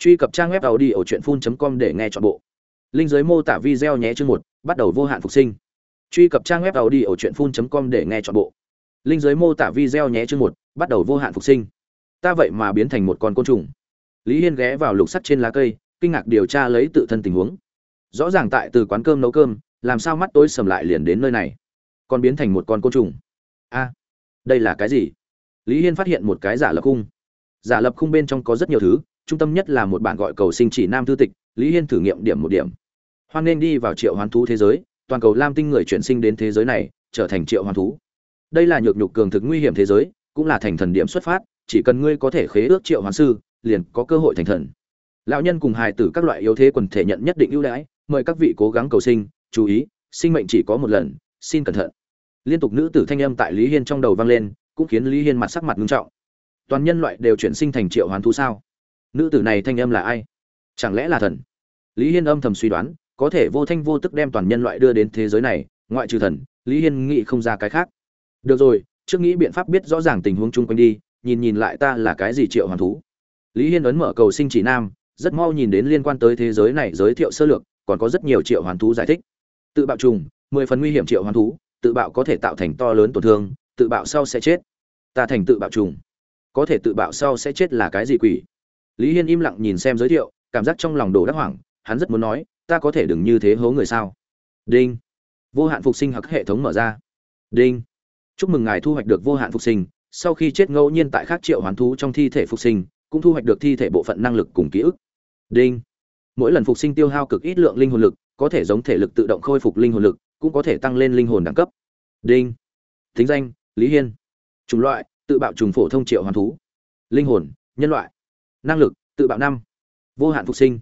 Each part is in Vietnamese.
truy cập trang web tàu đi ở truyện phun com để nghe chọn bộ. Linh giới mô tả video nhé chương một, bắt đầu vô hạn phục sinh. Truy cập trang web tàu đi ở truyện phun com để nghe chọn bộ. Linh giới mô tả video nhé chương một, bắt đầu vô hạn phục sinh. Ta vậy mà biến thành một con côn trùng. Lý hiên ghé vào lục sắt trên lá cây, kinh ngạc điều tra lấy tự thân tình huống. Rõ ràng tại từ quán cơm nấu cơm, làm sao mắt tối sầm lại liền đến nơi này? Còn biến thành một con côn trùng. A, đây là cái gì? Lý hiên phát hiện một cái giả lập khung. Giả lập khung bên trong có rất nhiều thứ trung tâm nhất là một bản gọi cầu sinh chỉ nam thư tịch, lý hiên thử nghiệm điểm một điểm. Hoan nên đi vào triệu hoán thú thế giới, toàn cầu lam tinh người chuyển sinh đến thế giới này, trở thành triệu hoán thú. Đây là nhược nhục cường thực nguy hiểm thế giới, cũng là thành thần điểm xuất phát, chỉ cần ngươi có thể khế ước triệu hoán sư, liền có cơ hội thành thần. Lão nhân cùng hài tử các loại yếu thế quần thể nhận nhất định ưu đãi, mời các vị cố gắng cầu sinh, chú ý, sinh mệnh chỉ có một lần, xin cẩn thận. Liên tục nữ tử thanh âm tại lý hiên trong đầu vang lên, cũng khiến lý hiên mặt sắc mặt nghiêm trọng. Toàn nhân loại đều chuyển sinh thành triệu hoán thú sao? Nữ tử này thanh âm là ai? Chẳng lẽ là thần? Lý hiên âm thầm suy đoán, có thể vô thanh vô tức đem toàn nhân loại đưa đến thế giới này, ngoại trừ thần, lý hiên nghĩ không ra cái khác. Được rồi, trước nghĩ biện pháp biết rõ ràng tình huống chung quanh đi, nhìn nhìn lại ta là cái gì triệu hoàn thú. Lý hiên ấn mở cầu sinh chỉ nam, rất mau nhìn đến liên quan tới thế giới này giới thiệu sơ lược, còn có rất nhiều triệu hoàn thú giải thích. Tự bạo trùng, mười phần nguy hiểm triệu hoàn thú, tự bạo có thể tạo thành to lớn tổn thương, tự bạo sau sẽ chết. Ta thành tự bạo trùng. Có thể tự bạo sau sẽ chết là cái gì quỷ? Lý hiên im lặng nhìn xem giới thiệu, cảm giác trong lòng đồ đắc hoảng, hắn rất muốn nói, ta có thể đừng như thế hố người sao? Đinh. Vô hạn phục sinh hoặc hệ thống mở ra. Đinh. Chúc mừng ngài thu hoạch được vô hạn phục sinh, sau khi chết ngẫu nhiên tại khác triệu hoán thú trong thi thể phục sinh, cũng thu hoạch được thi thể bộ phận năng lực cùng ký ức. Đinh. Mỗi lần phục sinh tiêu hao cực ít lượng linh hồn lực, có thể giống thể lực tự động khôi phục linh hồn lực, cũng có thể tăng lên linh hồn đẳng cấp. Đinh. Thính danh, lý hiên. Chủng loại, tự bạo trùng phổ thông triệu hoàn thú. Linh hồn, nhân loại năng lực, tự bạo năm. Vô hạn phục sinh.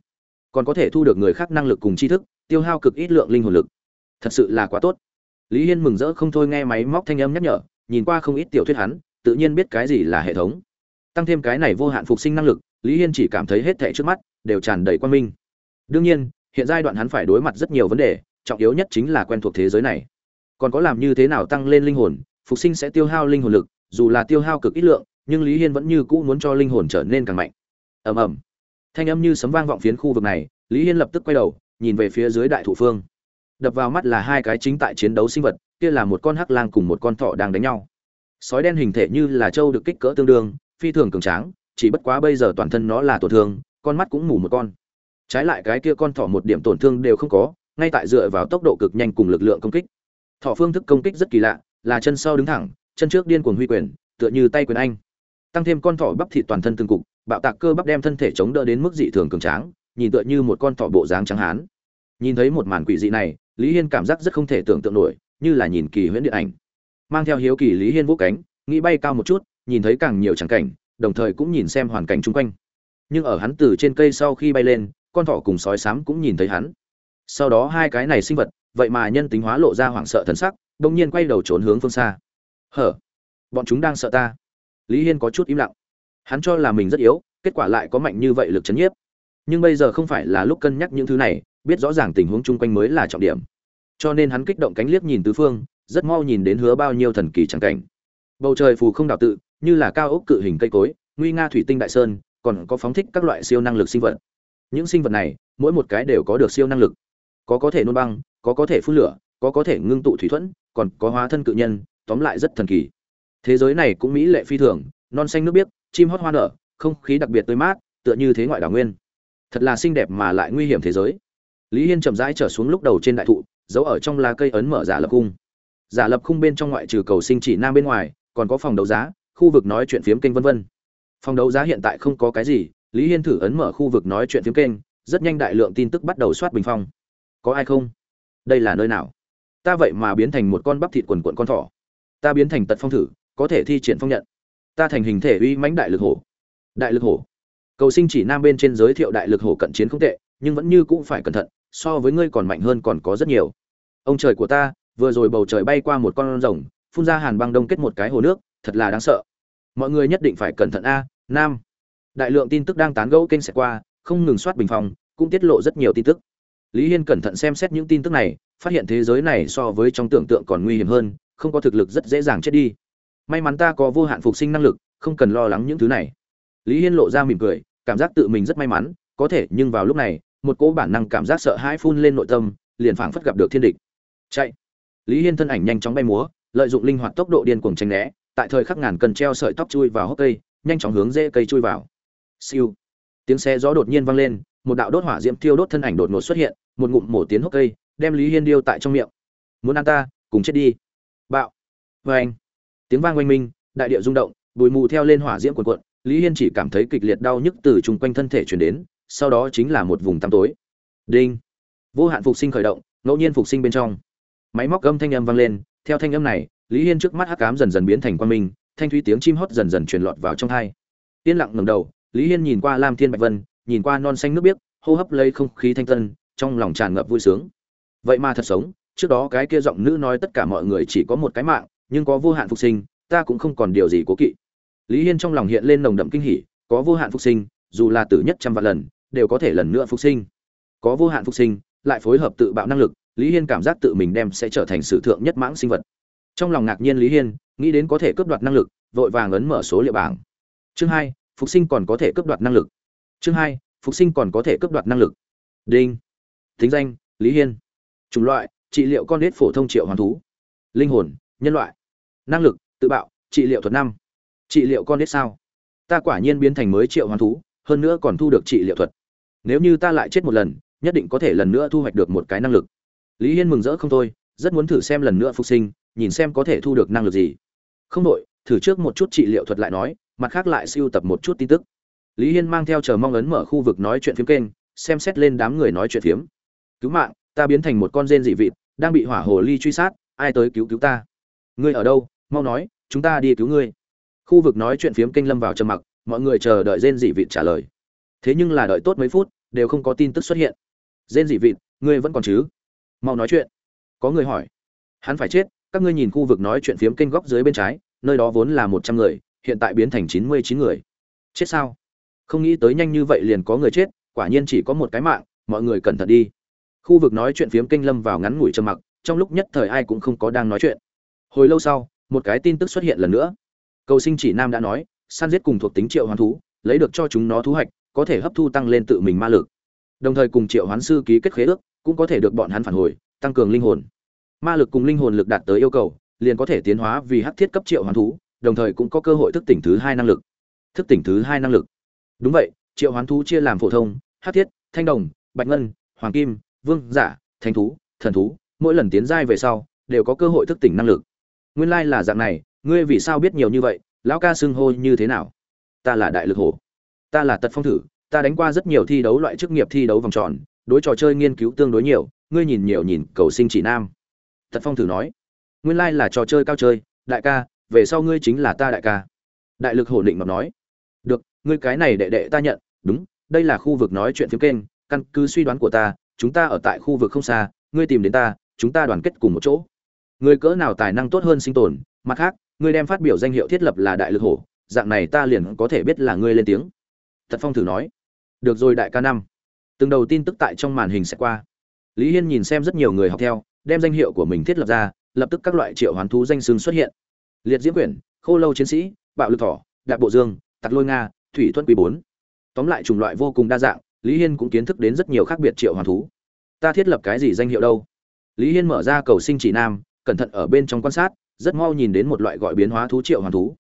Còn có thể thu được người khác năng lực cùng tri thức, tiêu hao cực ít lượng linh hồn lực. Thật sự là quá tốt. Lý hiên mừng rỡ không thôi nghe máy móc thanh âm nhắc nhở, nhìn qua không ít tiểu thuyết hắn, tự nhiên biết cái gì là hệ thống. Tăng thêm cái này vô hạn phục sinh năng lực, lý hiên chỉ cảm thấy hết thẻ trước mắt đều tràn đầy quan minh. Đương nhiên, hiện giai đoạn hắn phải đối mặt rất nhiều vấn đề, trọng yếu nhất chính là quen thuộc thế giới này. Còn có làm như thế nào tăng lên linh hồn, phục sinh sẽ tiêu hao linh hồn lực, dù là tiêu hao cực ít lượng, nhưng lý hiên vẫn như cũ muốn cho linh hồn trở nên càng mạnh ầm ầm. Thanh âm như sấm vang vọng phiến khu vực này, lý hiên lập tức quay đầu, nhìn về phía dưới đại thủ phương. Đập vào mắt là hai cái chính tại chiến đấu sinh vật, kia là một con hắc lang cùng một con thỏ đang đánh nhau. Sói đen hình thể như là trâu được kích cỡ tương đương, phi thường cường tráng, chỉ bất quá bây giờ toàn thân nó là tổn thương, con mắt cũng mù một con. Trái lại cái kia con thỏ một điểm tổn thương đều không có, ngay tại dựa vào tốc độ cực nhanh cùng lực lượng công kích. Thỏ phương thức công kích rất kỳ lạ, là chân sau đứng thẳng, chân trước điên cuồng huy quyền, tựa như tay quyền anh. Tăng thêm con thỏ bắp thịt toàn thân từng cục bạo tạc cơ bắp đem thân thể chống đỡ đến mức dị thường cường tráng, nhìn tựa như một con thỏ bộ dáng trắng hán. Nhìn thấy một màn quỷ dị này, lý hiên cảm giác rất không thể tưởng tượng nổi, như là nhìn kỳ huyễn điện ảnh. Mang theo hiếu kỳ lý hiên vũ cánh, nghĩ bay cao một chút, nhìn thấy càng nhiều trắng cảnh, đồng thời cũng nhìn xem hoàn cảnh chung quanh. Nhưng ở hắn từ trên cây sau khi bay lên, con thỏ cùng sói sám cũng nhìn thấy hắn. Sau đó hai cái này sinh vật, vậy mà nhân tính hóa lộ ra hoảng sợ thần sắc đông nhiên quay đầu trốn hướng phương xa. Hở, bọn chúng đang sợ ta. Lý hiên có chút im lặng hắn cho là mình rất yếu, kết quả lại có mạnh như vậy lực chấn nhiếp. Nhưng bây giờ không phải là lúc cân nhắc những thứ này, biết rõ ràng tình huống chung quanh mới là trọng điểm. Cho nên hắn kích động cánh liếc nhìn tứ phương, rất mau nhìn đến hứa bao nhiêu thần kỳ trắng cảnh. Bầu trời phù không đảo tự, như là cao ốc cự hình cây cối, nguy nga thủy tinh đại sơn, còn có phóng thích các loại siêu năng lực sinh vật. Những sinh vật này, mỗi một cái đều có được siêu năng lực. Có có thể nôn băng, có có thể phun lửa, có có thể ngưng tụ thủy thuẫn, còn có hóa thân cự nhân, tóm lại rất thần kỳ. Thế giới này cũng mỹ lệ phi thường, non xanh nước biếc chim hót hoa nở, không khí đặc biệt tươi mát, tựa như thế ngoại đảo nguyên. Thật là xinh đẹp mà lại nguy hiểm thế giới. Lý hiên chậm rãi trở xuống lúc đầu trên đại thụ, giấu ở trong lá cây ấn mở giả lập khung. Giả lập khung bên trong ngoại trừ cầu sinh chỉ nam bên ngoài, còn có phòng đấu giá, khu vực nói chuyện phiếm kênh vân vân. Phòng đấu giá hiện tại không có cái gì, lý hiên thử ấn mở khu vực nói chuyện phiếm kênh, rất nhanh đại lượng tin tức bắt đầu soát bình phong. Có ai không? Đây là nơi nào? Ta vậy mà biến thành một con bắp thịt quần quận con thỏ. Ta biến thành tật phong thử, có thể thi triển phong nhận ta thành hình thể uy mãnh đại lực hổ. Đại lực hổ. Cầu sinh chỉ nam bên trên giới thiệu đại lực hổ cận chiến không tệ, nhưng vẫn như cũng phải cẩn thận, so với ngươi còn mạnh hơn còn có rất nhiều. Ông trời của ta, vừa rồi bầu trời bay qua một con rồng, phun ra hàn băng đông kết một cái hồ nước, thật là đáng sợ. Mọi người nhất định phải cẩn thận a, nam. Đại lượng tin tức đang tán gẫu kênh sẽ qua, không ngừng soát bình phòng cũng tiết lộ rất nhiều tin tức. Lý hiên cẩn thận xem xét những tin tức này, phát hiện thế giới này so với trong tưởng tượng còn nguy hiểm hơn, không có thực lực rất dễ dàng chết đi may mắn ta có vô hạn phục sinh năng lực, không cần lo lắng những thứ này. Lý hiên lộ ra mỉm cười, cảm giác tự mình rất may mắn, có thể, nhưng vào lúc này, một cỗ bản năng cảm giác sợ hãi phun lên nội tâm, liền phảng phất gặp được thiên địch. Chạy. Lý hiên thân ảnh nhanh chóng bay múa, lợi dụng linh hoạt tốc độ điên cuồng tranh né, tại thời khắc ngàn cần treo sợi tóc chui vào hốc cây, nhanh chóng hướng dễ cây chui vào. Siêu. Tiếng xe gió đột nhiên vang lên, một đạo đốt hỏa diễm tiêu đốt thân ảnh đột ngột xuất hiện, một ngụm mổ tiến hốc cây, đem lý hiên điêu tại trong miệng. Muốn ăn ta, cùng chết đi. Bạo. Vê anh tiếng vang oanh minh, đại địa rung động, bụi mù theo lên hỏa diễm cuộn cuộn, lý hiên chỉ cảm thấy kịch liệt đau nhức từ chung quanh thân thể chuyển đến, sau đó chính là một vùng tăm tối. Đinh! Vô hạn phục sinh khởi động, ngẫu nhiên phục sinh bên trong. Máy móc gâm thanh âm vang lên, theo thanh âm này, lý hiên trước mắt hắc cám dần dần biến thành quan minh, thanh thúy tiếng chim hót dần dần truyền lọt vào trong thai yên lặng ngẩng đầu, lý hiên nhìn qua lam thiên bạch vân, nhìn qua non xanh nước biếc, hô hấp lấy không khí thanh tân, trong lòng tràn ngập vui sướng. Vậy mà thật sống, trước đó cái kia giọng nữ nói tất cả mọi người chỉ có một cái mạng nhưng có vô hạn phục sinh, ta cũng không còn điều gì cố kỵ. Lý hiên trong lòng hiện lên nồng đậm kinh hỉ, có vô hạn phục sinh, dù là tử nhất trăm vạn lần, đều có thể lần nữa phục sinh. Có vô hạn phục sinh, lại phối hợp tự bạo năng lực, lý hiên cảm giác tự mình đem sẽ trở thành sự thượng nhất mãng sinh vật. Trong lòng ngạc nhiên lý hiên, nghĩ đến có thể cướp đoạt năng lực, vội vàng ấn mở số liệu bảng. Chương hai, phục sinh còn có thể cướp đoạt năng lực. Chương hai, phục sinh còn có thể cướp đoạt năng lực. Đinh. Thính danh, lý hiên. Chủng loại, trị liệu con nết phổ thông triệu hoàn thú. Linh hồn nhân loại. Năng lực, tự bạo, trị liệu thuật năm. Trị liệu con nết sao? Ta quả nhiên biến thành mới triệu hoàn thú, hơn nữa còn thu được trị liệu thuật. Nếu như ta lại chết một lần, nhất định có thể lần nữa thu hoạch được một cái năng lực. Lý hiên mừng rỡ không thôi, rất muốn thử xem lần nữa phục sinh, nhìn xem có thể thu được năng lực gì. Không đội thử trước một chút trị liệu thuật lại nói, mặt khác lại siêu tập một chút tin tức. Lý hiên mang theo chờ mong ấn mở khu vực nói chuyện phiếm kênh, xem xét lên đám người nói chuyện phiếm. Cứu mạng, ta biến thành một con rên dị vịt, đang bị hỏa hồ ly truy sát, ai tới cứu cứu ta? Ngươi ở đâu? Mau nói, chúng ta đi cứu ngươi. Khu vực nói chuyện phiếm kênh lâm vào trầm mặc, mọi người chờ đợi rên dị vịt trả lời. Thế nhưng là đợi tốt mấy phút, đều không có tin tức xuất hiện. Rên dị vịt, ngươi vẫn còn chứ? Mau nói chuyện. Có người hỏi. Hắn phải chết, các ngươi nhìn khu vực nói chuyện phiếm kênh góc dưới bên trái, nơi đó vốn là một trăm người, hiện tại biến thành chín mươi chín người. Chết sao? Không nghĩ tới nhanh như vậy liền có người chết, quả nhiên chỉ có một cái mạng, mọi người cẩn thận đi. Khu vực nói chuyện phiếm kinh lâm vào ngắn ngủi trầm mặc, trong lúc nhất thời ai cũng không có đang nói chuyện hồi lâu sau, một cái tin tức xuất hiện lần nữa. Cầu sinh chỉ nam đã nói, săn giết cùng thuộc tính triệu hoán thú, lấy được cho chúng nó thu hoạch, có thể hấp thu tăng lên tự mình ma lực. Đồng thời cùng triệu hoán sư ký kết khế ước, cũng có thể được bọn hắn phản hồi, tăng cường linh hồn. Ma lực cùng linh hồn lực đạt tới yêu cầu, liền có thể tiến hóa vì hắc thiết cấp triệu hoán thú, đồng thời cũng có cơ hội thức tỉnh thứ hai năng lực. Thức tỉnh thứ hai năng lực. Đúng vậy, triệu hoán thú chia làm phổ thông, hắc thiết, thanh đồng, bạch ngân, hoàng kim, vương, giả, thánh thú, thần thú, mỗi lần tiến giai về sau, đều có cơ hội thức tỉnh năng lực nguyên lai là dạng này, ngươi vì sao biết nhiều như vậy, lão ca xưng hô như thế nào? Ta là đại lực hổ. Ta là tật phong thử, ta đánh qua rất nhiều thi đấu loại chức nghiệp thi đấu vòng tròn, đối trò chơi nghiên cứu tương đối nhiều, ngươi nhìn nhiều nhìn, cầu sinh chỉ nam. Tật phong thử nói. Nguyên lai là trò chơi cao chơi, đại ca, về sau ngươi chính là ta đại ca. Đại lực hổ định mập nói. Được, ngươi cái này đệ đệ ta nhận, đúng, đây là khu vực nói chuyện phiếm kênh, căn cứ suy đoán của ta, chúng ta ở tại khu vực không xa, ngươi tìm đến ta, chúng ta đoàn kết cùng một chỗ người cỡ nào tài năng tốt hơn sinh tồn, mặt khác, ngươi đem phát biểu danh hiệu thiết lập là đại lực hổ, dạng này ta liền có thể biết là ngươi lên tiếng. Tật phong thử nói. Được rồi đại ca năm. Từng đầu tin tức tại trong màn hình sẽ qua. Lý hiên nhìn xem rất nhiều người học theo, đem danh hiệu của mình thiết lập ra, lập tức các loại triệu hoán thú danh xưng xuất hiện. Liệt diễm quyển, khô lâu chiến sĩ, bạo lực thỏ, đạp bộ dương, tặc lôi nga, thủy thuận quý bốn. Tóm lại chủng loại vô cùng đa dạng, lý hiên cũng kiến thức đến rất nhiều khác biệt triệu hoán thú. Ta thiết lập cái gì danh hiệu đâu? Lý hiên mở ra cầu sinh chỉ nam cẩn thận ở bên trong quan sát, rất mau nhìn đến một loại gọi biến hóa thú triệu hoàn thú.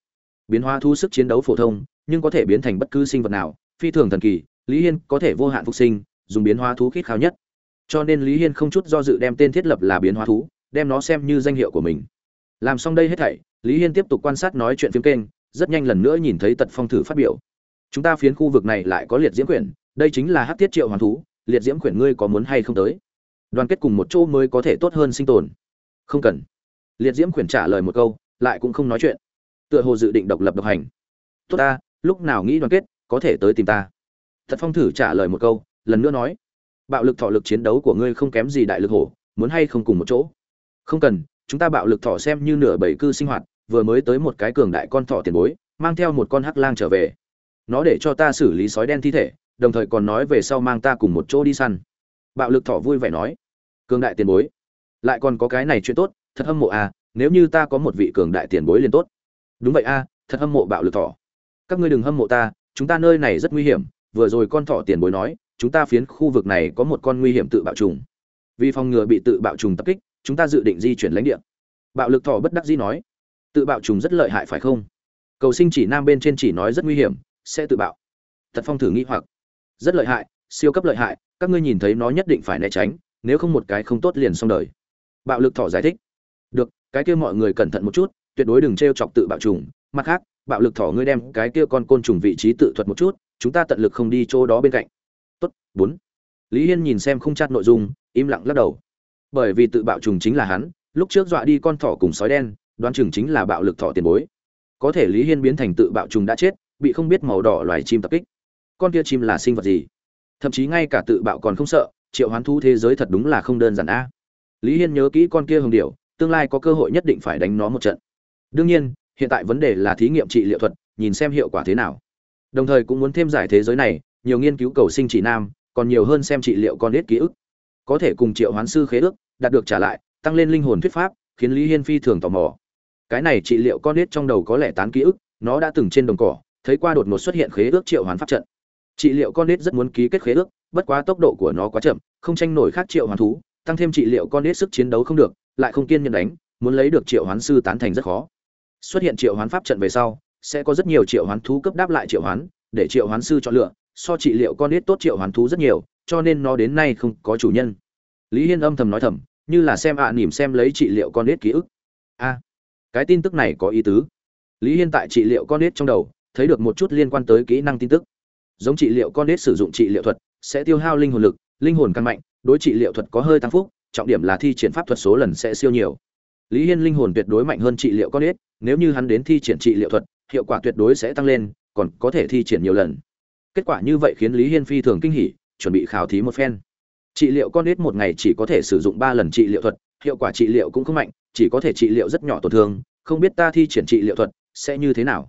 Biến hóa thú sức chiến đấu phổ thông, nhưng có thể biến thành bất cứ sinh vật nào, phi thường thần kỳ, lý hiên có thể vô hạn phục sinh, dùng biến hóa thú khít khao nhất. Cho nên lý hiên không chút do dự đem tên thiết lập là biến hóa thú, đem nó xem như danh hiệu của mình. Làm xong đây hết thảy, lý hiên tiếp tục quan sát nói chuyện phim kênh, rất nhanh lần nữa nhìn thấy tật phong thử phát biểu. Chúng ta phiến khu vực này lại có liệt diễm quyển, đây chính là hát tiết triệu hoàn thú, liệt diễm quyển ngươi có muốn hay không tới? Đoàn kết cùng một chỗ mới có thể tốt hơn sinh tồn không cần. Liệt diễm khuyển trả lời một câu, lại cũng không nói chuyện. Tựa hồ dự định độc lập độc hành. Tốt ta, lúc nào nghĩ đoàn kết, có thể tới tìm ta. Thật phong thử trả lời một câu, lần nữa nói. Bạo lực thọ lực chiến đấu của ngươi không kém gì đại lực hổ, muốn hay không cùng một chỗ? Không cần, chúng ta bạo lực thọ xem như nửa bảy cư sinh hoạt, vừa mới tới một cái cường đại con thọ tiền bối, mang theo một con hắc lang trở về. Nó để cho ta xử lý sói đen thi thể, đồng thời còn nói về sau mang ta cùng một chỗ đi săn. Bạo lực thọ vui vẻ nói. Cường đại tiền bối lại còn có cái này chuyện tốt thật hâm mộ à nếu như ta có một vị cường đại tiền bối liền tốt. Đúng vậy a à, thật hâm mộ bạo lực thỏ các ngươi đừng hâm mộ ta chúng ta nơi này rất nguy hiểm vừa rồi con thỏ tiền bối nói chúng ta phiến khu vực này có một con nguy hiểm tự bạo trùng. Vì phòng ngừa bị tự bạo trùng tập kích chúng ta dự định di chuyển lãnh địa. Bạo lực thỏ bất đắc dĩ nói. Tự bạo trùng rất lợi hại phải không? Cầu sinh chỉ nam bên trên chỉ nói rất nguy hiểm sẽ tự bạo. Tật phong thử nghĩ hoặc. Rất lợi hại siêu cấp lợi hại các ngươi nhìn thấy nó nhất định phải né tránh nếu không một cái không tốt liền xong đời bạo lực thỏ giải thích. Được, cái kia mọi người cẩn thận một chút, tuyệt đối đừng t r e o chọc tự bạo trùng mặt khác, bạo lực thỏ ngươi đem cái kia con côn trùng vị trí tự thuật một chút, chúng ta tận lực không đi chỗ đó bên cạnh. Tốt, bốn. Lý hiên nhìn xem không chặt nội dung, im lặng lắc đầu. Bởi vì tự bạo trùng chính là hắn, lúc trước dọa đi con thỏ cùng sói đen, đoán chừng chính là bạo lực thỏ tiền bối. Có thể lý hiên biến thành tự bạo trùng đã chết, bị không biết màu đỏ loài chim tập kích. Con kia chim là sinh vật gì? Thậm chí ngay cả tự bạo còn không sợ, triệu hoán thu thế giới thật đúng là không đơn giản a lý hiên nhớ kỹ con kia hồng điệu tương lai có cơ hội nhất định phải đánh nó một trận. Đương nhiên, hiện tại vấn đề là thí nghiệm trị liệu thuật, nhìn xem hiệu quả thế nào. Đồng thời cũng muốn thêm giải thế giới này, nhiều nghiên cứu cầu sinh chỉ nam, còn nhiều hơn xem trị liệu con ít ký ức. Có thể cùng triệu hoán sư khế ước, đạt được trả lại, tăng lên linh hồn thuyết pháp, khiến lý hiên phi thường tò mò. Cái này trị liệu con nết trong đầu có lẽ tán ký ức, nó đã từng trên đồng cỏ, thấy qua đột ngột xuất hiện khế ước triệu hoán pháp trận. Trị liệu con nết rất muốn ký kết khế ước, bất quá tốc độ của nó quá chậm, không tranh nổi khác triệu hoán thú tăng thêm trị liệu con nết sức chiến đấu không được lại không kiên nhẫn đánh muốn lấy được triệu hoán sư tán thành rất khó. Xuất hiện triệu hoán pháp trận về sau sẽ có rất nhiều triệu hoán thú cấp đáp lại triệu hoán để triệu hoán sư chọn lựa so trị liệu con nết tốt triệu hoán thú rất nhiều cho nên nó đến nay không có chủ nhân. Lý hiên âm thầm nói thầm như là xem ạ à, nỉm xem lấy trị liệu con nết ký ức. A cái tin tức này có ý tứ. Lý hiên tại trị liệu con nết trong đầu thấy được một chút liên quan tới kỹ năng tin tức. Giống trị liệu con nết sử dụng trị liệu thuật sẽ tiêu hao linh hồn lực linh hồn căn mạnh đối trị liệu thuật có hơi tăng phúc, trọng điểm là thi triển pháp thuật số lần sẽ siêu nhiều. Lý hiên linh hồn tuyệt đối mạnh hơn trị liệu con ếch, nếu như hắn đến thi triển trị liệu thuật, hiệu quả tuyệt đối sẽ tăng lên, còn có thể thi triển nhiều lần. Kết quả như vậy khiến lý hiên phi thường kinh hỉ, chuẩn bị khảo thí một phen. Trị liệu con ếch một ngày chỉ có thể sử dụng ba lần trị liệu thuật, hiệu quả trị liệu cũng không mạnh, chỉ có thể trị liệu rất nhỏ tổn thương, không biết ta thi triển trị liệu thuật sẽ như thế nào.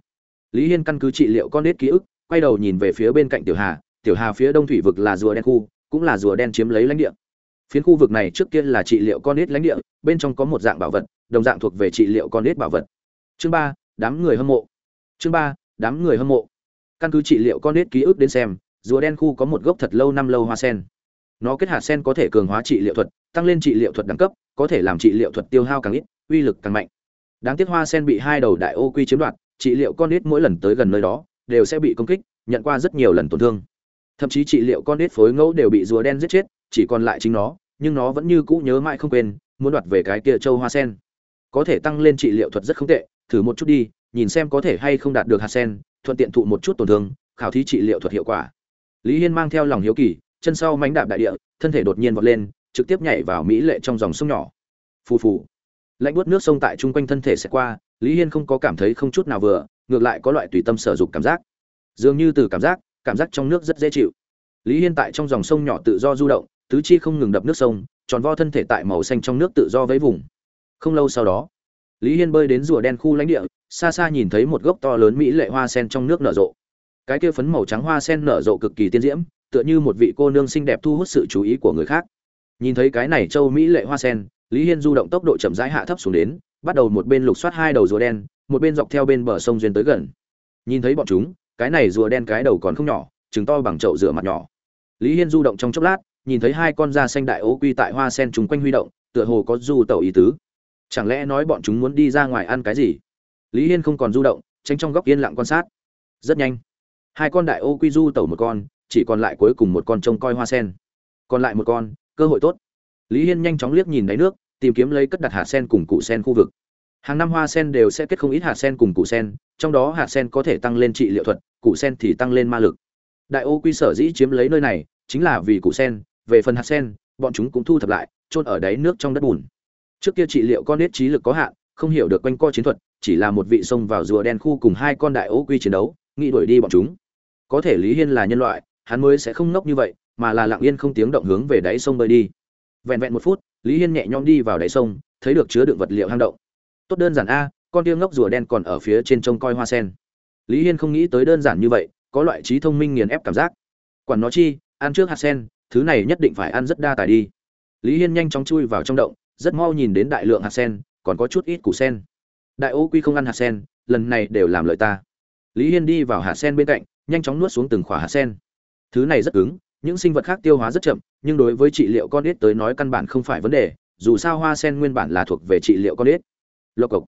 Lý hiên căn cứ trị liệu con ếch ký ức, quay đầu nhìn về phía bên cạnh tiểu hà. Tiểu hà phía đông thủy vực là rùa đen khu cũng là rùa đen chiếm lấy lãnh địa. Phiến khu vực này trước kia là trị liệu con nít lãnh địa, bên trong có một dạng bảo vật, đồng dạng thuộc về trị liệu con nít bảo vật. Chương ba, đám người hâm mộ. Chương ba, đám người hâm mộ. Căn cứ trị liệu con nít ký ức đến xem, rùa đen khu có một gốc thật lâu năm lâu hoa sen. Nó kết hạt sen có thể cường hóa trị liệu thuật, tăng lên trị liệu thuật đẳng cấp, có thể làm trị liệu thuật tiêu hao càng ít, uy lực càng mạnh. Đáng tiếc hoa sen bị hai đầu đại ô quy chiếm đoạt, trị liệu con nít mỗi lần tới gần nơi đó, đều sẽ bị công kích, nhận qua rất nhiều lần tổn thương thậm chí trị liệu con đít phối ngẫu đều bị rùa đen giết chết, chỉ còn lại chính nó, nhưng nó vẫn như cũ nhớ mãi không quên, muốn đoạt về cái kia châu hoa sen. Có thể tăng lên trị liệu thuật rất không tệ, thử một chút đi, nhìn xem có thể hay không đạt được hạt sen, thuận tiện thụ một chút tổn thương, khảo thí trị liệu thuật hiệu quả. Lý hiên mang theo lòng hiếu kỳ, chân sau mánh đạp đại địa, thân thể đột nhiên vọt lên, trực tiếp nhảy vào mỹ lệ trong dòng sông nhỏ. Phù phù. Lạnh buốt nước sông tại chung quanh thân thể sẽ qua, lý hiên không có cảm thấy không chút nào vừa, ngược lại có loại tùy tâm sở dục cảm giác. Dường như từ cảm giác cảm giác trong nước rất dễ chịu. Lý hiên tại trong dòng sông nhỏ tự do du động, tứ chi không ngừng đập nước sông, tròn vo thân thể tại màu xanh trong nước tự do vẫy vùng. Không lâu sau đó, lý hiên bơi đến rùa đen khu lãnh địa, xa xa nhìn thấy một gốc to lớn mỹ lệ hoa sen trong nước nở rộ. Cái kia phấn màu trắng hoa sen nở rộ cực kỳ tiên diễm, tựa như một vị cô nương xinh đẹp thu hút sự chú ý của người khác. Nhìn thấy cái này châu mỹ lệ hoa sen, lý hiên du động tốc độ chậm rãi hạ thấp xuống đến, bắt đầu một bên lục soát hai đầu rùa đen, một bên dọc theo bên bờ sông duyên tới gần. Nhìn thấy bọn chúng cái này rùa đen cái đầu còn không nhỏ, trứng to bằng chậu rửa mặt nhỏ. Lý hiên du động trong chốc lát, nhìn thấy hai con da xanh đại ố quy tại hoa sen chúng quanh huy động, tựa hồ có du tẩu ý tứ. Chẳng lẽ nói bọn chúng muốn đi ra ngoài ăn cái gì? Lý hiên không còn du động, tránh trong góc yên lặng quan sát. Rất nhanh, hai con đại ô quy du tẩu một con, chỉ còn lại cuối cùng một con trông coi hoa sen. Còn lại một con, cơ hội tốt. Lý hiên nhanh chóng liếc nhìn đáy nước, tìm kiếm lấy cất đặt hạt sen cùng cụ sen khu vực. Hàng năm hoa sen đều sẽ kết không ít hạt sen cùng cụ sen trong đó hạt sen có thể tăng lên trị liệu thuật, củ sen thì tăng lên ma lực. Đại ô quy sở dĩ chiếm lấy nơi này, chính là vì củ sen, về phần hạt sen, bọn chúng cũng thu thập lại trôn ở đáy nước trong đất bùn. Trước kia trị liệu con nết trí lực có hạn, không hiểu được quanh co chiến thuật, chỉ là một vị sông vào rùa đen khu cùng hai con đại ô quy chiến đấu, nghĩ đuổi đi bọn chúng. Có thể lý hiên là nhân loại, hắn mới sẽ không nốc như vậy, mà là lặng yên không tiếng động hướng về đáy sông bơi đi. Vẹn vẹn một phút, lý hiên nhẹ nhõm đi vào đáy sông, thấy được chứa đựng vật liệu hang động. Tốt đơn giản a con tiêu ngốc rùa đen còn ở phía trên trông coi hoa sen. Lý hiên không nghĩ tới đơn giản như vậy, có loại trí thông minh nghiền ép cảm giác. Quản nó chi, ăn trước hạt sen, thứ này nhất định phải ăn rất đa tài đi. Lý hiên nhanh chóng chui vào trong động, rất mau nhìn đến đại lượng hạt sen, còn có chút ít củ sen. Đại ô quy không ăn hạt sen, lần này đều làm lợi ta. Lý hiên đi vào hạt sen bên cạnh, nhanh chóng nuốt xuống từng khỏa hạt sen. Thứ này rất cứng, những sinh vật khác tiêu hóa rất chậm, nhưng đối với trị liệu con ếch tới nói căn bản không phải vấn đề, dù sao hoa sen nguyên bản là thuộc về trị liệu con ếch. Lộc cộc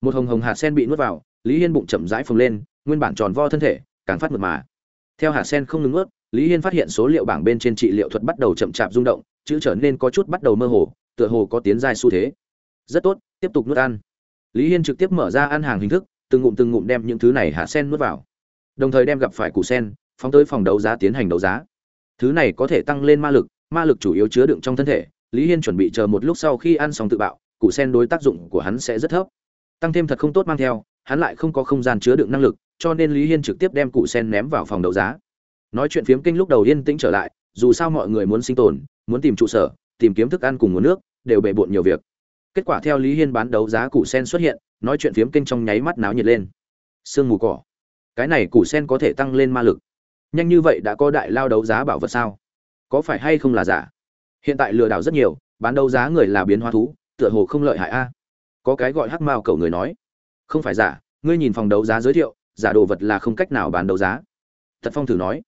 một hồng hồng hạt sen bị nuốt vào, lý hiên bụng chậm rãi phồng lên, nguyên bản tròn vo thân thể, càng phát mượt mà. Theo hạt sen không ngừng ướt lý hiên phát hiện số liệu bảng bên trên trị liệu thuật bắt đầu chậm chạp rung động, chữ trở nên có chút bắt đầu mơ hồ, tựa hồ có tiến dài xu thế. Rất tốt, tiếp tục nuốt ăn. Lý hiên trực tiếp mở ra ăn hàng hình thức, từng ngụm từng ngụm đem những thứ này hạt sen nuốt vào. Đồng thời đem gặp phải củ sen, phóng tới phòng đấu giá tiến hành đấu giá. Thứ này có thể tăng lên ma lực ma lực chủ yếu chứa đựng trong thân thể, lý hiên chuẩn bị chờ một lúc sau khi ăn xong tự bạo, củ sen đối tác dụng của hắn sẽ rất thấp tăng thêm thật không tốt mang theo, hắn lại không có không gian chứa đựng năng lực, cho nên lý hiên trực tiếp đem củ sen ném vào phòng đấu giá. Nói chuyện phiếm kinh lúc đầu yên tĩnh trở lại, dù sao mọi người muốn sinh tồn, muốn tìm trụ sở, tìm kiếm thức ăn cùng nguồn nước, đều bề bộn nhiều việc. Kết quả theo lý hiên bán đấu giá củ sen xuất hiện, nói chuyện phiếm kinh trong nháy mắt náo nhiệt lên. Sương mù cỏ. Cái này củ sen có thể tăng lên ma lực. Nhanh như vậy đã có đại lao đấu giá bảo vật sao? Có phải hay không là giả? Hiện tại lừa đảo rất nhiều, bán đấu giá người là biến hóa thú, tựa hồ không lợi hại a có cái gọi hắc mao cầu người nói. Không phải giả, ngươi nhìn phòng đấu giá giới thiệu, giả đồ vật là không cách nào bán đấu giá. Thật phong thử nói.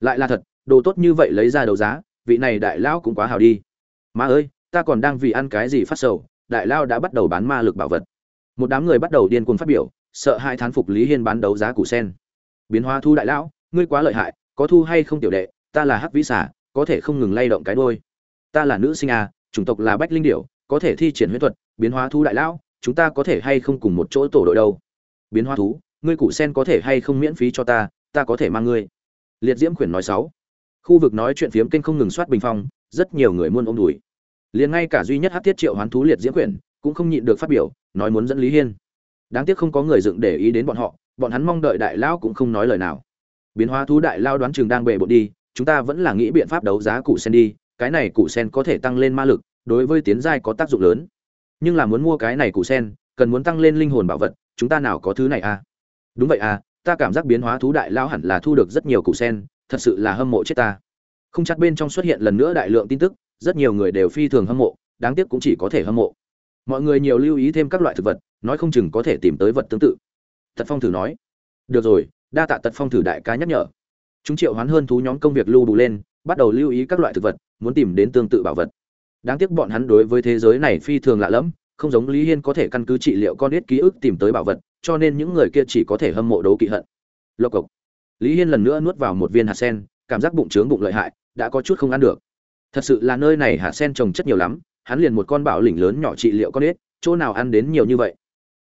Lại là thật, đồ tốt như vậy lấy ra đấu giá, vị này đại lão cũng quá hào đi. Má ơi, ta còn đang vì ăn cái gì phát sầu, đại lao đã bắt đầu bán ma lực bảo vật. Một đám người bắt đầu điên cuồng phát biểu, sợ hai thán phục lý hiên bán đấu giá củ sen. Biến hóa thu đại lão ngươi quá lợi hại, có thu hay không tiểu đệ, ta là hắc vĩ xả có thể không ngừng lay động cái đôi ta là nữ sinh à chủng tộc là bách linh điểu có thể thi triển huyết thuật, biến hóa thu đại lão, chúng ta có thể hay không cùng một chỗ tổ đội đâu? Biến hóa thú, ngươi củ sen có thể hay không miễn phí cho ta ta có thể mang ngươi. Liệt diễm khuyển nói sáu. Khu vực nói chuyện phiếm kênh không ngừng soát bình phong, rất nhiều người muôn ôm đùi. Liền ngay cả duy nhất hát tiết triệu hoán thú liệt diễm quyển cũng không nhịn được phát biểu, nói muốn dẫn lý hiên. Đáng tiếc không có người dựng để ý đến bọn họ, bọn hắn mong đợi đại lão cũng không nói lời nào. Biến hóa thú đại lao đoán chừng đang bề bộn đi, chúng ta vẫn là nghĩ biện pháp đấu giá cụ sen đi, cái này cụ sen có thể tăng lên ma lực đối với tiến giai có tác dụng lớn. Nhưng là muốn mua cái này củ sen, cần muốn tăng lên linh hồn bảo vật, chúng ta nào có thứ này à? Đúng vậy à ta cảm giác biến hóa thú đại lao hẳn là thu được rất nhiều củ sen, thật sự là hâm mộ chết ta. Không chắc bên trong xuất hiện lần nữa đại lượng tin tức, rất nhiều người đều phi thường hâm mộ, đáng tiếc cũng chỉ có thể hâm mộ. Mọi người nhiều lưu ý thêm các loại thực vật, nói không chừng có thể tìm tới vật tương tự. Tật phong thử nói. Được rồi, đa tạ tật phong thử đại ca nhắc nhở. Chúng triệu hoán hơn thú nhóm công việc lưu đủ lên, bắt đầu lưu ý các loại thực vật, muốn tìm đến tương tự bảo vật đáng tiếc bọn hắn đối với thế giới này phi thường lạ lẫm, không giống lý hiên có thể căn cứ trị liệu con ít ký ức tìm tới bảo vật, cho nên những người kia chỉ có thể hâm mộ đấu kỵ hận. Lộc cộc. Lý hiên lần nữa nuốt vào một viên hạt sen, cảm giác bụng trướng bụng lợi hại, đã có chút không ăn được. Thật sự là nơi này hạt sen trồng chất nhiều lắm, hắn liền một con bảo lỉnh lớn nhỏ trị liệu con ít chỗ nào ăn đến nhiều như vậy?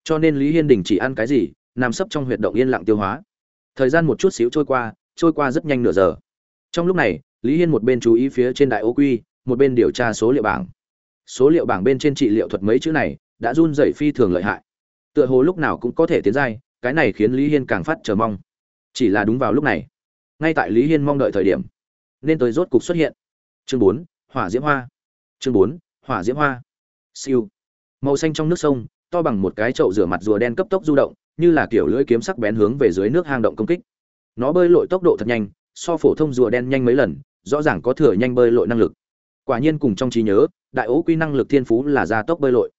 Cho nên lý hiên đình chỉ ăn cái gì, nằm sấp trong huyệt động yên lặng tiêu hóa. Thời gian một chút xíu trôi qua trôi qua rất nhanh nửa giờ. Trong lúc này, lý hiên một bên chú ý phía trên đại ô quy một bên điều tra số liệu bảng. Số liệu bảng bên trên trị liệu thuật mấy chữ này đã run rẩy phi thường lợi hại. Tựa hồ lúc nào cũng có thể tiến giai, cái này khiến lý hiên càng phát chờ mong. Chỉ là đúng vào lúc này, ngay tại lý hiên mong đợi thời điểm, nên tới rốt cục xuất hiện. Chương bốn, hỏa diễm hoa. Chương bốn, hỏa diễm hoa. Siêu. Màu xanh trong nước sông, to bằng một cái chậu rửa mặt rùa đen cấp tốc du động, như là kiểu lưỡi kiếm sắc bén hướng về dưới nước hang động công kích. Nó bơi lội tốc độ thật nhanh, so phổ thông rùa đen nhanh mấy lần, rõ ràng có thừa nhanh bơi lội năng lực quả nhiên cùng trong trí nhớ, đại ố quy năng lực thiên phú là gia tốc bơi lội.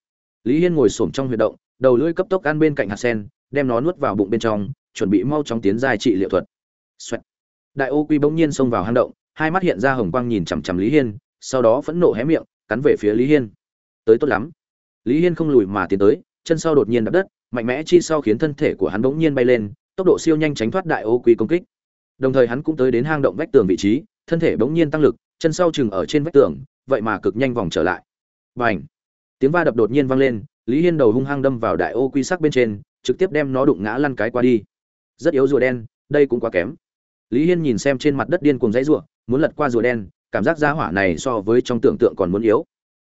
Lý hiên ngồi xổm trong huyệt động, đầu lưỡi cấp tốc ăn bên cạnh hạt sen, đem nó nuốt vào bụng bên trong, chuẩn bị mau chóng tiến giai trị liệu thuật、Xoẹt. Đại ố quy bỗng nhiên xông vào hang động, hai mắt hiện ra hồng quang nhìn chằm chằm lý hiên, sau đó phẫn nộ hé miệng, cắn về phía lý hiên. Tới tốt lắm. Lý hiên không lùi mà tiến tới, chân sau đột nhiên đập đất, mạnh mẽ chi sau khiến thân thể của hắn bỗng nhiên bay lên, tốc độ siêu nhanh tránh thoát đại ô quy công kích. Đồng thời hắn cũng tới đến hang động vách tường vị trí, thân thể bỗng nhiên tăng lực chân sau chừng ở trên vách tường, vậy mà cực nhanh vòng trở lại. Và ảnh tiếng va đập đột nhiên vang lên, lý hiên đầu hung hăng đâm vào đại ô quy sắc bên trên, trực tiếp đem nó đụng ngã lăn cái qua đi. Rất yếu rùa đen, đây cũng quá kém. Lý hiên nhìn xem trên mặt đất điên cùng dãy rùa, muốn lật qua rùa đen, cảm giác giá hỏa này so với trong tưởng tượng còn muốn yếu.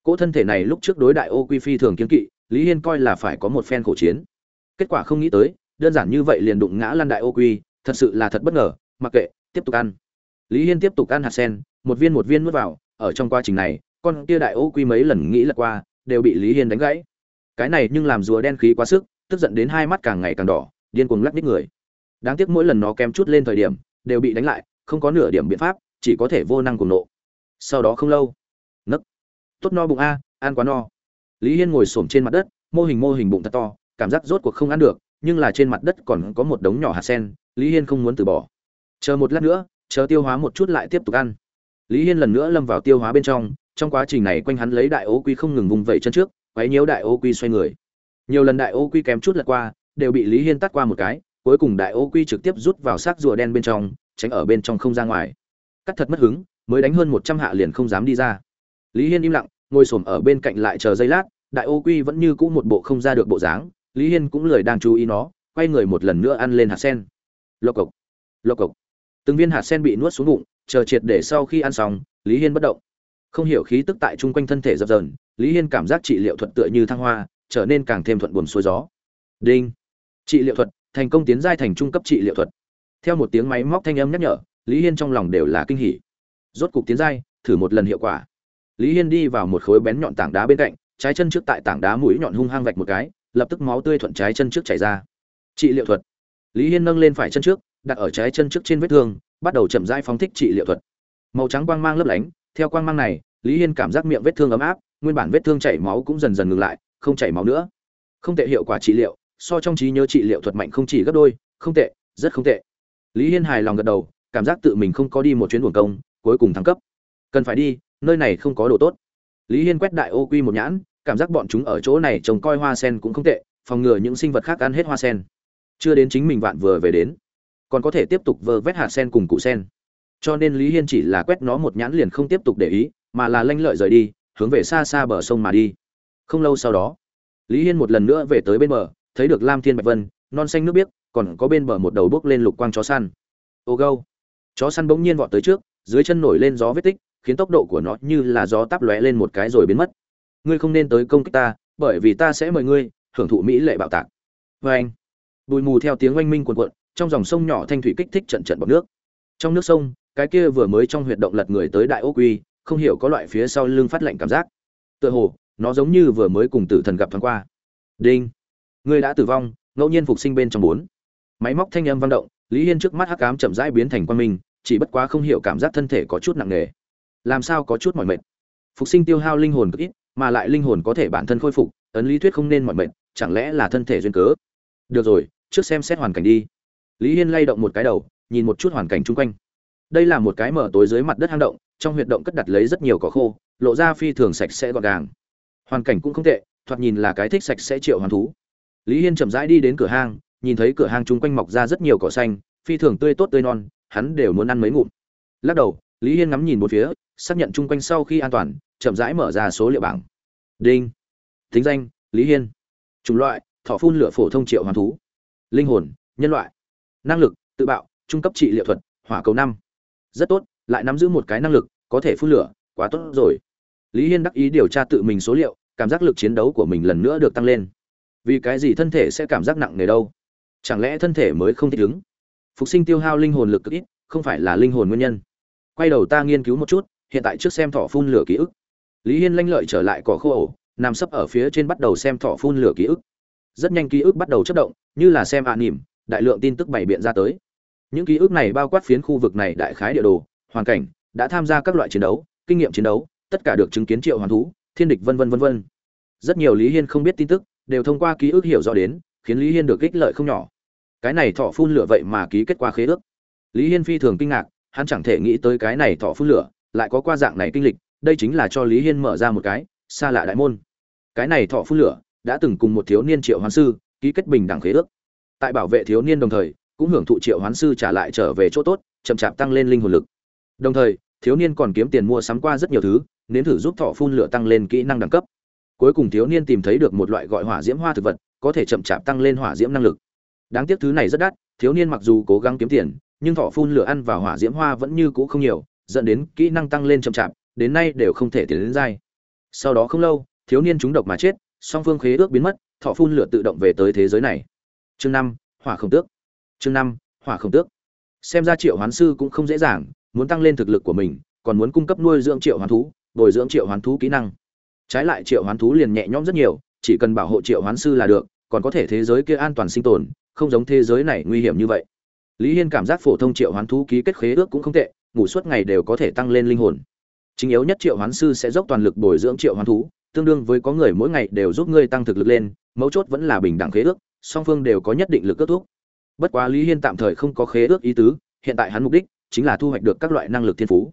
Cỗ thân thể này lúc trước đối đại ô quy phi thường kiên kỵ, lý hiên coi là phải có một phen khổ chiến. Kết quả không nghĩ tới, đơn giản như vậy liền đụng ngã lăn đại ô quy, thật sự là thật bất ngờ, mặc kệ, tiếp tục ăn. Lý hiên tiếp tục ăn hạt sen một viên một viên nuốt vào, ở trong quá trình này, con kia đại ô quy mấy lần nghĩ lật qua, đều bị lý hiên đánh gãy. Cái này nhưng làm rùa đen khí quá sức, tức giận đến hai mắt càng ngày càng đỏ, điên cuồng lắc đích người. Đáng tiếc mỗi lần nó kém chút lên thời điểm, đều bị đánh lại, không có nửa điểm biện pháp, chỉ có thể vô năng cùng nộ. Sau đó không lâu, nấc. Tốt no bụng a, ăn quá no. Lý hiên ngồi xổm trên mặt đất, mô hình mô hình bụng thật to, cảm giác rốt cuộc không ăn được, nhưng là trên mặt đất còn có một đống nhỏ hạt sen, lý hiên không muốn từ bỏ. Chờ một lát nữa, chờ tiêu hóa một chút lại tiếp tục ăn lý hiên lần nữa lâm vào tiêu hóa bên trong trong quá trình này quanh hắn lấy đại ô quy không ngừng vùng vẩy chân trước, quấy nhiễu đại ô quy xoay người. Nhiều lần đại ô quy kém chút lật qua, đều bị lý hiên tắt qua một cái, cuối cùng đại ô quy trực tiếp rút vào xác rùa đen bên trong, tránh ở bên trong không ra ngoài. Cắt thật mất hứng, mới đánh hơn một trăm hạ liền không dám đi ra. Lý hiên im lặng, ngồi s ở bên cạnh lại chờ giây lát, đại ô quy vẫn như cũ một bộ không ra được bộ dáng, lý hiên cũng lười đang chú ý nó, quay người một lần nữa ăn lên hạt sen. Lộc cộc lộc cộc. Từng viên hạt sen bị nuốt xuống bụng chờ triệt để sau khi ăn xong, lý hiên bất động. Không hiểu khí tức tại chung quanh thân thể dập dờn, lý hiên cảm giác trị liệu thuật tựa như thăng hoa, trở nên càng thêm thuận buồm xuôi gió. Đinh. Trị liệu thuật, thành công tiến giai thành trung cấp trị liệu thuật. Theo một tiếng máy móc thanh âm nhắc nhở, lý hiên trong lòng đều là kinh hỉ. Rốt cục tiến giai, thử một lần hiệu quả. Lý hiên đi vào một khối bén nhọn tảng đá bên cạnh, trái chân trước tại tảng đá mũi nhọn hung hăng vạch một cái, lập tức máu tươi thuận trái chân trước chảy ra. Trị liệu thuật. Lý hiên nâng lên phải chân trước, đặt ở trái chân trước trên vết thương bắt đầu chậm rãi phóng thích trị liệu thuật. Màu trắng quang mang lấp lánh, theo quang mang này, lý hiên cảm giác miệng vết thương ấm áp, nguyên bản vết thương chảy máu cũng dần dần ngừng lại, không chảy máu nữa. Không tệ hiệu quả trị liệu, so trong trí nhớ trị liệu thuật mạnh không chỉ gấp đôi, không tệ, rất không tệ. Lý hiên hài lòng gật đầu, cảm giác tự mình không có đi một chuyến buồng công, cuối cùng thăng cấp. Cần phải đi, nơi này không có đồ tốt. Lý hiên quét đại ô quy một nhãn, cảm giác bọn chúng ở chỗ này trồng coi hoa sen cũng không tệ, phòng ngừa những sinh vật khác ăn hết hoa sen. Chưa đến chính mình vạn vừa về đến còn có thể tiếp tục vơ vét hạt sen cùng cụ sen. Cho nên lý hiên chỉ là quét nó một nhãn liền không tiếp tục để ý, mà là lanh lợi rời đi, hướng về xa xa bờ sông mà đi. Không lâu sau đó, lý hiên một lần nữa về tới bên bờ, thấy được lam thiên bạch vân, non xanh nước biếc, còn có bên bờ một đầu bước lên lục quang chó săn. Ô gâu! Chó săn bỗng nhiên vọt tới trước, dưới chân nổi lên gió vết tích, khiến tốc độ của nó như là gió tắp lóe lên một cái rồi biến mất. Ngươi không nên tới công kích ta, bởi vì ta sẽ mời ngươi, hưởng thụ mỹ lệ bạo tạc. Vê anh bụi mù theo tiếng oanh minh quần quận trong dòng sông nhỏ thanh thủy kích thích trận trận bọt nước. Trong nước sông, cái kia vừa mới trong huyệt động lật người tới đại ô quy, không hiểu có loại phía sau lưng phát lạnh cảm giác. Tựa hồ, nó giống như vừa mới cùng tử thần gặp thoáng qua. Đinh! Ngươi đã tử vong, ngẫu nhiên phục sinh bên trong bốn. Máy móc thanh âm vang động, lý hiên trước mắt hắc ám chậm rãi biến thành quan minh, chỉ bất quá không hiểu cảm giác thân thể có chút nặng nề. Làm sao có chút mỏi mệt? Phục sinh tiêu hao linh hồn cực ít, mà lại linh hồn có thể bản thân khôi phục, ấn lý thuyết không nên mỏi mệt, chẳng lẽ là thân thể duyên cớ? Được rồi, trước xem xét hoàn cảnh đi lý hiên lay động một cái đầu, nhìn một chút hoàn cảnh chung quanh. Đây là một cái mở tối dưới mặt đất hang động, trong huyệt động cất đặt lấy rất nhiều cỏ khô, lộ ra phi thường sạch sẽ gọn gàng. Hoàn cảnh cũng không tệ, thoạt nhìn là cái thích sạch sẽ triệu hoàn thú. Lý hiên chậm rãi đi đến cửa hang, nhìn thấy cửa hang chung quanh mọc ra rất nhiều cỏ xanh, phi thường tươi tốt tươi non, hắn đều muốn ăn mấy ngụm. Lắc đầu, lý hiên ngắm nhìn một phía, xác nhận chung quanh sau khi an toàn, chậm rãi mở ra số liệu bảng. Đinh. Thính danh, lý hiên. Chủng loại thọ phun lửa phổ thông triệu hoàn thú. Linh hồn, nhân loại năng lực, tự bạo, trung cấp trị liệu thuật, hỏa cầu năm. Rất tốt, lại nắm giữ một cái năng lực, có thể phun lửa, quá tốt rồi. Lý hiên đắc ý điều tra tự mình số liệu, cảm giác lực chiến đấu của mình lần nữa được tăng lên. Vì cái gì thân thể sẽ cảm giác nặng nề đâu? Chẳng lẽ thân thể mới không thích ứng? Phục sinh tiêu hao linh hồn lực cực ít, không phải là linh hồn nguyên nhân. Quay đầu ta nghiên cứu một chút, hiện tại trước xem thọ phun lửa ký ức. Lý hiên lanh lợi trở lại cỏ khô ổ, nằm sấp ở phía trên bắt đầu xem thọ phun lửa ký ức. Rất nhanh ký ức bắt đầu chất động, như là xem ạ à nỉm đại lượng tin tức bày biện ra tới. Những ký ức này bao quát phiến khu vực này đại khái địa đồ, hoàn cảnh, đã tham gia các loại chiến đấu, kinh nghiệm chiến đấu, tất cả được chứng kiến triệu hoàn thú, thiên địch vân vân vân vân. Rất nhiều lý hiên không biết tin tức, đều thông qua ký ức hiểu rõ đến, khiến lý hiên được ích lợi không nhỏ. Cái này thọ phun lửa vậy mà ký kết quả khế ước. Lý hiên phi thường kinh ngạc, hắn chẳng thể nghĩ tới cái này thọ phun lửa, lại có qua dạng này kinh lịch, đây chính là cho lý hiên mở ra một cái, xa lạ đại môn. Cái này thọ phun lửa, đã từng cùng một thiếu niên triệu hoàn sư, ký kết bình đẳng khế ước tại bảo vệ thiếu niên đồng thời, cũng hưởng thụ triệu hoán sư trả lại trở về chỗ tốt, chậm chạp tăng lên linh hồn lực. Đồng thời, thiếu niên còn kiếm tiền mua sắm qua rất nhiều thứ, nếm thử giúp thọ phun lửa tăng lên kỹ năng đẳng cấp. Cuối cùng thiếu niên tìm thấy được một loại gọi hỏa diễm hoa thực vật, có thể chậm chạp tăng lên hỏa diễm năng lực. Đáng tiếc thứ này rất đắt, thiếu niên mặc dù cố gắng kiếm tiền, nhưng thọ phun lửa ăn vào hỏa diễm hoa vẫn như cũ không nhiều, dẫn đến kỹ năng tăng lên chậm chạp, đến nay đều không thể tiến đến dai. Sau đó không lâu, thiếu niên trúng độc mà chết, song phương khế ước biến mất, thọ phun lửa tự động về tới thế giới này chương năm, hỏa không tước. Chương năm, hỏa không tước. Xem ra triệu hoán sư cũng không dễ dàng, muốn tăng lên thực lực của mình, còn muốn cung cấp nuôi dưỡng triệu hoán thú, bồi dưỡng triệu hoán thú kỹ năng. Trái lại triệu hoán thú liền nhẹ nhõm rất nhiều, chỉ cần bảo hộ triệu hoán sư là được, còn có thể thế giới kia an toàn sinh tồn, không giống thế giới này nguy hiểm như vậy. Lý hiên cảm giác phổ thông triệu hoán thú ký kết khế ước cũng không tệ, ngủ suốt ngày đều có thể tăng lên linh hồn. Chính yếu nhất triệu hoán sư sẽ dốc toàn lực bồi dưỡng triệu hoán thú, tương đương với có người mỗi ngày đều giúp ngươi tăng thực lực lên, mấu chốt vẫn là bình đẳng khế ước song phương đều có nhất định lực cướp thuốc. bất quá lý hiên tạm thời không có khế ước ý tứ, hiện tại hắn mục đích chính là thu hoạch được các loại năng lực thiên phú.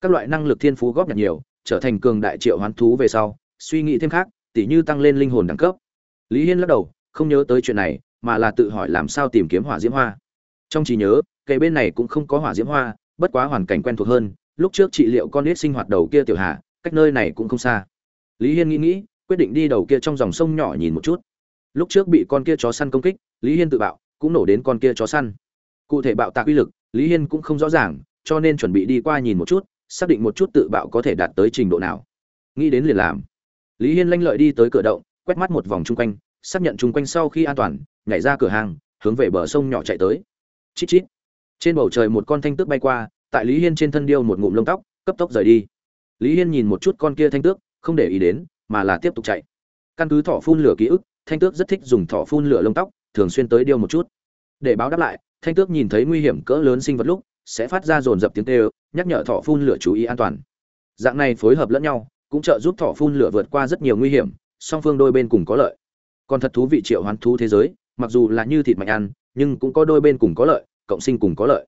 Các loại năng lực thiên phú góp nhặt nhiều, trở thành cường đại triệu hoán thú về sau, suy nghĩ thêm khác, tỉ như tăng lên linh hồn đẳng cấp. Lý hiên lắc đầu, không nhớ tới chuyện này, mà là tự hỏi làm sao tìm kiếm hỏa diễm hoa. Trong trí nhớ kệ bên này cũng không có hỏa diễm hoa, bất quá hoàn cảnh quen thuộc hơn, lúc trước trị liệu con nít sinh hoạt đầu kia tiểu hà, cách nơi này cũng không xa. Lý hiên nghĩ nghĩ, quyết định đi đầu kia trong dòng sông nhỏ nhìn một chút lúc trước bị con kia chó săn công kích, lý hiên tự bạo, cũng nổ đến con kia chó săn. Cụ thể bạo tạc uy lực, lý hiên cũng không rõ ràng, cho nên chuẩn bị đi qua nhìn một chút, xác định một chút tự bạo có thể đạt tới trình độ nào. Nghĩ đến liền làm. Lý hiên lanh lợi đi tới cửa động, quét mắt một vòng chung quanh, xác nhận chung quanh sau khi an toàn, nhảy ra cửa hàng, hướng về bờ sông nhỏ chạy tới. Chít chít. Trên bầu trời một con thanh tước bay qua, tại lý hiên trên thân điêu một ngụm lông tóc, cấp tốc rời đi. Lý hiên nhìn một chút con kia thanh tước, không để ý đến, mà là tiếp tục chạy. Căn cứ thỏ phun lửa ký ức thanh tước rất thích dùng thỏ phun lửa lông tóc, thường xuyên tới điêu một chút. Để báo đáp lại, thanh tước nhìn thấy nguy hiểm cỡ lớn sinh vật lúc, sẽ phát ra dồn dập tiếng kêu, nhắc nhở thỏ phun lửa chú ý an toàn. Dạng này phối hợp lẫn nhau, cũng trợ giúp thỏ phun lửa vượt qua rất nhiều nguy hiểm, song phương đôi bên cùng có lợi. Còn thật thú vị triệu hoán thú thế giới, mặc dù là như thịt mạnh ăn, nhưng cũng có đôi bên cùng có lợi, cộng sinh cùng có lợi.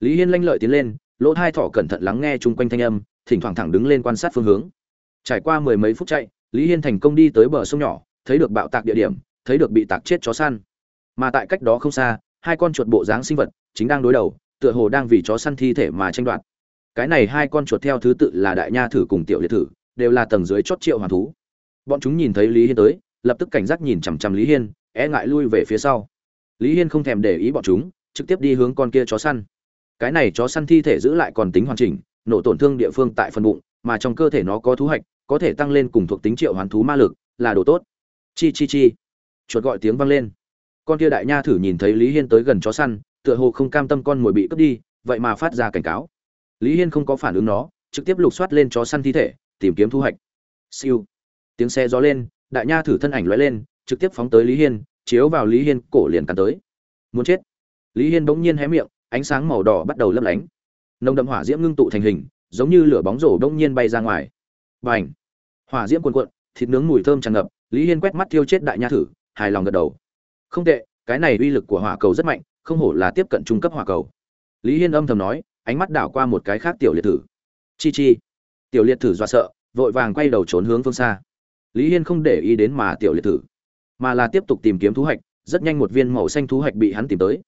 Lý hiên lanh lợi tiến lên, lỗ hai thỏ cẩn thận lắng nghe chung quanh thanh âm, thỉnh thoảng thẳng đứng lên quan sát phương hướng. Trải qua mười mấy phút chạy, lý hiên thành công đi tới bờ sông nhỏ thấy được bạo tạc địa điểm, thấy được bị tạc chết chó săn. Mà tại cách đó không xa, hai con chuột bộ dáng sinh vật chính đang đối đầu, tựa hồ đang vì chó săn thi thể mà tranh đoạt. Cái này hai con chuột theo thứ tự là đại nha thử cùng tiểu liệt thử, đều là tầng dưới chót triệu hoàn thú. Bọn chúng nhìn thấy lý hiên tới, lập tức cảnh giác nhìn chằm chằm lý hiên e ngại lui về phía sau. Lý hiên không thèm để ý bọn chúng, trực tiếp đi hướng con kia chó săn. Cái này chó săn thi thể giữ lại còn tính hoàn chỉnh, nổ tổn thương địa phương tại phần bụng, mà trong cơ thể nó có thú hạch, có thể tăng lên cùng thuộc tính triệu hoàn thú ma lực, là đồ tốt chi chi chi. Chuột gọi tiếng vang lên. Con kia đại nha thử nhìn thấy lý hiên tới gần chó săn, tựa hồ không cam tâm con mồi bị cướp đi, vậy mà phát ra cảnh cáo. Lý hiên không có phản ứng nó, trực tiếp lục soát lên chó săn thi thể, tìm kiếm thu hoạch. Siêu. Tiếng xe gió lên, đại nha thử thân ảnh lóe lên, trực tiếp phóng tới lý hiên, chiếu vào lý hiên, cổ liền cắn tới. Muốn chết. Lý hiên bỗng nhiên hé miệng, ánh sáng màu đỏ bắt đầu lấp lánh. Nồng đậm hỏa diễm ngưng tụ thành hình, giống như lửa bóng rổ bỗng nhiên bay ra ngoài. B à n h hỏa diễm cuồn cuộn, thịt nướng mùi thơm tràn ngập lý hiên quét mắt thiêu chết đại nha thử, hài lòng gật đầu. Không tệ, cái này uy lực của hỏa cầu rất mạnh, không hổ là tiếp cận trung cấp hỏa cầu. Lý hiên âm thầm nói, ánh mắt đảo qua một cái khác tiểu liệt thử. Chi chi. Tiểu liệt thử dọa sợ, vội vàng quay đầu trốn hướng phương xa. Lý hiên không để ý đến mà tiểu liệt thử, mà là tiếp tục tìm kiếm thú hạch, rất nhanh một viên màu xanh thú hạch bị hắn tìm tới.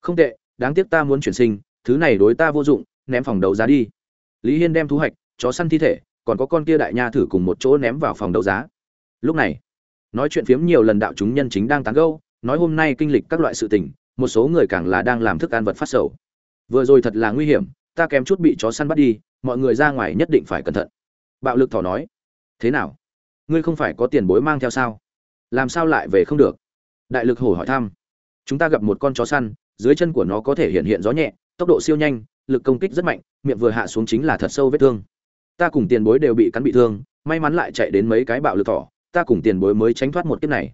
Không tệ, đáng tiếc ta muốn chuyển sinh, thứ này đối ta vô dụng, ném phòng đấu giá đi. Lý hiên đem thú hạch, chó săn thi thể, còn có con kia đại nha thử cùng một chỗ ném vào phòng đấu giá lúc này, nói chuyện phiếm nhiều lần đạo chúng nhân chính đang tán gẫu, nói hôm nay kinh lịch các loại sự tình, một số người càng là đang làm thức ăn vật phát sầu. Vừa rồi thật là nguy hiểm, ta kém chút bị chó săn bắt đi, mọi người ra ngoài nhất định phải cẩn thận. Bạo lực thỏ nói, thế nào? Ngươi không phải có tiền bối mang theo sao? Làm sao lại về không được? Đại lực hổ hỏi thăm, chúng ta gặp một con chó săn, dưới chân của nó có thể hiện hiện gió nhẹ, tốc độ siêu nhanh, lực công kích rất mạnh, miệng vừa hạ xuống chính là thật sâu vết thương. Ta cùng tiền bối đều bị cắn bị thương, may mắn lại chạy đến mấy cái bạo lực thỏ ta cùng tiền bối mới tránh thoát một kiếp này.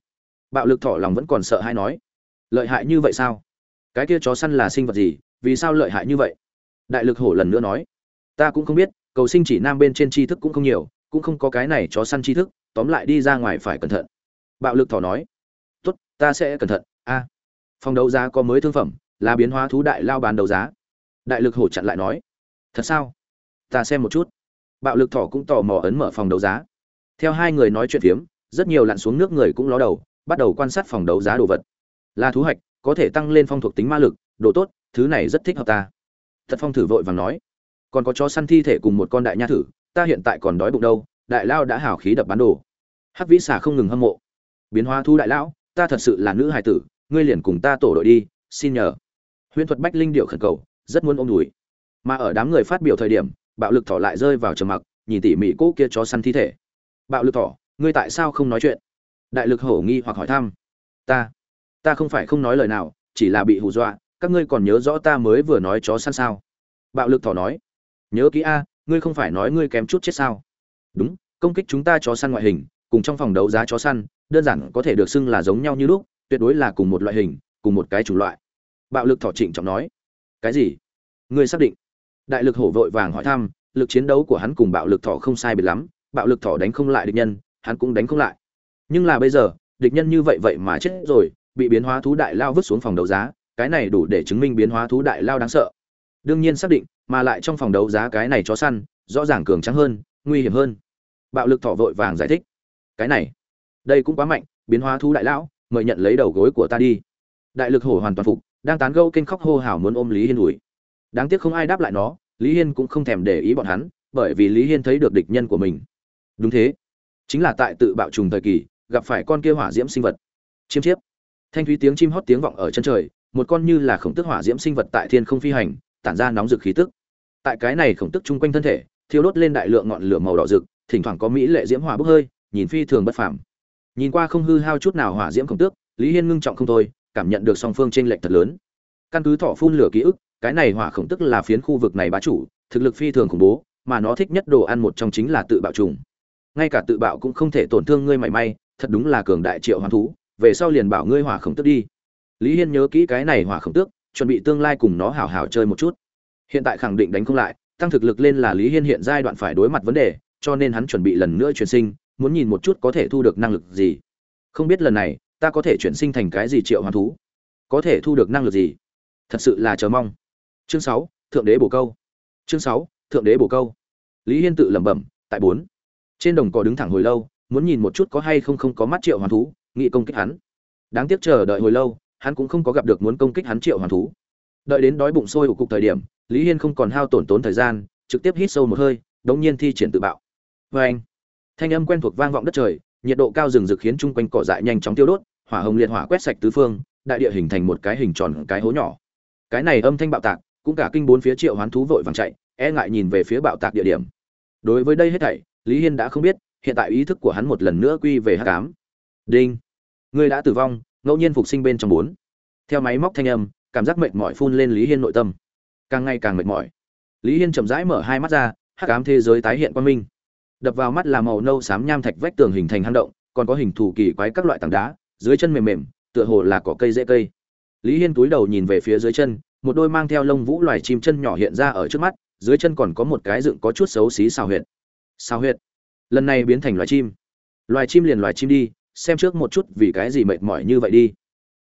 Bạo lực thỏ lòng vẫn còn sợ hay nói. Lợi hại như vậy sao? Cái kia chó săn là sinh vật gì? Vì sao lợi hại như vậy? Đại lực hổ lần nữa nói. Ta cũng không biết, cầu sinh chỉ nam bên trên tri thức cũng không nhiều, cũng không có cái này chó săn tri thức, tóm lại đi ra ngoài phải cẩn thận. Bạo lực thỏ nói. Tốt, ta sẽ cẩn thận. A. Phòng đấu giá có mới thương phẩm, là biến hóa thú đại lao bán đấu giá. Đại lực hổ chặn lại nói. Thật sao? Ta xem một chút. Bạo lực thỏ cũng tò mò ấn mở phòng đấu giá. Theo hai người nói chuyện phiếm rất nhiều lặn xuống nước người cũng ló đầu, bắt đầu quan sát phòng đấu giá đồ vật. Là thú hạch, có thể tăng lên phong thuộc tính ma lực, đồ tốt, thứ này rất thích hợp ta. Thật phong thử vội vàng nói. Còn có chó săn thi thể cùng một con đại nha thử, ta hiện tại còn đói bụng đâu, đại lao đã hào khí đập bán đồ. Hắc vĩ xả không ngừng hâm mộ. Biến hóa thu đại lão, ta thật sự là nữ hài tử, ngươi liền cùng ta tổ đội đi, xin nhờ. Huyễn thuật bách linh điệu khẩn cầu, rất muốn ôm đùi. Mà ở đám người phát biểu thời điểm, bạo lực thỏ lại rơi vào trầm mặc, nhìn tỉ mỉ cỗ kia chó săn thi thể. Bạo lực thỏ ngươi tại sao không nói chuyện? Đại lực hổ nghi hoặc hỏi thăm. Ta ta không phải không nói lời nào, chỉ là bị hù dọa, các ngươi còn nhớ rõ ta mới vừa nói chó săn sao? Bạo lực thỏ nói. Nhớ kỹ a, ngươi không phải nói ngươi kém chút chết sao? Đúng, công kích chúng ta chó săn ngoại hình, cùng trong phòng đấu giá chó săn, đơn giản có thể được xưng là giống nhau như lúc, tuyệt đối là cùng một loại hình, cùng một cái chủng loại. Bạo lực thỏ trịnh trọng nói. Cái gì? Ngươi xác định? Đại lực hổ vội vàng hỏi thăm, lực chiến đấu của hắn cùng bạo lực thỏ không sai biệt lắm, bạo lực thỏ đánh không lại địch nhân hắn cũng đánh không lại. Nhưng là bây giờ, địch nhân như vậy vậy mà chết rồi, bị biến hóa thú đại lao vứt xuống phòng đấu giá, cái này đủ để chứng minh biến hóa thú đại lao đáng sợ. Đương nhiên xác định, mà lại trong phòng đấu giá cái này chó săn, rõ ràng cường trắng hơn, nguy hiểm hơn. Bạo lực thọ vội vàng giải thích. Cái này, đây cũng quá mạnh, biến hóa thú đại lão, mời nhận lấy đầu gối của ta đi. Đại lực hổ hoàn toàn phục, đang tán gẫu kênh khóc hô hào muốn ôm lý hiên ủi đáng tiếc không ai đáp lại nó, lý hiên cũng không thèm để ý bọn hắn, bởi vì lý hiên thấy được địch nhân của mình. Đúng thế chính là tại tự bạo trùng thời kỳ, gặp phải con kia hỏa diễm sinh vật. Chiêm chiếp. Thanh thúy tiếng chim hót tiếng vọng ở chân trời, một con như là khổng tức hỏa diễm sinh vật tại thiên không phi hành, tản ra nóng rực khí tức. Tại cái này khổng tức chung quanh thân thể, thiêu đốt lên đại lượng ngọn lửa màu đỏ rực, thỉnh thoảng có mỹ lệ diễm hỏa bốc hơi, nhìn phi thường bất phàm. Nhìn qua không hư hao chút nào hỏa diễm khổng tước, lý hiên ngưng trọng không thôi, cảm nhận được song phương trên lệch thật lớn. Căn cứ thọ phun lửa ký ức, cái này hỏa khổng tức là phiến khu vực này bá chủ, thực lực phi thường khủng bố, mà nó thích nhất đồ ăn một trong chính là tự bạo trùng ngay cả tự bạo cũng không thể tổn thương ngươi mảy may, thật đúng là cường đại triệu hoán thú, về sau liền bảo ngươi hỏa khổng tức đi. Lý hiên nhớ kỹ cái này hỏa khổng tước, chuẩn bị tương lai cùng nó hảo hảo chơi một chút. Hiện tại khẳng định đánh không lại, tăng thực lực lên là lý hiên hiện giai đoạn phải đối mặt vấn đề, cho nên hắn chuẩn bị lần nữa chuyển sinh, muốn nhìn một chút có thể thu được năng lực gì. Không biết lần này, ta có thể chuyển sinh thành cái gì triệu hoàng thú? Có thể thu được năng lực gì? Thật sự là chờ mong. Chương sáu, thượng đế bổ câu. Chương sáu, thượng đế bổ câu. Lý hiên tự lẩm bẩm, tại bốn trên đồng cỏ đứng thẳng hồi lâu, muốn nhìn một chút có hay không không có mắt triệu hoàn thú nghị công kích hắn. Đáng tiếc chờ đợi hồi lâu, hắn cũng không có gặp được muốn công kích hắn triệu hoàn thú. Đợi đến đói bụng sôi ủ cục thời điểm, lý hiên không còn hao tổn tốn thời gian, trực tiếp hít sâu một hơi, đống nhiên thi triển tự bạo. Vê anh, thanh âm quen thuộc vang vọng đất trời, nhiệt độ cao rừng rực khiến chung quanh cỏ dại nhanh chóng tiêu đốt, hỏa hồng liệt hỏa quét sạch tứ phương, đại địa hình thành một cái hình tròn cái hố nhỏ. Cái này âm thanh bạo tạc, cũng cả kinh bốn phía triệu hoán thú vội vàng chạy e ngại nhìn về phía bạo tạc địa điểm. Đối với đây hết thảy lý hiên đã không biết, hiện tại ý thức của hắn một lần nữa quy về hát cám đinh! Người đã tử vong, ngẫu nhiên phục sinh bên trong bốn. Theo máy móc thanh âm, cảm giác mệt mỏi phun lên lý hiên nội tâm. Càng ngày càng mệt mỏi. Lý hiên chậm rãi mở hai mắt ra hát cám thế giới tái hiện quang minh. Đập vào mắt là màu nâu xám nham thạch vách tường hình thành hang động, còn có hình thù kỳ quái các loại tảng đá, dưới chân mềm mềm, tựa hồ là cỏ cây dễ cây. Lý hiên túi đầu nhìn về phía dưới chân, một đôi mang theo lông vũ loài chim chân nhỏ hiện ra ở trước mắt, dưới chân còn có một cái dựng có chút xấu xí xào huyệt. Sao huyệt. Lần này biến thành loài chim. Loài chim liền loài chim đi, xem trước một chút vì cái gì mệt mỏi như vậy đi.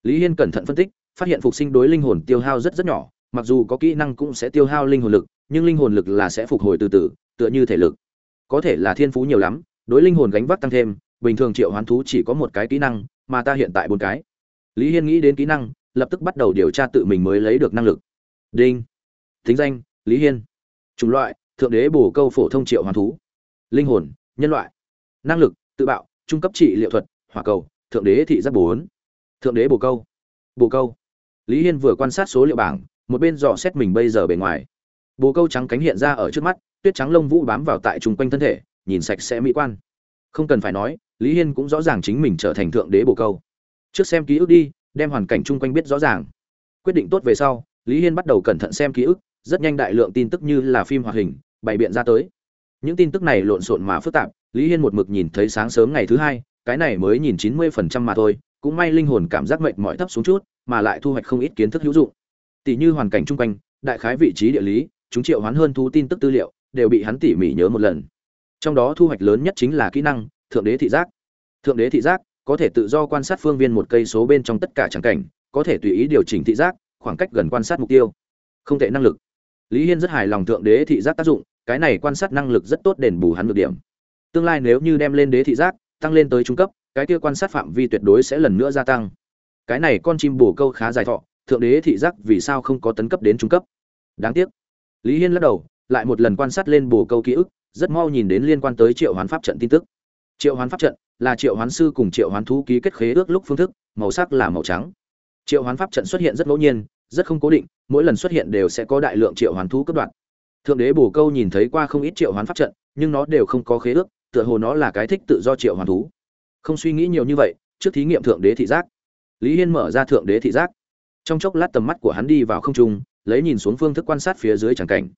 Lý hiên cẩn thận phân tích, phát hiện phục sinh đối linh hồn tiêu hao rất rất nhỏ, mặc dù có kỹ năng cũng sẽ tiêu hao linh hồn lực, nhưng linh hồn lực là sẽ phục hồi từ từ, tựa như thể lực. Có thể là thiên phú nhiều lắm, đối linh hồn gánh vác tăng thêm, bình thường triệu hoán thú chỉ có một cái kỹ năng, mà ta hiện tại bốn cái. Lý hiên nghĩ đến kỹ năng, lập tức bắt đầu điều tra tự mình mới lấy được năng lực. Đinh. Thính danh, lý hiên. Chủng loại, thượng đế bổ câu phổ thông triệu hoán thú linh hồn, nhân loại, năng lực, tự bạo, trung cấp trị liệu thuật, hỏa cầu, thượng đế thị giác bốn. Thượng đế bồ câu. Bồ câu. Lý hiên vừa quan sát số liệu bảng, một bên dò xét mình bây giờ bề ngoài. Bồ câu trắng cánh hiện ra ở trước mắt, tuyết trắng lông vũ bám vào tại chung quanh thân thể, nhìn sạch sẽ mỹ quan. Không cần phải nói, lý hiên cũng rõ ràng chính mình trở thành thượng đế bồ câu. Trước xem ký ức đi, đem hoàn cảnh chung quanh biết rõ ràng. Quyết định tốt về sau, lý hiên bắt đầu cẩn thận xem ký ức, rất nhanh đại lượng tin tức như là phim hoạt hình, bày biện ra tới những tin tức này lộn xộn mà phức tạp, lý hiên một mực nhìn thấy sáng sớm ngày thứ hai, cái này mới nhìn chín mươi phần trăm mà thôi, cũng may linh hồn cảm giác mệt mỏi thấp xuống chút, mà lại thu hoạch không ít kiến thức hữu dụng. Tỷ như hoàn cảnh chung quanh, đại khái vị trí địa lý, chúng triệu hoán hơn thú tin tức tư liệu, đều bị hắn tỉ mỉ nhớ một lần. Trong đó thu hoạch lớn nhất chính là kỹ năng, thượng đế thị giác. Thượng đế thị giác có thể tự do quan sát phương viên một cây số bên trong tất cả tràng cảnh, có thể tùy ý điều chỉnh thị giác, khoảng cách gần quan sát mục tiêu. Không tệ năng lực. Lý hiên rất hài lòng thượng đế thị giác tác dụng cái này quan sát năng lực rất tốt đền bù hắn được điểm. Tương lai nếu như đem lên đế thị giác, tăng lên tới trung cấp, cái kia quan sát phạm vi tuyệt đối sẽ lần nữa gia tăng. Cái này con chim bồ câu khá dài thọ, thượng đế thị giác vì sao không có tấn cấp đến trung cấp? Đáng tiếc. Lý hiên lắc đầu, lại một lần quan sát lên bồ câu ký ức, rất mau nhìn đến liên quan tới triệu hoán pháp trận tin tức. Triệu hoán pháp trận là triệu hoán sư cùng triệu hoán thú ký kết khế ước lúc phương thức, màu sắc là màu trắng. Triệu hoán pháp trận xuất hiện rất ngẫu nhiên, rất không cố định, mỗi lần xuất hiện đều sẽ có đại lượng triệu hoán thú cấp đoạn thượng đế bồ câu nhìn thấy qua không ít triệu hoán pháp trận, nhưng nó đều không có khế ước, tựa hồ nó là cái thích tự do triệu hoán thú. Không suy nghĩ nhiều như vậy, trước thí nghiệm thượng đế thị giác. Lý hiên mở ra thượng đế thị giác. Trong chốc lát tầm mắt của hắn đi vào không trung, lấy nhìn xuống phương thức quan sát phía dưới tràng cảnh.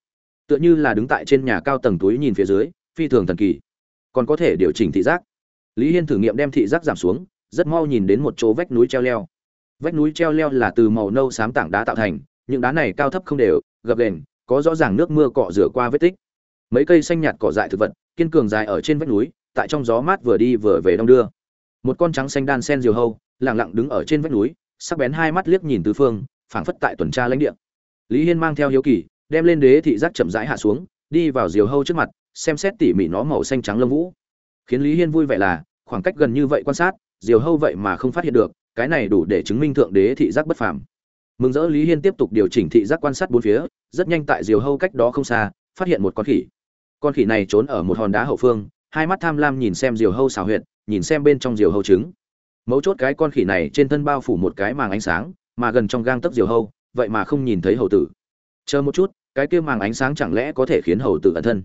Tựa như là đứng tại trên nhà cao tầng túi nhìn phía dưới, phi thường thần kỳ. Còn có thể điều chỉnh thị giác. Lý hiên thử nghiệm đem thị giác giảm xuống, rất mau nhìn đến một chỗ vách núi treo leo. Vách núi treo leo là từ màu nâu xám tảng đá tạo thành, những đá này cao thấp không đều, gập ghềnh có rõ ràng nước mưa cọ rửa qua vết tích. Mấy cây xanh nhạt cỏ dại thực vật, kiên cường dài ở trên vách núi, tại trong gió mát vừa đi vừa về đông đưa. Một con trắng xanh đan sen diều hâu lẳng lặng đứng ở trên vách núi, sắc bén hai mắt liếc nhìn tứ phương, phảng phất tại tuần tra lãnh địa. Lý hiên mang theo hiếu kỳ, đem lên đế thị giác chậm rãi hạ xuống, đi vào diều hâu trước mặt, xem xét tỉ mỉ nó màu xanh trắng lông vũ. Khiến lý hiên vui vẻ là, khoảng cách gần như vậy quan sát, diều hâu vậy mà không phát hiện được, cái này đủ để chứng minh thượng đế thị giác bất phàm mừng rỡ lý hiên tiếp tục điều chỉnh thị giác quan sát bốn phía, rất nhanh tại diều hâu cách đó không xa, phát hiện một con khỉ. Con khỉ này trốn ở một hòn đá hậu phương, hai mắt tham lam nhìn xem diều hâu xào huyệt, nhìn xem bên trong diều hâu trứng. Mấu chốt cái con khỉ này trên thân bao phủ một cái màng ánh sáng, mà gần trong gang tấc diều hâu, vậy mà không nhìn thấy hầu tử. Chờ một chút, cái kia màng ánh sáng chẳng lẽ có thể khiến hầu tử ẩn thân?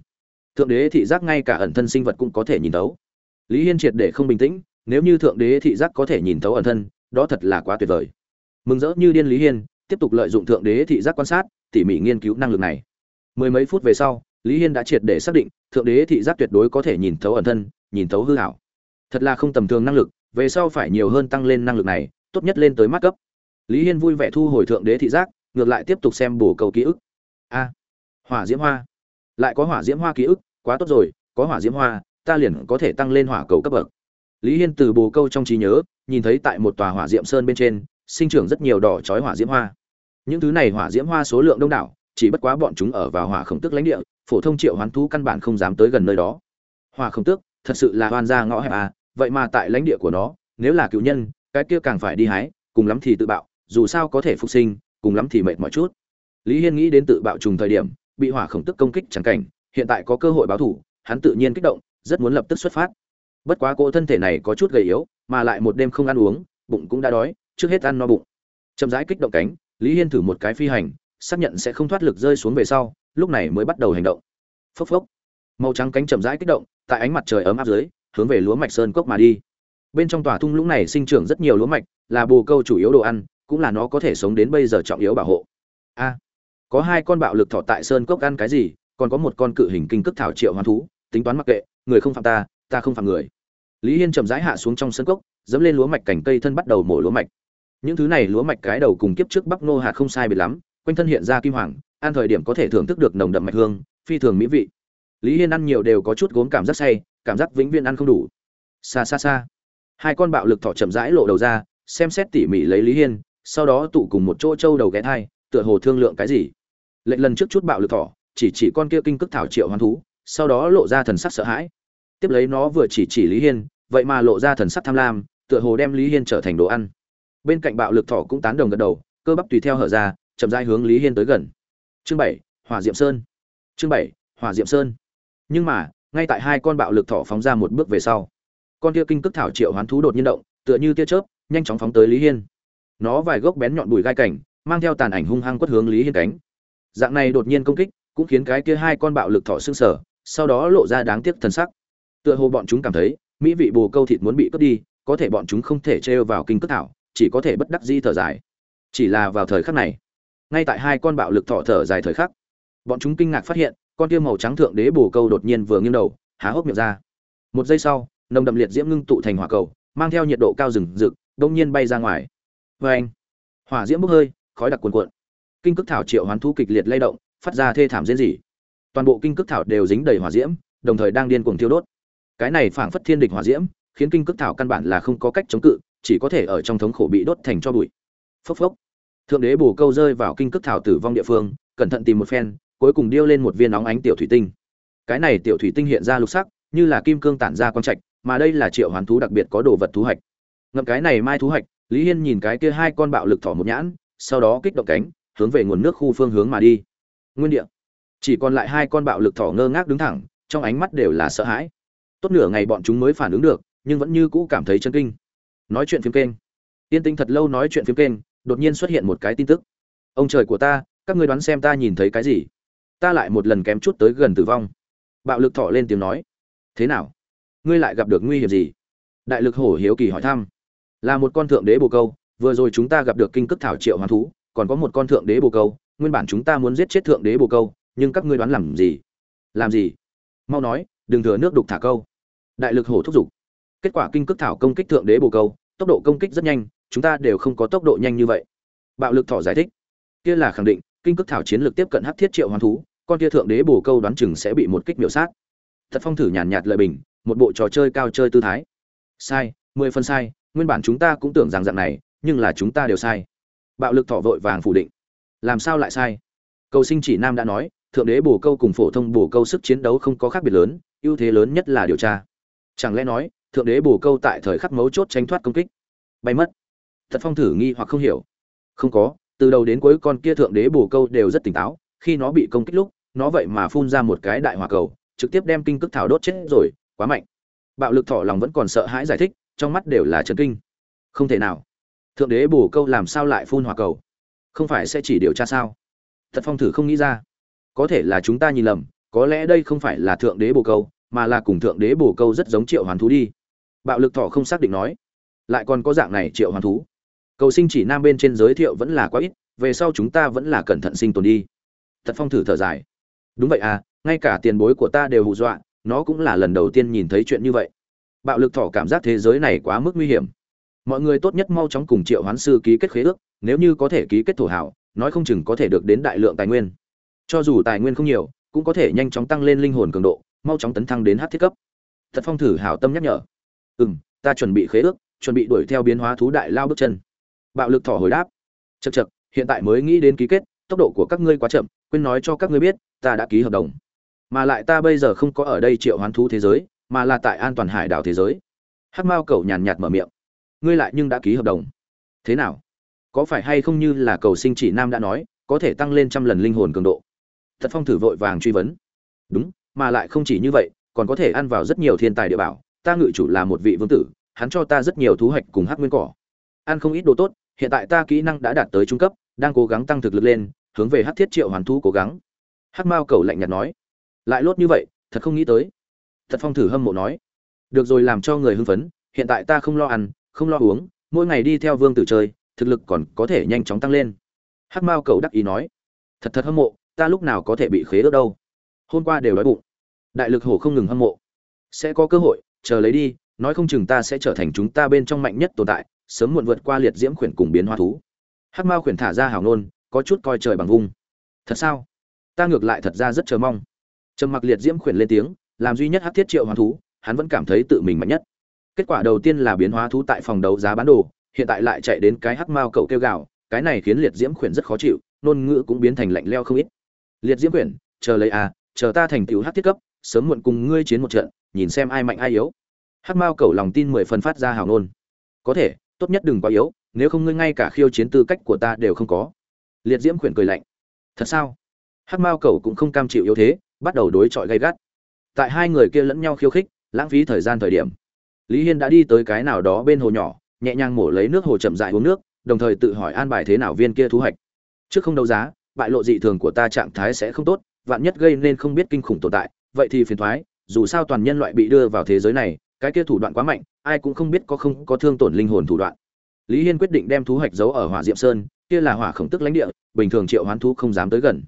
Thượng đế thị giác ngay cả ẩn thân sinh vật cũng có thể nhìn thấu. lý hiên triệt để không bình tĩnh, nếu như thượng đế thị giác có thể nhìn thấu ẩn thân, đó thật là quá tuyệt vời mừng rỡ như điên lý hiên, tiếp tục lợi dụng thượng đế thị giác quan sát, tỉ mỉ nghiên cứu năng lực này. Mười mấy phút về sau, lý hiên đã triệt để xác định thượng đế thị giác tuyệt đối có thể nhìn thấu ẩn thân, nhìn thấu hư hảo thật là không tầm thường năng lực, về sau phải nhiều hơn tăng lên năng lực này, tốt nhất lên tới mắt cấp. Lý hiên vui vẻ thu hồi thượng đế thị giác, ngược lại tiếp tục xem bổ cầu ký ức. A, hỏa diễm hoa. Lại có hỏa diễm hoa ký ức, quá tốt rồi, có hỏa diễm hoa, ta liền có thể tăng lên hỏa cầu cấp bậc. Lý hiên từ bồ câu trong trí nhớ, nhìn thấy tại một tòa hỏa diễm sơn bên trên sinh trưởng rất nhiều đỏ chói hỏa diễm hoa. Những thứ này hỏa diễm hoa số lượng đông đảo, chỉ bất quá bọn chúng ở vào hỏa khổng tức lãnh địa, phổ thông triệu hoán thú căn bản không dám tới gần nơi đó. Hỏa khổng tước, thật sự là hoan gia ngõ hẹp à vậy mà tại lãnh địa của nó, nếu là cựu nhân, cái kia càng phải đi hái, cùng lắm thì tự bạo, dù sao có thể phục sinh, cùng lắm thì mệt mỏi chút. Lý hiên nghĩ đến tự bạo trùng thời điểm, bị hỏa khổng tức công kích chẳng cảnh, hiện tại có cơ hội báo thủ, hắn tự nhiên kích động, rất muốn lập tức xuất phát. Bất quá cô thân thể này có chút gầy yếu, mà lại một đêm không ăn uống, bụng cũng đã đói trước hết ăn no bụng. Chậm rãi kích động cánh, lý hiên thử một cái phi hành, xác nhận sẽ không thoát lực rơi xuống về sau, lúc này mới bắt đầu hành động. Phốc phốc. Màu trắng cánh chậm rãi kích động, tại ánh mặt trời ấm áp dưới, hướng về lúa mạch sơn cốc mà đi. Bên trong tòa thung lũng này sinh trưởng rất nhiều lúa mạch, là bồ câu chủ yếu đồ ăn, cũng là nó có thể sống đến bây giờ trọng yếu bảo hộ. A, có hai con bạo lực thọ tại sơn cốc ăn cái gì, còn có một con cự hình kinh cước thảo triệu hoán thú, tính toán mặc kệ, người không phạm ta ta không phạm người. Lý hiên chậm rãi hạ xuống trong sân cốc, dẫm lên lúa mạch cành cây thân bắt đầu mổ lúa mạch những thứ này lúa mạch cái đầu cùng kiếp trước bắc nô hạt không sai biệt lắm, quanh thân hiện ra kim hoàng, ăn thời điểm có thể thưởng thức được nồng đậm mạch hương, phi thường mỹ vị. Lý hiên ăn nhiều đều có chút gốm cảm giác say, cảm giác vĩnh viễn ăn không đủ. Xa xa xa hai con bạo lực thỏ chậm rãi lộ đầu ra, xem xét tỉ mỉ lấy lý hiên, sau đó tụ cùng một chỗ trâu đầu ghé thai, tựa hồ thương lượng cái gì. Lệnh lần trước chút bạo lực thỏ, chỉ chỉ con kia kinh cước thảo triệu hoán thú, sau đó lộ ra thần sắc sợ hãi. Tiếp lấy nó vừa chỉ chỉ lý hiên, vậy mà lộ ra thần sắc tham lam, tựa hồ đem lý hiên trở thành đồ ăn bên cạnh bạo lực thỏ cũng tán đồng gật đầu, cơ bắp tùy theo hở ra, chậm rãi hướng lý hiên tới gần. Chương bảy, hỏa diệm sơn. Chương bảy, hỏa diệm sơn. Nhưng mà, ngay tại hai con bạo lực thỏ phóng ra một bước về sau, con tia kinh cước thảo triệu hoán thú đột nhiên động, tựa như tia chớp, nhanh chóng phóng tới lý hiên. Nó vài gốc bén nhọn bùi gai cảnh, mang theo tàn ảnh hung hăng quất hướng lý hiên cánh. Dạng này đột nhiên công kích, cũng khiến cái kia hai con bạo lực thỏ xương sở sau đó lộ ra đáng tiếc thần sắc. Tựa hồ bọn chúng cảm thấy, mỹ vị bồ câu thịt muốn bị cướp đi, có thể bọn chúng không thể trêu vào kinh cước thảo chỉ có thể bất đắc di thở dài. Chỉ là vào thời khắc này, ngay tại hai con bạo lực thọ thở dài thời khắc, bọn chúng kinh ngạc phát hiện, con tiêu màu trắng thượng đế bồ câu đột nhiên vừa nghiêng đầu, há hốc miệng ra. Một giây sau, nồng đậm liệt diễm ngưng tụ thành hỏa cầu, mang theo nhiệt độ cao rừng rực đông nhiên bay ra ngoài. Vê anh, hỏa diễm bốc hơi, khói đặc cuồn cuộn. Kinh cước thảo triệu hoán thú kịch liệt lay động, phát ra thê thảm diễn dị. Toàn bộ kinh cước thảo đều dính đầy hỏa diễm, đồng thời đang điên cuồng thiêu đốt. Cái này phảng phất thiên địch hỏa diễm khiến kinh cước thảo căn bản là không có cách chống cự, chỉ có thể ở trong thống khổ bị đốt thành cho bụi. Phốc phốc. Thượng đế bù câu rơi vào kinh cước thảo tử vong địa phương, cẩn thận tìm một phen, cuối cùng điêu lên một viên nóng ánh tiểu thủy tinh. Cái này tiểu thủy tinh hiện ra lục sắc, như là kim cương tản ra quang trạch, mà đây là triệu hoán thú đặc biệt có đồ vật thú hạch. Ngậm cái này mai thú hạch, lý hiên nhìn cái kia hai con bạo lực thỏ một nhãn, sau đó kích động cánh, hướng về nguồn nước khu phương hướng mà đi. Nguyên địa. Chỉ còn lại hai con bạo lực thỏ ngơ ngác đứng thẳng, trong ánh mắt đều là sợ hãi. Tốt nửa ngày bọn chúng mới phản ứng được nhưng vẫn như cũ cảm thấy chân kinh. Nói chuyện phim kênh. Tiên tinh thật lâu nói chuyện phim kênh, đột nhiên xuất hiện một cái tin tức. Ông trời của ta, các ngươi đoán xem ta nhìn thấy cái gì? Ta lại một lần kém chút tới gần tử vong. Bạo lực thọ lên tiếng nói. Thế nào? Ngươi lại gặp được nguy hiểm gì? Đại lực hổ hiếu kỳ hỏi thăm. Là một con thượng đế bồ câu, vừa rồi chúng ta gặp được kinh cước thảo triệu hoàng thú, còn có một con thượng đế bồ câu, nguyên bản chúng ta muốn giết chết thượng đế bồ câu, nhưng các ngươi đoán làm gì? Làm gì? Mau nói, đừng thừa nước đục thả câu. Đại lực hổ thúc giục kết quả kinh cước thảo công kích thượng đế bồ câu, tốc độ công kích rất nhanh, chúng ta đều không có tốc độ nhanh như vậy. Bạo lực thỏ giải thích. Kia là khẳng định, kinh cước thảo chiến lược tiếp cận hắc thiết triệu hoàn thú, con kia thượng đế bồ câu đoán chừng sẽ bị một kích miểu sát. Thật phong thử nhàn nhạt lợi bình, một bộ trò chơi cao chơi tư thái. Sai, mười phần sai, nguyên bản chúng ta cũng tưởng rằng dạng này, nhưng là chúng ta đều sai. Bạo lực thỏ vội vàng phủ định. Làm sao lại sai? Cầu sinh chỉ nam đã nói, thượng đế bổ câu cùng phổ thông bổ câu sức chiến đấu không có khác biệt lớn, ưu thế lớn nhất là điều tra. Chẳng lẽ nói thượng đế bổ câu tại thời khắc mấu chốt tránh thoát công kích. Bay mất. Thật phong thử nghi hoặc không hiểu. Không có, từ đầu đến cuối con kia thượng đế bổ câu đều rất tỉnh táo, khi nó bị công kích lúc, nó vậy mà phun ra một cái đại hỏa cầu, trực tiếp đem kinh cước thảo đốt chết rồi, quá mạnh. Bạo lực thỏ lòng vẫn còn sợ hãi giải thích, trong mắt đều là trần kinh. Không thể nào. Thượng đế bổ câu làm sao lại phun hỏa cầu? Không phải sẽ chỉ điều tra sao? Thật phong thử không nghĩ ra. Có thể là chúng ta nhìn lầm, có lẽ đây không phải là thượng đế bồ câu, mà là cùng thượng đế bồ câu rất giống triệu hoàn thú đi bạo lực thỏ không xác định nói, lại còn có dạng này triệu hoàn thú. Cầu sinh chỉ nam bên trên giới thiệu vẫn là quá ít, về sau chúng ta vẫn là cẩn thận sinh tồn đi. Thật phong thử thở dài. Đúng vậy à ngay cả tiền bối của ta đều hù dọa, nó cũng là lần đầu tiên nhìn thấy chuyện như vậy. Bạo lực thỏ cảm giác thế giới này quá mức nguy hiểm. Mọi người tốt nhất mau chóng cùng triệu hoán sư ký kết khế ước, nếu như có thể ký kết thổ hảo, nói không chừng có thể được đến đại lượng tài nguyên. Cho dù tài nguyên không nhiều, cũng có thể nhanh chóng tăng lên linh hồn cường độ, mau chóng tấn thăng đến hát thiết cấp. Thật phong thử hảo tâm nhắc nhở ừ m ta chuẩn bị khế ước, chuẩn bị đuổi theo biến hóa thú đại lao bước chân. Bạo lực thỏ hồi đáp. Chật chật hiện tại mới nghĩ đến ký kết, tốc độ của các ngươi quá chậm, quên nói cho các ngươi biết, ta đã ký hợp đồng. Mà lại ta bây giờ không có ở đây triệu hoán thú thế giới, mà là tại an toàn hải đảo thế giới. Hát mao cầu nhàn nhạt mở miệng. Ngươi lại nhưng đã ký hợp đồng. Thế nào? Có phải hay không như là cầu sinh chỉ nam đã nói, có thể tăng lên trăm lần linh hồn cường độ? Thật phong thử vội vàng truy vấn. Đúng, mà lại không chỉ như vậy, còn có thể ăn vào rất nhiều thiên tài địa bảo ta ngự chủ là một vị vương tử, hắn cho ta rất nhiều thú hoạch cùng hắc nguyên cỏ. Ăn không ít đồ tốt, hiện tại ta kỹ năng đã đạt tới trung cấp, đang cố gắng tăng thực lực lên, hướng về hắc thiết triệu hoàn thú cố gắng. Hắc mao cầu lạnh nhạt nói. Lại lốt như vậy, thật không nghĩ tới. Thật phong thử hâm mộ nói. Được rồi làm cho người hưng phấn, hiện tại ta không lo ăn, không lo uống, mỗi ngày đi theo vương tử chơi, thực lực còn có thể nhanh chóng tăng lên. Hắc mao cầu đắc ý nói. Thật thật hâm mộ, ta lúc nào có thể bị khế ước đâu. Hôm qua đều đói bụng. Đại lực hổ không ngừng hâm mộ. Sẽ có cơ hội chờ lấy đi, nói không chừng ta sẽ trở thành chúng ta bên trong mạnh nhất tồn tại, sớm muộn vượt qua liệt diễm khuyển cùng biến hóa thú. Hắc mao khuyển thả ra hào nôn có chút coi trời bằng vung. Thật sao? Ta ngược lại thật ra rất chờ mong. Trầm mặc liệt diễm khuyển lên tiếng, làm duy nhất hắc thiết triệu hóa thú, hắn vẫn cảm thấy tự mình mạnh nhất. Kết quả đầu tiên là biến hóa thú tại phòng đấu giá bán đồ, hiện tại lại chạy đến cái hắc mao cậu kêu gào, cái này khiến liệt diễm khuyển rất khó chịu, ngôn ngữ cũng biến thành lạnh leo không ít. Liệt diễm khuyển, chờ lấy à chờ ta thành tựu hắc thiết cấp, sớm muộn cùng ngươi chiến một trận nhìn xem ai mạnh ai yếu. Hắc mao Cẩu lòng tin mười phần phát ra hào nôn. Có thể, tốt nhất đừng quá yếu, nếu không ngươi ngay cả khiêu chiến tư cách của ta đều không có. Liệt diễm khuyển cười lạnh. Thật sao? Hắc mao cầu cũng không cam chịu yếu thế, bắt đầu đối chọi gay gắt. Tại hai người kia lẫn nhau khiêu khích, lãng phí thời gian thời điểm. Lý hiên đã đi tới cái nào đó bên hồ nhỏ, nhẹ nhàng mổ lấy nước hồ chậm dại uống nước, đồng thời tự hỏi an bài thế nào viên kia thu hoạch. Trước không đấu giá, bại lộ dị thường của ta trạng thái sẽ không tốt, vạn nhất gây nên không biết kinh khủng tồn tại, vậy thì phiền thoái dù sao toàn nhân loại bị đưa vào thế giới này, cái kia thủ đoạn quá mạnh, ai cũng không biết có không có thương tổn linh hồn thủ đoạn. Lý hiên quyết định đem thú hạch giấu ở hỏa diệm sơn, kia là hỏa khổng tức lãnh địa, bình thường triệu hoán thú không dám tới gần.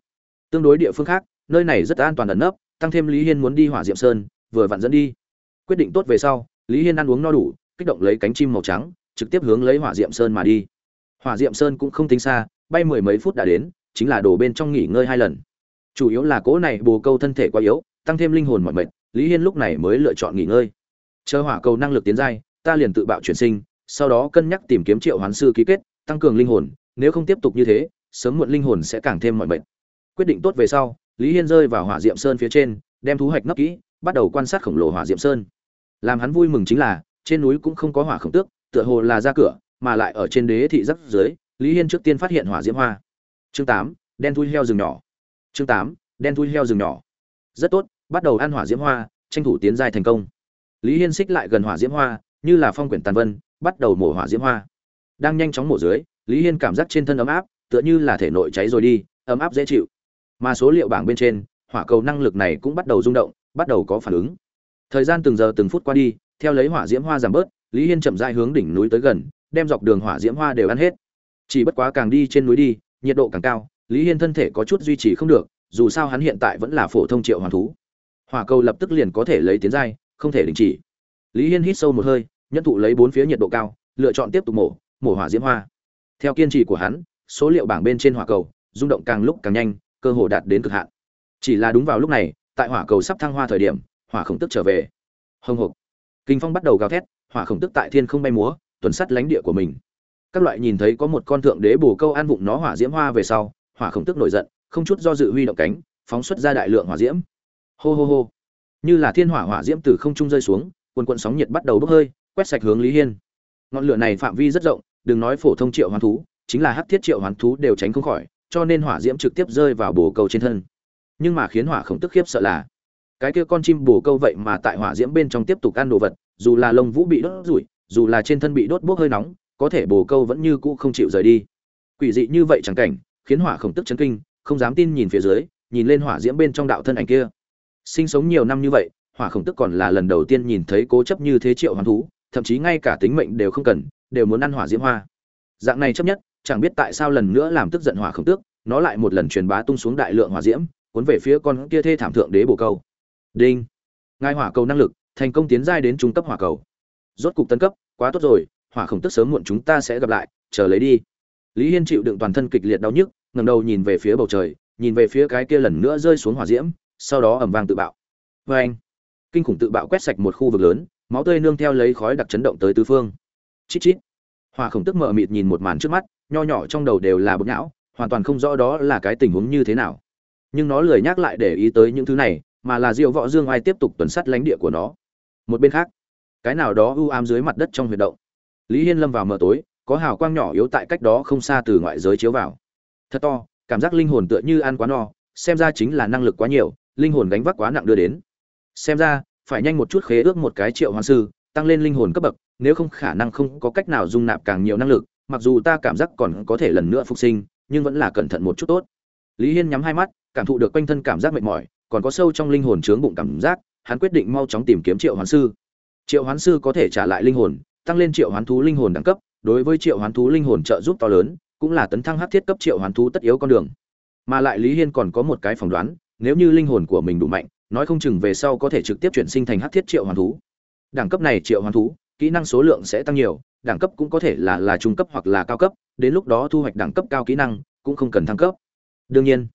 Tương đối địa phương khác, nơi này rất an toàn ẩn nấp, tăng thêm lý hiên muốn đi hỏa diệm sơn, vừa vặn dẫn đi. Quyết định tốt về sau, lý hiên ăn uống no đủ, kích động lấy cánh chim màu trắng, trực tiếp hướng lấy hỏa diệm sơn mà đi. Hỏa diệm sơn cũng không tính xa, bay mười mấy phút đã đến, chính là đổ bên trong nghỉ ngơi hai lần. Chủ yếu là cỗ này bồ câu thân thể quá yếu, tăng thêm linh hồn mọi mệt lý hiên lúc này mới lựa chọn nghỉ ngơi. Chờ hỏa cầu năng lực tiến giai, ta liền tự bạo chuyển sinh, sau đó cân nhắc tìm kiếm triệu hoán sư ký kết, tăng cường linh hồn, nếu không tiếp tục như thế, sớm muộn linh hồn sẽ càng thêm mọi mệt. Quyết định tốt về sau, lý hiên rơi vào hỏa diệm sơn phía trên, đem thú hoạch nấp kỹ, bắt đầu quan sát khổng lồ hỏa diệm sơn. Làm hắn vui mừng chính là, trên núi cũng không có hỏa khổng tước, tựa hồ là ra cửa, mà lại ở trên đế thị giáp dưới, lý hiên trước tiên phát hiện hỏa diễm hoa. Chương tám, đen thui heo rừng nhỏ. Chương tám, đen thui heo rừng nhỏ. Rất tốt bắt đầu ăn hỏa diễm hoa, tranh thủ tiến giai thành công. Lý hiên xích lại gần hỏa diễm hoa, như là phong quyển tàn vân, bắt đầu mổ hỏa diễm hoa. Đang nhanh chóng mổ dưới, lý hiên cảm giác trên thân ấm áp, tựa như là thể nội cháy rồi đi, ấm áp dễ chịu. Mà số liệu bảng bên trên, hỏa cầu năng lực này cũng bắt đầu rung động, bắt đầu có phản ứng. Thời gian từng giờ từng phút qua đi, theo lấy hỏa diễm hoa giảm bớt, lý hiên chậm dai hướng đỉnh núi tới gần, đem dọc đường hỏa diễm hoa đều ăn hết. Chỉ bất quá càng đi trên núi đi, nhiệt độ càng cao, lý hiên thân thể có chút duy trì không được, dù sao hắn hiện tại vẫn là phổ thông triệu hoàn thú hỏa cầu lập tức liền có thể lấy tiến giai, không thể đình chỉ. Lý hiên hít sâu một hơi nhân thụ lấy bốn phía nhiệt độ cao, lựa chọn tiếp tục mổ mổ hỏa diễm hoa. Theo kiên trì của hắn, số liệu bảng bên trên hỏa cầu, rung động càng lúc càng nhanh, cơ hồ đạt đến cực hạn. Chỉ là đúng vào lúc này, tại hỏa cầu sắp thăng hoa thời điểm, hỏa khổng tức trở về. Hồng hộc. Kinh phong bắt đầu gào thét, hỏa khổng tức tại thiên không bay múa, tuần sắt lánh địa của mình. Các loại nhìn thấy có một con thượng đế bù câu an vụng nó hỏa diễm hoa về sau, hỏa khổng tức nổi giận, không chút do dự huy động cánh, phóng xuất ra đại lượng hỏa diễm hô hô hô. Như là thiên hỏa hỏa diễm từ không trung rơi xuống quần quận sóng nhiệt bắt đầu bốc hơi, quét sạch hướng lý hiên. Ngọn lửa này phạm vi rất rộng, đừng nói phổ thông triệu hoán thú, chính là hắc thiết triệu hoán thú đều tránh không khỏi, cho nên hỏa diễm trực tiếp rơi vào bồ câu trên thân. Nhưng mà khiến hỏa khổng tức khiếp sợ là, cái kia con chim bồ câu vậy mà tại hỏa diễm bên trong tiếp tục ăn đồ vật, dù là lông vũ bị đốt rủi, dù là trên thân bị đốt bốc hơi nóng, có thể bồ câu vẫn như cũ không chịu rời đi. Quỷ dị như vậy chẳng cảnh, khiến hỏa khổng tức chấn kinh, không dám tin nhìn phía dưới, nhìn lên hỏa diễm bên trong đạo thân ảnh kia sinh sống nhiều năm như vậy, hỏa khổng tức còn là lần đầu tiên nhìn thấy cố chấp như thế triệu hoàn thú, thậm chí ngay cả tính mệnh đều không cần, đều muốn ăn hỏa diễm hoa. Dạng này chấp nhất, chẳng biết tại sao lần nữa làm tức giận hỏa khổng tước nó lại một lần truyền bá tung xuống đại lượng hỏa diễm, cuốn về phía con kia thê thảm thượng đế bồ câu. Đinh. Ngài hỏa cầu năng lực, thành công tiến giai đến trung cấp hỏa cầu. Rốt cục tân cấp, quá tốt rồi, hỏa khổng tức sớm muộn chúng ta sẽ gặp lại, chờ lấy đi. Lý hiên chịu đựng toàn thân kịch liệt đau nhức, ngẩng đầu nhìn về phía bầu trời, nhìn về phía cái kia lần nữa rơi xuống hỏa diễm sau đó ầm vang tự bạo. Vê anh, kinh khủng tự bạo quét sạch một khu vực lớn, máu tươi nương theo lấy khói đặc chấn động tới tứ phương. Chít chít. Hỏa khổng tức mờ mịt nhìn một màn trước mắt, nho nhỏ trong đầu đều là bột não, hoàn toàn không rõ đó là cái tình huống như thế nào. Nhưng nó lười nhắc lại để ý tới những thứ này, mà là diệu võ dương ai tiếp tục tuần sát lãnh địa của nó. Một bên khác, cái nào đó u ám dưới mặt đất trong huyệt động. Lý hiên lâm vào mờ tối, có hào quang nhỏ yếu tại cách đó không xa từ ngoại giới chiếu vào. Thật to, cảm giác linh hồn tựa như ăn quá no, xem ra chính là năng lực quá nhiều linh hồn gánh vác quá nặng đưa đến. Xem ra, phải nhanh một chút khế ước một cái triệu hoàn sư, tăng lên linh hồn cấp bậc, nếu không khả năng không có cách nào dung nạp càng nhiều năng lực, mặc dù ta cảm giác còn có thể lần nữa phục sinh, nhưng vẫn là cẩn thận một chút tốt. Lý hiên nhắm hai mắt, cảm thụ được quanh thân cảm giác mệt mỏi, còn có sâu trong linh hồn chướng bụng cảm giác, hắn quyết định mau chóng tìm kiếm triệu hoán sư. Triệu hoán sư có thể trả lại linh hồn, tăng lên triệu hoán thú linh hồn đẳng cấp, đối với triệu hoán thú linh hồn trợ giúp to lớn, cũng là tấn thăng hắc thiết cấp triệu hoán thú tất yếu con đường. Mà lại lý hiên còn có một cái phỏng đoán nếu như linh hồn của mình đủ mạnh, nói không chừng về sau có thể trực tiếp chuyển sinh thành hắc thiết triệu Hoàn thú. Đẳng cấp này triệu Hoàn thú, kỹ năng số lượng sẽ tăng nhiều, đẳng cấp cũng có thể là là trung cấp hoặc là cao cấp, đến lúc đó thu hoạch đẳng cấp cao kỹ năng cũng không cần thăng cấp. Đương nhiên,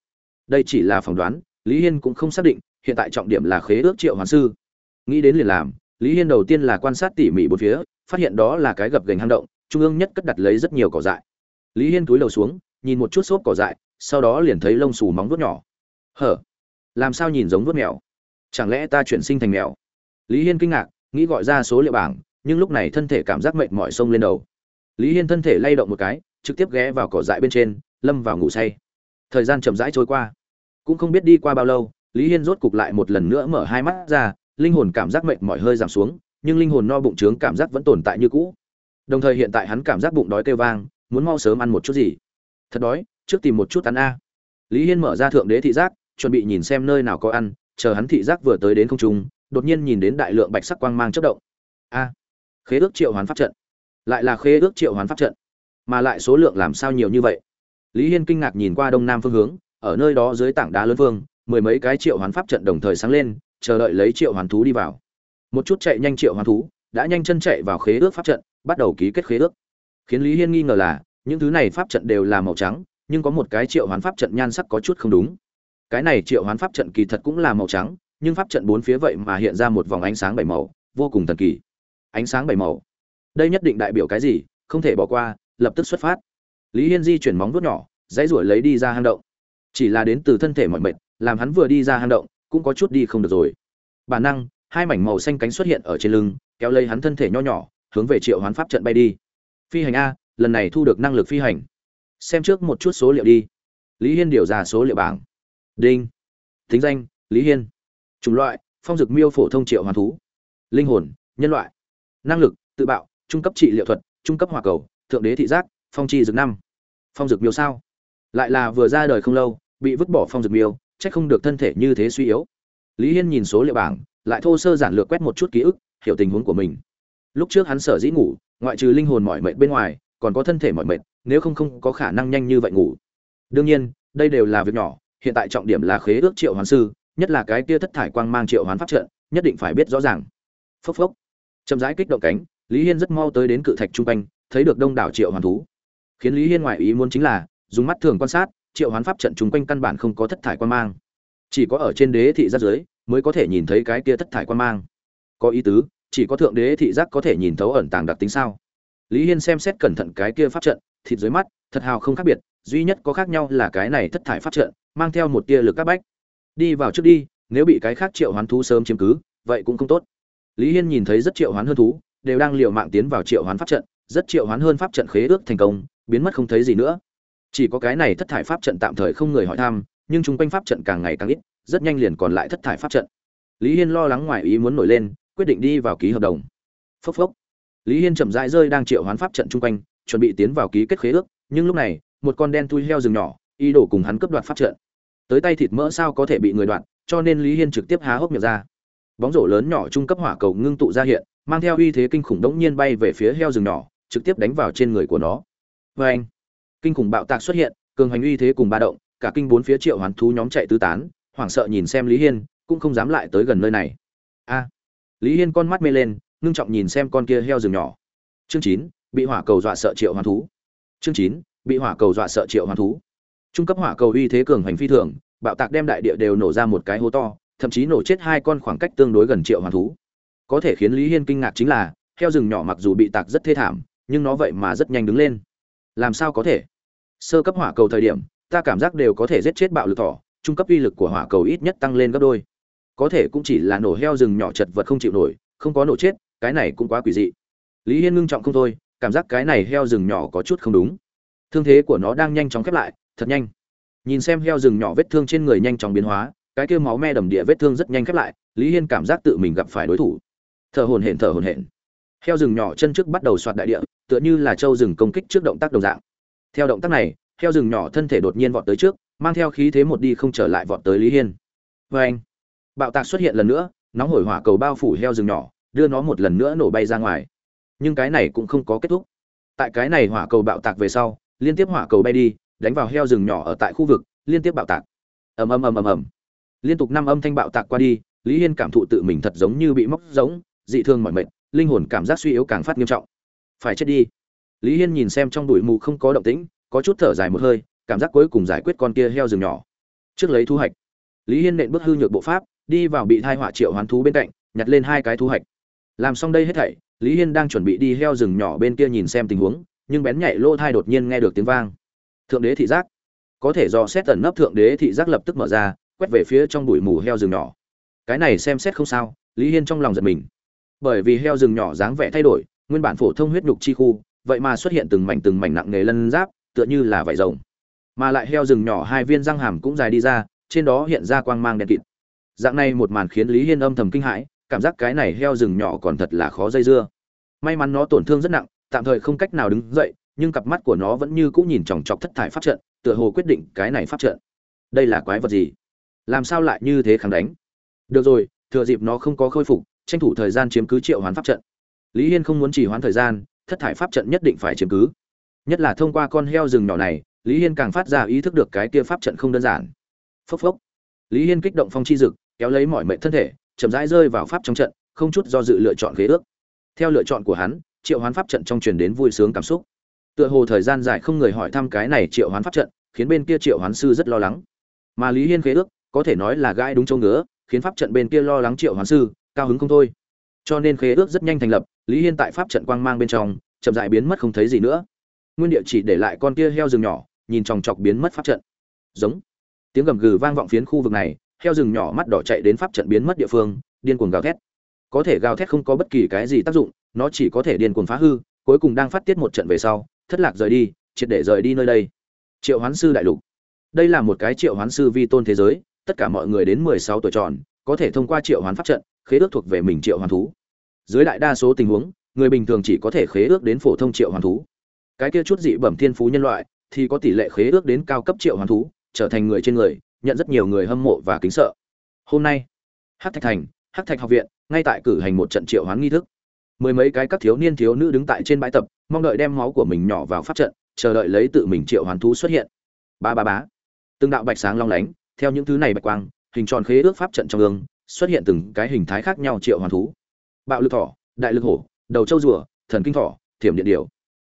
đây chỉ là phỏng đoán, lý hiên cũng không xác định, hiện tại trọng điểm là khế ước triệu hoàn sư. Nghĩ đến liền làm, lý hiên đầu tiên là quan sát tỉ mỉ bốn phía, phát hiện đó là cái gập gành hang động, trung ương nhất cất đặt lấy rất nhiều cỏ dại. Lý hiên túi đầu xuống, nhìn một chút xốp cỏ dại, sau đó liền thấy lông xù móng vuốt nhỏ. Hở? Làm sao nhìn giống vuốt mèo? Chẳng lẽ ta chuyển sinh thành mèo? Lý hiên kinh ngạc, nghĩ gọi ra số liệu bảng, nhưng lúc này thân thể cảm giác mệt mỏi sông lên đầu. Lý hiên thân thể lay động một cái, trực tiếp ghé vào cỏ dại bên trên, lâm vào ngủ say. Thời gian chậm rãi trôi qua. Cũng không biết đi qua bao lâu, lý hiên rốt cục lại một lần nữa mở hai mắt ra, linh hồn cảm giác mệt mỏi hơi giảm xuống, nhưng linh hồn no bụng trướng cảm giác vẫn tồn tại như cũ. Đồng thời hiện tại hắn cảm giác bụng đói kêu vang, muốn mau sớm ăn một chút gì. Thật đói, trước tìm một chút ăn a. Lý hiên mở ra thượng đế thị giác chuẩn bị nhìn xem nơi nào có ăn chờ hắn thị giác vừa tới đến không trung đột nhiên nhìn đến đại lượng bạch sắc quang mang chớp động. A khế ước triệu hoán pháp trận. Lại là khế ước triệu hoán pháp trận. Mà lại số lượng làm sao nhiều như vậy? Lý hiên kinh ngạc nhìn qua đông nam phương hướng ở nơi đó dưới tảng đá lớn vương, mười mấy cái triệu hoán pháp trận đồng thời sáng lên chờ đợi lấy triệu hoán thú đi vào. Một chút chạy nhanh triệu hoán thú đã nhanh chân chạy vào khế ước pháp trận bắt đầu ký kết khế ước. Khiến lý hiên nghi ngờ là những thứ này pháp trận đều là màu trắng nhưng có một cái triệu hoán pháp trận nhan sắc có chút không đúng cái này triệu hoán pháp trận kỳ thật cũng là màu trắng, nhưng pháp trận bốn phía vậy mà hiện ra một vòng ánh sáng bảy màu, vô cùng thần kỳ. Ánh sáng bảy màu. Đây nhất định đại biểu cái gì, không thể bỏ qua, lập tức xuất phát. Lý hiên di chuyển móng vuốt nhỏ, dãy ruổi lấy đi ra hang động. Chỉ là đến từ thân thể mọi mệt làm hắn vừa đi ra hang động, cũng có chút đi không được rồi. Bản năng, hai mảnh màu xanh cánh xuất hiện ở trên lưng, kéo lấy hắn thân thể nho nhỏ, hướng về triệu hoán pháp trận bay đi. Phi hành a, lần này thu được năng lực phi hành. Xem trước một chút số liệu đi. Lý hiên điều ra số liệu bảng đinh. Thính danh, lý hiên. Chủng loại, phong dực miêu phổ thông triệu hoàn thú. Linh hồn, nhân loại. Năng lực, tự bạo, trung cấp trị liệu thuật, trung cấp hòa cầu, thượng đế thị giác, phong chi dược năm. Phong dực miêu sao? Lại là vừa ra đời không lâu, bị vứt bỏ phong dực miêu, chắc không được thân thể như thế suy yếu. Lý hiên nhìn số liệu bảng, lại thô sơ giản lược quét một chút ký ức, hiểu tình huống của mình. Lúc trước hắn sở dĩ ngủ, ngoại trừ linh hồn mỏi mệt bên ngoài, còn có thân thể mỏi mệt, nếu không không có khả năng nhanh như vậy ngủ. Đương nhiên, đây đều là việc nhỏ hiện tại trọng điểm là khế ước triệu hoán sư, nhất là cái kia thất thải quang mang triệu hoán pháp trận, nhất định phải biết rõ ràng. Phốc phốc. Chậm rãi kích động cánh, lý hiên rất mau tới đến cự thạch trung quanh, thấy được đông đảo triệu hoán thú. Khiến lý hiên ngoại ý muốn chính là, dùng mắt thường quan sát, triệu hoán pháp trận chung quanh căn bản không có thất thải quang mang. Chỉ có ở trên đế thị giác dưới, mới có thể nhìn thấy cái kia thất thải quang mang. Có ý tứ, chỉ có thượng đế thị giác có thể nhìn thấu ẩn tàng đặc tính sao? Lý hiên xem xét cẩn thận cái kia pháp trận, thịt dưới mắt, thật hào không khác biệt, duy nhất có khác nhau là cái này thất thải pháp trận mang theo một tia lực các bách. Đi vào trước đi, nếu bị cái khác triệu hoán thú sớm chiếm cứ, vậy cũng không tốt. Lý hiên nhìn thấy rất triệu hoán hơn thú, đều đang liều mạng tiến vào triệu hoán pháp trận, rất triệu hoán hơn pháp trận khế ước thành công, biến mất không thấy gì nữa. Chỉ có cái này thất thải pháp trận tạm thời không người hỏi thăm, nhưng chung quanh pháp trận càng ngày càng ít, rất nhanh liền còn lại thất thải pháp trận. Lý hiên lo lắng ngoài ý muốn nổi lên, quyết định đi vào ký hợp đồng. Phốc phốc. Lý hiên chậm rãi rơi đang triệu hoán pháp trận chung quanh, chuẩn bị tiến vào ký kết khế ước, nhưng lúc này, một con đen tui heo rừng nhỏ ý đồ cùng hắn cướp đoạt pháp trận. Tới tay thịt mỡ sao có thể bị người đoạt, cho nên lý hiên trực tiếp há hốc miệng ra. Bóng rổ lớn nhỏ trung cấp hỏa cầu ngưng tụ ra hiện, mang theo uy thế kinh khủng đống nhiên bay về phía heo rừng nhỏ, trực tiếp đánh vào trên người của nó. Vê anh, kinh khủng bạo tạc xuất hiện, cường hành uy thế cùng ba động, cả kinh bốn phía triệu hoán thú nhóm chạy tứ tán, hoảng sợ nhìn xem lý hiên, cũng không dám lại tới gần nơi này. A, lý hiên con mắt mê lên, ngưng trọng nhìn xem con kia heo rừng nhỏ. Chương chín, bị hỏa cầu dọa sợ triệu hoán thú. Chương chín, bị hỏa cầu dọa sợ triệu hoán thú trung cấp hỏa cầu uy thế cường hành phi thường, bạo tạc đem đại địa đều nổ ra một cái hố to, thậm chí nổ chết hai con khoảng cách tương đối gần triệu hoàng thú. Có thể khiến lý hiên kinh ngạc chính là, heo rừng nhỏ mặc dù bị tạc rất thê thảm, nhưng nó vậy mà rất nhanh đứng lên. Làm sao có thể? Sơ cấp hỏa cầu thời điểm, ta cảm giác đều có thể giết chết bạo lực thỏ, trung cấp uy lực của hỏa cầu ít nhất tăng lên gấp đôi. Có thể cũng chỉ là nổ heo rừng nhỏ chật vật không chịu nổi, không có nổ chết, cái này cũng quá quỷ dị. Lý hiên ngưng trọng không thôi, cảm giác cái này heo rừng nhỏ có chút không đúng. Thương thế của nó đang nhanh chóng khép lại thật nhanh. Nhìn xem heo rừng nhỏ vết thương trên người nhanh chóng biến hóa, cái kia máu me đầm địa vết thương rất nhanh khép lại, lý hiên cảm giác tự mình gặp phải đối thủ. Thở hồn hển, thở hồn hển. Heo rừng nhỏ chân trước bắt đầu soạt đại địa, tựa như là trâu rừng công kích trước động tác đồng dạng. Theo động tác này, heo rừng nhỏ thân thể đột nhiên vọt tới trước, mang theo khí thế một đi không trở lại vọt tới lý hiên. Vê anh, bạo tạc xuất hiện lần nữa, nóng hổi hỏa cầu bao phủ heo rừng nhỏ, đưa nó một lần nữa nổ bay ra ngoài. Nhưng cái này cũng không có kết thúc. Tại cái này hỏa cầu bạo tạc về sau, liên tiếp hỏa cầu bay đi đánh vào heo rừng nhỏ ở tại khu vực, liên tiếp bạo tạc. Ầm ầm ầm ầm ầm. Liên tục năm âm thanh bạo tạc qua đi, lý hiên cảm thụ tự mình thật giống như bị móc giống, dị thương mọi mệt, linh hồn cảm giác suy yếu càng phát nghiêm trọng. Phải chết đi. Lý hiên nhìn xem trong đùi mù không có động tĩnh, có chút thở dài một hơi, cảm giác cuối cùng giải quyết con kia heo rừng nhỏ. Trước lấy thu hoạch. Lý hiên nện bước hư nhược bộ pháp, đi vào bị thai họa triệu hoán thú bên cạnh, nhặt lên hai cái thu hoạch. Làm xong đây hết thảy, lý hiên đang chuẩn bị đi heo rừng nhỏ bên kia nhìn xem tình huống, nhưng bén nhạy lô thai đột nhiên nghe được tiếng vang thượng đế thị giác. Có thể do xét tẩn nấp thượng đế thị giác lập tức mở ra, quét về phía trong bụi mù heo rừng nhỏ. Cái này xem xét không sao, lý hiên trong lòng giật mình. Bởi vì heo rừng nhỏ dáng vẻ thay đổi, nguyên bản phổ thông huyết nhục chi khu, vậy mà xuất hiện từng mảnh từng mảnh nặng nề lân giáp, tựa như là vải rồng. Mà lại heo rừng nhỏ hai viên răng hàm cũng dài đi ra, trên đó hiện ra quang mang đen kịt. Dạng này một màn khiến lý hiên âm thầm kinh hãi, cảm giác cái này heo rừng nhỏ còn thật là khó dây dưa. May mắn nó tổn thương rất nặng, tạm thời không cách nào đứng dậy nhưng cặp mắt của nó vẫn như cũng nhìn chòng chọc thất thải pháp trận, tựa hồ quyết định cái này pháp trận. Đây là quái vật gì? Làm sao lại như thế kháng đánh? Được rồi, thừa dịp nó không có khôi phục, tranh thủ thời gian chiếm cứ triệu hoán pháp trận. Lý hiên không muốn chỉ hoán thời gian, thất thải pháp trận nhất định phải chiếm cứ. Nhất là thông qua con heo rừng nhỏ này, lý hiên càng phát ra ý thức được cái kia pháp trận không đơn giản. Phốc phốc. Lý hiên kích động phong chi dực, kéo lấy mọi mệnh thân thể, chậm rãi rơi vào pháp trong trận, không chút do dự lựa chọn ghế ước. Theo lựa chọn của hắn, triệu hoán pháp trận trong truyền đến vui sướng cảm xúc tựa hồ thời gian dài không người hỏi thăm cái này triệu hoán pháp trận, khiến bên kia triệu hoán sư rất lo lắng. Mà lý hiên khế ước, có thể nói là gai đúng châu ngứa, khiến pháp trận bên kia lo lắng triệu hoán sư, cao hứng không thôi. Cho nên khế ước rất nhanh thành lập, lý hiên tại pháp trận quang mang bên trong, chậm dại biến mất không thấy gì nữa. Nguyên địa chỉ để lại con kia heo rừng nhỏ, nhìn chòng chọc biến mất pháp trận. Giống. Tiếng gầm gừ vang vọng phiến khu vực này, heo rừng nhỏ mắt đỏ chạy đến pháp trận biến mất địa phương, điên cuồng gào thét. Có thể gào thét không có bất kỳ cái gì tác dụng, nó chỉ có thể điên cuồng phá hư, cuối cùng đang phát tiết một trận về sau thất lạc rời đi, triệt để rời đi nơi đây. Triệu hoán sư đại lục. Đây là một cái triệu hoán sư vi tôn thế giới, tất cả mọi người đến mười sáu tuổi tròn, có thể thông qua triệu hoán pháp trận, khế ước thuộc về mình triệu hoán thú. Dưới đại đa số tình huống, người bình thường chỉ có thể khế ước đến phổ thông triệu hoán thú. Cái kia chút dị bẩm thiên phú nhân loại, thì có tỷ lệ khế ước đến cao cấp triệu hoán thú, trở thành người trên người, nhận rất nhiều người hâm mộ và kính sợ. Hôm nay, hắc thạch thành, hắc thạch học viện, ngay tại cử hành một trận triệu hoán nghi thức. Mười mấy cái các thiếu niên thiếu nữ đứng tại trên bãi tập mong đợi đem máu của mình nhỏ vào pháp trận, chờ đợi lấy tự mình triệu hoàn thú xuất hiện. Ba ba bá từng đạo bạch sáng long lánh, theo những thứ này bạch quang, hình tròn khế ước pháp trận trong gương, xuất hiện từng cái hình thái khác nhau triệu hoàn thú. Bạo lực thỏ, đại lực hổ, đầu châu rùa, thần kinh thỏ, thiểm điện điều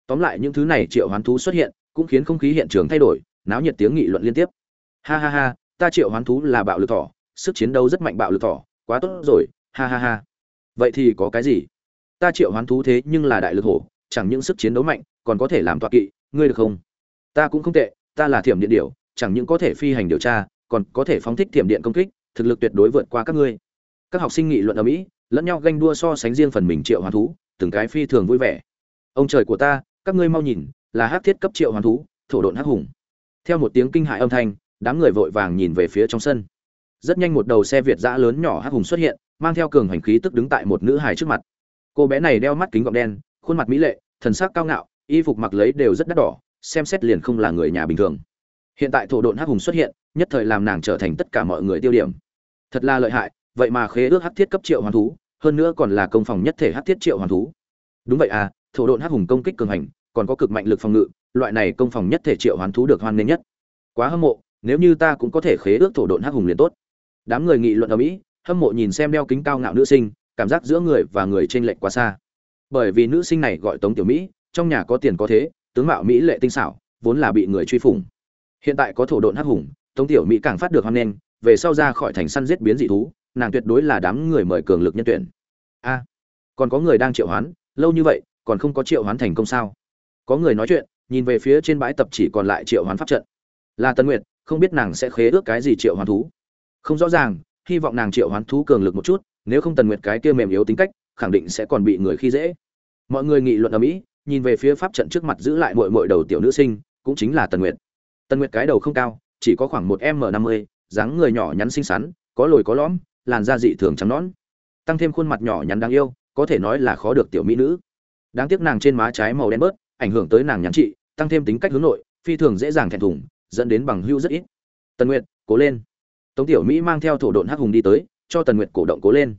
tóm lại những thứ này triệu hoán thú xuất hiện, cũng khiến không khí hiện trường thay đổi, náo nhiệt tiếng nghị luận liên tiếp. Ha ha ha, ta triệu hoán thú là bạo lực thỏ, sức chiến đấu rất mạnh bạo lực thỏ, quá tốt rồi, ha ha ha. Vậy thì có cái gì? Ta triệu hoán thú thế nhưng là đại lực hổ chẳng những sức chiến đấu mạnh, còn có thể làm tọa kỵ, ngươi được không? Ta cũng không tệ, ta là thiểm điện điểu, chẳng những có thể phi hành điều tra, còn có thể phóng thích thiểm điện công kích, thực lực tuyệt đối vượt qua các ngươi. Các học sinh nghị luận ở mỹ, lẫn nhau ganh đua so sánh riêng phần mình triệu hoàn thú, từng cái phi thường vui vẻ. Ông trời của ta, các ngươi mau nhìn, là hắc thiết cấp triệu hoàn thú, thổ độn hắc hùng. Theo một tiếng kinh hãi âm thanh, đám người vội vàng nhìn về phía trong sân. Rất nhanh một đầu xe việt dã lớn nhỏ hắc hùng xuất hiện, mang theo cường hành khí tức đứng tại một nữ hài trước mặt. Cô bé này đeo mắt kính gọng đen khuôn mặt mỹ lệ, thần sắc cao ngạo, y phục mặc lấy đều rất đắt đỏ, xem xét liền không là người nhà bình thường. Hiện tại thổ độn hắc hùng xuất hiện, nhất thời làm nàng trở thành tất cả mọi người tiêu điểm. Thật là lợi hại, vậy mà khế ước hắc thiết cấp triệu hoàn thú, hơn nữa còn là công phòng nhất thể hắc thiết triệu hoàn thú. Đúng vậy à thổ độn hắc hùng công kích cường hành, còn có cực mạnh lực phòng ngự, loại này công phòng nhất thể triệu hoàn thú được hoan nghênh nhất. Quá hâm mộ, nếu như ta cũng có thể khế ước thổ độn hắc hùng liền tốt. Đám người nghị luận ở mỹ, hâm mộ nhìn xem đeo kính cao ngạo nữ sinh, cảm giác giữa người và người trên lệch quá xa bởi vì nữ sinh này gọi tống tiểu mỹ, trong nhà có tiền có thế, tướng mạo mỹ lệ tinh xảo, vốn là bị người truy phủng. Hiện tại có thổ độn hắc hùng, tống tiểu mỹ càng phát được hoan nghênh, về sau ra khỏi thành săn giết biến dị thú, nàng tuyệt đối là đám người mời cường lực nhân tuyển. A, còn có người đang triệu hoán, lâu như vậy, còn không có triệu hoán thành công sao? Có người nói chuyện, nhìn về phía trên bãi tập chỉ còn lại triệu hoán pháp trận. Là tân nguyệt, không biết nàng sẽ khế ước cái gì triệu hoán thú. Không rõ ràng, hy vọng nàng triệu hoán thú cường lực một chút, nếu không tần nguyệt cái kia mềm yếu tính cách khẳng định sẽ còn bị người khi dễ. Mọi người nghị luận ở mỹ, nhìn về phía pháp trận trước mặt giữ lại mội mội đầu tiểu nữ sinh, cũng chính là tần nguyệt. Tần nguyệt cái đầu không cao, chỉ có khoảng một m năm mươi, dáng người nhỏ nhắn xinh xắn, có lồi có lõm, làn da dị thường trắng nõn. Tăng thêm khuôn mặt nhỏ nhắn đáng yêu, có thể nói là khó được tiểu mỹ nữ. Đáng tiếc nàng trên má trái màu đen bớt, ảnh hưởng tới nàng nhắn trị, tăng thêm tính cách hướng nội, phi thường dễ dàng thẹn thùng, dẫn đến bằng hưu rất ít. Tần nguyệt, cố lên. Tống tiểu mỹ mang theo thổ độn hắc hùng đi tới, cho tần nguyệt cổ động cố lên.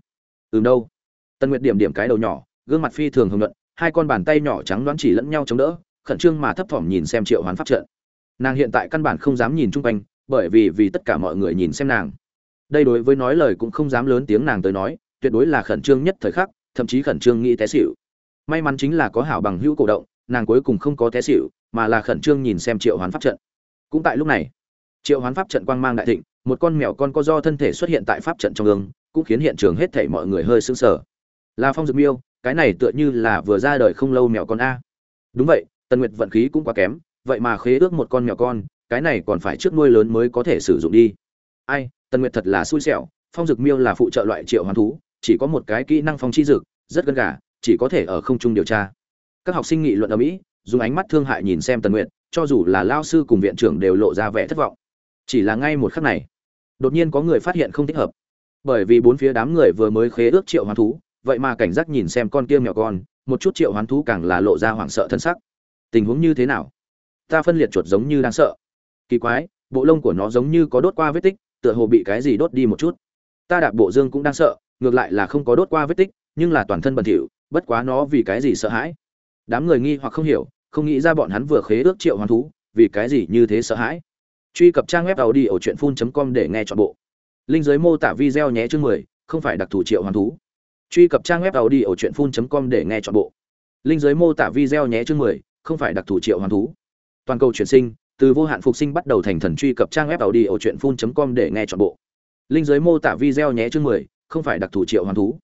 Ừm đâu? Tần nguyệt điểm điểm cái đầu nhỏ, gương mặt phi thường hưng luận hai con bàn tay nhỏ trắng đoán chỉ lẫn nhau chống đỡ, khẩn trương mà thấp thỏm nhìn xem triệu hoán pháp trận. Nàng hiện tại căn bản không dám nhìn chung quanh, bởi vì vì tất cả mọi người nhìn xem nàng. Đây đối với nói lời cũng không dám lớn tiếng nàng tới nói, tuyệt đối là khẩn trương nhất thời khắc, thậm chí khẩn trương nghĩ té xỉu. May mắn chính là có hảo bằng hữu cổ động, nàng cuối cùng không có té xỉu, mà là khẩn trương nhìn xem triệu hoán pháp trận. Cũng tại lúc này, triệu hoán pháp trận quang mang đại thịnh, một con mèo con co do thân thể xuất hiện tại pháp trận trong gương, cũng khiến hiện trường hết thảy mọi người hơi sững sờ là phong dược miêu, cái này tựa như là vừa ra đời không lâu mèo con a. Đúng vậy, tần nguyệt vận khí cũng quá kém, vậy mà khế ước một con mèo con, cái này còn phải trước nuôi lớn mới có thể sử dụng đi. Ai, tần nguyệt thật là xui xẻo, phong dược miêu là phụ trợ loại triệu hoán thú, chỉ có một cái kỹ năng phong chi dược, rất gần gà, chỉ có thể ở không trung điều tra. Các học sinh nghị luận ở mỹ, dùng ánh mắt thương hại nhìn xem tần nguyệt, cho dù là lao sư cùng viện trưởng đều lộ ra vẻ thất vọng. Chỉ là ngay một khắc này, đột nhiên có người phát hiện không thích hợp. Bởi vì bốn phía đám người vừa mới khế ước triệu hoán thú vậy mà cảnh giác nhìn xem con kia mèo con, một chút triệu hoán thú càng là lộ ra hoảng sợ thân sắc. Tình huống như thế nào? Ta phân liệt chuột giống như đang sợ. Kỳ quái, bộ lông của nó giống như có đốt qua vết tích, tựa hồ bị cái gì đốt đi một chút. Ta đạp bộ dương cũng đang sợ, ngược lại là không có đốt qua vết tích, nhưng là toàn thân bẩn thỉu, bất quá nó vì cái gì sợ hãi? Đám người nghi hoặc không hiểu, không nghĩ ra bọn hắn vừa khế ước triệu hoán thú, vì cái gì như thế sợ hãi. Truy cập trang web tàu đi ở truyện phun com để nghe chọn bộ. Linh giới mô tả video nhé chương mười, không phải đặc thù triệu hoán thú truy cập trang web tàu đi ở truyện phun com để nghe chọn bộ. Linh giới mô tả video nhé chương mười, không phải đặc thù triệu hoàn thú. Toàn cầu chuyển sinh, từ vô hạn phục sinh bắt đầu thành thần truy cập trang web tàu đi ở truyện phun com để nghe chọn bộ. Linh giới mô tả video nhé chương mười, không phải đặc thù triệu hoàn thú.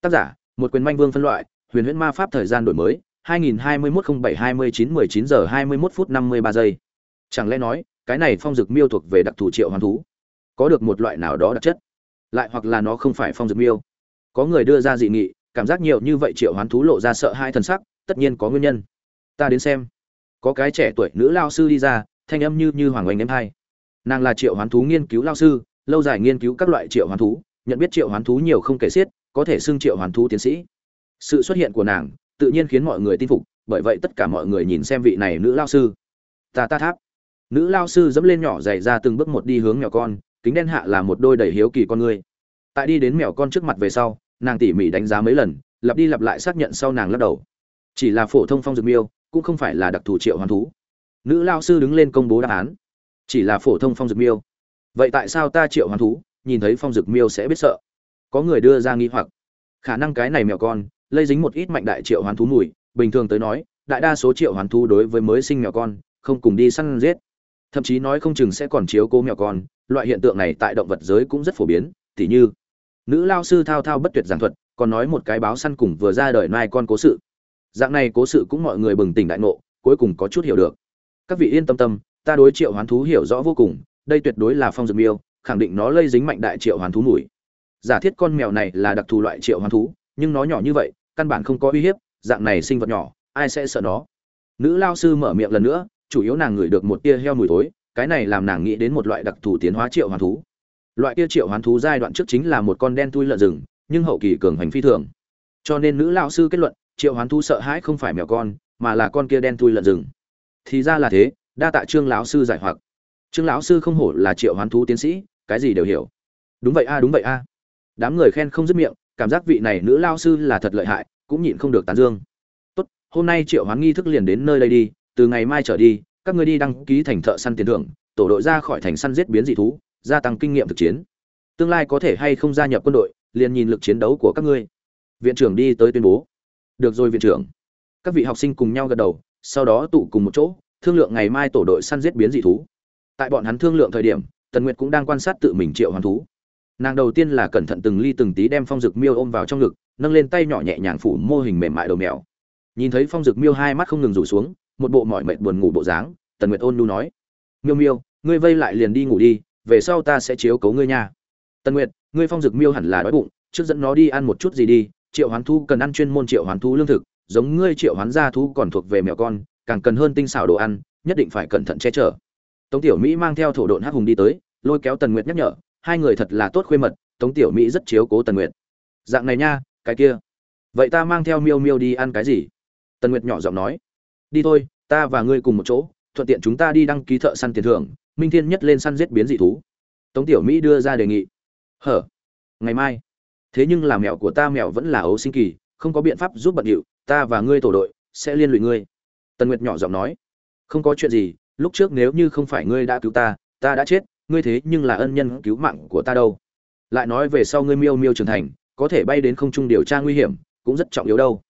Tác giả, một quyền manh vương phân loại, huyền huyễn ma pháp thời gian đổi mới 2021-07-29-19 giờ 21 phút 53 giây. Chẳng lẽ nói, cái này phong dực miêu thuộc về đặc thù triệu hoàn thú? Có được một loại nào đó đặc chất? Lại hoặc là nó không phải phong dực miêu? Có người đưa ra dị nghị, cảm giác nhiều như vậy triệu hoán thú lộ ra sợ hai thần sắc, tất nhiên có nguyên nhân. Ta đến xem. Có cái trẻ tuổi nữ lao sư đi ra, thanh âm như như hoàng oanh em hai. Nàng là triệu hoán thú nghiên cứu lao sư, lâu dài nghiên cứu các loại triệu hoán thú, nhận biết triệu hoán thú nhiều không kể xiết, có thể xưng triệu hoán thú tiến sĩ. Sự xuất hiện của nàng, tự nhiên khiến mọi người tin phục, bởi vậy tất cả mọi người nhìn xem vị này nữ lao sư. Ta ta tháp. Nữ lao sư dẫm lên nhỏ dày ra từng bước một đi hướng nhỏ con, kính đen hạ là một đôi đầy hiếu kỳ con người tại đi đến mèo con trước mặt về sau, nàng tỉ mỉ đánh giá mấy lần, lặp đi lặp lại xác nhận sau nàng lắc đầu. Chỉ là phổ thông phong dược miêu, cũng không phải là đặc thù triệu hoán thú. Nữ lao sư đứng lên công bố đáp án. Chỉ là phổ thông phong dược miêu. Vậy tại sao ta triệu hoán thú, nhìn thấy phong dược miêu sẽ biết sợ? Có người đưa ra nghi hoặc. Khả năng cái này mèo con, lây dính một ít mạnh đại triệu hoán thú mùi, bình thường tới nói, đại đa số triệu hoán thú đối với mới sinh mèo con, không cùng đi săn giết. Thậm chí nói không chừng sẽ còn chiếu cố mèo con, loại hiện tượng này tại động vật giới cũng rất phổ biến, tỉ như nữ lao sư thao thao bất tuyệt giảng thuật, còn nói một cái báo săn cùng vừa ra đời mai con cố sự. Dạng này cố sự cũng mọi người bừng tỉnh đại ngộ, cuối cùng có chút hiểu được. Các vị yên tâm tâm, ta đối triệu hoán thú hiểu rõ vô cùng, đây tuyệt đối là phong dược miêu, khẳng định nó lây dính mạnh đại triệu hoán thú mùi. Giả thiết con mèo này là đặc thù loại triệu hoán thú, nhưng nó nhỏ như vậy, căn bản không có uy hiếp, dạng này sinh vật nhỏ, ai sẽ sợ nó? Nữ lao sư mở miệng lần nữa, chủ yếu nàng ngửi được một tia heo mùi tối cái này làm nàng nghĩ đến một loại đặc thù tiến hóa triệu hoán thú loại kia triệu hoán thú giai đoạn trước chính là một con đen tui lợn rừng, nhưng hậu kỳ cường hành phi thường. Cho nên nữ lao sư kết luận, triệu hoán thú sợ hãi không phải mèo con, mà là con kia đen tui lợn rừng. Thì ra là thế, đa tạ trương lão sư giải hoặc. Trương lão sư không hổ là triệu hoán thú tiến sĩ, cái gì đều hiểu. Đúng vậy a, đúng vậy a. Đám người khen không dứt miệng, cảm giác vị này nữ lao sư là thật lợi hại, cũng nhịn không được tán dương. Tốt, hôm nay triệu hoán nghi thức liền đến nơi đây đi, từ ngày mai trở đi, các ngươi đi đăng ký thành thợ săn tiền thưởng, tổ đội ra khỏi thành săn giết biến dị thú gia tăng kinh nghiệm thực chiến. Tương lai có thể hay không gia nhập quân đội, liền nhìn lực chiến đấu của các ngươi. Viện trưởng đi tới tuyên bố. Được rồi viện trưởng. Các vị học sinh cùng nhau gật đầu, sau đó tụ cùng một chỗ, thương lượng ngày mai tổ đội săn giết biến dị thú. Tại bọn hắn thương lượng thời điểm, tần nguyệt cũng đang quan sát tự mình triệu hoàn thú. Nàng đầu tiên là cẩn thận từng ly từng tí đem phong dực miêu ôm vào trong ngực, nâng lên tay nhỏ nhẹ nhàng phủ mô hình mềm mại đầu mèo. Nhìn thấy phong dực miêu hai mắt không ngừng rủ xuống, một bộ mỏi mệt buồn ngủ bộ dáng, tần nguyệt ôn nu nói, miêu miêu, ngươi vây lại liền đi ngủ đi về sau ta sẽ chiếu cố ngươi nha. Tần nguyệt, ngươi phong dực miêu hẳn là đói bụng, trước dẫn nó đi ăn một chút gì đi, triệu hoán thu cần ăn chuyên môn triệu hoán thu lương thực, giống ngươi triệu hoán gia thú còn thuộc về mèo con, càng cần hơn tinh xảo đồ ăn, nhất định phải cẩn thận che chở. Tống tiểu mỹ mang theo thổ độn hắc hùng đi tới, lôi kéo tần nguyệt nhắc nhở, hai người thật là tốt khuê mật, tống tiểu mỹ rất chiếu cố tần nguyệt. Dạng này nha, cái kia. Vậy ta mang theo miêu miêu đi ăn cái gì? Tần nguyệt nhỏ giọng nói. Đi thôi, ta và ngươi cùng một chỗ thuận tiện chúng ta đi đăng ký thợ săn tiền thưởng, minh thiên nhất lên săn giết biến dị thú. Tống tiểu mỹ đưa ra đề nghị. Hở? Ngày mai. Thế nhưng là mẹo của ta mẹo vẫn là ấu sinh kỳ, không có biện pháp giúp bận điệu, ta và ngươi tổ đội sẽ liên lụy ngươi. Tần nguyệt nhỏ giọng nói. Không có chuyện gì, lúc trước nếu như không phải ngươi đã cứu ta ta đã chết, ngươi thế nhưng là ân nhân cứu mạng của ta đâu. Lại nói về sau ngươi miêu miêu trưởng thành, có thể bay đến không trung điều tra nguy hiểm, cũng rất trọng yếu đâu.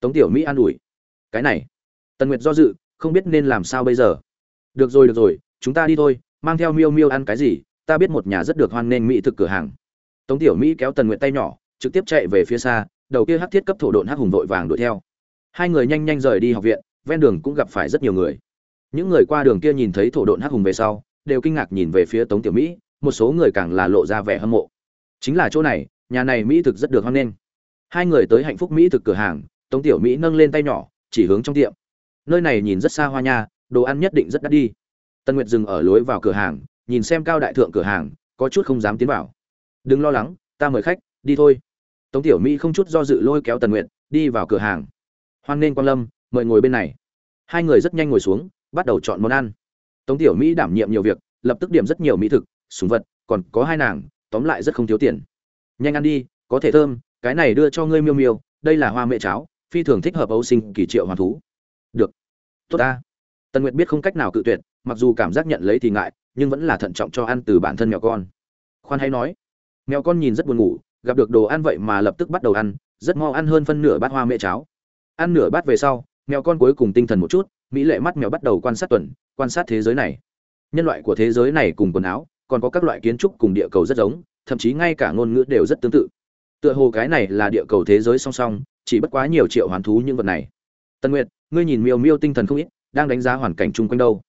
Tống tiểu mỹ an ủi. Cái này. Tần nguyệt do dự không biết nên làm sao bây giờ. Được rồi được rồi, chúng ta đi thôi, mang theo miêu miêu ăn cái gì, ta biết một nhà rất được hoan nghênh mỹ thực cửa hàng. Tống tiểu mỹ kéo tần nguyệt tay nhỏ, trực tiếp chạy về phía xa, đầu kia hắc thiết cấp thổ độn hắc hùng vội vàng đuổi theo. Hai người nhanh nhanh rời đi học viện, ven đường cũng gặp phải rất nhiều người. Những người qua đường kia nhìn thấy thổ độn hắc hùng về sau, đều kinh ngạc nhìn về phía tống tiểu mỹ, một số người càng là lộ ra vẻ hâm mộ. Chính là chỗ này, nhà này mỹ thực rất được hoan nghênh. Hai người tới hạnh phúc mỹ thực cửa hàng, tống tiểu mỹ nâng lên tay nhỏ, chỉ hướng trong tiệm nơi này nhìn rất xa hoa nha, đồ ăn nhất định rất đắt đi. Tân nguyệt dừng ở lối vào cửa hàng, nhìn xem cao đại thượng cửa hàng, có chút không dám tiến vào. Đừng lo lắng, ta mời khách, đi thôi. Tống tiểu mỹ không chút do dự lôi kéo tần nguyệt, đi vào cửa hàng. Hoan nghênh quan lâm, mời ngồi bên này. Hai người rất nhanh ngồi xuống, bắt đầu chọn món ăn. Tống tiểu mỹ đảm nhiệm nhiều việc, lập tức điểm rất nhiều mỹ thực súng vật, còn có hai nàng, tóm lại rất không thiếu tiền. Nhanh ăn đi, có thể thơm, cái này đưa cho ngươi miêu miêu, đây là hoa mẹ cháo, phi thường thích hợp ấu sinh kỳ triệu hoàn thú tốt ta. Tần nguyệt biết không cách nào cự tuyệt, mặc dù cảm giác nhận lấy thì ngại, nhưng vẫn là thận trọng cho ăn từ bản thân mèo con. Khoan hay nói, mèo con nhìn rất buồn ngủ, gặp được đồ ăn vậy mà lập tức bắt đầu ăn, rất mau ăn hơn phân nửa bát hoa mẹ cháo. Ăn nửa bát về sau, mèo con cuối cùng tinh thần một chút, mỹ lệ mắt mèo bắt đầu quan sát tuần, quan sát thế giới này. Nhân loại của thế giới này cùng quần áo, còn có các loại kiến trúc cùng địa cầu rất giống, thậm chí ngay cả ngôn ngữ đều rất tương tự. Tựa hồ cái này là địa cầu thế giới song song, chỉ bất quá nhiều triệu hoàn thú những vật này. Tân nguyệt ngươi nhìn miêu miêu tinh thần không ít, đang đánh giá hoàn cảnh chung quanh đâu.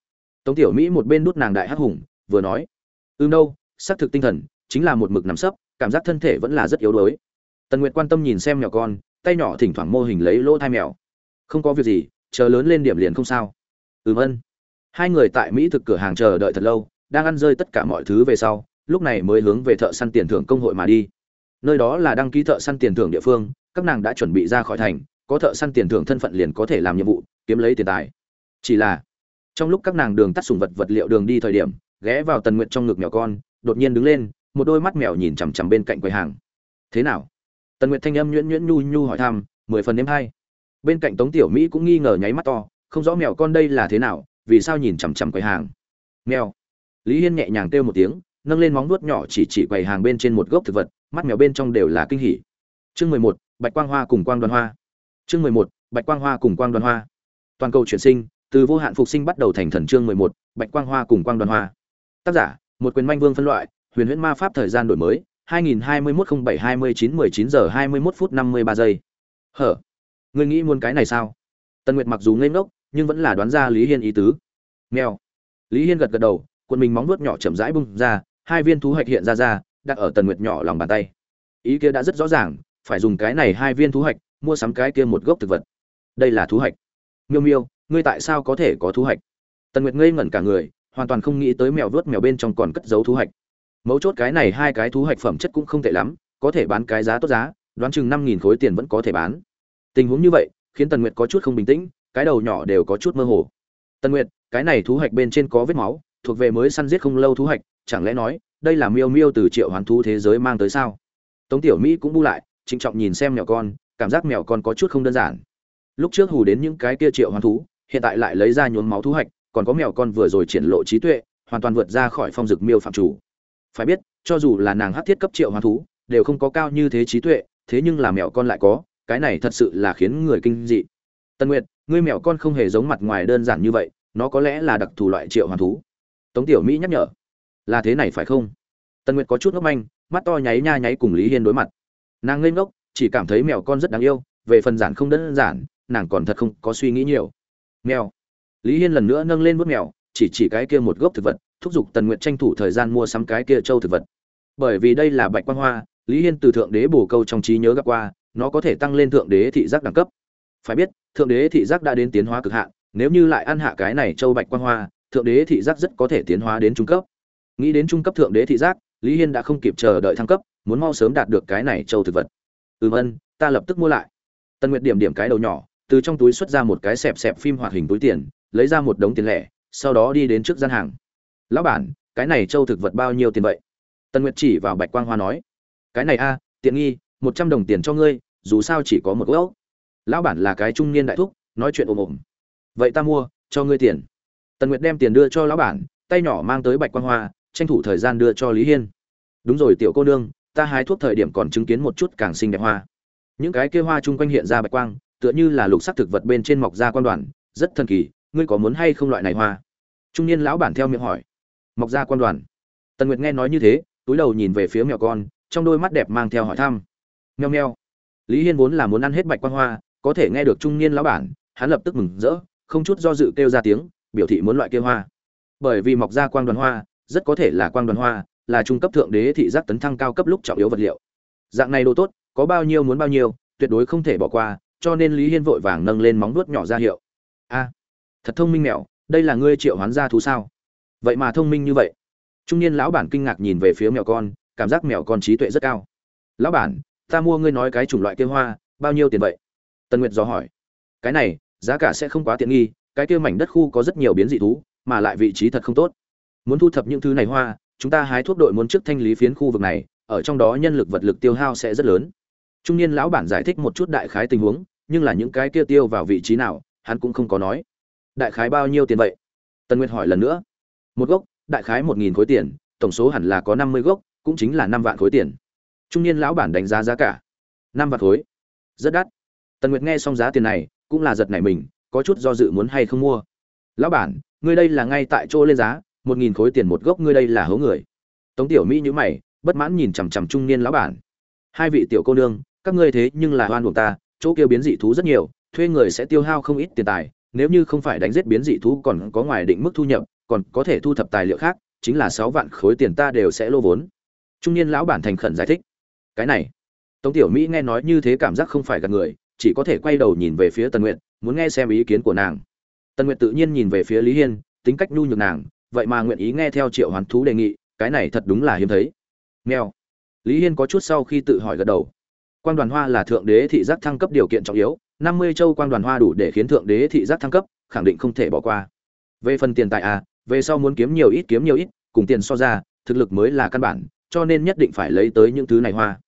Tống tiểu mỹ một bên đút nàng đại hắc hùng, vừa nói ư ừ đâu, xác thực tinh thần chính là một mực nằm sấp, cảm giác thân thể vẫn là rất yếu đuối. Tần nguyệt quan tâm nhìn xem nhỏ con, tay nhỏ thỉnh thoảng mô hình lấy lỗ thai mèo. Không có việc gì, chờ lớn lên điểm liền không sao. Ừm ân. Hai người tại mỹ thực cửa hàng chờ đợi thật lâu, đang ăn rơi tất cả mọi thứ về sau, lúc này mới hướng về thợ săn tiền thưởng công hội mà đi. Nơi đó là đăng ký thợ săn tiền thưởng địa phương, các nàng đã chuẩn bị ra khỏi thành có thợ săn tiền thưởng thân phận liền có thể làm nhiệm vụ, kiếm lấy tiền tài. Chỉ là, trong lúc các nàng đường tắt sùng vật vật liệu đường đi thời điểm, ghé vào tần nguyện trong ngực mèo con, đột nhiên đứng lên, một đôi mắt mèo nhìn chằm chằm bên cạnh quầy hàng. Thế nào? Tần nguyệt thanh âm nhuyễn nhuyễn nhu nhu hỏi thăm, mười phần đêm hai bên cạnh tống tiểu mỹ cũng nghi ngờ nháy mắt to, không rõ mèo con đây là thế nào, vì sao nhìn chằm chằm quầy hàng. Mèo. Lý hiên nhẹ nhàng kêu một tiếng, nâng lên móng vuốt nhỏ chỉ chỉ quầy hàng bên trên một gốc thực vật, mắt mèo bên trong đều là kinh hỉ. Chương mười một, bạch quang hoa cùng quang đoàn hoa chương mười một, bạch quang hoa cùng quang đoàn hoa. Toàn cầu chuyển sinh, từ vô hạn phục sinh bắt đầu thành thần chương mười một, bạch quang hoa cùng quang đoàn hoa. Tác giả, một quyền manh vương phân loại, huyền huyễn ma pháp thời gian đổi mới 2021-07-29-19 giờ 21 phút 53 giây. Hở? Ngươi nghĩ muốn cái này sao? Tần nguyệt mặc dù ngây ngốc, nhưng vẫn là đoán ra lý hiên ý tứ. Nghèo lý hiên gật gật đầu quần mình móng vuốt nhỏ chậm rãi bung ra, hai viên thú hạch hiện ra ra, đặt ở tần nguyệt nhỏ lòng bàn tay. Ý kia đã rất rõ ràng, phải dùng cái này hai viên thú hạch mua sắm cái kia một gốc thực vật. Đây là thú hạch. Miêu miêu, ngươi tại sao có thể có thú hạch? Tần nguyệt ngây ngẩn cả người, hoàn toàn không nghĩ tới mèo vớt mèo bên trong còn cất giấu thú hạch. Mấu chốt cái này hai cái thú hạch phẩm chất cũng không tệ lắm, có thể bán cái giá tốt giá, đoán chừng năm nghìn khối tiền vẫn có thể bán. Tình huống như vậy, khiến tần nguyệt có chút không bình tĩnh, cái đầu nhỏ đều có chút mơ hồ. Tần nguyệt, cái này thú hạch bên trên có vết máu, thuộc về mới săn giết không lâu thú hạch, chẳng lẽ nói, đây là miêu miêu từ triệu hoán thú thế giới mang tới sao? Tống tiểu mỹ cũng bu lại, trịnh trọng nhìn xem mèo con cảm giác mèo con có chút không đơn giản. Lúc trước hù đến những cái kia triệu hoán thú, hiện tại lại lấy ra nhuốm máu thú hạch còn có mèo con vừa rồi triển lộ trí tuệ, hoàn toàn vượt ra khỏi phong dực miêu phạm chủ. Phải biết, cho dù là nàng hát thiết cấp triệu hoán thú, đều không có cao như thế trí tuệ, thế nhưng là mèo con lại có, cái này thật sự là khiến người kinh dị. Tân nguyệt, ngươi mèo con không hề giống mặt ngoài đơn giản như vậy, nó có lẽ là đặc thù loại triệu hoán thú. Tống tiểu mỹ nhắc nhở. Là thế này phải không? Tân nguyệt có chút ngốc manh, mắt to nháy nha nháy cùng lý hiên đối mặt. Nàng ngây ngốc chỉ cảm thấy mèo con rất đáng yêu, về phần giản không đơn giản, nàng còn thật không có suy nghĩ nhiều. Mèo. Lý hiên lần nữa nâng lên bút mèo, chỉ chỉ cái kia một gốc thực vật, thúc giục tần nguyện tranh thủ thời gian mua sắm cái kia châu thực vật. Bởi vì đây là bạch quan hoa, lý hiên từ thượng đế bổ câu trong trí nhớ gặp qua, nó có thể tăng lên thượng đế thị giác đẳng cấp. Phải biết, thượng đế thị giác đã đến tiến hóa cực hạn, nếu như lại ăn hạ cái này châu bạch quan hoa, thượng đế thị giác rất có thể tiến hóa đến trung cấp. Nghĩ đến trung cấp thượng đế thị giác, lý hiên đã không kịp chờ đợi thăng cấp, muốn mau sớm đạt được cái này châu thực vật ừm ân, ta lập tức mua lại. Tần nguyệt điểm điểm cái đầu nhỏ, từ trong túi xuất ra một cái xẹp xẹp phim hoạt hình túi tiền, lấy ra một đống tiền lẻ, sau đó đi đến trước gian hàng. Lão bản, cái này châu thực vật bao nhiêu tiền vậy? Tần nguyệt chỉ vào bạch quang hoa nói. Cái này a, tiện nghi, một trăm đồng tiền cho ngươi, dù sao chỉ có một gốc. Lão bản là cái trung niên đại thúc, nói chuyện ồm ồm. Vậy ta mua, cho ngươi tiền. Tần nguyệt đem tiền đưa cho lão bản, tay nhỏ mang tới bạch quang hoa, tranh thủ thời gian đưa cho lý hiên. Đúng rồi, tiểu cô nương ta hái thuốc thời điểm còn chứng kiến một chút càng xinh đẹp hoa. Những cái kia hoa chung quanh hiện ra bạch quang, tựa như là lục sắc thực vật bên trên mọc ra quan đoàn, rất thần kỳ, ngươi có muốn hay không loại này hoa? Trung niên lão bản theo miệng hỏi. Mọc ra quan đoàn. Tần nguyệt nghe nói như thế, túi đầu nhìn về phía mèo con, trong đôi mắt đẹp mang theo hỏi thăm. Meo meo lý hiên vốn là muốn ăn hết bạch quan hoa, có thể nghe được trung niên lão bản, hắn lập tức mừng rỡ, không chút do dự kêu ra tiếng, biểu thị muốn loại kia hoa. Bởi vì mọc ra quang đoàn hoa, rất có thể là quang đoàn hoa là trung cấp thượng đế thị giác tấn thăng cao cấp lúc trọng yếu vật liệu. Dạng này đồ tốt, có bao nhiêu muốn bao nhiêu, tuyệt đối không thể bỏ qua, cho nên lý hiên vội vàng nâng lên móng vuốt nhỏ ra hiệu. A, thật thông minh mèo đây là ngươi triệu hoán gia thú sao? Vậy mà thông minh như vậy. Trung niên lão bản kinh ngạc nhìn về phía mèo con, cảm giác mèo con trí tuệ rất cao. Lão bản, ta mua ngươi nói cái chủng loại kia hoa, bao nhiêu tiền vậy? Tần nguyệt dò hỏi. Cái này, giá cả sẽ không quá tiện nghi, cái kia mảnh đất khu có rất nhiều biến dị thú, mà lại vị trí thật không tốt. Muốn thu thập những thứ này hoa chúng ta hái thuốc đội muốn trước thanh lý phiến khu vực này, ở trong đó nhân lực vật lực tiêu hao sẽ rất lớn. Trung niên lão bản giải thích một chút đại khái tình huống, nhưng là những cái kia tiêu vào vị trí nào, hắn cũng không có nói. Đại khái bao nhiêu tiền vậy? Tần nguyệt hỏi lần nữa. Một gốc, đại khái một nghìn khối tiền, tổng số hẳn là có năm mươi gốc, cũng chính là năm vạn khối tiền. Trung niên lão bản đánh giá giá cả. Năm vạn khối. Rất đắt. Tần nguyệt nghe xong giá tiền này, cũng là giật nảy mình, có chút do dự muốn hay không mua. Lão bản, ngươi đây là ngay tại chỗ lên giá một nghìn khối tiền một gốc ngươi đây là hố người. Tống tiểu mỹ nhữ mày, bất mãn nhìn chằm chằm trung niên lão bản. Hai vị tiểu cô nương, các ngươi thế nhưng là oan buộc ta, chỗ kia biến dị thú rất nhiều, thuê người sẽ tiêu hao không ít tiền tài, nếu như không phải đánh giết biến dị thú còn có ngoài định mức thu nhập, còn có thể thu thập tài liệu khác, chính là sáu vạn khối tiền ta đều sẽ lô vốn. Trung niên lão bản thành khẩn giải thích. Cái này, tống tiểu mỹ nghe nói như thế cảm giác không phải gạt người, chỉ có thể quay đầu nhìn về phía tần nguyện muốn nghe xem ý kiến của nàng. Tần nguyện tự nhiên nhìn về phía lý hiên, tính cách nhu nhược nàng vậy mà nguyện ý nghe theo triệu hoán thú đề nghị, cái này thật đúng là hiếm thấy. Nghèo lý hiên có chút sau khi tự hỏi gật đầu. Quan đoàn hoa là thượng đế thị giác thăng cấp điều kiện trọng yếu, năm mươi châu quan đoàn hoa đủ để khiến thượng đế thị giác thăng cấp, khẳng định không thể bỏ qua. Về phần tiền tài à về sau muốn kiếm nhiều ít kiếm nhiều ít, cùng tiền so ra, thực lực mới là căn bản, cho nên nhất định phải lấy tới những thứ này hoa.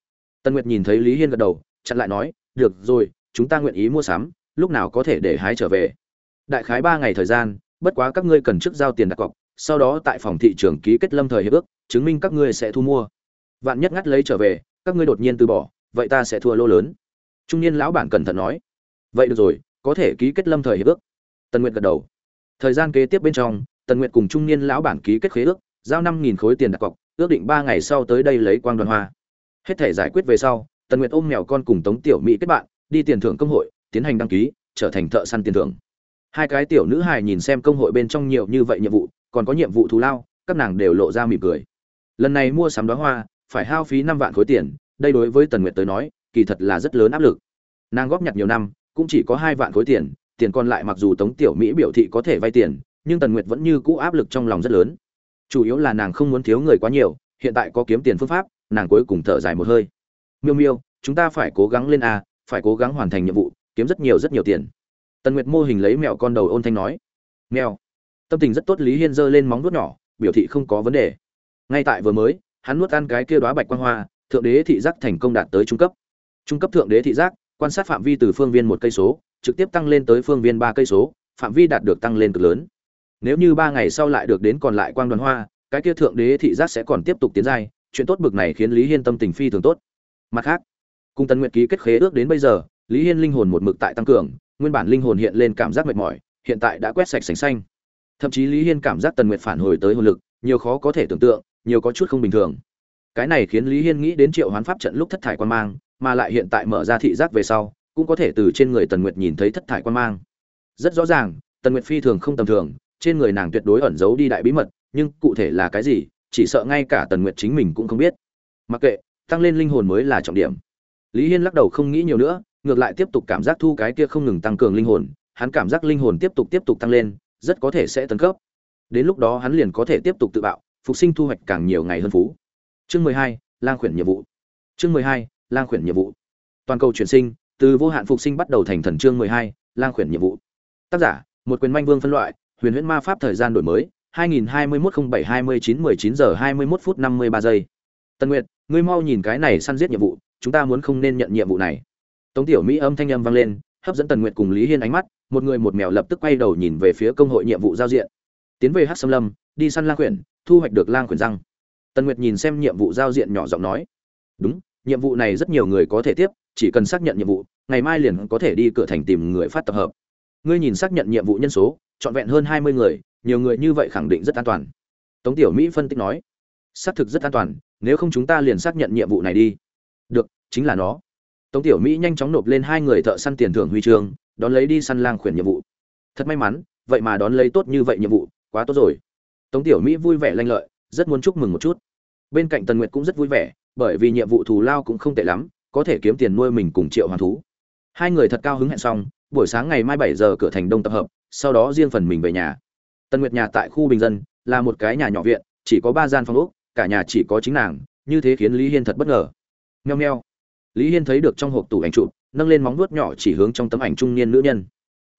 Tân nguyệt nhìn thấy lý hiên gật đầu, chặn lại nói, được rồi, chúng ta nguyện ý mua sắm, lúc nào có thể để hái trở về. Đại khái ba ngày thời gian, bất quá các ngươi cần trước giao tiền đặt cọc sau đó tại phòng thị trường ký kết lâm thời hiệp ước, chứng minh các ngươi sẽ thu mua. Vạn nhất ngắt lấy trở về, các ngươi đột nhiên từ bỏ, vậy ta sẽ thua lô lớn. Trung niên lão bản cẩn thận nói. Vậy được rồi, có thể ký kết lâm thời hiệp ước. Tần nguyệt gật đầu. Thời gian kế tiếp bên trong, tần nguyệt cùng trung niên lão bản ký kết khế ước, giao năm nghìn khối tiền đặt cọc, ước định ba ngày sau tới đây lấy quang đoàn hoa. Hết thể giải quyết về sau, tần nguyệt ôm mèo con cùng tống tiểu mỹ kết bạn, đi tiền thưởng công hội, tiến hành đăng ký, trở thành thợ săn tiền thưởng. Hai cái tiểu nữ hài nhìn xem công hội bên trong nhiều như vậy nhiệm vụ còn có nhiệm vụ thù lao, các nàng đều lộ ra mỉm cười. Lần này mua sắm đóa hoa, phải hao phí năm vạn khối tiền, đây đối với tần nguyệt tới nói, kỳ thật là rất lớn áp lực. Nàng góp nhặt nhiều năm, cũng chỉ có hai vạn khối tiền tiền còn lại mặc dù tống tiểu mỹ biểu thị có thể vay tiền, nhưng tần nguyệt vẫn như cũ áp lực trong lòng rất lớn. Chủ yếu là nàng không muốn thiếu người quá nhiều, hiện tại có kiếm tiền phương pháp, nàng cuối cùng thở dài một hơi. Miêu miêu, chúng ta phải cố gắng lên a, phải cố gắng hoàn thành nhiệm vụ, kiếm rất nhiều rất nhiều tiền. Tần nguyệt mô hình lấy mèo con đầu ôn thanh nói. Mèo tâm tình rất tốt lý hiên giơ lên móng nuốt nhỏ, biểu thị không có vấn đề. Ngay tại vừa mới, hắn nuốt ăn cái kia đoá bạch quan hoa, thượng đế thị giác thành công đạt tới trung cấp. Trung cấp thượng đế thị giác, quan sát phạm vi từ phương viên một cây số, trực tiếp tăng lên tới phương viên ba cây số, phạm vi đạt được tăng lên cực lớn. Nếu như ba ngày sau lại được đến còn lại quang đoàn hoa, cái kia thượng đế thị giác sẽ còn tiếp tục tiến dài chuyện tốt bực này khiến lý hiên tâm tình phi thường tốt. Mặt khác cung tân nguyện ký kết khế ước đến bây giờ, lý hiên linh hồn một mực tại tăng cường, nguyên bản linh hồn hiện lên cảm giác mệt mỏi, hiện tại đã quét sạch sành xanh thậm chí lý hiên cảm giác tần nguyệt phản hồi tới hồn lực, nhiều khó có thể tưởng tượng, nhiều có chút không bình thường. Cái này khiến lý hiên nghĩ đến triệu hoán pháp trận lúc thất thải quan mang, mà lại hiện tại mở ra thị giác về sau, cũng có thể từ trên người tần nguyệt nhìn thấy thất thải quan mang. Rất rõ ràng, tần nguyệt phi thường không tầm thường, trên người nàng tuyệt đối ẩn giấu đi đại bí mật, nhưng cụ thể là cái gì, chỉ sợ ngay cả tần nguyệt chính mình cũng không biết. Mặc kệ, tăng lên linh hồn mới là trọng điểm. Lý hiên lắc đầu không nghĩ nhiều nữa, ngược lại tiếp tục cảm giác thu cái kia không ngừng tăng cường linh hồn, hắn cảm giác linh hồn tiếp tục tiếp tục tăng lên rất có thể sẽ tấn cấp. Đến lúc đó hắn liền có thể tiếp tục tự bạo, phục sinh thu hoạch càng nhiều ngày hơn phú. Chương mười hai, lang khuyển nhiệm vụ. Chương mười hai, lang khuyển nhiệm vụ. Toàn cầu chuyển sinh, từ vô hạn phục sinh bắt đầu thành thần chương mười hai, lang khuyển nhiệm vụ. Tác giả, một quyền manh vương phân loại, huyền huyễn ma pháp thời gian đổi mới 20210729 19 giờ 21 phút 53 giây. Tân nguyệt, ngươi mau nhìn cái này săn giết nhiệm vụ, chúng ta muốn không nên nhận nhiệm vụ này. Tống tiểu mỹ âm thanh âm vang lên, hấp dẫn tần nguyệt cùng lý hiên ánh mắt một người một mèo lập tức quay đầu nhìn về phía công hội nhiệm vụ giao diện. Tiến về hát xâm lâm, đi săn lang quyển, thu hoạch được lang quyển răng. Tần nguyệt nhìn xem nhiệm vụ giao diện nhỏ giọng nói. Đúng, nhiệm vụ này rất nhiều người có thể tiếp, chỉ cần xác nhận nhiệm vụ, ngày mai liền có thể đi cửa thành tìm người phát tập hợp. Ngươi nhìn xác nhận nhiệm vụ nhân số, trọn vẹn hơn hai mươi người, nhiều người như vậy khẳng định rất an toàn. Tống tiểu mỹ phân tích nói. Xác thực rất an toàn, nếu không chúng ta liền xác nhận nhiệm vụ này đi. Được, chính là nó. Tống tiểu mỹ nhanh chóng nộp lên hai người thợ săn tiền thưởng huy chương đón lấy đi săn lang khuyển nhiệm vụ. Thật may mắn, vậy mà đón lấy tốt như vậy nhiệm vụ, quá tốt rồi. Tống tiểu mỹ vui vẻ lanh lợi, rất muốn chúc mừng một chút. Bên cạnh tần nguyệt cũng rất vui vẻ, bởi vì nhiệm vụ thù lao cũng không tệ lắm, có thể kiếm tiền nuôi mình cùng triệu hoàn thú. Hai người thật cao hứng hẹn xong, buổi sáng ngày mai bảy giờ cửa thành đông tập hợp, sau đó riêng phần mình về nhà. Tần nguyệt nhà tại khu bình dân, là một cái nhà nhỏ viện, chỉ có ba gian phòng ốc, cả nhà chỉ có chính nàng, như thế khiến lý hiên thật bất ngờ. Nheo nheo lý hiên thấy được trong hộp tủ ảnh chụp nâng lên móng vuốt nhỏ chỉ hướng trong tấm ảnh trung niên nữ nhân.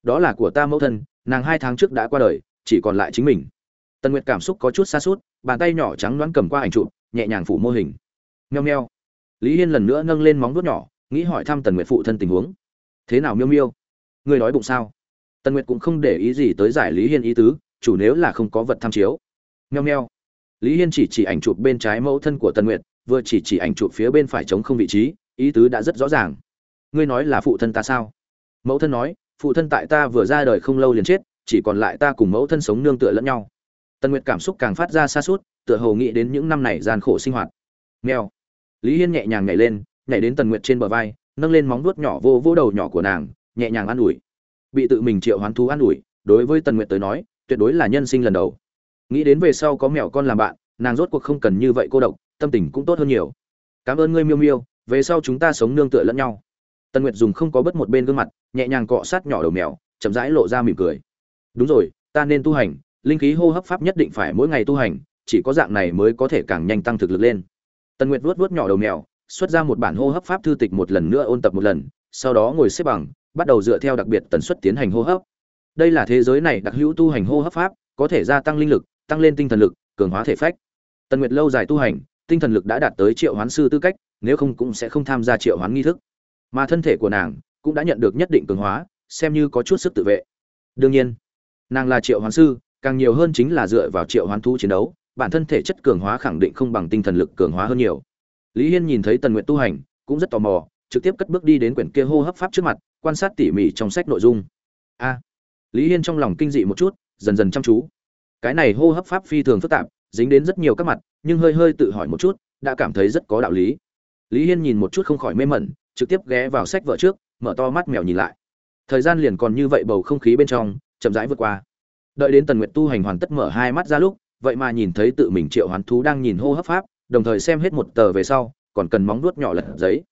Đó là của ta mẫu thân, nàng hai tháng trước đã qua đời, chỉ còn lại chính mình. Tần nguyệt cảm xúc có chút xa suốt bàn tay nhỏ trắng đoán cầm qua ảnh chụp, nhẹ nhàng phủ mô hình. Nheo nheo lý hiên lần nữa nâng lên móng vuốt nhỏ, nghĩ hỏi thăm tần nguyệt phụ thân tình huống. Thế nào miêu miêu? Người nói bụng sao? Tần nguyệt cũng không để ý gì tới giải lý hiên ý tứ, chủ nếu là không có vật tham chiếu. Nheo nheo lý hiên chỉ chỉ ảnh chụp bên trái mẫu thân của tần nguyệt, vừa chỉ chỉ ảnh chụp phía bên phải trống không vị trí, ý tứ đã rất rõ ràng ngươi nói là phụ thân ta sao? Mẫu thân nói, phụ thân tại ta vừa ra đời không lâu liền chết, chỉ còn lại ta cùng mẫu thân sống nương tựa lẫn nhau. Tần nguyệt cảm xúc càng phát ra xa suốt, tựa hồ nghĩ đến những năm này gian khổ sinh hoạt. Mèo. Lý hiên nhẹ nhàng nhảy lên, nhảy đến tần nguyệt trên bờ vai, nâng lên móng vuốt nhỏ vô vô đầu nhỏ của nàng, nhẹ nhàng an ủi. Bị tự mình triệu hoán thú an ủi, đối với tần nguyệt tới nói, tuyệt đối là nhân sinh lần đầu. Nghĩ đến về sau có mèo con làm bạn, nàng rốt cuộc không cần như vậy cô độc, tâm tình cũng tốt hơn nhiều. Cảm ơn ngươi miêu miêu, về sau chúng ta sống nương tựa lẫn nhau tần nguyệt dùng không có bớt một bên gương mặt, nhẹ nhàng cọ sát nhỏ đầu mèo, chậm rãi lộ ra mỉm cười. Đúng rồi, ta nên tu hành, linh khí hô hấp pháp nhất định phải mỗi ngày tu hành, chỉ có dạng này mới có thể càng nhanh tăng thực lực lên. Tần nguyệt vuốt vuốt nhỏ đầu mèo, xuất ra một bản hô hấp pháp thư tịch một lần nữa ôn tập một lần, sau đó ngồi xếp bằng, bắt đầu dựa theo đặc biệt tần suất tiến hành hô hấp. Đây là thế giới này đặc hữu tu hành hô hấp pháp, có thể gia tăng linh lực, tăng lên tinh thần lực, cường hóa thể phách. Tần nguyệt lâu dài tu hành, tinh thần lực đã đạt tới triệu hoán sư tư cách, nếu không cũng sẽ không tham gia triệu hoán nghi thức mà thân thể của nàng cũng đã nhận được nhất định cường hóa, xem như có chút sức tự vệ. Đương nhiên, nàng là triệu hoán sư, càng nhiều hơn chính là dựa vào triệu hoán thú chiến đấu, bản thân thể chất cường hóa khẳng định không bằng tinh thần lực cường hóa hơn nhiều. Lý hiên nhìn thấy tần nguyện tu hành, cũng rất tò mò, trực tiếp cất bước đi đến quyển kia hô hấp pháp trước mặt, quan sát tỉ mỉ trong sách nội dung. A, lý hiên trong lòng kinh dị một chút, dần dần chăm chú. Cái này hô hấp pháp phi thường phức tạp, dính đến rất nhiều các mặt, nhưng hơi hơi tự hỏi một chút, đã cảm thấy rất có đạo lý. Lý hiên nhìn một chút không khỏi mê mẩn trực tiếp ghé vào sách vợ trước, mở to mắt mèo nhìn lại. Thời gian liền còn như vậy bầu không khí bên trong, chậm rãi vượt qua. Đợi đến tần nguyệt tu hành hoàn tất mở hai mắt ra lúc, vậy mà nhìn thấy tự mình triệu hoán thú đang nhìn hô hấp pháp, đồng thời xem hết một tờ về sau, còn cần móng nuốt nhỏ lật giấy.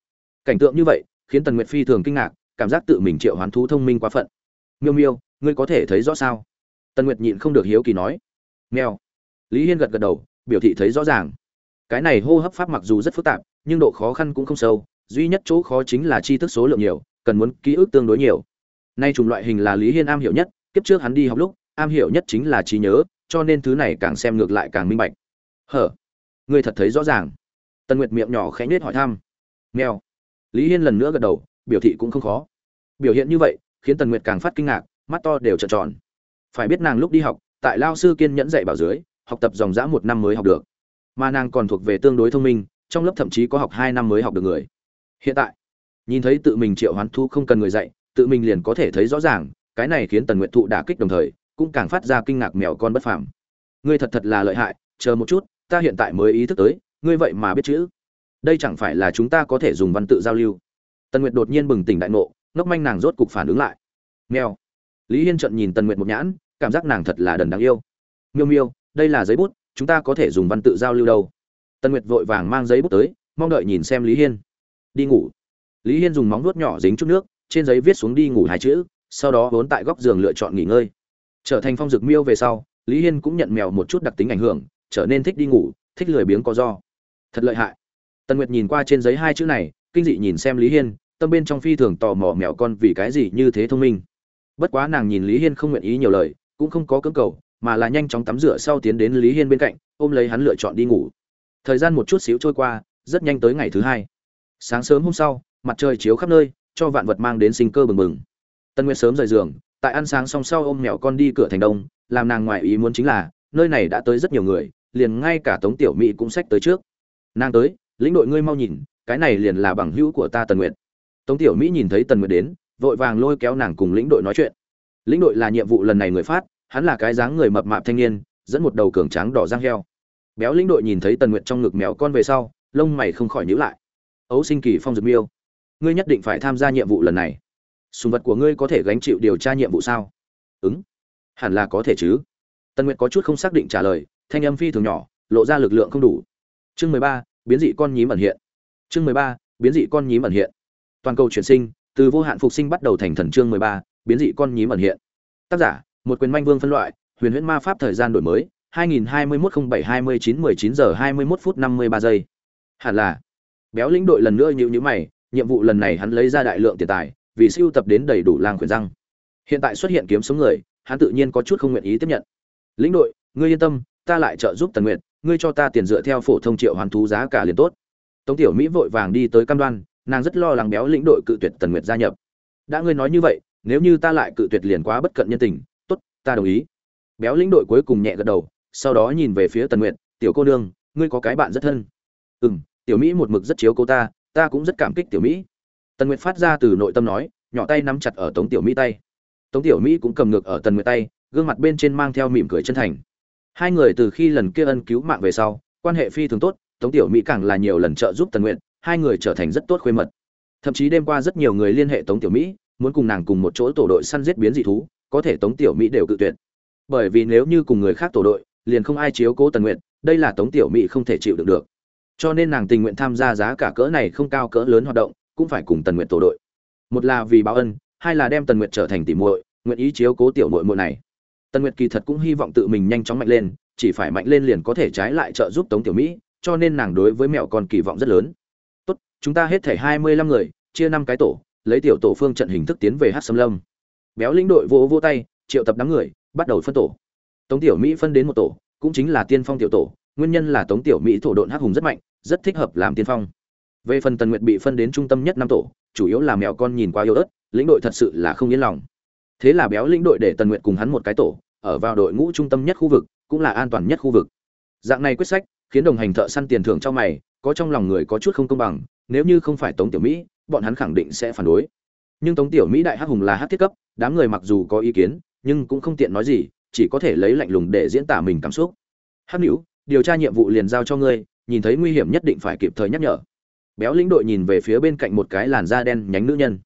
Cảnh tượng như vậy, khiến tần nguyệt phi thường kinh ngạc, cảm giác tự mình triệu hoán thú thông minh quá phận. Miêu miêu, ngươi có thể thấy rõ sao? Tần nguyệt nhịn không được hiếu kỳ nói. Mèo. Lý hiên gật gật đầu, biểu thị thấy rõ ràng. Cái này hô hấp pháp mặc dù rất phức tạp, nhưng độ khó khăn cũng không sâu duy nhất chỗ khó chính là tri thức số lượng nhiều, cần muốn ký ức tương đối nhiều. Nay chủng loại hình là lý hiên am hiểu nhất, kiếp trước hắn đi học lúc, am hiểu nhất chính là trí nhớ, cho nên thứ này càng xem ngược lại càng minh bạch. Hở? Ngươi thật thấy rõ ràng. Tần nguyệt miệng nhỏ khẽ nết hỏi thăm. Nghèo lý hiên lần nữa gật đầu, biểu thị cũng không khó. Biểu hiện như vậy, khiến tần nguyệt càng phát kinh ngạc, mắt to đều trợn tròn. Phải biết nàng lúc đi học, tại lao sư kiên nhẫn dạy bảo dưới, học tập dòng dã một năm mới học được. Mà nàng còn thuộc về tương đối thông minh, trong lớp thậm chí có học hai năm mới học được người hiện tại, nhìn thấy tự mình triệu hoán thu không cần người dạy, tự mình liền có thể thấy rõ ràng, cái này khiến tần nguyện thụ đả kích đồng thời, cũng càng phát ra kinh ngạc mèo con bất phàm. Ngươi thật thật là lợi hại, chờ một chút, ta hiện tại mới ý thức tới, ngươi vậy mà biết chữ. Đây chẳng phải là chúng ta có thể dùng văn tự giao lưu. Tần nguyệt đột nhiên bừng tỉnh đại ngộ, ngốc manh nàng rốt cục phản ứng lại. Mèo. Lý hiên trận nhìn tần nguyệt một nhãn, cảm giác nàng thật là đần đáng yêu. Miêu miêu, đây là giấy bút, chúng ta có thể dùng văn tự giao lưu đâu. Tần nguyệt vội vàng mang giấy bút tới, mong đợi nhìn xem lý hiên đi ngủ. Lý hiên dùng móng nuốt nhỏ dính chút nước, trên giấy viết xuống đi ngủ hai chữ, sau đó vốn tại góc giường lựa chọn nghỉ ngơi. Trở thành phong dược miêu về sau, lý hiên cũng nhận mèo một chút đặc tính ảnh hưởng, trở nên thích đi ngủ, thích lười biếng có do. Thật lợi hại. Tần nguyệt nhìn qua trên giấy hai chữ này, kinh dị nhìn xem lý hiên, tâm bên trong phi thường tò mò mèo con vì cái gì như thế thông minh. Bất quá nàng nhìn lý hiên không nguyện ý nhiều lời, cũng không có cưỡng cầu, mà là nhanh chóng tắm rửa sau tiến đến lý hiên bên cạnh, ôm lấy hắn lựa chọn đi ngủ. Thời gian một chút xíu trôi qua, rất nhanh tới ngày thứ hai sáng sớm hôm sau, mặt trời chiếu khắp nơi, cho vạn vật mang đến sinh cơ bừng bừng. Tân nguyệt sớm rời giường, tại ăn sáng xong sau ôm mèo con đi cửa thành đông, làm nàng ngoại ý muốn chính là, nơi này đã tới rất nhiều người, liền ngay cả tống tiểu mỹ cũng xách tới trước. Nàng tới, lĩnh đội ngươi mau nhìn, cái này liền là bằng hữu của ta tần nguyệt. Tống tiểu mỹ nhìn thấy tần nguyệt đến, vội vàng lôi kéo nàng cùng lĩnh đội nói chuyện. Lĩnh đội là nhiệm vụ lần này người phát, hắn là cái dáng người mập mạp thanh niên, dẫn một đầu cường tráng đỏ giang heo. Béo lĩnh đội nhìn thấy tần nguyệt trong ngực mèo con về sau, lông mày không khỏi nhíu lại ấu sinh kỳ phong dược miêu. Ngươi nhất định phải tham gia nhiệm vụ lần này. Sùng vật của ngươi có thể gánh chịu điều tra nhiệm vụ sao? Ứng. Hẳn là có thể chứ. Tần nguyệt có chút không xác định trả lời, thanh âm phi thường nhỏ, lộ ra lực lượng không đủ. Chương mười ba, biến dị con nhím ẩn hiện. Chương mười ba, biến dị con nhím ẩn hiện. Toàn cầu chuyển sinh, từ vô hạn phục sinh bắt đầu thành thần chương mười ba, biến dị con nhím ẩn hiện. Tác giả, một quyền manh vương phân loại, huyền huyễn ma pháp thời gian đổi mới 2021-07-29-19 giờ 21 phút 53 giây. Hẳn là béo lĩnh đội lần nữa nhịu nhữ mày, nhiệm vụ lần này hắn lấy ra đại lượng tiền tài, vì siêu tập đến đầy đủ lang khuyển răng. Hiện tại xuất hiện kiếm sống người, hắn tự nhiên có chút không nguyện ý tiếp nhận. Lĩnh đội, ngươi yên tâm, ta lại trợ giúp tần nguyện ngươi cho ta tiền dựa theo phổ thông triệu hoàn thú giá cả liền tốt. Tống tiểu mỹ vội vàng đi tới cam đoan, nàng rất lo lắng béo lĩnh đội cự tuyệt tần nguyệt gia nhập. Đã ngươi nói như vậy, nếu như ta lại cự tuyệt liền quá bất cận nhân tình, tốt, ta đồng ý. Béo lĩnh đội cuối cùng nhẹ gật đầu, sau đó nhìn về phía tần nguyệt, tiểu cô nương, ngươi có cái bạn rất thân. Ừ m tiểu mỹ một mực rất chiếu cô ta ta cũng rất cảm kích tiểu mỹ. Tần nguyệt phát ra từ nội tâm nói, nhỏ tay nắm chặt ở tống tiểu mỹ tay. Tống tiểu mỹ cũng cầm ngược ở tần nguyệt tay, gương mặt bên trên mang theo mỉm cười chân thành. Hai người từ khi lần kia ân cứu mạng về sau, quan hệ phi thường tốt, tống tiểu mỹ càng là nhiều lần trợ giúp tần nguyện hai người trở thành rất tốt khuê mật. Thậm chí đêm qua rất nhiều người liên hệ tống tiểu mỹ, muốn cùng nàng cùng một chỗ tổ đội săn giết biến dị thú, có thể tống tiểu mỹ đều cự tuyệt. Bởi vì nếu như cùng người khác tổ đội, liền không ai chiếu cố tần nguyện đây là tống tiểu mỹ không thể chịu được được cho nên nàng tình nguyện tham gia giá cả cỡ này không cao cỡ lớn hoạt động, cũng phải cùng tần nguyện tổ đội. Một là vì báo ân, hai là đem tần nguyện trở thành tỉ muội, nguyện ý chiếu cố tiểu muội muội này. Tần nguyện kỳ thật cũng hy vọng tự mình nhanh chóng mạnh lên, chỉ phải mạnh lên liền có thể trái lại trợ giúp tống tiểu mỹ, cho nên nàng đối với mẹo còn kỳ vọng rất lớn. Tốt, chúng ta hết thể hai mươi lăm người, chia năm cái tổ, lấy tiểu tổ phương trận hình thức tiến về hát sâm lâm. Béo lĩnh đội vỗ vỗ tay, triệu tập đám người, bắt đầu phân tổ. Tống tiểu mỹ phân đến một tổ, cũng chính là tiên phong tiểu tổ, nguyên nhân là tống tiểu mỹ thổ độn hắc hùng rất mạnh rất thích hợp làm tiên phong. Về phần tần nguyệt bị phân đến trung tâm nhất năm tổ, chủ yếu là mèo con nhìn qua yếu ớt, lĩnh đội thật sự là không yên lòng. Thế là béo lĩnh đội để tần nguyệt cùng hắn một cái tổ, ở vào đội ngũ trung tâm nhất khu vực, cũng là an toàn nhất khu vực. Dạng này quyết sách, khiến đồng hành thợ săn tiền thưởng cho mày, có trong lòng người có chút không công bằng, nếu như không phải tống tiểu mỹ, bọn hắn khẳng định sẽ phản đối. Nhưng tống tiểu mỹ đại hắc hùng là hắc thiết cấp, đám người mặc dù có ý kiến, nhưng cũng không tiện nói gì, chỉ có thể lấy lạnh lùng để diễn tả mình cảm xúc. Hắc nữ điều tra nhiệm vụ liền giao cho ngươi nhìn thấy nguy hiểm nhất định phải kịp thời nhắc nhở. Béo lĩnh đội nhìn về phía bên cạnh một cái làn da đen nhánh nữ nhân.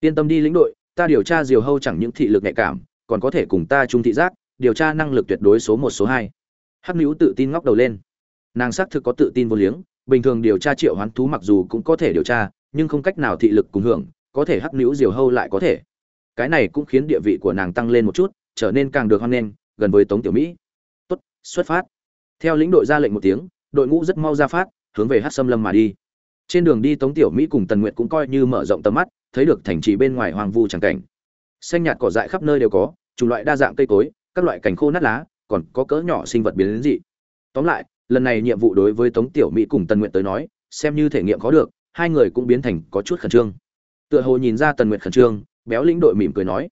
Yên tâm đi lĩnh đội, ta điều tra diều hâu chẳng những thị lực nhạy cảm, còn có thể cùng ta chung thị giác, điều tra năng lực tuyệt đối số một, số hai. Hắc nữ tự tin ngóc đầu lên. Nàng xác thực có tự tin vô liếng, bình thường điều tra triệu hoán thú mặc dù cũng có thể điều tra, nhưng không cách nào thị lực cùng hưởng, có thể hắc nữ diều hâu lại có thể. Cái này cũng khiến địa vị của nàng tăng lên một chút, trở nên càng được hoan nghênh, gần với tống tiểu mỹ. Tốt, xuất phát. Theo lĩnh đội ra lệnh một tiếng đội ngũ rất mau ra phát, hướng về hát xâm lâm mà đi. Trên đường đi tống tiểu mỹ cùng tần nguyệt cũng coi như mở rộng tầm mắt, thấy được thành trì bên ngoài hoang vu tràng cảnh. Xanh nhạt cỏ dại khắp nơi đều có, chủng loại đa dạng cây cối, các loại cành khô nát lá, còn có cỡ nhỏ sinh vật biến dị. Tóm lại, lần này nhiệm vụ đối với tống tiểu mỹ cùng tần nguyệt tới nói, xem như thể nghiệm có được, hai người cũng biến thành có chút khẩn trương. Tựa hồ nhìn ra tần nguyệt khẩn trương, béo lĩnh đội mỉm cười nói,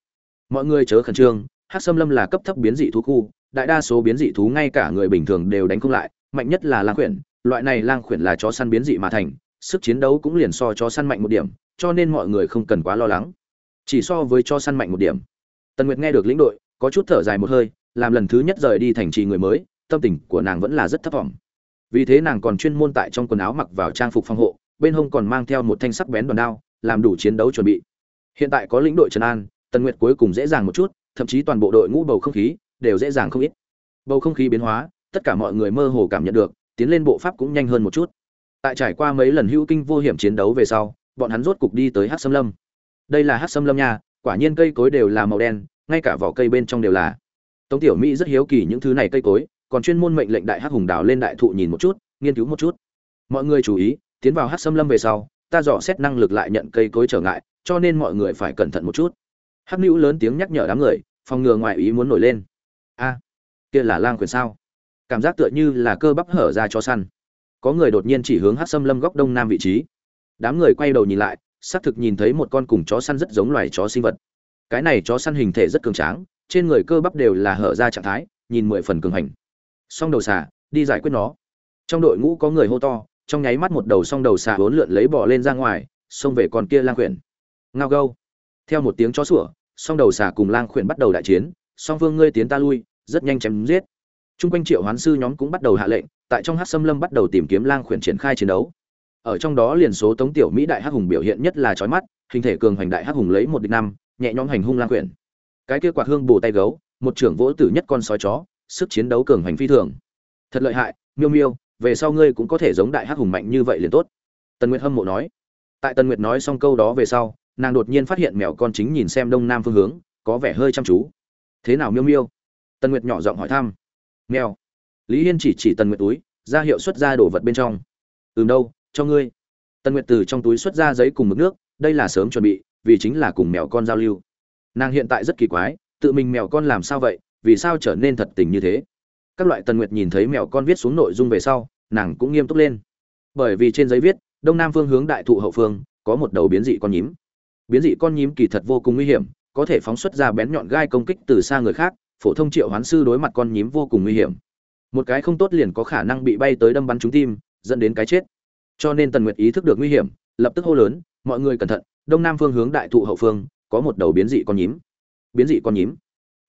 mọi người chớ khẩn trương, hắc xâm lâm là cấp thấp biến dị thú khu, đại đa số biến dị thú ngay cả người bình thường đều đánh không lại mạnh nhất là lang khuyển, loại này lang khuyển là chó săn biến dị mà thành, sức chiến đấu cũng liền so chó săn mạnh một điểm, cho nên mọi người không cần quá lo lắng. Chỉ so với chó săn mạnh một điểm. Tần nguyệt nghe được lĩnh đội, có chút thở dài một hơi, làm lần thứ nhất rời đi thành trì người mới, tâm tình của nàng vẫn là rất thấp thỏm. Vì thế nàng còn chuyên môn tại trong quần áo mặc vào trang phục phòng hộ, bên hông còn mang theo một thanh sắc bén đòn đao, làm đủ chiến đấu chuẩn bị. Hiện tại có lĩnh đội trần an, tần nguyệt cuối cùng dễ dàng một chút, thậm chí toàn bộ đội ngũ bầu không khí đều dễ dàng không ít. Bầu không khí biến hóa tất cả mọi người mơ hồ cảm nhận được, tiến lên bộ pháp cũng nhanh hơn một chút. Tại trải qua mấy lần hữu kinh vô hiểm chiến đấu về sau, bọn hắn rốt cục đi tới hát xâm lâm. Đây là hát xâm lâm nha, quả nhiên cây cối đều là màu đen, ngay cả vỏ cây bên trong đều là. Tống tiểu mỹ rất hiếu kỳ những thứ này cây cối, còn chuyên môn mệnh lệnh đại hắc hùng đào lên đại thụ nhìn một chút, nghiên cứu một chút. Mọi người chú ý, tiến vào hát xâm lâm về sau, ta dò xét năng lực lại nhận cây cối trở ngại, cho nên mọi người phải cẩn thận một chút. Hắc nữ lớn tiếng nhắc nhở đám người, phòng ngừa ngoài ý muốn nổi lên. A, kia là lang quyền sao? Cảm giác tựa như là cơ bắp hở ra cho săn. Có người đột nhiên chỉ hướng hát xâm lâm góc đông nam vị trí. Đám người quay đầu nhìn lại, xác thực nhìn thấy một con cùng chó săn rất giống loài chó sinh vật. Cái này chó săn hình thể rất cường tráng, trên người cơ bắp đều là hở ra trạng thái, nhìn mười phần cường hành. Song đầu xà, đi giải quyết nó. Trong đội ngũ có người hô to, trong nháy mắt một đầu song đầu xà hốn lượn lấy bỏ lên ra ngoài, xông về con kia lang khuyển. Ngao gâu. Theo một tiếng chó sủa, song đầu xà cùng lang khuyển bắt đầu đại chiến, song phương ngươi tiến ta lui, rất nhanh chém giết. Trung quanh Triệu Hoán sư nhóm cũng bắt đầu hạ lệnh, tại trong Hắc Sâm Lâm bắt đầu tìm kiếm lang khuyển triển khai chiến đấu. Ở trong đó liền số Tống Tiểu Mỹ đại hắc hùng biểu hiện nhất là chói mắt, hình thể cường hoành đại hắc hùng lấy một địch năm, nhẹ nhõm hành hung lang khuyển. Cái kia quạt hương bổ tay gấu, một trưởng vỗ tử nhất con sói chó, sức chiến đấu cường hoành phi thường. Thật lợi hại, Miêu Miêu, về sau ngươi cũng có thể giống đại hắc hùng mạnh như vậy liền tốt. Tần Nguyệt hâm mộ nói. Tại Tần Nguyệt nói xong câu đó về sau, nàng đột nhiên phát hiện mèo con chính nhìn xem đông nam phương hướng, có vẻ hơi chăm chú. Thế nào Miêu Miêu? Tần Nguyệt nhỏ giọng hỏi thăm nghèo lý hiên chỉ chỉ tần nguyệt túi, ra hiệu xuất ra đồ vật bên trong. Ừm đâu, cho ngươi. Tần nguyệt từ trong túi xuất ra giấy cùng mực nước, đây là sớm chuẩn bị, vì chính là cùng mèo con giao lưu. Nàng hiện tại rất kỳ quái, tự mình mèo con làm sao vậy, vì sao trở nên thật tình như thế? Các loại tần nguyệt nhìn thấy mèo con viết xuống nội dung về sau, nàng cũng nghiêm túc lên. Bởi vì trên giấy viết, đông nam phương hướng đại thụ hậu phương, có một đầu biến dị con nhím. Biến dị con nhím kỳ thật vô cùng nguy hiểm, có thể phóng xuất ra bén nhọn gai công kích từ xa người khác phổ thông triệu hoán sư đối mặt con nhím vô cùng nguy hiểm. Một cái không tốt liền có khả năng bị bay tới đâm bắn trúng tim, dẫn đến cái chết. Cho nên tần nguyệt ý thức được nguy hiểm, lập tức hô lớn, mọi người cẩn thận, đông nam phương hướng đại thụ hậu phương, có một đầu biến dị con nhím. Biến dị con nhím.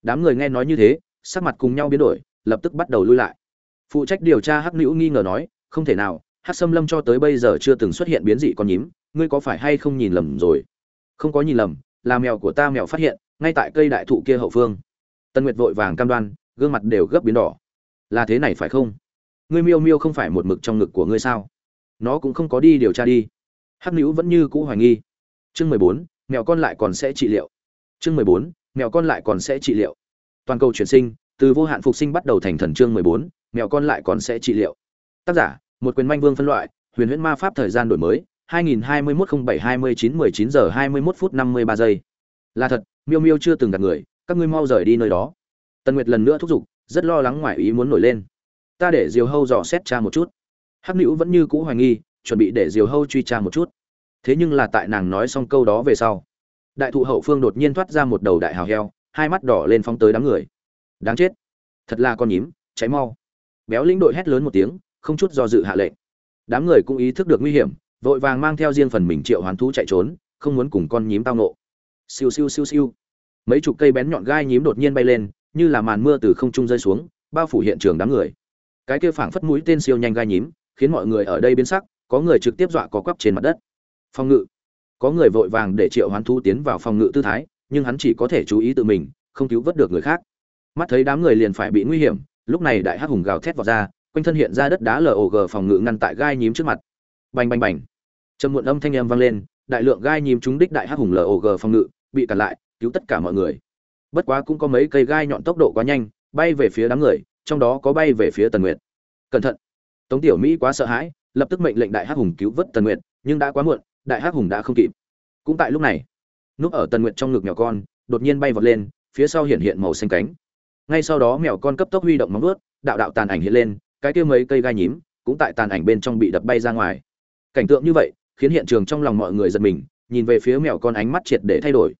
Đám người nghe nói như thế, sắc mặt cùng nhau biến đổi, lập tức bắt đầu lui lại. Phụ trách điều tra hắc nữ nghi ngờ nói, không thể nào, hắc xâm lâm cho tới bây giờ chưa từng xuất hiện biến dị con nhím, ngươi có phải hay không nhìn lầm rồi? Không có nhìn lầm, là mèo của ta mèo phát hiện, ngay tại cây đại thụ kia hậu phương. Tân Nguyệt vội vàng cam đoan, gương mặt đều gấp biến đỏ. Là thế này phải không? Ngươi Miêu Miêu không phải một mực trong ngực của ngươi sao? Nó cũng không có đi điều tra đi. Hắc nữ vẫn như cũ hoài nghi. Chương mười bốn, mẹo con lại còn sẽ trị liệu. Chương mười bốn, mẹo con lại còn sẽ trị liệu. Toàn cầu chuyển sinh, từ vô hạn phục sinh bắt đầu thành thần chương mười bốn, mẹo con lại còn sẽ trị liệu. Tác giả, một quyền manh vương phân loại, huyền huyễn ma pháp thời gian đổi mới, 2021-07-29-19 giờ 21 phút 53 giây. Là thật, Miêu Miêu chưa từng gặp người, các ngươi mau rời đi nơi đó. Tần nguyệt lần nữa thúc giục, rất lo lắng ngoài ý muốn nổi lên. Ta để diều hâu dò xét cha một chút. Hắc nữ vẫn như cũ hoài nghi, chuẩn bị để diều hâu truy tra một chút. Thế nhưng là tại nàng nói xong câu đó về sau, đại thụ hậu phương đột nhiên thoát ra một đầu đại hào heo, hai mắt đỏ lên phóng tới đám người. Đáng chết. Thật là con nhím, cháy mau. Béo lĩnh đội hét lớn một tiếng, không chút do dự hạ lệnh. Đám người cũng ý thức được nguy hiểm, vội vàng mang theo riêng phần mình triệu hoán thú chạy trốn, không muốn cùng con nhím tao nộ siêu siêu siêu siêu mấy chục cây bén nhọn gai nhím đột nhiên bay lên, như là màn mưa từ không trung rơi xuống, bao phủ hiện trường đám người. Cái kia phảng phất mũi tên siêu nhanh gai nhím, khiến mọi người ở đây biến sắc, có người trực tiếp dọa có quắp trên mặt đất. Phòng ngự. Có người vội vàng để triệu hoán thu tiến vào phòng ngự tư thái, nhưng hắn chỉ có thể chú ý tự mình, không cứu vớt được người khác. Mắt thấy đám người liền phải bị nguy hiểm, lúc này đại hắc hùng gào thét vào ra, quanh thân hiện ra đất đá log phòng ngự ngăn tại gai nhím trước mặt. Bành bành bành. Trầm muộn âm thanh âm vang lên, đại lượng gai nhím trúng đích đại hắc hùng log phòng ngự, bị cản lại cứu tất cả mọi người. Bất quá cũng có mấy cây gai nhọn tốc độ quá nhanh, bay về phía đám người, trong đó có bay về phía tần nguyệt. Cẩn thận! Tống tiểu mỹ quá sợ hãi, lập tức mệnh lệnh đại hắc hùng cứu vớt tần nguyệt, nhưng đã quá muộn, đại hắc hùng đã không kịp. Cũng tại lúc này, núp ở tần nguyệt trong ngực nhỏ con, đột nhiên bay vọt lên, phía sau hiện hiện màu xanh cánh. Ngay sau đó mèo con cấp tốc huy động móng vuốt, đạo đạo tàn ảnh hiện lên, cái kia mấy cây gai nhím cũng tại tàn ảnh bên trong bị đập bay ra ngoài. Cảnh tượng như vậy, khiến hiện trường trong lòng mọi người giật mình, nhìn về phía mèo con ánh mắt triệt để thay đổi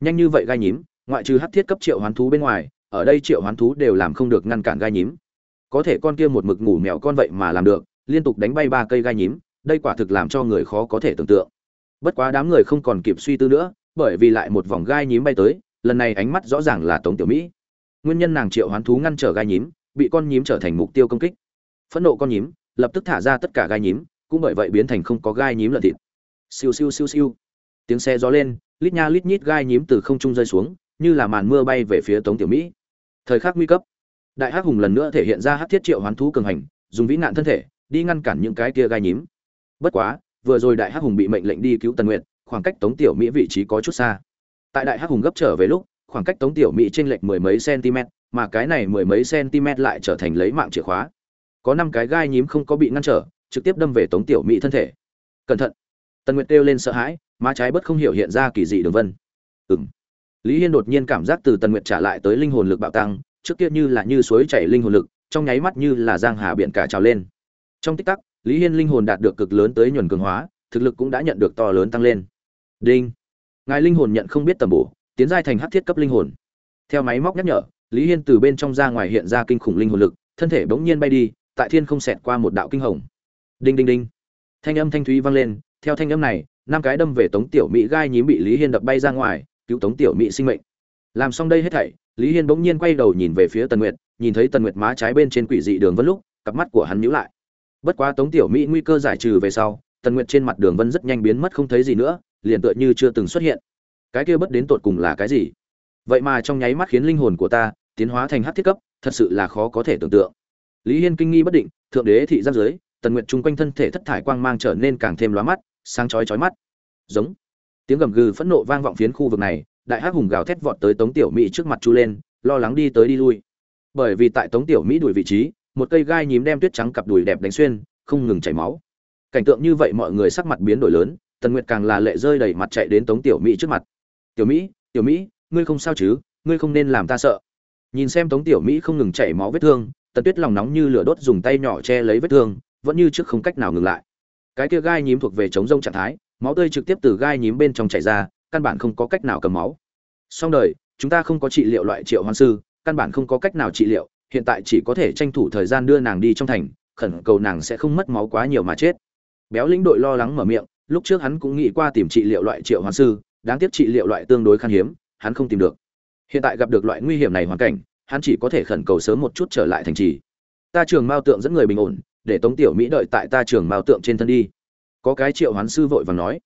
nhanh như vậy gai nhím, ngoại trừ hắc thiết cấp triệu hoán thú bên ngoài, ở đây triệu hoán thú đều làm không được ngăn cản gai nhím. Có thể con kia một mực ngủ mèo con vậy mà làm được, liên tục đánh bay ba cây gai nhím, đây quả thực làm cho người khó có thể tưởng tượng. Bất quá đám người không còn kịp suy tư nữa, bởi vì lại một vòng gai nhím bay tới, lần này ánh mắt rõ ràng là tống tiểu mỹ. Nguyên nhân nàng triệu hoán thú ngăn trở gai nhím, bị con nhím trở thành mục tiêu công kích. Phẫn nộ con nhím, lập tức thả ra tất cả gai nhím, cũng bởi vậy biến thành không có gai nhím lợn thịt. Siêu siêu siêu siêu. Tiếng xe gió lên lít nha lít nhít gai nhím từ không trung rơi xuống, như là màn mưa bay về phía tống tiểu mỹ. Thời khắc nguy cấp, đại hắc hùng lần nữa thể hiện ra hát thiết triệu hoán thú cường hành, dùng vĩ nạn thân thể, đi ngăn cản những cái kia gai nhím. Bất quá, vừa rồi đại hắc hùng bị mệnh lệnh đi cứu tần nguyện khoảng cách tống tiểu mỹ vị trí có chút xa. Tại đại hắc hùng gấp trở về lúc, khoảng cách tống tiểu mỹ trên lệch mười mấy cm, mà cái này mười mấy cm lại trở thành lấy mạng chìa khóa. Có năm cái gai nhím không có bị ngăn trở, trực tiếp đâm về tống tiểu mỹ thân thể. Cẩn thận! Tần nguyệt kêu lên sợ hãi má trái bất không hiểu hiện ra kỳ dị đường vân. Ừng lý hiên đột nhiên cảm giác từ tần nguyện trả lại tới linh hồn lực bạo tăng, trước kia như là như suối chảy linh hồn lực, trong nháy mắt như là giang hà biển cả trào lên. Trong tích tắc, lý hiên linh hồn đạt được cực lớn tới nhuần cường hóa, thực lực cũng đã nhận được to lớn tăng lên. Đinh. Ngài linh hồn nhận không biết tầm bổ, tiến giai thành hắc thiết cấp linh hồn. Theo máy móc nhắc nhở, lý hiên từ bên trong ra ngoài hiện ra kinh khủng linh hồn lực, thân thể bỗng nhiên bay đi, tại thiên không xẹt qua một đạo kinh hồng. Đinh đinh đinh. Thanh âm thanh thúy vang lên, theo thanh âm này năm cái đâm về tống tiểu mỹ gai nhím bị lý hiên đập bay ra ngoài, cứu tống tiểu mỹ sinh mệnh. Làm xong đây hết thảy, lý hiên bỗng nhiên quay đầu nhìn về phía tần nguyệt, nhìn thấy tần nguyệt má trái bên trên quỷ dị đường vân lúc, cặp mắt của hắn nhíu lại. Bất quá tống tiểu mỹ nguy cơ giải trừ về sau, tần nguyệt trên mặt đường vân rất nhanh biến mất không thấy gì nữa, liền tựa như chưa từng xuất hiện. Cái kia bất đến tột cùng là cái gì? Vậy mà trong nháy mắt khiến linh hồn của ta tiến hóa thành hắc thiết cấp, thật sự là khó có thể tưởng tượng. Lý hiên kinh nghi bất định, thượng đế thị giáp giới, tần nguyệt chung quanh thân thể thất thải quang mang trở nên càng thêm lóa mắt sáng chói chói mắt. Giống. Tiếng gầm gừ phẫn nộ vang vọng phiến khu vực này, đại hắc hùng gào thét vọt tới tống tiểu mỹ trước mặt chu lên, lo lắng đi tới đi lui. Bởi vì tại tống tiểu mỹ đuổi vị trí, một cây gai nhím đem tuyết trắng cặp đùi đẹp đánh xuyên, không ngừng chảy máu. Cảnh tượng như vậy mọi người sắc mặt biến đổi lớn, tần nguyệt càng là lệ rơi đầy mặt chạy đến tống tiểu mỹ trước mặt. Tiểu mỹ tiểu mỹ, ngươi không sao chứ? Ngươi không nên làm ta sợ. Nhìn xem tống tiểu mỹ không ngừng chảy máu vết thương, tần tuyết lòng nóng như lửa đốt dùng tay nhỏ che lấy vết thương, vẫn như trước không cách nào ngừng lại cái kia gai nhím thuộc về chống rông trạng thái, máu tươi trực tiếp từ gai nhím bên trong chảy ra, căn bản không có cách nào cầm máu. Song đời, chúng ta không có trị liệu loại triệu hoan sư, căn bản không có cách nào trị liệu, hiện tại chỉ có thể tranh thủ thời gian đưa nàng đi trong thành, khẩn cầu nàng sẽ không mất máu quá nhiều mà chết. Béo lĩnh đội lo lắng mở miệng, lúc trước hắn cũng nghĩ qua tìm trị liệu loại triệu hoan sư, đáng tiếc trị liệu loại tương đối khan hiếm, hắn không tìm được. Hiện tại gặp được loại nguy hiểm này hoàn cảnh, hắn chỉ có thể khẩn cầu sớm một chút trở lại thành trì. Ta trường mao tượng dẫn người bình ổn để tống tiểu mỹ đợi tại ta trường mao tượng trên thân đi. Có cái triệu hoán sư vội vàng nói.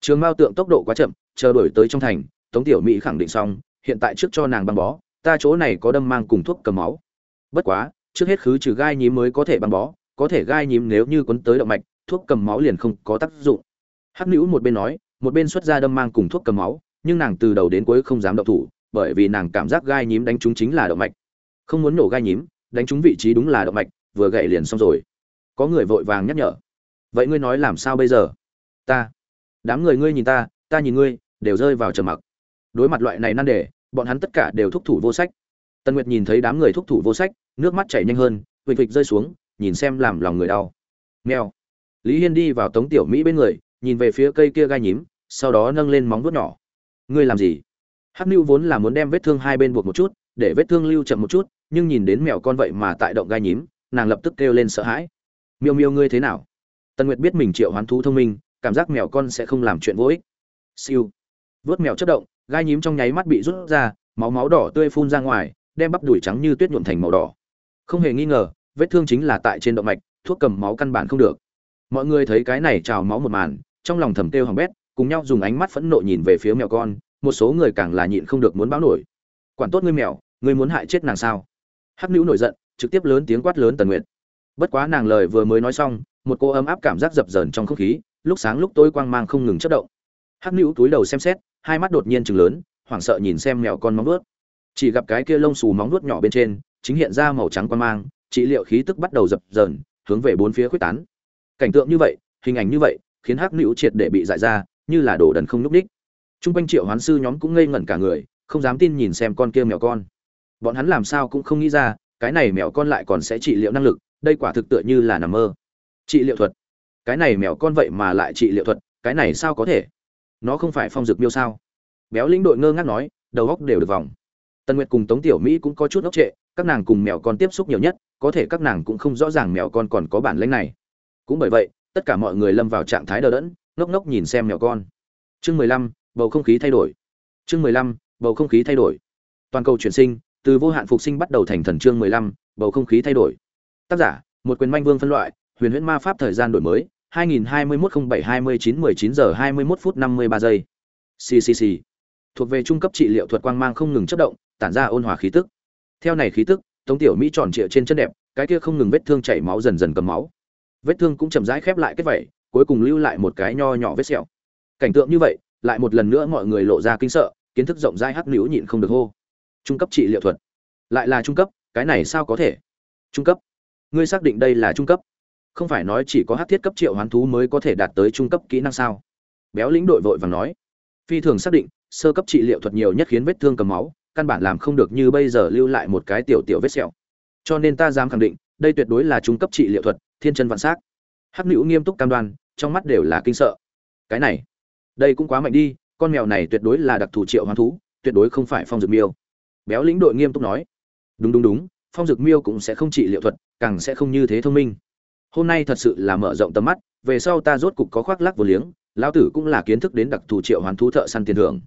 Trường mao tượng tốc độ quá chậm, chờ đổi tới trong thành, tống tiểu mỹ khẳng định xong, hiện tại trước cho nàng băng bó, ta chỗ này có đâm mang cùng thuốc cầm máu. Bất quá, trước hết khứ trừ gai nhím mới có thể băng bó, có thể gai nhím nếu như quấn tới động mạch, thuốc cầm máu liền không có tác dụng. Hắc nữ một bên nói, một bên xuất ra đâm mang cùng thuốc cầm máu, nhưng nàng từ đầu đến cuối không dám động thủ, bởi vì nàng cảm giác gai nhím đánh trúng chính là động mạch. Không muốn nổ gai nhím, đánh trúng vị trí đúng là động mạch, vừa gậy liền xong rồi có người vội vàng nhắc nhở. Vậy ngươi nói làm sao bây giờ? Ta, đám người ngươi nhìn ta ta nhìn ngươi, đều rơi vào trầm mặc. Đối mặt loại này nan đề, bọn hắn tất cả đều thúc thủ vô sách. Tân nguyệt nhìn thấy đám người thúc thủ vô sách, nước mắt chảy nhanh hơn, vịt vịt rơi xuống, nhìn xem làm lòng người đau. Mèo. Lý hiên đi vào tống tiểu mỹ bên người, nhìn về phía cây kia gai nhím, sau đó nâng lên móng vuốt nhỏ. Ngươi làm gì? Hắc lưu vốn là muốn đem vết thương hai bên buộc một chút, để vết thương lưu chậm một chút, nhưng nhìn đến mèo con vậy mà tại động gai nhím, nàng lập tức kêu lên sợ hãi miêu miêu ngươi thế nào? Tần nguyệt biết mình triệu hoán thú thông minh, cảm giác mèo con sẽ không làm chuyện vô ích. Siêu. Vớt mèo chất động, gai nhím trong nháy mắt bị rút ra, máu máu đỏ tươi phun ra ngoài, đem bắp đùi trắng như tuyết nhuộm thành màu đỏ. Không hề nghi ngờ, vết thương chính là tại trên động mạch, thuốc cầm máu căn bản không được. Mọi người thấy cái này trào máu một màn, trong lòng thầm kêu hỏng bét, cùng nhau dùng ánh mắt phẫn nộ nhìn về phía mèo con, một số người càng là nhịn không được muốn báo nổi. Quản tốt ngươi mèo, ngươi muốn hại chết nàng sao? Hắc nữ nổi giận, trực tiếp lớn tiếng quát lớn tần nguyệt bất quá nàng lời vừa mới nói xong một cô ấm áp cảm giác dập dờn trong không khí lúc sáng lúc tối quang mang không ngừng chất động. Hắc nữ túi đầu xem xét hai mắt đột nhiên chừng lớn hoảng sợ nhìn xem mèo con móng vuốt. Chỉ gặp cái kia lông xù móng vuốt nhỏ bên trên chính hiện ra màu trắng quang mang trị liệu khí tức bắt đầu dập dờn hướng về bốn phía khuếch tán. Cảnh tượng như vậy hình ảnh như vậy khiến hắc nữ triệt để bị dại ra như là đổ đần không núp đích. Trung quanh Triệu Hoán sư nhóm cũng ngây ngẩn cả người, không dám tin nhìn xem con kia mèo con. Bọn hắn làm sao cũng không nghĩ ra, cái này mèo con lại còn sẽ trị liệu năng lực, đây quả thực tựa như là nằm mơ. Trị liệu thuật. Cái này mèo con vậy mà lại trị liệu thuật, cái này sao có thể? Nó không phải phong dược miêu sao? Béo lĩnh đội ngơ ngác nói, đầu óc đều được vòng. Tân Nguyệt cùng Tống Tiểu Mỹ cũng có chút ốc trệ, các nàng cùng mèo con tiếp xúc nhiều nhất, có thể các nàng cũng không rõ ràng mèo con còn có bản lĩnh này. Cũng bởi vậy, tất cả mọi người lâm vào trạng thái đờ đẫn, ngốc ngốc nhìn xem mèo con. Chương mười lăm bầu không khí thay đổi chương mười lăm bầu không khí thay đổi toàn cầu chuyển sinh từ vô hạn phục sinh bắt đầu thành thần chương mười lăm bầu không khí thay đổi tác giả, một quyền manh vương phân loại, huyền huyễn ma pháp thời gian đổi mới 2021-07-29-19 giờ 21 phút 53 giây. Ccc thuộc về trung cấp trị liệu thuật quang mang không ngừng chất động, tản ra ôn hòa khí tức. Theo này khí tức, tống tiểu mỹ tròn trịa trên chân đẹp, cái kia không ngừng vết thương chảy máu dần dần cầm máu. Vết thương cũng chậm rãi khép lại kết vẩy cuối cùng lưu lại một cái nho nhỏ vết sẹo. Cảnh tượng như vậy, lại một lần nữa mọi người lộ ra kinh sợ, kiến thức rộng rãi hắc liễu nhịn không được hô. Trung cấp trị liệu thuật. Lại là trung cấp, cái này sao có thể? Trung cấp ngươi xác định đây là trung cấp. Không phải nói chỉ có hắc thiết cấp triệu hoán thú mới có thể đạt tới trung cấp kỹ năng sao? Béo lĩnh đội vội vàng nói. Phi thường xác định, sơ cấp trị liệu thuật nhiều nhất khiến vết thương cầm máu, căn bản làm không được như bây giờ lưu lại một cái tiểu tiểu vết sẹo. Cho nên ta dám khẳng định, đây tuyệt đối là trung cấp trị liệu thuật, thiên chân vạn s á c hắc nữ nghiêm túc cam đoan, trong mắt đều là kinh sợ. Cái này, đây cũng quá mạnh đi, con mèo này tuyệt đối là đặc thù triệu hoán thú, tuyệt đối không phải phong dược miêu. Béo lĩnh đội nghiêm túc nói. Đúng đúng đúng, phong dược miêu cũng sẽ không trị liệu thuật càng sẽ không như thế thông minh. Hôm nay thật sự là mở rộng tầm mắt, về sau ta rốt cục có khoác lắc vô liếng, lão tử cũng là kiến thức đến đặc thù triệu hoán thú thợ săn tiền thưởng.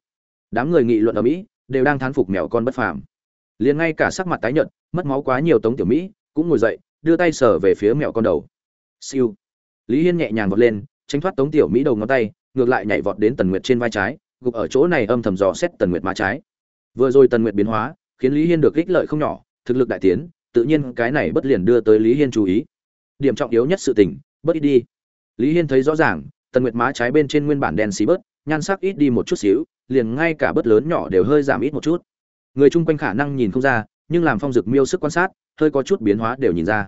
Đám người nghị luận ở mỹ, đều đang thán phục mèo con bất phàm. Liền ngay cả sắc mặt tái nhợt, mất máu quá nhiều tống tiểu mỹ, cũng ngồi dậy, đưa tay sờ về phía mèo con đầu. Siêu. Lý hiên nhẹ nhàng vọt lên, tránh thoát tống tiểu mỹ đầu ngón tay, ngược lại nhảy vọt đến tần nguyệt trên vai trái, gục ở chỗ này âm thầm dò xét tần nguyệt má trái. Vừa rồi tần nguyệt biến hóa, khiến lý hiên được ích lợi không nhỏ, thực lực đại tiến tự nhiên cái này bất liền đưa tới lý hiên chú ý. Điểm trọng yếu nhất sự tình, bớt ít đi. Lý hiên thấy rõ ràng, tần nguyệt má trái bên trên nguyên bản đen xí bớt, nhan sắc ít đi một chút xíu, liền ngay cả bớt lớn nhỏ đều hơi giảm ít một chút. Người chung quanh khả năng nhìn không ra, nhưng làm phong dực miêu sức quan sát, hơi có chút biến hóa đều nhìn ra.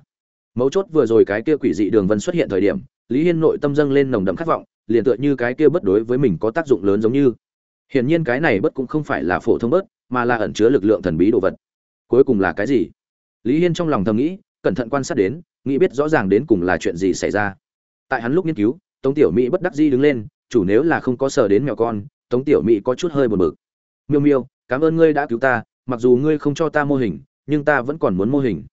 Mấu chốt vừa rồi cái kia quỷ dị đường vân xuất hiện thời điểm, lý hiên nội tâm dâng lên nồng đậm khát vọng, liền tựa như cái kia bất đối với mình có tác dụng lớn giống như. Hiển nhiên cái này bất cũng không phải là phổ thông bớt, mà là ẩn chứa lực lượng thần bí đồ vật. Cuối cùng là cái gì? Lý hiên trong lòng thầm nghĩ, cẩn thận quan sát đến, nghĩ biết rõ ràng đến cùng là chuyện gì xảy ra. Tại hắn lúc nghiên cứu, tống tiểu mỹ bất đắc di đứng lên, chủ nếu là không có sờ đến mèo con, tống tiểu mỹ có chút hơi buồn bực. Miêu miêu, cảm ơn ngươi đã cứu ta, mặc dù ngươi không cho ta mô hình, nhưng ta vẫn còn muốn mô hình.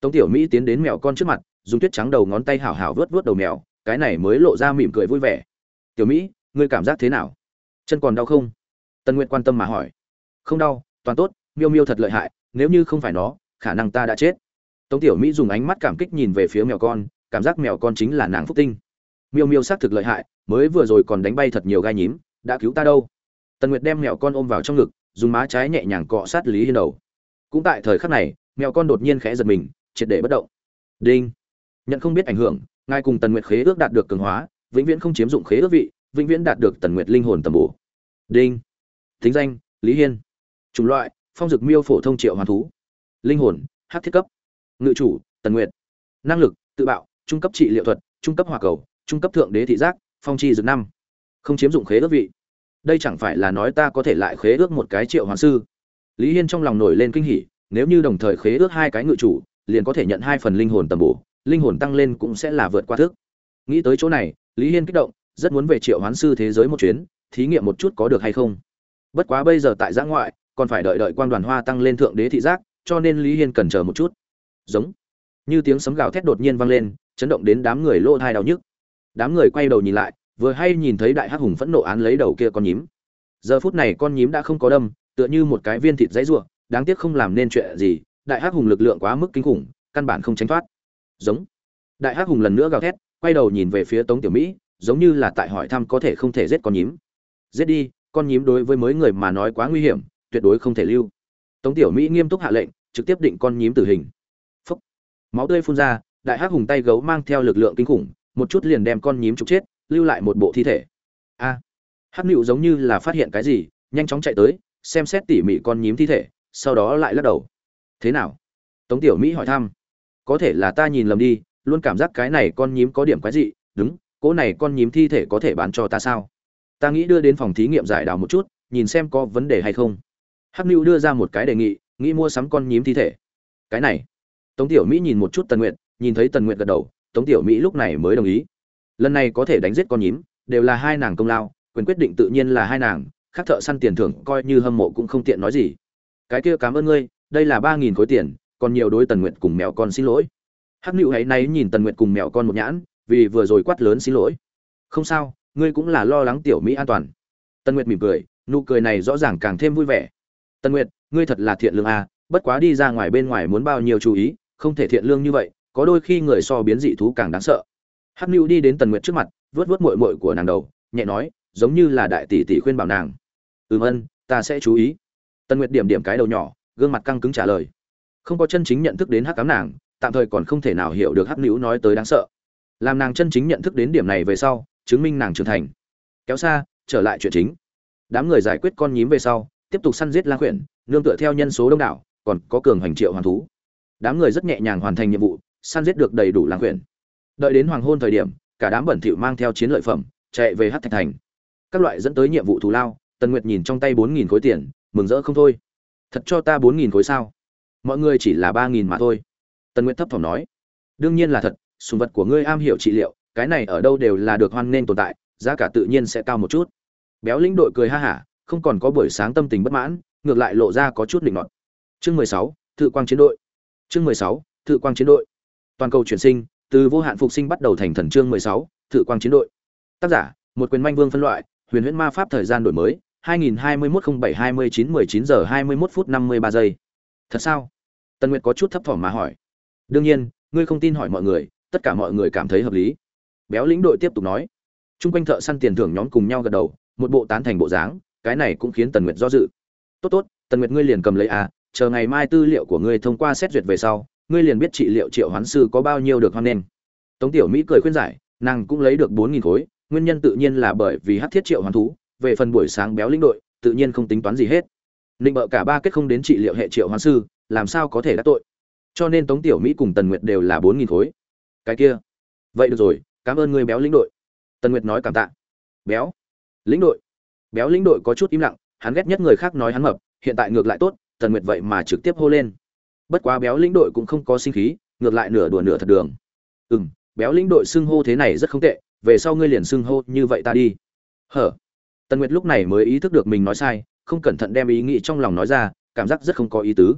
Tống tiểu mỹ tiến đến mèo con trước mặt, dùng tuyết trắng đầu ngón tay hảo hảo vớt vớt đầu mèo, cái này mới lộ ra mỉm cười vui vẻ. Tiểu mỹ, ngươi cảm giác thế nào? Chân còn đau không? Tân nguyện quan tâm mà hỏi. Không đau, toàn tốt, miêu miêu thật lợi hại, nếu như không phải nó khả năng ta đã chết. Tống tiểu mỹ dùng ánh mắt cảm kích nhìn về phía mèo con, cảm giác mèo con chính là nàng phúc tinh. Miêu miêu xác thực lợi hại, mới vừa rồi còn đánh bay thật nhiều gai nhím, đã cứu ta đâu? Tần nguyệt đem mèo con ôm vào trong ngực, dùng má trái nhẹ nhàng cọ sát lý hiên đầu. Cũng tại thời khắc này, mèo con đột nhiên khẽ giật mình, triệt để bất động. Đinh! Nhận không biết ảnh hưởng, ngài cùng tần nguyệt khế ước đạt được cường hóa, vĩnh viễn không chiếm dụng khế ước vị, vĩnh viễn đạt được tần nguyệt linh hồn tầm bổ. Đinh! Thính danh, lý hiên. Chủng loại, phong dực miêu phổ thông triệu hoàn thú linh hồn, hát thiết cấp, ngự chủ, tần nguyệt, năng lực, tự bạo, trung cấp trị liệu thuật, trung cấp hòa cầu, trung cấp thượng đế thị giác, phong chi dược năm. Không chiếm dụng khế ước vị. Đây chẳng phải là nói ta có thể lại khế ước một cái triệu hoàng sư? Lý hiên trong lòng nổi lên kinh hỉ, nếu như đồng thời khế ước hai cái ngự chủ, liền có thể nhận hai phần linh hồn tầm bổ, linh hồn tăng lên cũng sẽ là vượt qua thức. Nghĩ tới chỗ này, lý hiên kích động, rất muốn về triệu hoán sư thế giới một chuyến, thí nghiệm một chút có được hay không. Bất quá bây giờ tại giã ngoại, còn phải đợi đợi quan đoàn hoa tăng lên thượng đế thị giác cho nên lý hiên cần chờ một chút. Giống. Như tiếng sấm gào thét đột nhiên vang lên, chấn động đến đám người lỗ thai đau nhức. Đám người quay đầu nhìn lại, vừa hay nhìn thấy đại hắc hùng phẫn nộ án lấy đầu kia con nhím. Giờ phút này con nhím đã không có đâm, tựa như một cái viên thịt dãy ruộng đáng tiếc không làm nên chuyện gì, đại hắc hùng lực lượng quá mức kinh khủng, căn bản không tránh thoát. Giống. Đại hắc hùng lần nữa gào thét, quay đầu nhìn về phía tống tiểu mỹ, giống như là tại hỏi thăm có thể không thể giết con nhím. Giết đi, con nhím đối với mới người mà nói quá nguy hiểm, tuyệt đối không thể lưu tống tiểu mỹ nghiêm túc hạ lệnh trực tiếp định con nhím tử hình. Phúc. máu tươi phun ra đại hắc hùng tay gấu mang theo lực lượng kinh khủng một chút liền đem con nhím trục chết lưu lại một bộ thi thể. A. À, hắc nịu giống như là phát hiện cái gì nhanh chóng chạy tới xem xét tỉ mỉ con nhím thi thể sau đó lại lắc đầu. Thế nào? Tống tiểu mỹ hỏi thăm. Có thể là ta nhìn lầm đi luôn cảm giác cái này con nhím có điểm quái dị đúng cỗ này con nhím thi thể có thể bán cho ta sao? Ta nghĩ đưa đến phòng thí nghiệm giải đào một chút nhìn xem có vấn đề hay không hắc nưu đưa ra một cái đề nghị, nghĩ mua sắm con nhím thi thể. Cái này. Tống tiểu mỹ nhìn một chút tần nguyện nhìn thấy tần nguyện gật đầu, tống tiểu mỹ lúc này mới đồng ý. Lần này có thể đánh giết con nhím, đều là hai nàng công lao, quyền quyết định tự nhiên là hai nàng, khác thợ săn tiền thưởng coi như hâm mộ cũng không tiện nói gì. Cái kia cảm ơn ngươi, đây là ba nghìn khối tiền, còn nhiều đối tần nguyện cùng mèo con xin lỗi. Hắc nữu hãy náy nhìn tần nguyện cùng mèo con một nhãn, vì vừa rồi quát lớn xin lỗi. Không sao, ngươi cũng là lo lắng tiểu mỹ an toàn. Tần nguyệt mỉm cười, nụ cười này rõ ràng càng thêm vui vẻ. Tân nguyệt ngươi thật là thiện lương à, bất quá đi ra ngoài bên ngoài muốn bao nhiêu chú ý không thể thiện lương như vậy có đôi khi người so biến dị thú càng đáng sợ. Hắc nữu đi đến tần nguyệt trước mặt vớt vớt mội mội của nàng đầu nhẹ nói giống như là đại tỷ tỷ khuyên bảo nàng. Ừm ân ta sẽ chú ý. Tần nguyệt điểm điểm cái đầu nhỏ gương mặt căng cứng trả lời. Không có chân chính nhận thức đến hắc cám nàng tạm thời còn không thể nào hiểu được hắc nữu nói tới đáng sợ. Làm nàng chân chính nhận thức đến điểm này về sau chứng minh nàng trưởng thành. Kéo xa trở lại chuyện chính. Đám người giải quyết con nhím về sau tiếp tục săn giết lang quyển nương tựa theo nhân số đông đảo, còn có cường hành triệu hoàn thú. Đám người rất nhẹ nhàng hoàn thành nhiệm vụ, săn giết được đầy đủ lang quyển đợi đến hoàng hôn thời điểm, cả đám bẩn thỉu mang theo chiến lợi phẩm, chạy về hát thạch thành. Các loại dẫn tới nhiệm vụ thù lao, tần nguyệt nhìn trong tay bốn nghìn khối tiền, mừng rỡ không thôi. Thật cho ta bốn nghìn khối sao? Mọi người chỉ là ba nghìn mà thôi. Tần nguyệt thấp thỏm nói. Đương nhiên là thật, sùng vật của ngươi am hiểu trị liệu, cái này ở đâu đều là được hoan nên tồn tại, giá cả tự nhiên sẽ cao một chút. Béo lĩnh đội cười ha hả không còn có buổi sáng tâm tình bất mãn, ngược lại lộ ra có chút định nọt. chương mười sáu, thự quang chiến đội. Chương mười sáu, thự quang chiến đội. Toàn cầu chuyển sinh, từ vô hạn phục sinh bắt đầu thành thần chương mười sáu, thự quang chiến đội. Tác giả, một quyền manh vương phân loại, huyền huyễn ma pháp thời gian đổi mới 2021-07-29-19 giờ 21 phút 53 giây. Thật sao? Tần nguyệt có chút thấp thỏm mà hỏi. Đương nhiên, ngươi không tin hỏi mọi người, tất cả mọi người cảm thấy hợp lý. Béo lĩnh đội tiếp tục nói. Trung quanh thợ săn tiền thưởng nhóm cùng nhau gật đầu, một bộ tán thành bộ dáng cái này cũng khiến tần nguyệt do dự. Tốt tốt, tần nguyệt ngươi liền cầm lấy à chờ ngày mai tư liệu của ngươi thông qua xét duyệt về sau, ngươi liền biết trị liệu triệu hoán sư có bao nhiêu được hoan nghênh. Tống tiểu mỹ cười khuyên giải, nàng cũng lấy được bốn nghìn khối, nguyên nhân tự nhiên là bởi vì hát thiết triệu hoán thú, về phần buổi sáng béo lĩnh đội, tự nhiên không tính toán gì hết. Định bợ cả ba kết không đến trị liệu hệ triệu hoán sư, làm sao có thể đắc tội? Cho nên tống tiểu mỹ cùng tần nguyệt đều là bốn nghìn khối. Cái kia, vậy được rồi, cảm ơn ngươi béo lĩnh đội. Tần nguyệt nói cảm tạ. Béo lĩnh đội béo lĩnh đội có chút im lặng, hắn ghét nhất người khác nói hắn mập, hiện tại ngược lại tốt, tần nguyệt vậy mà trực tiếp hô lên. Bất quá béo lĩnh đội cũng không có sinh khí, ngược lại nửa đùa nửa thật đường. Ừ m béo lĩnh đội xưng hô thế này rất không tệ, về sau ngươi liền xưng hô như vậy ta đi. Hở? Tần nguyệt lúc này mới ý thức được mình nói sai, không cẩn thận đem ý nghĩ trong lòng nói ra, cảm giác rất không có ý tứ.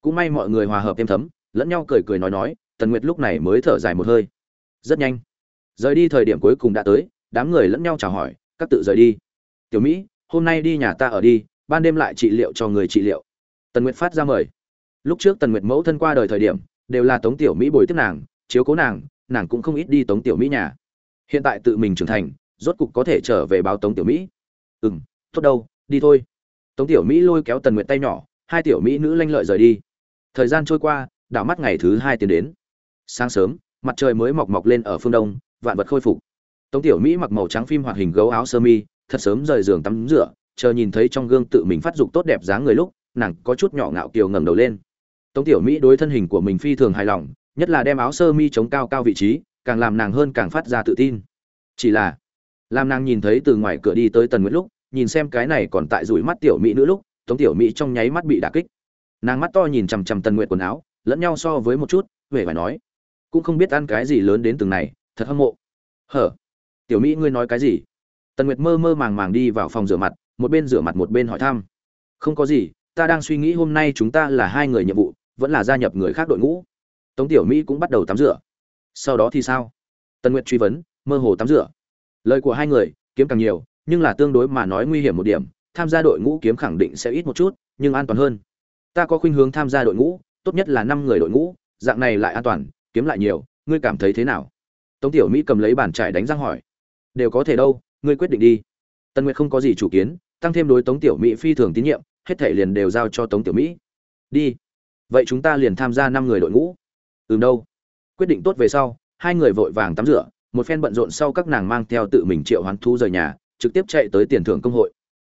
Cũng may mọi người hòa hợp thêm thấm, lẫn nhau cười cười nói nói, tần nguyệt lúc này mới thở dài một hơi. Rất nhanh. Rời đi thời điểm cuối cùng đã tới, đám người lẫn nhau chào hỏi, các tự rời đi tiểu mỹ, hôm nay đi nhà ta ở đi, ban đêm lại trị liệu cho người trị liệu. Tần nguyệt phát ra mời. Lúc trước tần nguyệt mẫu thân qua đời thời điểm, đều là tống tiểu mỹ bồi tiếp nàng, chiếu cố nàng nàng cũng không ít đi tống tiểu mỹ nhà. Hiện tại tự mình trưởng thành, rốt cục có thể trở về báo tống tiểu mỹ. Ừ m tốt đâu, đi thôi. Tống tiểu mỹ lôi kéo tần nguyệt tay nhỏ, hai tiểu mỹ nữ lanh lợi rời đi. Thời gian trôi qua, đảo mắt ngày thứ hai tiến đến. Sáng sớm, mặt trời mới mọc mọc lên ở phương đông, vạn vật khôi phục. Tống tiểu mỹ mặc màu trắng phim hoạt hình gấu áo sơ mi thật sớm rời giường tắm rửa, chờ nhìn thấy trong gương tự mình phát dục tốt đẹp dáng người lúc, nàng có chút nhỏ ngạo kiều ngẩng đầu lên. Tống tiểu mỹ đối thân hình của mình phi thường hài lòng, nhất là đem áo sơ mi chống cao cao vị trí, càng làm nàng hơn càng phát ra tự tin. Chỉ là, làm nàng nhìn thấy từ ngoài cửa đi tới tần nguyễn lúc, nhìn xem cái này còn tại rủi mắt tiểu mỹ nữa lúc, tống tiểu mỹ trong nháy mắt bị đả kích. Nàng mắt to nhìn chằm chằm tần nguyện quần áo, lẫn nhau so với một chút huệ phải nói, cũng không biết ăn cái gì lớn đến từng này, thật hâm mộ. Hở? Tiểu mỹ, ngươi nói cái gì? Tần nguyệt mơ mơ màng màng đi vào phòng rửa mặt, một bên rửa mặt một bên hỏi thăm. Không có gì, ta đang suy nghĩ hôm nay chúng ta là hai người nhiệm vụ, vẫn là gia nhập người khác đội ngũ. Tống tiểu mỹ cũng bắt đầu tắm rửa. Sau đó thì sao? Tần nguyệt truy vấn, mơ hồ tắm rửa. Lời của hai người, kiếm càng nhiều, nhưng là tương đối mà nói nguy hiểm một điểm, tham gia đội ngũ kiếm khẳng định sẽ ít một chút, nhưng an toàn hơn. Ta có khuynh hướng tham gia đội ngũ, tốt nhất là năm người đội ngũ, dạng này lại an toàn, kiếm lại nhiều, ngươi cảm thấy thế nào? Tống tiểu mỹ cầm lấy bàn trải đánh răng hỏi. Đều có thể đâu ngươi quyết định đi. Tần nguyệt không có gì chủ kiến, tăng thêm đối tống tiểu mỹ phi thường tín nhiệm, hết thể liền đều giao cho tống tiểu mỹ. Đi. Vậy chúng ta liền tham gia năm người đội ngũ. Ừm đâu. Quyết định tốt về sau, hai người vội vàng tắm rửa, một phen bận rộn sau các nàng mang theo tự mình triệu hoán thu rời nhà, trực tiếp chạy tới tiền thưởng công hội.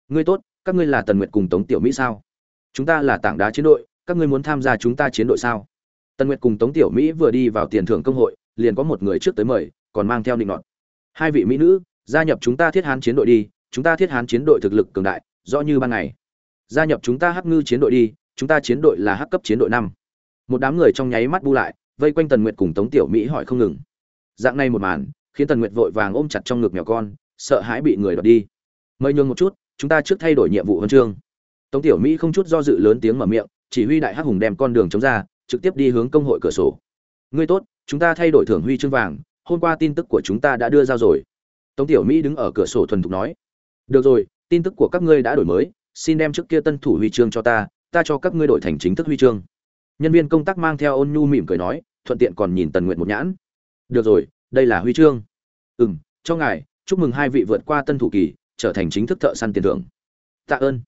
Ngươi tốt, các ngươi là tần nguyệt cùng tống tiểu mỹ sao? Chúng ta là tảng đá chiến đội, các ngươi muốn tham gia chúng ta chiến đội sao? Tần nguyệt cùng tống tiểu mỹ vừa đi vào tiền thưởng công hội, liền có một người trước tới mời, còn mang theo định nọt. Hai vị mỹ nữ gia nhập chúng ta thiết hán chiến đội đi, chúng ta thiết hán chiến đội thực lực cường đại, rõ như ban ngày. Gia nhập chúng ta hắc ngư chiến đội đi, chúng ta chiến đội là hắc cấp chiến đội năm. Một đám người trong nháy mắt bu lại, vây quanh tần nguyệt cùng tống tiểu mỹ hỏi không ngừng. Dạng này một màn, khiến tần nguyệt vội vàng ôm chặt trong ngực nhỏ con, sợ hãi bị người đoạt đi. Mời nhường một chút, chúng ta trước thay đổi nhiệm vụ huân chương. Tống tiểu mỹ không chút do dự lớn tiếng mở miệng, chỉ huy đại hắc hùng đem con đường chống ra, trực tiếp đi hướng công hội cửa sổ. Ngươi tốt, chúng ta thay đổi thưởng huy chương vàng, hôm qua tin tức của chúng ta đã đưa ra rồi tống tiểu mỹ đứng ở cửa sổ thuần thục nói, được rồi, tin tức của các ngươi đã đổi mới, xin đem trước kia tân thủ huy chương cho ta ta cho các ngươi đổi thành chính thức huy chương. Nhân viên công tác mang theo ôn nhu mỉm cười nói, thuận tiện còn nhìn tần nguyện một nhãn. Được rồi, đây là huy chương. Ừ m cho ngài, chúc mừng hai vị vượt qua tân thủ kỳ, trở thành chính thức thợ săn tiền thưởng. Tạ ơn.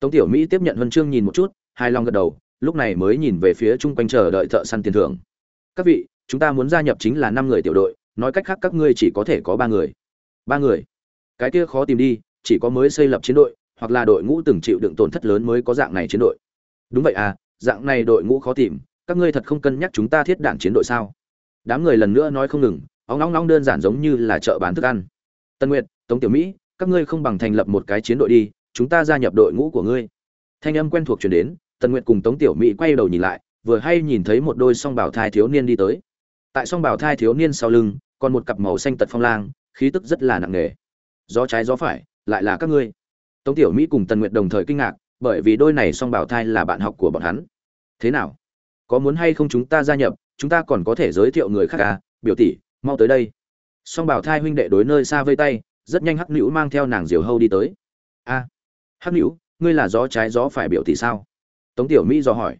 Tống tiểu mỹ tiếp nhận huân chương nhìn một chút hai lòng gật đầu, lúc này mới nhìn về phía chung quanh chờ đợi thợ săn tiền thưởng. Các vị, chúng ta muốn gia nhập chính là năm người tiểu đội, nói cách khác các ngươi chỉ có thể có ba người ba người. Cái kia khó tìm đi, chỉ có mới xây lập chiến đội, hoặc là đội ngũ từng chịu đựng tổn thất lớn mới có dạng này chiến đội. Đúng vậy à dạng này đội ngũ khó tìm, các ngươi thật không cân nhắc chúng ta thiết đảng chiến đội sao? Đám người lần nữa nói không ngừng óng nóng nóng đơn giản giống như là chợ bán thức ăn. Tân nguyệt, tống tiểu mỹ, các ngươi không bằng thành lập một cái chiến đội đi, chúng ta gia nhập đội ngũ của ngươi. Thanh âm quen thuộc chuyển đến tần nguyệt cùng tống tiểu mỹ quay đầu nhìn lại, vừa hay nhìn thấy một đôi song bảo thai thiếu niên đi tới. Tại song bảo thai thiếu niên sau lưng, còn một cặp màu xanh tật phong lang khí tức rất là nặng nề. Gió trái gió phải, lại là các ngươi. Tống tiểu mỹ cùng tần nguyệt đồng thời kinh ngạc, bởi vì đôi này song bảo thai là bạn học của bọn hắn. Thế nào? Có muốn hay không chúng ta gia nhập, chúng ta còn có thể giới thiệu người khác à? Biểu tỷ, mau tới đây. Song bảo thai huynh đệ đối nơi xa vây tay, rất nhanh hắc nữ mang theo nàng diều hâu đi tới. A, hắc nữ ngươi là gió trái gió phải biểu tỷ sao? Tống tiểu mỹ dò hỏi.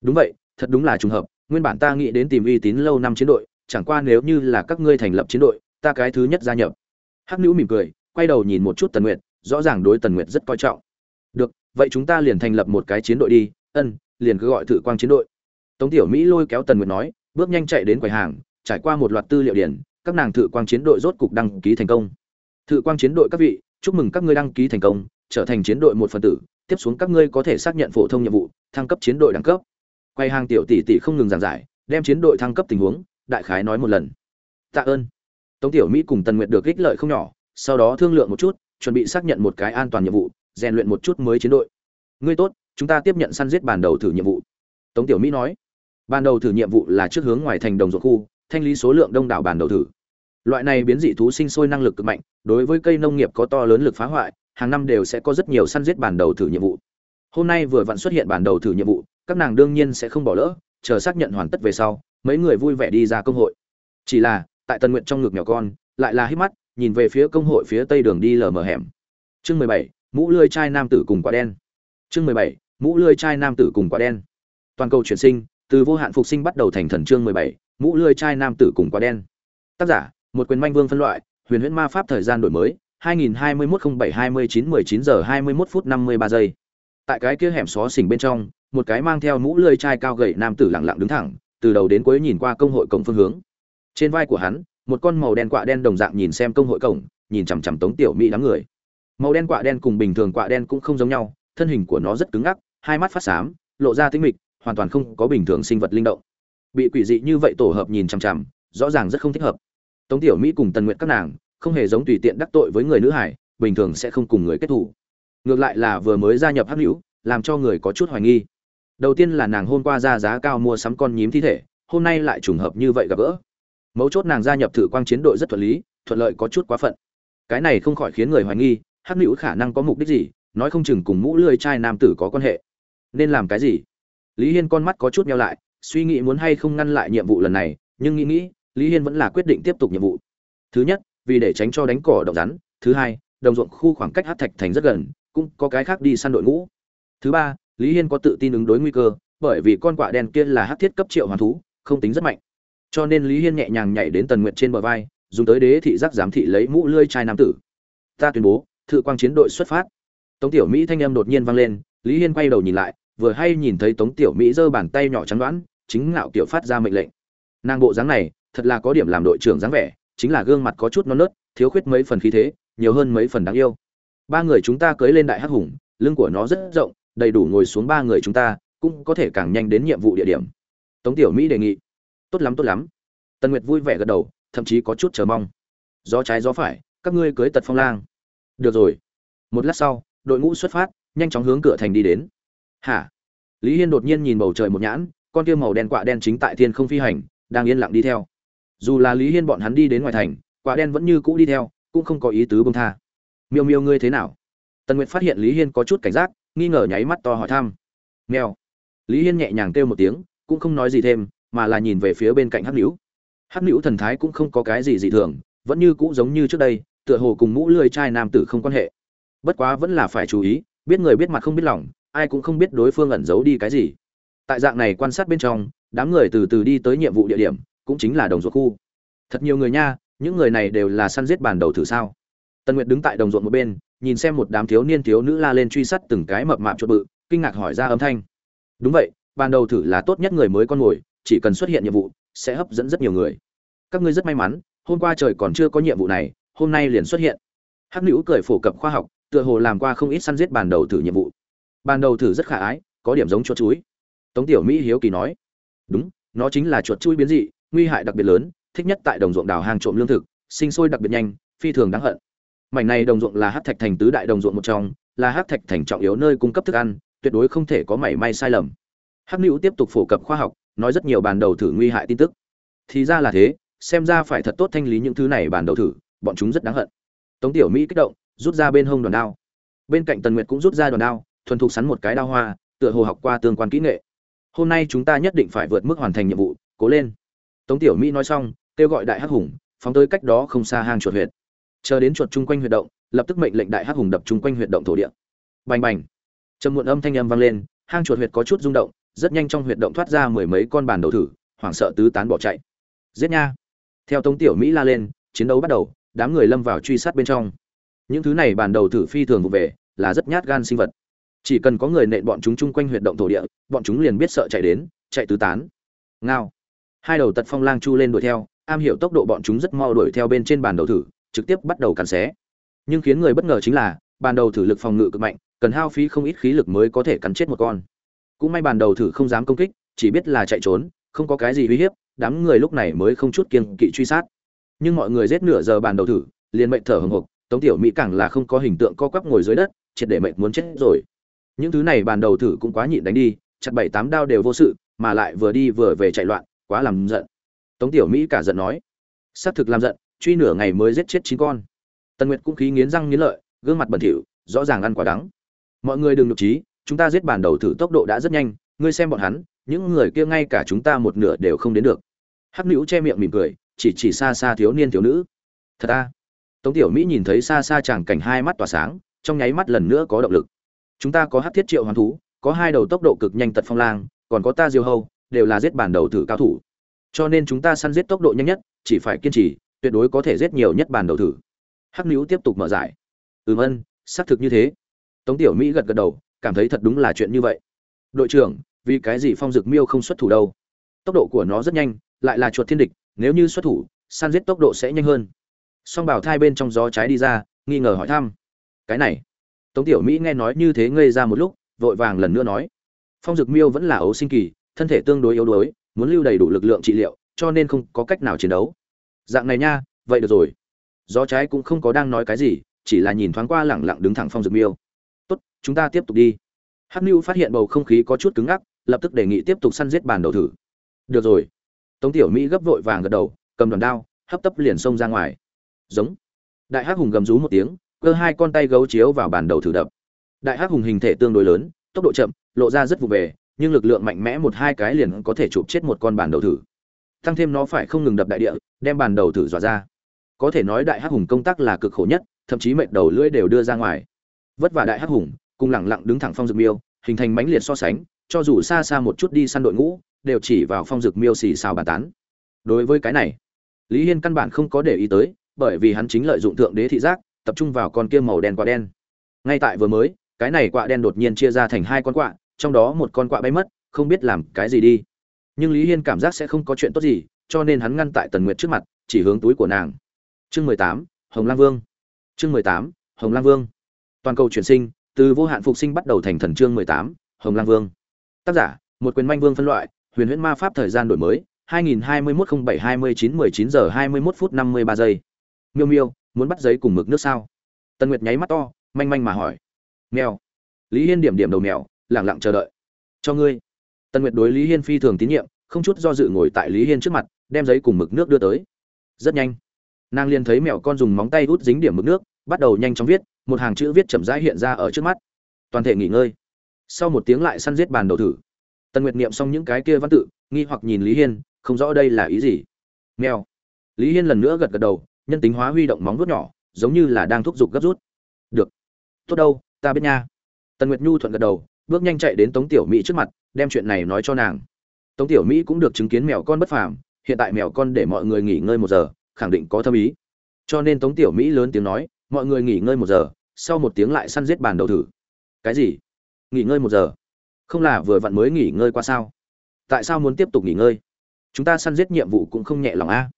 Đúng vậy, thật đúng là trùng hợp, nguyên bản ta nghĩ đến tìm uy tín lâu năm chiến đội, chẳng qua nếu như là các ngươi thành lập chiến đội ta cái thứ nhất gia nhập. Hắc nữ mỉm cười, quay đầu nhìn một chút tần nguyệt, rõ ràng đối tần nguyệt rất coi trọng. Được, vậy chúng ta liền thành lập một cái chiến đội đi, ân, liền cứ gọi thử quang chiến đội. Tống tiểu mỹ lôi kéo tần nguyệt nói, bước nhanh chạy đến quầy hàng, trải qua một loạt tư liệu điển, các nàng thử quang chiến đội rốt cục đăng ký thành công. Thử quang chiến đội các vị, chúc mừng các ngươi đăng ký thành công, trở thành chiến đội một phần tử, tiếp xuống các ngươi có thể xác nhận phổ thông nhiệm vụ, thăng cấp chiến đội đẳng cấp. Quay hàng tiểu tỷ tỷ không ngừng giảng giải, đem chiến đội thăng cấp tình huống, đại khái nói một lần. Tạ ơn tống tiểu mỹ cùng tần nguyệt được ích lợi không nhỏ, sau đó thương lượng một chút, chuẩn bị xác nhận một cái an toàn nhiệm vụ, rèn luyện một chút mới chiến đội. Ngươi tốt, chúng ta tiếp nhận săn giết bản đầu thử nhiệm vụ. Tống tiểu mỹ nói. Ban đầu thử nhiệm vụ là trước hướng ngoài thành đồng ruộng khu, thanh lý số lượng đông đảo bản đầu thử. Loại này biến dị thú sinh sôi năng lực cực mạnh, đối với cây nông nghiệp có to lớn lực phá hoại, hàng năm đều sẽ có rất nhiều săn giết bản đầu thử nhiệm vụ. Hôm nay vừa vặn xuất hiện bản đầu thử nhiệm vụ, các nàng đương nhiên sẽ không bỏ lỡ, chờ xác nhận hoàn tất về sau, mấy người vui vẻ đi ra công hội. Chỉ là tại tần nguyện trong ngực nhỏ con, lại là hít mắt, nhìn về phía công hội phía tây đường đi lờ mờ hẻm. Chương mười bảy, mũ lươi trai nam tử cùng quả đen. Chương mười bảy, mũ lươi trai nam tử cùng quả đen. Toàn cầu chuyển sinh, từ vô hạn phục sinh bắt đầu thành thần chương mười bảy, mũ lươi trai nam tử cùng quả đen. Tác giả, một quyền manh vương phân loại, huyền huyễn ma pháp thời gian đổi mới 2021-07-29-19 giờ 21 phút 53 giây. Tại cái kia hẻm xó xỉnh bên trong, một cái mang theo mũ lươi trai cao gầy nam tử lặng lặng đứng thẳng, từ đầu đến cuối nhìn qua công hội cổng phương hướng trên vai của hắn, một con màu đen quạ đen đồng dạng nhìn xem công hội cổng, nhìn chằm chằm tống tiểu mỹ đám người. Màu đen quạ đen cùng bình thường quạ đen cũng không giống nhau, thân hình của nó rất cứng ngắc, hai mắt phát xám lộ ra tinh mịch, hoàn toàn không có bình thường sinh vật linh động. Bị quỷ dị như vậy tổ hợp nhìn chằm chằm, rõ ràng rất không thích hợp. Tống tiểu mỹ cùng tần nguyện các nàng, không hề giống tùy tiện đắc tội với người nữ hải, bình thường sẽ không cùng người kết thủ ngược lại là vừa mới gia nhập hắc hữu, làm cho người có chút hoài nghi. Đầu tiên là nàng hôm qua ra giá cao mua sắm con nhím thi thể, hôm nay lại trùng hợp như vậy gặp gỡ mấu chốt nàng gia nhập thử quang chiến đội rất thuận lý, thuận lợi có chút quá phận. Cái này không khỏi khiến người hoài nghi, hắc nữ khả năng có mục đích gì, nói không chừng cùng mũ lươi trai nam tử có quan hệ. Nên làm cái gì? Lý hiên con mắt có chút nhau lại, suy nghĩ muốn hay không ngăn lại nhiệm vụ lần này, nhưng nghĩ nghĩ, lý hiên vẫn là quyết định tiếp tục nhiệm vụ. Thứ nhất, vì để tránh cho đánh cỏ động rắn. Thứ hai, đồng ruộng khu khoảng cách hát thạch thành rất gần, cũng có cái khác đi săn đội ngũ. Thứ ba, lý hiên có tự tin ứng đối nguy cơ, bởi vì con quạ đen kia là hát thiết cấp triệu hoàn thú, không tính rất mạnh cho nên lý hiên nhẹ nhàng nhảy đến tần nguyện trên bờ vai, dùng tới đế thị giác giám thị lấy mũ lươi trai nam tử. Ta tuyên bố, thự quang chiến đội xuất phát. Tống tiểu mỹ thanh âm đột nhiên vang lên, lý hiên quay đầu nhìn lại, vừa hay nhìn thấy tống tiểu mỹ giơ bàn tay nhỏ trắng đoán, chính ngạo kiểu phát ra mệnh lệnh. Nàng bộ dáng này, thật là có điểm làm đội trưởng dáng vẻ, chính là gương mặt có chút non nớt, thiếu khuyết mấy phần khí thế, nhiều hơn mấy phần đáng yêu. Ba người chúng ta cưới lên đại hắc hùng, lưng của nó rất rộng, đầy đủ ngồi xuống ba người chúng ta, cũng có thể càng nhanh đến nhiệm vụ địa điểm. Tống tiểu mỹ đề nghị tốt lắm tốt lắm. Tần nguyệt vui vẻ gật đầu, thậm chí có chút chờ mong. Gió trái gió phải, các ngươi cưới tật phong lang. Được rồi. Một lát sau, đội ngũ xuất phát, nhanh chóng hướng cửa thành đi đến. Hả? Lý hiên đột nhiên nhìn bầu trời một nhãn, con kia màu đen quạ đen chính tại thiên không phi hành, đang yên lặng đi theo. Dù là lý hiên bọn hắn đi đến ngoài thành, quạ đen vẫn như cũ đi theo, cũng không có ý tứ bông tha. Miêu miêu ngươi thế nào? Tần nguyệt phát hiện lý hiên có chút cảnh giác, nghi ngờ nháy mắt to hỏi thăm. Mèo. Lý hiên nhẹ nhàng kêu một tiếng, cũng không nói gì thêm mà là nhìn về phía bên cạnh hắc nữu. Hắc nữu thần thái cũng không có cái gì dị thường, vẫn như cũ giống như trước đây, tựa hồ cùng mũ lưỡi trai nam tử không quan hệ. Bất quá vẫn là phải chú ý, biết người biết mặt không biết lòng, ai cũng không biết đối phương ẩn giấu đi cái gì. Tại dạng này quan sát bên trong, đám người từ từ đi tới nhiệm vụ địa điểm, cũng chính là đồng ruộng khu. Thật nhiều người nha, những người này đều là săn giết bàn đầu thử sao. Tần nguyệt đứng tại đồng ruộng một bên, nhìn xem một đám thiếu niên thiếu nữ la lên truy sát từng cái mập mạp chuột bự, kinh ngạc hỏi ra âm thanh. Đúng vậy ban đầu thử là tốt nhất người mới con mồi chỉ cần xuất hiện nhiệm vụ, sẽ hấp dẫn rất nhiều người. Các ngươi rất may mắn, hôm qua trời còn chưa có nhiệm vụ này, hôm nay liền xuất hiện. Hắc nữ cười phổ cập khoa học, tựa hồ làm qua không ít săn giết bàn đầu thử nhiệm vụ. Ban đầu thử rất khả ái, có điểm giống chuột chuối. Tống tiểu mỹ hiếu kỳ nói, đúng, nó chính là chuột chuối biến dị, nguy hại đặc biệt lớn, thích nhất tại đồng ruộng đào hàng trộm lương thực, sinh sôi đặc biệt nhanh, phi thường đáng hận. Mảnh này đồng ruộng là hắc thạch thành tứ đại đồng ruộng một trong, là hắc thạch thành trọng yếu nơi cung cấp thức ăn, tuyệt đối không thể có mảy may sai lầm. Hắc nữ tiếp tục phổ cập khoa học nói rất nhiều bàn đầu thử nguy hại tin tức. Thì ra là thế, xem ra phải thật tốt thanh lý những thứ này bàn đầu thử, bọn chúng rất đáng hận. Tống tiểu mỹ kích động, rút ra bên hông đoàn đao. Bên cạnh tần nguyệt cũng rút ra đoàn đao, thuần thục sắn một cái đao hoa, tựa hồ học qua tương quan kỹ nghệ. Hôm nay chúng ta nhất định phải vượt mức hoàn thành nhiệm vụ, cố lên. Tống tiểu mỹ nói xong, kêu gọi đại hắc hùng, phóng tới cách đó không xa hang chuột huyệt. Chờ đến chuột chung quanh huyệt động, lập tức mệnh lệnh đại hắc hùng đập chung quanh huyệt động thổ địa. Bành bành. Trầm muộn âm thanh âm vang lên, hang chuột huyệt có chút rung động rất nhanh trong huyệt động thoát ra mười mấy con bàn đầu thử, hoảng sợ tứ tán bỏ chạy. Giết nha. Theo tống tiểu mỹ la lên, chiến đấu bắt đầu, đám người lâm vào truy sát bên trong. Những thứ này bàn đầu thử phi thường vụ về, là rất nhát gan sinh vật. Chỉ cần có người nện bọn chúng chung quanh huyệt động thổ địa, bọn chúng liền biết sợ chạy đến, chạy tứ tán. Ngao. Hai đầu tật phong lang chu lên đuổi theo, am hiểu tốc độ bọn chúng rất mau đuổi theo bên trên bàn đầu thử, trực tiếp bắt đầu cắn xé. Nhưng khiến người bất ngờ chính là, bàn đầu thử lực phòng ngự cực mạnh, cần hao phí không ít khí lực mới có thể cắn chết một con cũng may bàn đầu thử không dám công kích, chỉ biết là chạy trốn, không có cái gì uy hiếp, đám người lúc này mới không chút kiên kỵ truy sát. Nhưng mọi người giết nửa giờ bàn đầu thử, liền mệnh thở hồng hộc tống tiểu mỹ càng là không có hình tượng co quắp ngồi dưới đất, triệt để mệnh muốn chết rồi. Những thứ này bàn đầu thử cũng quá nhịn đánh đi, chặt bảy tám đao đều vô sự, mà lại vừa đi vừa về chạy loạn, quá làm giận. Tống tiểu mỹ cả giận nói, xác thực làm giận, truy nửa ngày mới giết chết chín con. Tần nguyệt cũng khí nghiến răng nghiến lợi, gương mặt bẩn thỉu, rõ ràng ăn quả đắng. Mọi người đừng nhục trí chúng ta giết bản đầu thử tốc độ đã rất nhanh, ngươi xem bọn hắn, những người kia ngay cả chúng ta một nửa đều không đến được. Hắc nữ che miệng mỉm cười, chỉ chỉ xa xa thiếu niên thiếu nữ. Thật ta tống tiểu mỹ nhìn thấy xa xa chàng cảnh hai mắt tỏa sáng, trong nháy mắt lần nữa có động lực. Chúng ta có hắc thiết triệu hoàn thú, có hai đầu tốc độ cực nhanh tật phong lang, còn có ta diêu hâu đều là giết bản đầu thử cao thủ. Cho nên chúng ta săn giết tốc độ nhanh nhất, chỉ phải kiên trì, tuyệt đối có thể giết nhiều nhất bản đầu thử. Hắc nữ tiếp tục mở giải. Ừm ân, xác thực như thế. Tống tiểu mỹ gật gật đầu cảm thấy thật đúng là chuyện như vậy. Đội trưởng, vì cái gì phong dực miêu không xuất thủ đâu? Tốc độ của nó rất nhanh, lại là chuột thiên địch, nếu như xuất thủ, săn giết tốc độ sẽ nhanh hơn. Song bảo thai bên trong gió trái đi ra, nghi ngờ hỏi thăm. Cái này. Tống tiểu mỹ nghe nói như thế ngây ra một lúc, vội vàng lần nữa nói. Phong dực miêu vẫn là ấu sinh kỳ, thân thể tương đối yếu đuối, muốn lưu đầy đủ lực lượng trị liệu, cho nên không có cách nào chiến đấu. Dạng này nha, vậy được rồi. Gió trái cũng không có đang nói cái gì, chỉ là nhìn thoáng qua lẳng lặng đứng thẳng phong dực miêu chúng ta tiếp tục đi. Hắc nhu phát hiện bầu không khí có chút cứng ngắc, lập tức đề nghị tiếp tục săn giết bàn đầu thử. Được rồi. Tống tiểu mỹ gấp vội vàng gật đầu, cầm đòn đao, hấp tấp liền xông ra ngoài. Giống. Đại hắc hùng gầm rú một tiếng, cơ hai con tay gấu chiếu vào bàn đầu thử đập. Đại hắc hùng hình thể tương đối lớn, tốc độ chậm, lộ ra rất vụ về, nhưng lực lượng mạnh mẽ một hai cái liền có thể chụp chết một con bàn đầu thử. Tăng thêm nó phải không ngừng đập đại địa, đem bàn đầu thử dọa ra. Có thể nói đại hắc hùng công tác là cực khổ nhất, thậm chí mệnh đầu lưỡi đều đưa ra ngoài. Vất vả đại hắc hùng cùng lẳng lặng đứng thẳng phong dược miêu, hình thành mãnh liệt so sánh, cho dù xa xa một chút đi săn đội ngũ, đều chỉ vào phong dược miêu xì xào bàn tán. Đối với cái này, lý hiên căn bản không có để ý tới, bởi vì hắn chính lợi dụng thượng đế thị giác, tập trung vào con kia màu đen quạ đen. Ngay tại vừa mới, cái này quạ đen đột nhiên chia ra thành hai con quạ, trong đó một con quạ bay mất, không biết làm cái gì đi. Nhưng lý hiên cảm giác sẽ không có chuyện tốt gì, cho nên hắn ngăn tại tần nguyệt trước mặt, chỉ hướng túi của nàng. Chương mười tám, hồng lang vương. Chương mười tám, hồng lang vương. Toàn cầu chuyển sinh từ vô hạn phục sinh bắt đầu thành thần chương mười tám, hồng lang vương. Tác giả, một quyền manh vương phân loại, huyền huyễn ma pháp thời gian đổi mới 2021-07-29-19 giờ 21 phút 53 giây. Miêu miêu, muốn bắt giấy cùng mực nước sao? Tân nguyệt nháy mắt to, manh manh mà hỏi. Mèo. Lý hiên điểm điểm đầu mèo, lẳng lặng chờ đợi. Cho ngươi. Tân nguyệt đối lý hiên phi thường tín nhiệm, không chút do dự ngồi tại lý hiên trước mặt, đem giấy cùng mực nước đưa tới. Rất nhanh. Nàng liền thấy mèo con dùng móng tay hút dính điểm mực nước bắt đầu nhanh chóng viết, một hàng chữ viết chậm rãi hiện ra ở trước mắt. Toàn thể nghỉ ngơi. Sau một tiếng lại săn giết bàn đầu thử. Tần nguyệt niệm xong những cái kia văn tự, nghi hoặc nhìn lý hiên, không rõ đây là ý gì. Mèo. Lý hiên lần nữa gật gật đầu, nhân tính hóa huy động móng vuốt nhỏ, giống như là đang thúc giục gấp rút. Được. Tốt đâu, ta biết nha. Tần nguyệt nhu thuận gật đầu, bước nhanh chạy đến tống tiểu mỹ trước mặt, đem chuyện này nói cho nàng. Tống tiểu mỹ cũng được chứng kiến mèo con bất phàm, hiện tại mèo con để mọi người nghỉ ngơi một giờ, khẳng định có thâm ý. Cho nên tống tiểu mỹ lớn tiếng nói mọi người nghỉ ngơi một giờ, sau một tiếng lại săn giết bàn đầu thử. Cái gì? Nghỉ ngơi một giờ? Không là vừa vặn mới nghỉ ngơi qua sao? Tại sao muốn tiếp tục nghỉ ngơi? Chúng ta săn giết nhiệm vụ cũng không nhẹ lòng a.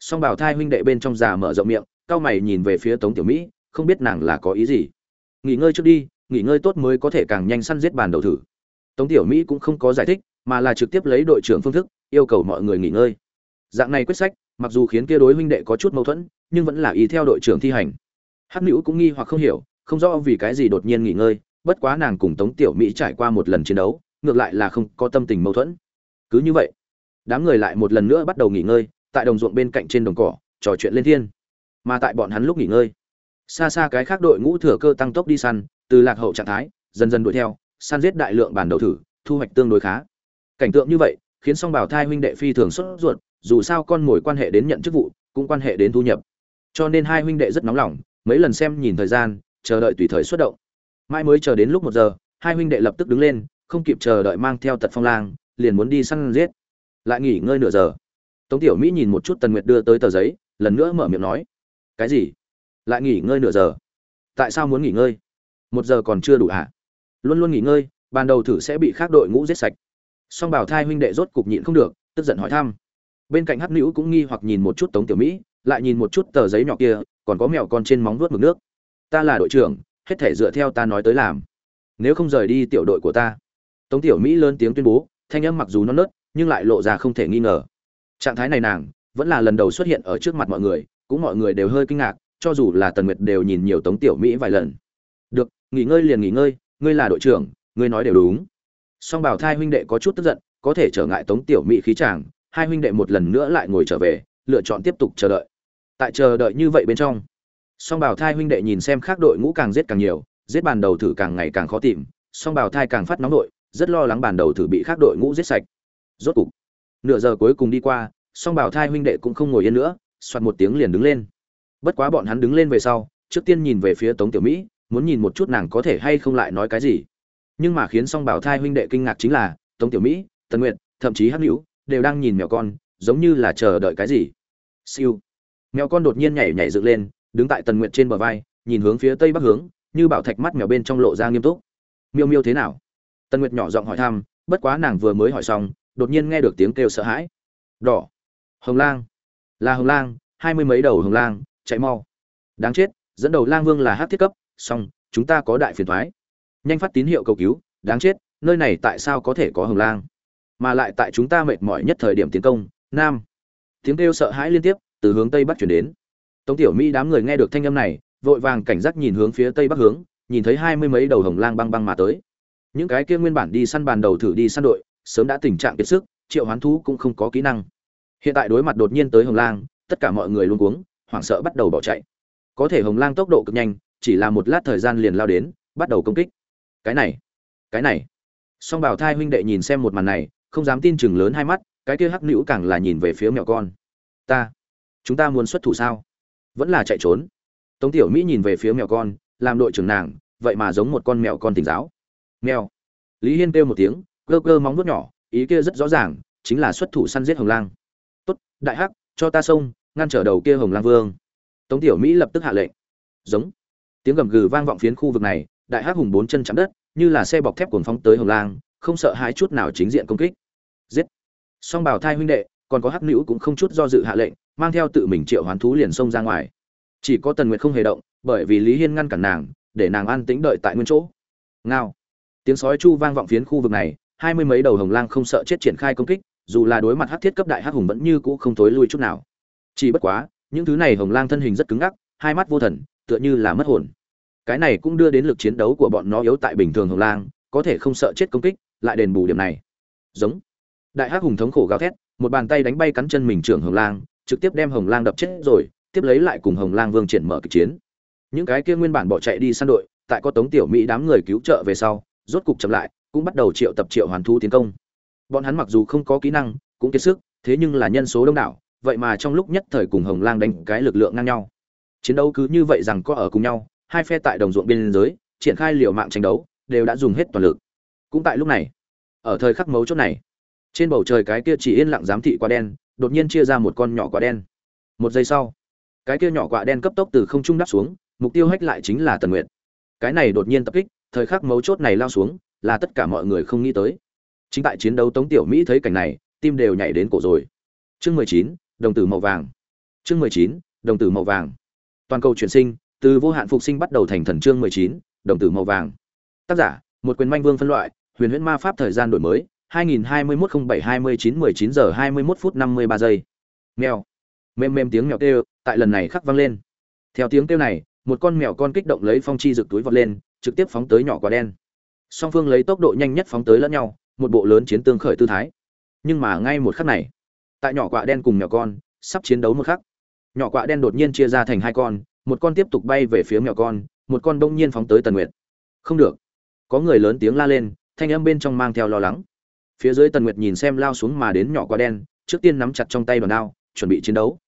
Song bảo thai huynh đệ bên trong già mở rộng miệng cao mày nhìn về phía tống tiểu mỹ, không biết nàng là có ý gì. Nghỉ ngơi trước đi, nghỉ ngơi tốt mới có thể càng nhanh săn giết bàn đầu thử. Tống tiểu mỹ cũng không có giải thích, mà là trực tiếp lấy đội trưởng phương thức, yêu cầu mọi người nghỉ ngơi. Dạng này quyết sách, mặc dù khiến kia đối huynh đệ có chút mâu thuẫn, nhưng vẫn là ý theo đội trưởng thi hành hắc nữ cũng nghi hoặc không hiểu, không rõ vì cái gì đột nhiên nghỉ ngơi, bất quá nàng cùng tống tiểu mỹ trải qua một lần chiến đấu, ngược lại là không có tâm tình mâu thuẫn. Cứ như vậy, đám người lại một lần nữa bắt đầu nghỉ ngơi, tại đồng ruộng bên cạnh trên đồng cỏ, trò chuyện lên thiên. Mà tại bọn hắn lúc nghỉ ngơi, xa xa cái khác đội ngũ thừa cơ tăng tốc đi săn, từ lạc hậu trạng thái, dần dần đuổi theo, săn giết đại lượng bản đầu thử, thu hoạch tương đối khá. Cảnh tượng như vậy, khiến song bảo thai huynh đệ phi thường sốt ruột, dù sao con mồi quan hệ đến nhận chức vụ, cũng quan hệ đến thu nhập. Cho nên hai huynh đệ rất nóng lòng mấy lần xem nhìn thời gian, chờ đợi tùy thời xuất động. Mãi mới chờ đến lúc một giờ, hai huynh đệ lập tức đứng lên, không kịp chờ đợi mang theo tật phong lang, liền muốn đi săn giết. Lại nghỉ ngơi nửa giờ. Tống tiểu mỹ nhìn một chút tần nguyệt đưa tới tờ giấy, lần nữa mở miệng nói, cái gì? Lại nghỉ ngơi nửa giờ? Tại sao muốn nghỉ ngơi? Một giờ còn chưa đủ hả? Luôn luôn nghỉ ngơi, ban đầu thử sẽ bị khác đội ngũ giết sạch. Song bảo thai huynh đệ rốt cục nhịn không được, tức giận hỏi thăm. Bên cạnh hắc nữ cũng nghi hoặc nhìn một chút tống tiểu mỹ, lại nhìn một chút tờ giấy nhỏ kia còn có mèo con trên móng vuốt mực nước. Ta là đội trưởng, hết thể dựa theo ta nói tới làm. Nếu không rời đi tiểu đội của ta. Tống tiểu mỹ lớn tiếng tuyên bố, thanh âm mặc dù non nớt, nhưng lại lộ ra không thể nghi ngờ. Trạng thái này nàng, vẫn là lần đầu xuất hiện ở trước mặt mọi người, cũng mọi người đều hơi kinh ngạc, cho dù là tần nguyệt đều nhìn nhiều tống tiểu mỹ vài lần. Được, nghỉ ngơi liền nghỉ ngơi, ngươi là đội trưởng, ngươi nói đều đúng. Song bảo thai huynh đệ có chút tức giận, có thể trở ngại tống tiểu mỹ khí chàng, hai huynh đệ một lần nữa lại ngồi trở về, lựa chọn tiếp tục chờ đợi tại chờ đợi như vậy bên trong. Song bảo thai huynh đệ nhìn xem khác đội ngũ càng giết càng nhiều, giết bàn đầu thử càng ngày càng khó tìm, song bảo thai càng phát nóng đội, rất lo lắng bàn đầu thử bị khác đội ngũ giết sạch. Rốt cục, nửa giờ cuối cùng đi qua, song bảo thai huynh đệ cũng không ngồi yên nữa, soạt một tiếng liền đứng lên. Bất quá bọn hắn đứng lên về sau, trước tiên nhìn về phía tống tiểu mỹ, muốn nhìn một chút nàng có thể hay không lại nói cái gì. Nhưng mà khiến song bảo thai huynh đệ kinh ngạc chính là, tống tiểu mỹ, tần nguyệt, thậm chí hắc hữu đều đang nhìn mèo con, giống như là chờ đợi cái gì. Siêu mèo con đột nhiên nhảy nhảy dựng lên, đứng tại tần nguyệt trên bờ vai, nhìn hướng phía tây bắc hướng, như bảo thạch mắt mèo bên trong lộ ra nghiêm túc. Miêu miêu thế nào? Tần nguyệt nhỏ giọng hỏi thăm, bất quá nàng vừa mới hỏi xong, đột nhiên nghe được tiếng kêu sợ hãi. Đỏ. Hồng lang. Là hồng lang, hai mươi mấy đầu hồng lang, chạy mau. Đáng chết, dẫn đầu lang vương là hát thiết cấp song chúng ta có đại phiền thoái. Nhanh phát tín hiệu cầu cứu, đáng chết, nơi này tại sao có thể có hồng lang? Mà lại tại chúng ta mệt mỏi nhất thời điểm tiến công, nam. Tiếng kêu sợ hãi liên tiếp từ hướng tây bắc chuyển đến. Tống tiểu mỹ đám người nghe được thanh âm này, vội vàng cảnh giác nhìn hướng phía tây bắc hướng, nhìn thấy hai mươi mấy đầu hồng lang băng băng mà tới. Những cái kia nguyên bản đi săn bàn đầu thử đi săn đội, sớm đã tình trạng kiệt sức, triệu hoán thú cũng không có kỹ năng. Hiện tại đối mặt đột nhiên tới hồng lang, tất cả mọi người luôn cuống, hoảng sợ bắt đầu bỏ chạy. Có thể hồng lang tốc độ cực nhanh, chỉ là một lát thời gian liền lao đến, bắt đầu công kích. Cái này cái này. Song bảo thai huynh đệ nhìn xem một màn này, không dám tin chừng lớn hai mắt, cái kia hắc nữ càng là nhìn về phía mẹo con. Ta chúng ta muốn xuất thủ sao? Vẫn là chạy trốn. Tống tiểu mỹ nhìn về phía mèo con, làm đội trưởng nàng, vậy mà giống một con mèo con tỉnh giáo. Mèo. Lý hiên kêu một tiếng, cơ cơ móng vuốt nhỏ, ý kia rất rõ ràng, chính là xuất thủ săn giết hồng lang. Tốt, đại hắc, cho ta xông, ngăn trở đầu kia hồng lang vương. Tống tiểu mỹ lập tức hạ lệnh. Giống. Tiếng gầm gừ vang vọng phiến khu vực này, đại hắc hùng bốn chân chạm đất, như là xe bọc thép cuồng phóng tới hồng lang, không sợ hãi chút nào chính diện công kích. Giết. Song bảo thai huynh đệ, còn có hắc nữ cũng không chút do dự hạ lệnh mang theo tự mình triệu hoán thú liền xông ra ngoài. Chỉ có tần nguyệt không hề động, bởi vì lý hiên ngăn cản nàng, để nàng an tĩnh đợi tại nguyên chỗ. Ngao. Tiếng sói chu vang vọng phiến khu vực này, hai mươi mấy đầu hồng lang không sợ chết triển khai công kích, dù là đối mặt hắc thiết cấp đại hắc hùng vẫn như cũ không thối lui chút nào. Chỉ bất quá, những thứ này hồng lang thân hình rất cứng ngắc, hai mắt vô thần, tựa như là mất hồn. Cái này cũng đưa đến lực chiến đấu của bọn nó yếu tại bình thường hồng lang, có thể không sợ chết công kích, lại đền bù điểm này. Giống. Đại hắc hùng thống khổ gào thét, một bàn tay đánh bay cắn chân mình trưởng hồng lang trực tiếp đem hồng lang đập chết rồi, tiếp lấy lại cùng hồng lang vương triển mở kịch chiến. Những cái kia nguyên bản bỏ chạy đi săn đội, tại có tống tiểu mỹ đám người cứu trợ về sau, rốt cục chậm lại, cũng bắt đầu triệu tập triệu hoàn thu tiến công. Bọn hắn mặc dù không có kỹ năng, cũng kiệt sức, thế nhưng là nhân số đông đảo, vậy mà trong lúc nhất thời cùng hồng lang đánh cái lực lượng ngang nhau. Chiến đấu cứ như vậy rằng có ở cùng nhau, hai phe tại đồng ruộng biên giới, triển khai liều mạng tranh đấu, đều đã dùng hết toàn lực. Cũng tại lúc này, ở thời khắc mấu chốt này trên bầu trời cái kia chỉ yên lặng giám thị quả đen, đột nhiên chia ra một con nhỏ quả đen. Một giây sau, cái kia nhỏ quả đen cấp tốc từ không trung đáp xuống, mục tiêu hách lại chính là tần nguyệt. Cái này đột nhiên tập kích, thời khắc mấu chốt này lao xuống, là tất cả mọi người không nghĩ tới. Chính tại chiến đấu tống tiểu mỹ thấy cảnh này, tim đều nhảy đến cổ rồi. Chương mười chín, đồng tử màu vàng. Chương mười chín, đồng tử màu vàng. Toàn cầu chuyển sinh, từ vô hạn phục sinh bắt đầu thành thần chương mười chín, đồng tử màu vàng. Tác giả, một quyền manh vương phân loại, huyền huyễn ma pháp thời gian đổi mới 2021-07-29-19 giờ 21 phút 53 giây. Mèo. Mềm mềm tiếng mèo kêu, tại lần này khắc vang lên. Theo tiếng kêu này, một con mèo con kích động lấy phong chi rực túi vọt lên, trực tiếp phóng tới nhỏ quả đen. Song phương lấy tốc độ nhanh nhất phóng tới lẫn nhau, một bộ lớn chiến tương khởi tư thái. Nhưng mà ngay một khắc này, tại nhỏ quả đen cùng mèo con, sắp chiến đấu một khắc. Nhỏ quả đen đột nhiên chia ra thành hai con, một con tiếp tục bay về phía mèo con, một con đông nhiên phóng tới tần nguyệt. Không được. Có người lớn tiếng la lên, thanh âm bên trong mang theo lo lắng phía dưới tần nguyệt nhìn xem lao xuống mà đến nhỏ quá đen, trước tiên nắm chặt trong tay đòn đao, chuẩn bị chiến đấu.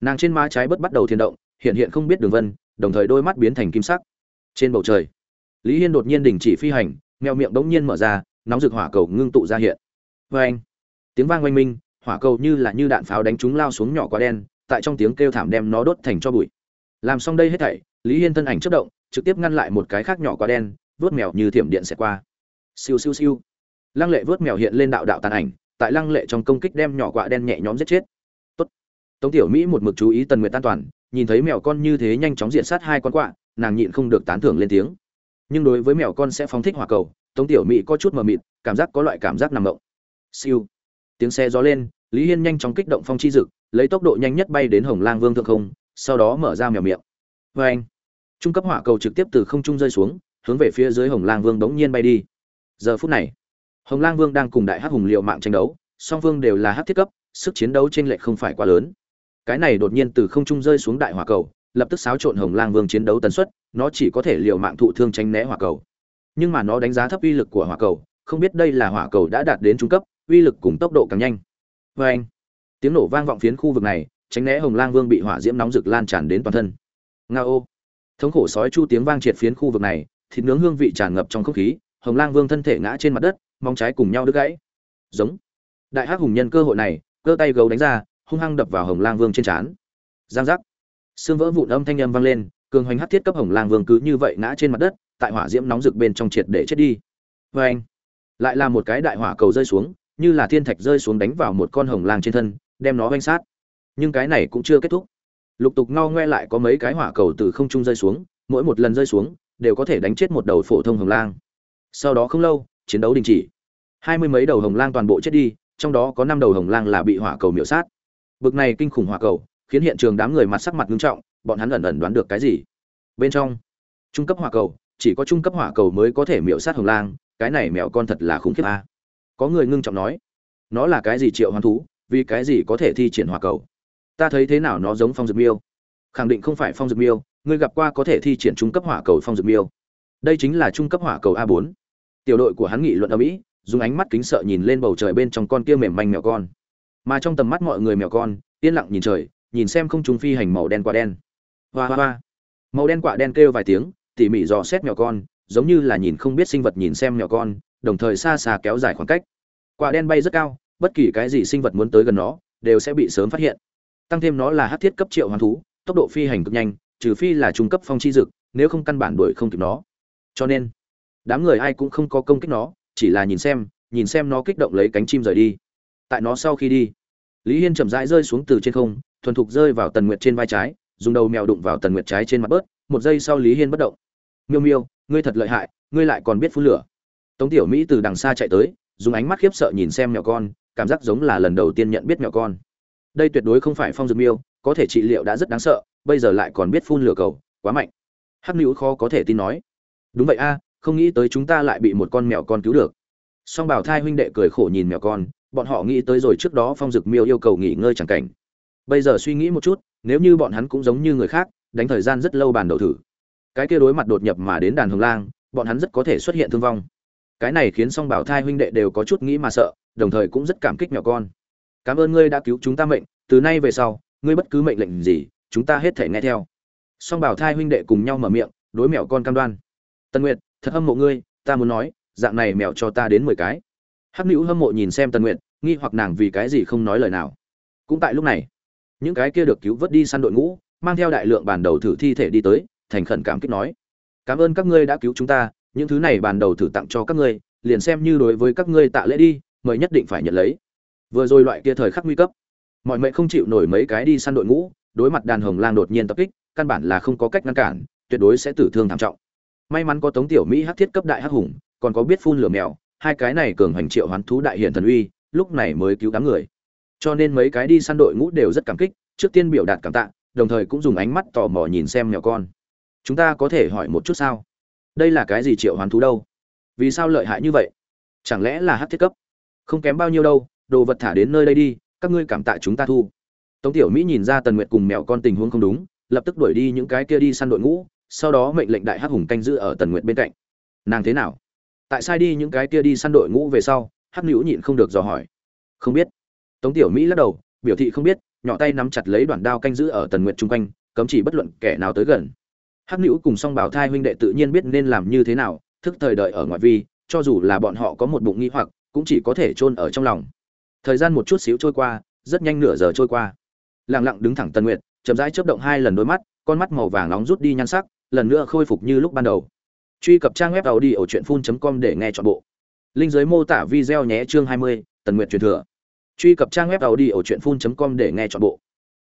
Nàng trên má trái bớt bắt đầu thiên động, hiện hiện không biết đường vân, đồng thời đôi mắt biến thành kim sắc. Trên bầu trời, lý hiên đột nhiên đình chỉ phi hành mèo miệng bỗng nhiên mở ra, nóng rực hỏa cầu ngưng tụ ra hiện. Vê anh, tiếng vang oanh minh, hỏa cầu như là như đạn pháo đánh chúng lao xuống nhỏ quá đen, tại trong tiếng kêu thảm đem nó đốt thành cho bụi. Làm xong đây hết thảy, lý hiên thân ảnh chất động, trực tiếp ngăn lại một cái khác nhỏ quá đen vớt mèo như thiểm điện xẹt qua. Siêu siêu siêu lăng lệ vớt mèo hiện lên đạo đạo tàn ảnh, tại lăng lệ trong công kích đem nhỏ quạ đen nhẹ nhõm giết chết. Tốt. Tống tiểu mỹ một mực chú ý tần nguyện an toàn, nhìn thấy mèo con như thế nhanh chóng diện sát hai con quạ, nàng nhịn không được tán thưởng lên tiếng. Nhưng đối với mèo con sẽ phóng thích hỏa cầu, tống tiểu mỹ có chút mờ mịt, cảm giác có loại cảm giác nằm động siêu. Tiếng xe gió lên, lý hiên nhanh chóng kích động phong chi dực lấy tốc độ nhanh nhất bay đến hồng lang vương thượng không, sau đó mở ra mèo miệng. Vê anh, trung cấp hỏa cầu trực tiếp từ không trung rơi xuống, hướng về phía dưới hồng lang vương đống nhiên bay đi. Giờ phút này hồng lang vương đang cùng đại hắc hùng liệu mạng tranh đấu song vương đều là hắc thiết cấp sức chiến đấu trên lệch không phải quá lớn. Cái này đột nhiên từ không trung rơi xuống đại hỏa cầu lập tức xáo trộn hồng lang vương chiến đấu tần suất nó chỉ có thể liệu mạng thụ thương tránh né hỏa cầu. Nhưng mà nó đánh giá thấp uy lực của hỏa cầu không biết đây là hỏa cầu đã đạt đến trung cấp uy lực cùng tốc độ càng nhanh. Và anh tiếng nổ vang vọng phiến khu vực này tránh né hồng lang vương bị hỏa diễm nóng rực lan tràn đến toàn thân. Ngao, thống khổ sói chu tiếng vang triệt phiến khu vực này thịt nướng hương vị tràn ngập trong không khí hồng lang vương thân thể ngã trên mặt đất mong trái cùng nhau đứt gãy. Giống. Đại hắc hùng nhân cơ hội này, cơ tay gấu đánh ra, hung hăng đập vào hồng lang vương trên trán. Giang giác. Xương vỡ vụn âm thanh âm vang lên, cường hoành hắc thiết cấp hồng lang vương cứ như vậy ngã trên mặt đất, tại hỏa diễm nóng rực bên trong triệt để chết đi. Vê anh, lại là một cái đại hỏa cầu rơi xuống, như là thiên thạch rơi xuống đánh vào một con hồng lang trên thân, đem nó oanh sát. Nhưng cái này cũng chưa kết thúc. Lục tục ngao ngoe lại có mấy cái hỏa cầu từ không trung rơi xuống, mỗi một lần rơi xuống, đều có thể đánh chết một đầu phổ thông hồng lang. Sau đó không lâu chiến đấu đình chỉ. Hai mươi mấy đầu hồng lang toàn bộ chết đi, trong đó có năm đầu hồng lang là bị hỏa cầu miểu sát. Bực này kinh khủng hỏa cầu, khiến hiện trường đám người mặt sắc mặt nghiêm trọng, bọn hắn ẩn ẩn đoán được cái gì? Bên trong, trung cấp hỏa cầu, chỉ có trung cấp hỏa cầu mới có thể miểu sát hồng lang, cái này mèo con thật là khủng khiếp a. Có người ngưng trọng nói, nó là cái gì triệu hoán thú, vì cái gì có thể thi triển hỏa cầu? Ta thấy thế nào nó giống phong dược miêu. Khẳng định không phải phong dược miêu, ngươi gặp qua có thể thi triển trung cấp hỏa cầu phong dược miêu. Đây chính là trung cấp hỏa cầu a 4 tiểu đội của hắn nghị luận ở mỹ dùng ánh mắt kính sợ nhìn lên bầu trời bên trong con kia mềm manh mèo con. Mà trong tầm mắt mọi người mèo con, yên lặng nhìn trời, nhìn xem không trung phi hành màu đen quả đen. Hoa hoa hoa. Màu đen quả đen kêu vài tiếng, tỉ mỉ dò xét mèo con, giống như là nhìn không biết sinh vật nhìn xem mèo con, đồng thời xa xa kéo dài khoảng cách. Quả đen bay rất cao, bất kỳ cái gì sinh vật muốn tới gần nó, đều sẽ bị sớm phát hiện. Tăng thêm nó là hát thiết cấp triệu hoán thú, tốc độ phi hành cực nhanh, trừ phi là trung cấp phong chi dực, nếu không căn bản đuổi không kịp nó. Cho nên đám người ai cũng không có công kích nó, chỉ là nhìn xem nhìn xem nó kích động lấy cánh chim rời đi. Tại nó sau khi đi, lý hiên chậm rãi rơi xuống từ trên không, thuần thục rơi vào tần nguyệt trên vai trái, dùng đầu mèo đụng vào tần nguyệt trái trên mặt bớt, một giây sau lý hiên bất động. Miêu miêu, ngươi thật lợi hại, ngươi lại còn biết phun lửa. Tống tiểu mỹ từ đằng xa chạy tới, dùng ánh mắt khiếp sợ nhìn xem mèo con, cảm giác giống là lần đầu tiên nhận biết mèo con. Đây tuyệt đối không phải phong dược miêu, có thể trị liệu đã rất đáng sợ, bây giờ lại còn biết phun lửa cầu, quá mạnh. Hắc nữ khó có thể tin nói. Đúng vậy a không nghĩ tới chúng ta lại bị một con mèo con cứu được. Song bảo thai huynh đệ cười khổ nhìn mèo con, bọn họ nghĩ tới rồi trước đó phong dực miêu yêu cầu nghỉ ngơi chẳng cảnh. Bây giờ suy nghĩ một chút, nếu như bọn hắn cũng giống như người khác, đánh thời gian rất lâu bàn đầu thử. Cái kia đối mặt đột nhập mà đến đàn hồng lang, bọn hắn rất có thể xuất hiện thương vong. Cái này khiến song bảo thai huynh đệ đều có chút nghĩ mà sợ, đồng thời cũng rất cảm kích mèo con. Cảm ơn ngươi đã cứu chúng ta mệnh, từ nay về sau, ngươi bất cứ mệnh lệnh gì, chúng ta hết thể nghe theo. Song bảo thai huynh đệ cùng nhau mở miệng, đối mèo con cam đoan. Tân nguyệt thật hâm mộ ngươi, ta muốn nói, dạng này mèo cho ta đến mười cái. Hắc nữ hâm mộ nhìn xem Tần nguyệt, nghi hoặc nàng vì cái gì không nói lời nào. Cũng tại lúc này, những cái kia được cứu vớt đi săn đội ngũ, mang theo đại lượng bản đầu thử thi thể đi tới, thành khẩn cảm kích nói, cảm ơn các ngươi đã cứu chúng ta, những thứ này bản đầu thử tặng cho các ngươi, liền xem như đối với các ngươi tạ lễ đi, mời nhất định phải nhận lấy. Vừa rồi loại kia thời khắc nguy cấp, mọi mệnh không chịu nổi mấy cái đi săn đội ngũ, đối mặt đàn hồng lang đột nhiên tập kích, căn bản là không có cách ngăn cản, tuyệt đối sẽ tử thương thảm trọng may mắn có tống tiểu mỹ hắc thiết cấp đại hắc hùng, còn có biết phun lửa mèo, hai cái này cường hành triệu hoán thú đại hiển thần uy, lúc này mới cứu đám người. Cho nên mấy cái đi săn đội ngũ đều rất cảm kích, trước tiên biểu đạt cảm tạ, đồng thời cũng dùng ánh mắt tò mò nhìn xem mèo con. Chúng ta có thể hỏi một chút sao? Đây là cái gì triệu hoán thú đâu? Vì sao lợi hại như vậy? Chẳng lẽ là hắc thiết cấp? Không kém bao nhiêu đâu, đồ vật thả đến nơi đây đi, các ngươi cảm tạ chúng ta thu. Tống tiểu mỹ nhìn ra tần nguyệt cùng mèo con tình huống không đúng, lập tức đuổi đi những cái kia đi săn đội ngũ sau đó mệnh lệnh đại hắc hùng canh giữ ở tần nguyệt bên cạnh. Nàng thế nào? Tại sai đi những cái kia đi săn đội ngũ về sau, hắc nữ nhịn không được dò hỏi. Không biết. Tống tiểu mỹ lắc đầu, biểu thị không biết, nhỏ tay nắm chặt lấy đoạn đao canh giữ ở tần nguyệt chung quanh, cấm chỉ bất luận kẻ nào tới gần. Hắc nữ cùng song bảo thai huynh đệ tự nhiên biết nên làm như thế nào, thức thời đợi ở ngoại vi, cho dù là bọn họ có một bụng nghi hoặc, cũng chỉ có thể chôn ở trong lòng. Thời gian một chút xíu trôi qua, rất nhanh nửa giờ trôi qua. Lặng lặng đứng thẳng tần nguyệt, chậm rãi chớp động hai lần đôi mắt, con mắt màu vàng nóng rút đi nhan sắc lần nữa khôi phục như lúc ban đầu. Truy cập trang web tàu đi ở truyện phun com để nghe chọn bộ. Linh giới mô tả video nhé chương 20, tần nguyệt truyền thừa. Truy cập trang web tàu đi ở truyện phun com để nghe chọn bộ.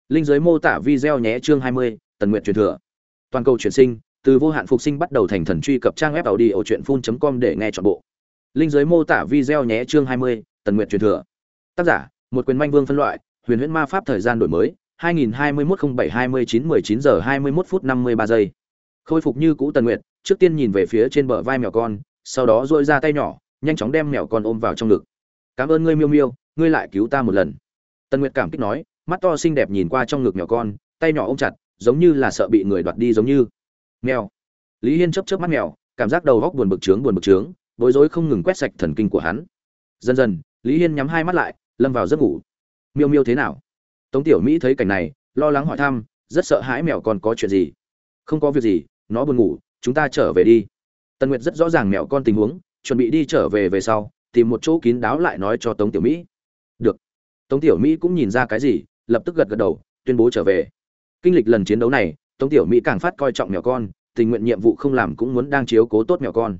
Linh giới mô tả video nhé chương 20, tần nguyệt truyền thừa. Toàn cầu chuyển sinh từ vô hạn phục sinh bắt đầu thành thần truy cập trang web tàu đi ở truyện phun com để nghe chọn bộ. Linh giới mô tả video nhé chương 20, tần nguyệt truyền thừa. Tác giả một quyền manh vương phân loại huyền huyễn ma pháp thời gian đổi mới 2021-07-29-19 giờ 21 phút 53 giây khôi phục như cũ tần nguyệt, trước tiên nhìn về phía trên bờ vai mèo con, sau đó dội ra tay nhỏ, nhanh chóng đem mèo con ôm vào trong ngực. Cảm ơn ngươi miêu miêu, ngươi lại cứu ta một lần. Tần nguyệt cảm kích nói, mắt to xinh đẹp nhìn qua trong ngực mèo con, tay nhỏ ôm chặt, giống như là sợ bị người đoạt đi giống như. Mèo. Lý hiên chấp chấp mắt mèo, cảm giác đầu góc buồn bực trướng buồn bực trướng, bối rối không ngừng quét sạch thần kinh của hắn. Dần dần, lý hiên nhắm hai mắt lại, lâm vào giấc ngủ. Miêu miêu thế nào? Tống tiểu mỹ thấy cảnh này, lo lắng hỏi thăm, rất sợ hãi mèo con có chuyện gì. Không có việc gì nó buồn ngủ, chúng ta trở về đi. Tần nguyệt rất rõ ràng mẹo con tình huống, chuẩn bị đi trở về về sau, tìm một chỗ kín đáo lại nói cho tống tiểu mỹ. Được. Tống tiểu mỹ cũng nhìn ra cái gì, lập tức gật gật đầu, tuyên bố trở về. Kinh lịch lần chiến đấu này, tống tiểu mỹ càng phát coi trọng mẹo con, tình nguyện nhiệm vụ không làm cũng muốn đang chiếu cố tốt mẹo con.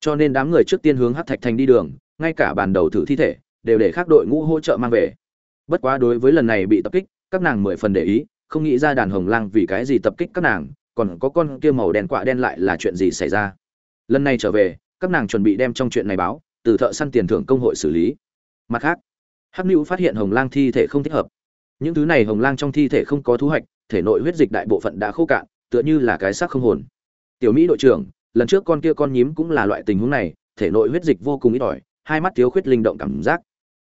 Cho nên đám người trước tiên hướng hát thạch thành đi đường, ngay cả bàn đầu thử thi thể, đều để khác đội ngũ hỗ trợ mang về. Bất quá đối với lần này bị tập kích, các nàng mười phần để ý, không nghĩ ra đàn hồng lang vì cái gì tập kích các nàng còn có con kia màu đen quạ đen lại là chuyện gì xảy ra? Lần này trở về, các nàng chuẩn bị đem trong chuyện này báo, từ thợ săn tiền thưởng công hội xử lý. Mặt khác, hắc nữ phát hiện hồng lang thi thể không thích hợp. Những thứ này hồng lang trong thi thể không có thu hoạch, thể nội huyết dịch đại bộ phận đã khô cạn, tựa như là cái xác không hồn. Tiểu mỹ đội trưởng, lần trước con kia con nhím cũng là loại tình huống này, thể nội huyết dịch vô cùng ít ỏi, hai mắt thiếu khuyết linh động cảm giác.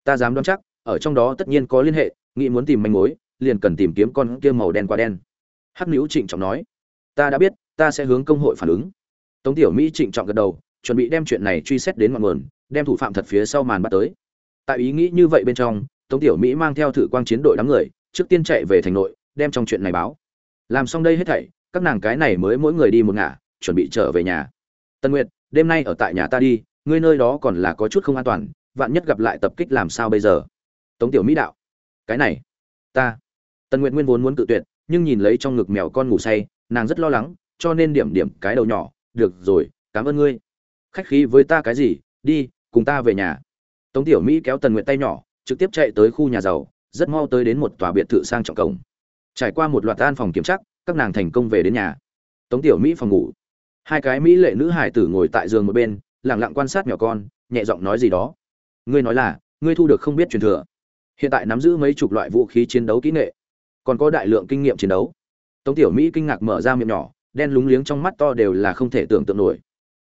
Ta dám đoán chắc, ở trong đó tất nhiên có liên hệ, nghĩ muốn tìm manh mối, liền cần tìm kiếm con kia màu đen qua đen. Hắc nữ trịnh trọng nói ta đã biết, ta sẽ hướng công hội phản ứng. Tống tiểu mỹ trịnh trọng gật đầu, chuẩn bị đem chuyện này truy xét đến ngọn nguồn, đem thủ phạm thật phía sau màn bắt tới. Tại ý nghĩ như vậy bên trong, tống tiểu mỹ mang theo thử quang chiến đội đám người, trước tiên chạy về thành nội, đem trong chuyện này báo. Làm xong đây hết thảy, các nàng cái này mới mỗi người đi một ngả, chuẩn bị trở về nhà. Tân nguyệt, đêm nay ở tại nhà ta đi, ngươi nơi đó còn là có chút không an toàn, vạn nhất gặp lại tập kích làm sao bây giờ? Tống tiểu mỹ đạo. Cái này, ta. Tần nguyện nguyên vốn muốn tự tuyệt, nhưng nhìn lấy trong ngực mèo con ngủ say nàng rất lo lắng, cho nên điểm điểm cái đầu nhỏ, được rồi, cảm ơn ngươi. Khách khí với ta cái gì, đi, cùng ta về nhà. Tống tiểu mỹ kéo tần nguyện tay nhỏ, trực tiếp chạy tới khu nhà giàu, rất mau tới đến một tòa biệt thự sang trọng cổng. Trải qua một loạt an phòng kiểm tra, các nàng thành công về đến nhà. Tống tiểu mỹ phòng ngủ. Hai cái mỹ lệ nữ hải tử ngồi tại giường một bên lẳng lặng quan sát nhỏ con, nhẹ giọng nói gì đó. Ngươi nói là, ngươi thu được không biết truyền thừa. Hiện tại nắm giữ mấy chục loại vũ khí chiến đấu kỹ nghệ. Còn có đại lượng kinh nghiệm chiến đấu tống tiểu mỹ kinh ngạc mở ra miệng nhỏ, đen lúng liếng trong mắt to đều là không thể tưởng tượng nổi.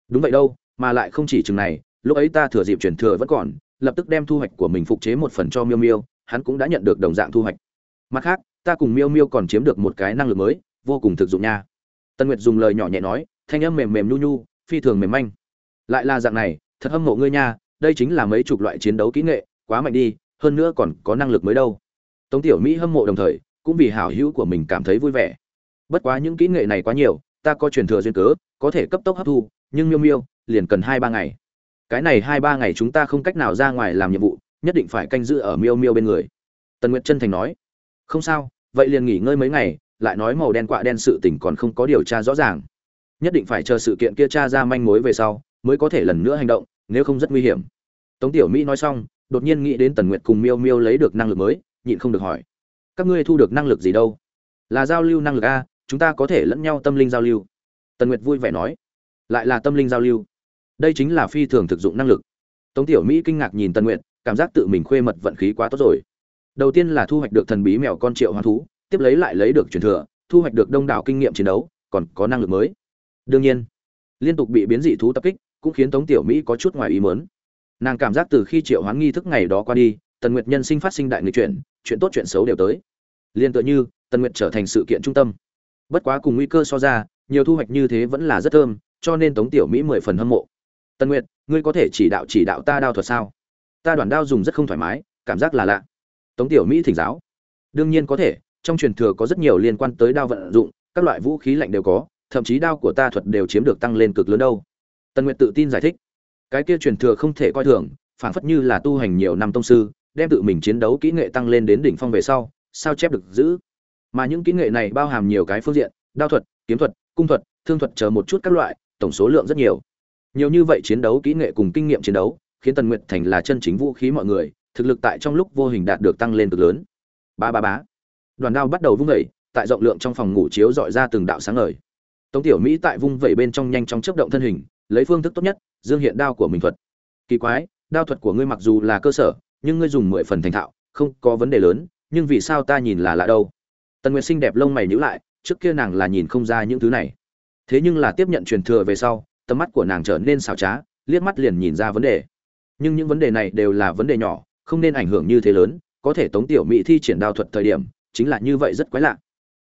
Đúng vậy đâu, mà lại không chỉ chừng này, lúc ấy ta thừa dịp truyền thừa vẫn còn, lập tức đem thu hoạch của mình phục chế một phần cho miêu miêu, hắn cũng đã nhận được đồng dạng thu hoạch. Mặt khác, ta cùng miêu miêu còn chiếm được một cái năng lực mới, vô cùng thực dụng nha. Tân nguyệt dùng lời nhỏ nhẹ nói, thanh âm mềm mềm nhu nhu, phi thường mềm manh. Lại là dạng này, thật hâm mộ ngươi nha, đây chính là mấy chục loại chiến đấu kỹ nghệ, quá mạnh đi, hơn nữa còn có năng lực mới đâu. Tống tiểu mỹ hâm mộ đồng thời, cũng vì hảo hữu của mình cảm thấy vui vẻ bất quá những kỹ nghệ này quá nhiều, ta có truyền thừa duyên cớ, có thể cấp tốc hấp thu, nhưng miêu miêu, liền cần hai ba ngày. Cái này hai ba ngày chúng ta không cách nào ra ngoài làm nhiệm vụ, nhất định phải canh giữ ở miêu miêu bên người. Tần nguyệt chân thành nói. Không sao, vậy liền nghỉ ngơi mấy ngày, lại nói màu đen quạ đen sự tình còn không có điều tra rõ ràng. Nhất định phải chờ sự kiện kia tra ra manh mối về sau, mới có thể lần nữa hành động, nếu không rất nguy hiểm. Tống tiểu mỹ nói xong, đột nhiên nghĩ đến tần nguyệt cùng miêu miêu lấy được năng lực mới, nhịn không được hỏi. Các ngươi thu được năng lực gì đâu? Là giao lưu năng lực a chúng ta có thể lẫn nhau tâm linh giao lưu. Tần nguyệt vui vẻ nói. Lại là tâm linh giao lưu. Đây chính là phi thường thực dụng năng lực. Tống tiểu mỹ kinh ngạc nhìn tần nguyệt, cảm giác tự mình khuê mật vận khí quá tốt rồi. Đầu tiên là thu hoạch được thần bí mèo con triệu hoán thú, tiếp lấy lại lấy được truyền thừa, thu hoạch được đông đảo kinh nghiệm chiến đấu, còn có năng lực mới. Đương nhiên, liên tục bị biến dị thú tập kích, cũng khiến tống tiểu mỹ có chút ngoài ý mớn nàng cảm giác từ khi triệu hoán nghi thức ngày đó qua đi, tần nguyệt nhân sinh phát sinh đại người chuyện chuyện tốt chuyện xấu đều tới. Liên tự như, tần nguyệt trở thành sự kiện trung tâm bất quá cùng nguy cơ so ra, nhiều thu hoạch như thế vẫn là rất thơm, cho nên tống tiểu mỹ mười phần hâm mộ. Tần nguyệt, ngươi có thể chỉ đạo chỉ đạo ta đao thuật sao? Ta đoàn đao dùng rất không thoải mái, cảm giác là lạ. Tống tiểu mỹ thỉnh giáo. Đương nhiên có thể, trong truyền thừa có rất nhiều liên quan tới đao vận dụng, các loại vũ khí lạnh đều có, thậm chí đao của ta thuật đều chiếm được tăng lên cực lớn đâu. Tần nguyệt tự tin giải thích. Cái kia truyền thừa không thể coi thường, phảng phất như là tu hành nhiều năm tông sư, đem tự mình chiến đấu kỹ nghệ tăng lên đến đỉnh phong về sau, sao chép được giữ? Mà những kỹ nghệ này bao hàm nhiều cái phương diện, đao thuật, kiếm thuật, cung thuật, thương thuật chờ một chút các loại, tổng số lượng rất nhiều. Nhiều như vậy chiến đấu kỹ nghệ cùng kinh nghiệm chiến đấu, khiến tần nguyệt thành là chân chính vũ khí mọi người, thực lực tại trong lúc vô hình đạt được tăng lên cực lớn. Ba ba bá đoàn đao bắt đầu vung vẩy, tại rộng lượng trong phòng ngủ chiếu dọi ra từng đạo sáng ngời. Tống tiểu mỹ tại vung vẩy bên trong nhanh chóng chấp động thân hình, lấy phương thức tốt nhất, dương hiện đao của mình thuật. Kỳ quái, đao thuật của ngươi mặc dù là cơ sở, nhưng ngươi dùng mười phần thành thạo, không có vấn đề lớn, nhưng vì sao ta nhìn là lạ đâu? Tần nguyệt xinh đẹp lông mày nhữ lại, trước kia nàng là nhìn không ra những thứ này. Thế nhưng là tiếp nhận truyền thừa về sau, tầm mắt của nàng trở nên xảo trá, liếc mắt liền nhìn ra vấn đề. Nhưng những vấn đề này đều là vấn đề nhỏ, không nên ảnh hưởng như thế lớn, có thể tống tiểu mỹ thi triển đao thuật thời điểm, chính là như vậy rất quái lạ.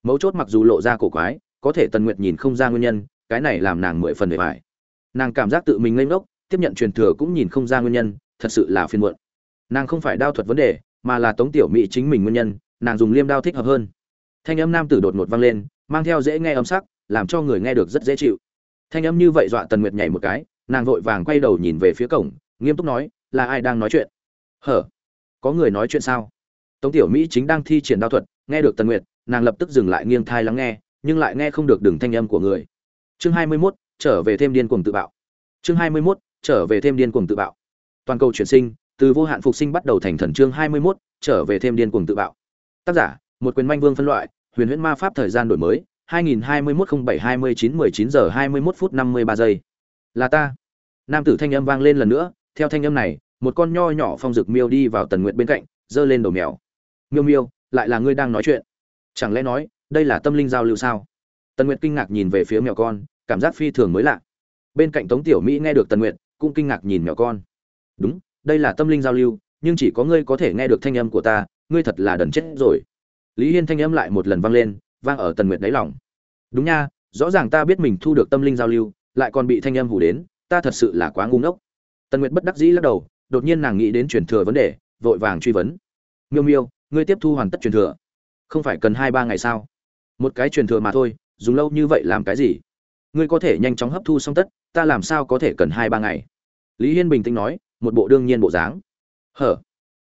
Mấu chốt mặc dù lộ ra cổ quái, có thể tần nguyệt nhìn không ra nguyên nhân, cái này làm nàng mười phần bề bài nàng cảm giác tự mình ngây ngốc, tiếp nhận truyền thừa cũng nhìn không ra nguyên nhân, thật sự là phiền muộn. Nàng không phải đao thuật vấn đề, mà là tống tiểu mỹ chính mình nguyên nhân, nàng dùng liêm đao thích hợp hơn thanh âm nam tử đột ngột vang lên mang theo dễ nghe âm sắc làm cho người nghe được rất dễ chịu. Thanh âm như vậy dọa tần nguyệt nhảy một cái nàng vội vàng quay đầu nhìn về phía cổng nghiêm túc nói là ai đang nói chuyện? Hở có người nói chuyện sao? Tống tiểu mỹ chính đang thi triển đao thuật nghe được tần nguyệt nàng lập tức dừng lại nghiêng thai lắng nghe nhưng lại nghe không được đường thanh âm của người. Chương hai mươi 21, trở về thêm điên cuồng tự bạo. Chương hai mươi 21, trở về thêm điên cuồng tự bạo. Toàn cầu chuyển sinh từ vô hạn phục sinh bắt đầu thành thần chương hai mươi 21, trở về thêm điên cuồng tự bạo. Tác giả một quyền manh vương phân loại, huyền huyễn ma pháp thời gian đổi mới 2021-07-29-19 giờ 21 phút 53 giây. Là ta. Nam tử thanh âm vang lên lần nữa, theo thanh âm này, một con nho nhỏ phong dực miêu đi vào tần nguyện bên cạnh, giơ lên đầu mèo. Miêu miêu, lại là ngươi đang nói chuyện. Chẳng lẽ nói, đây là tâm linh giao lưu sao? Tần nguyệt kinh ngạc nhìn về phía mèo con, cảm giác phi thường mới lạ. Bên cạnh tống tiểu mỹ nghe được tần nguyệt, cũng kinh ngạc nhìn mèo con. Đúng, đây là tâm linh giao lưu, nhưng chỉ có ngươi có thể nghe được thanh âm của ta, ngươi thật là đần chết rồi lý hiên thanh âm lại một lần vang lên, vang ở tần nguyệt đáy lòng. Đúng nha, rõ ràng ta biết mình thu được tâm linh giao lưu, lại còn bị thanh âm hủ đến, ta thật sự là quá ngu ngốc. Tần nguyệt bất đắc dĩ lắc đầu, đột nhiên nàng nghĩ đến truyền thừa vấn đề, vội vàng truy vấn. Miêu miêu, ngươi tiếp thu hoàn tất truyền thừa. Không phải cần hai ba ngày sao? Một cái truyền thừa mà thôi, dùng lâu như vậy làm cái gì? Ngươi có thể nhanh chóng hấp thu xong tất, ta làm sao có thể cần hai ba ngày? Lý hiên bình tĩnh nói, một bộ đương nhiên bộ dáng. Hở?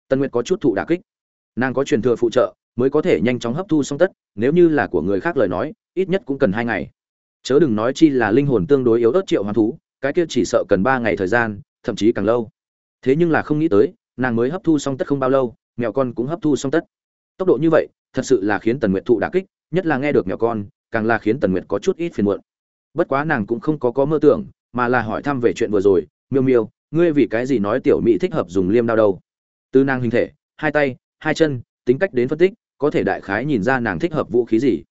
Tân nguyệt có chút thụ đà kích. Nàng có truyền thừa phụ trợ mới có thể nhanh chóng hấp thu xong tất, nếu như là của người khác lời nói, ít nhất cũng cần hai ngày. Chớ đừng nói chi là linh hồn tương đối yếu ớt triệu hoán thú, cái kia chỉ sợ cần ba ngày thời gian, thậm chí càng lâu. Thế nhưng là không nghĩ tới, nàng mới hấp thu xong tất không bao lâu, mèo con cũng hấp thu xong tất. Tốc độ như vậy, thật sự là khiến tần nguyệt thụ đả kích, nhất là nghe được mèo con, càng là khiến tần nguyệt có chút ít phiền muộn. Bất quá nàng cũng không có có mơ tưởng, mà là hỏi thăm về chuyện vừa rồi, miêu miêu, ngươi vì cái gì nói tiểu mỹ thích hợp dùng liêm đao đâu? Từ nàng hình thể, hai tay, hai chân, tính cách đến phân tích có thể đại khái nhìn ra nàng thích hợp vũ khí gì.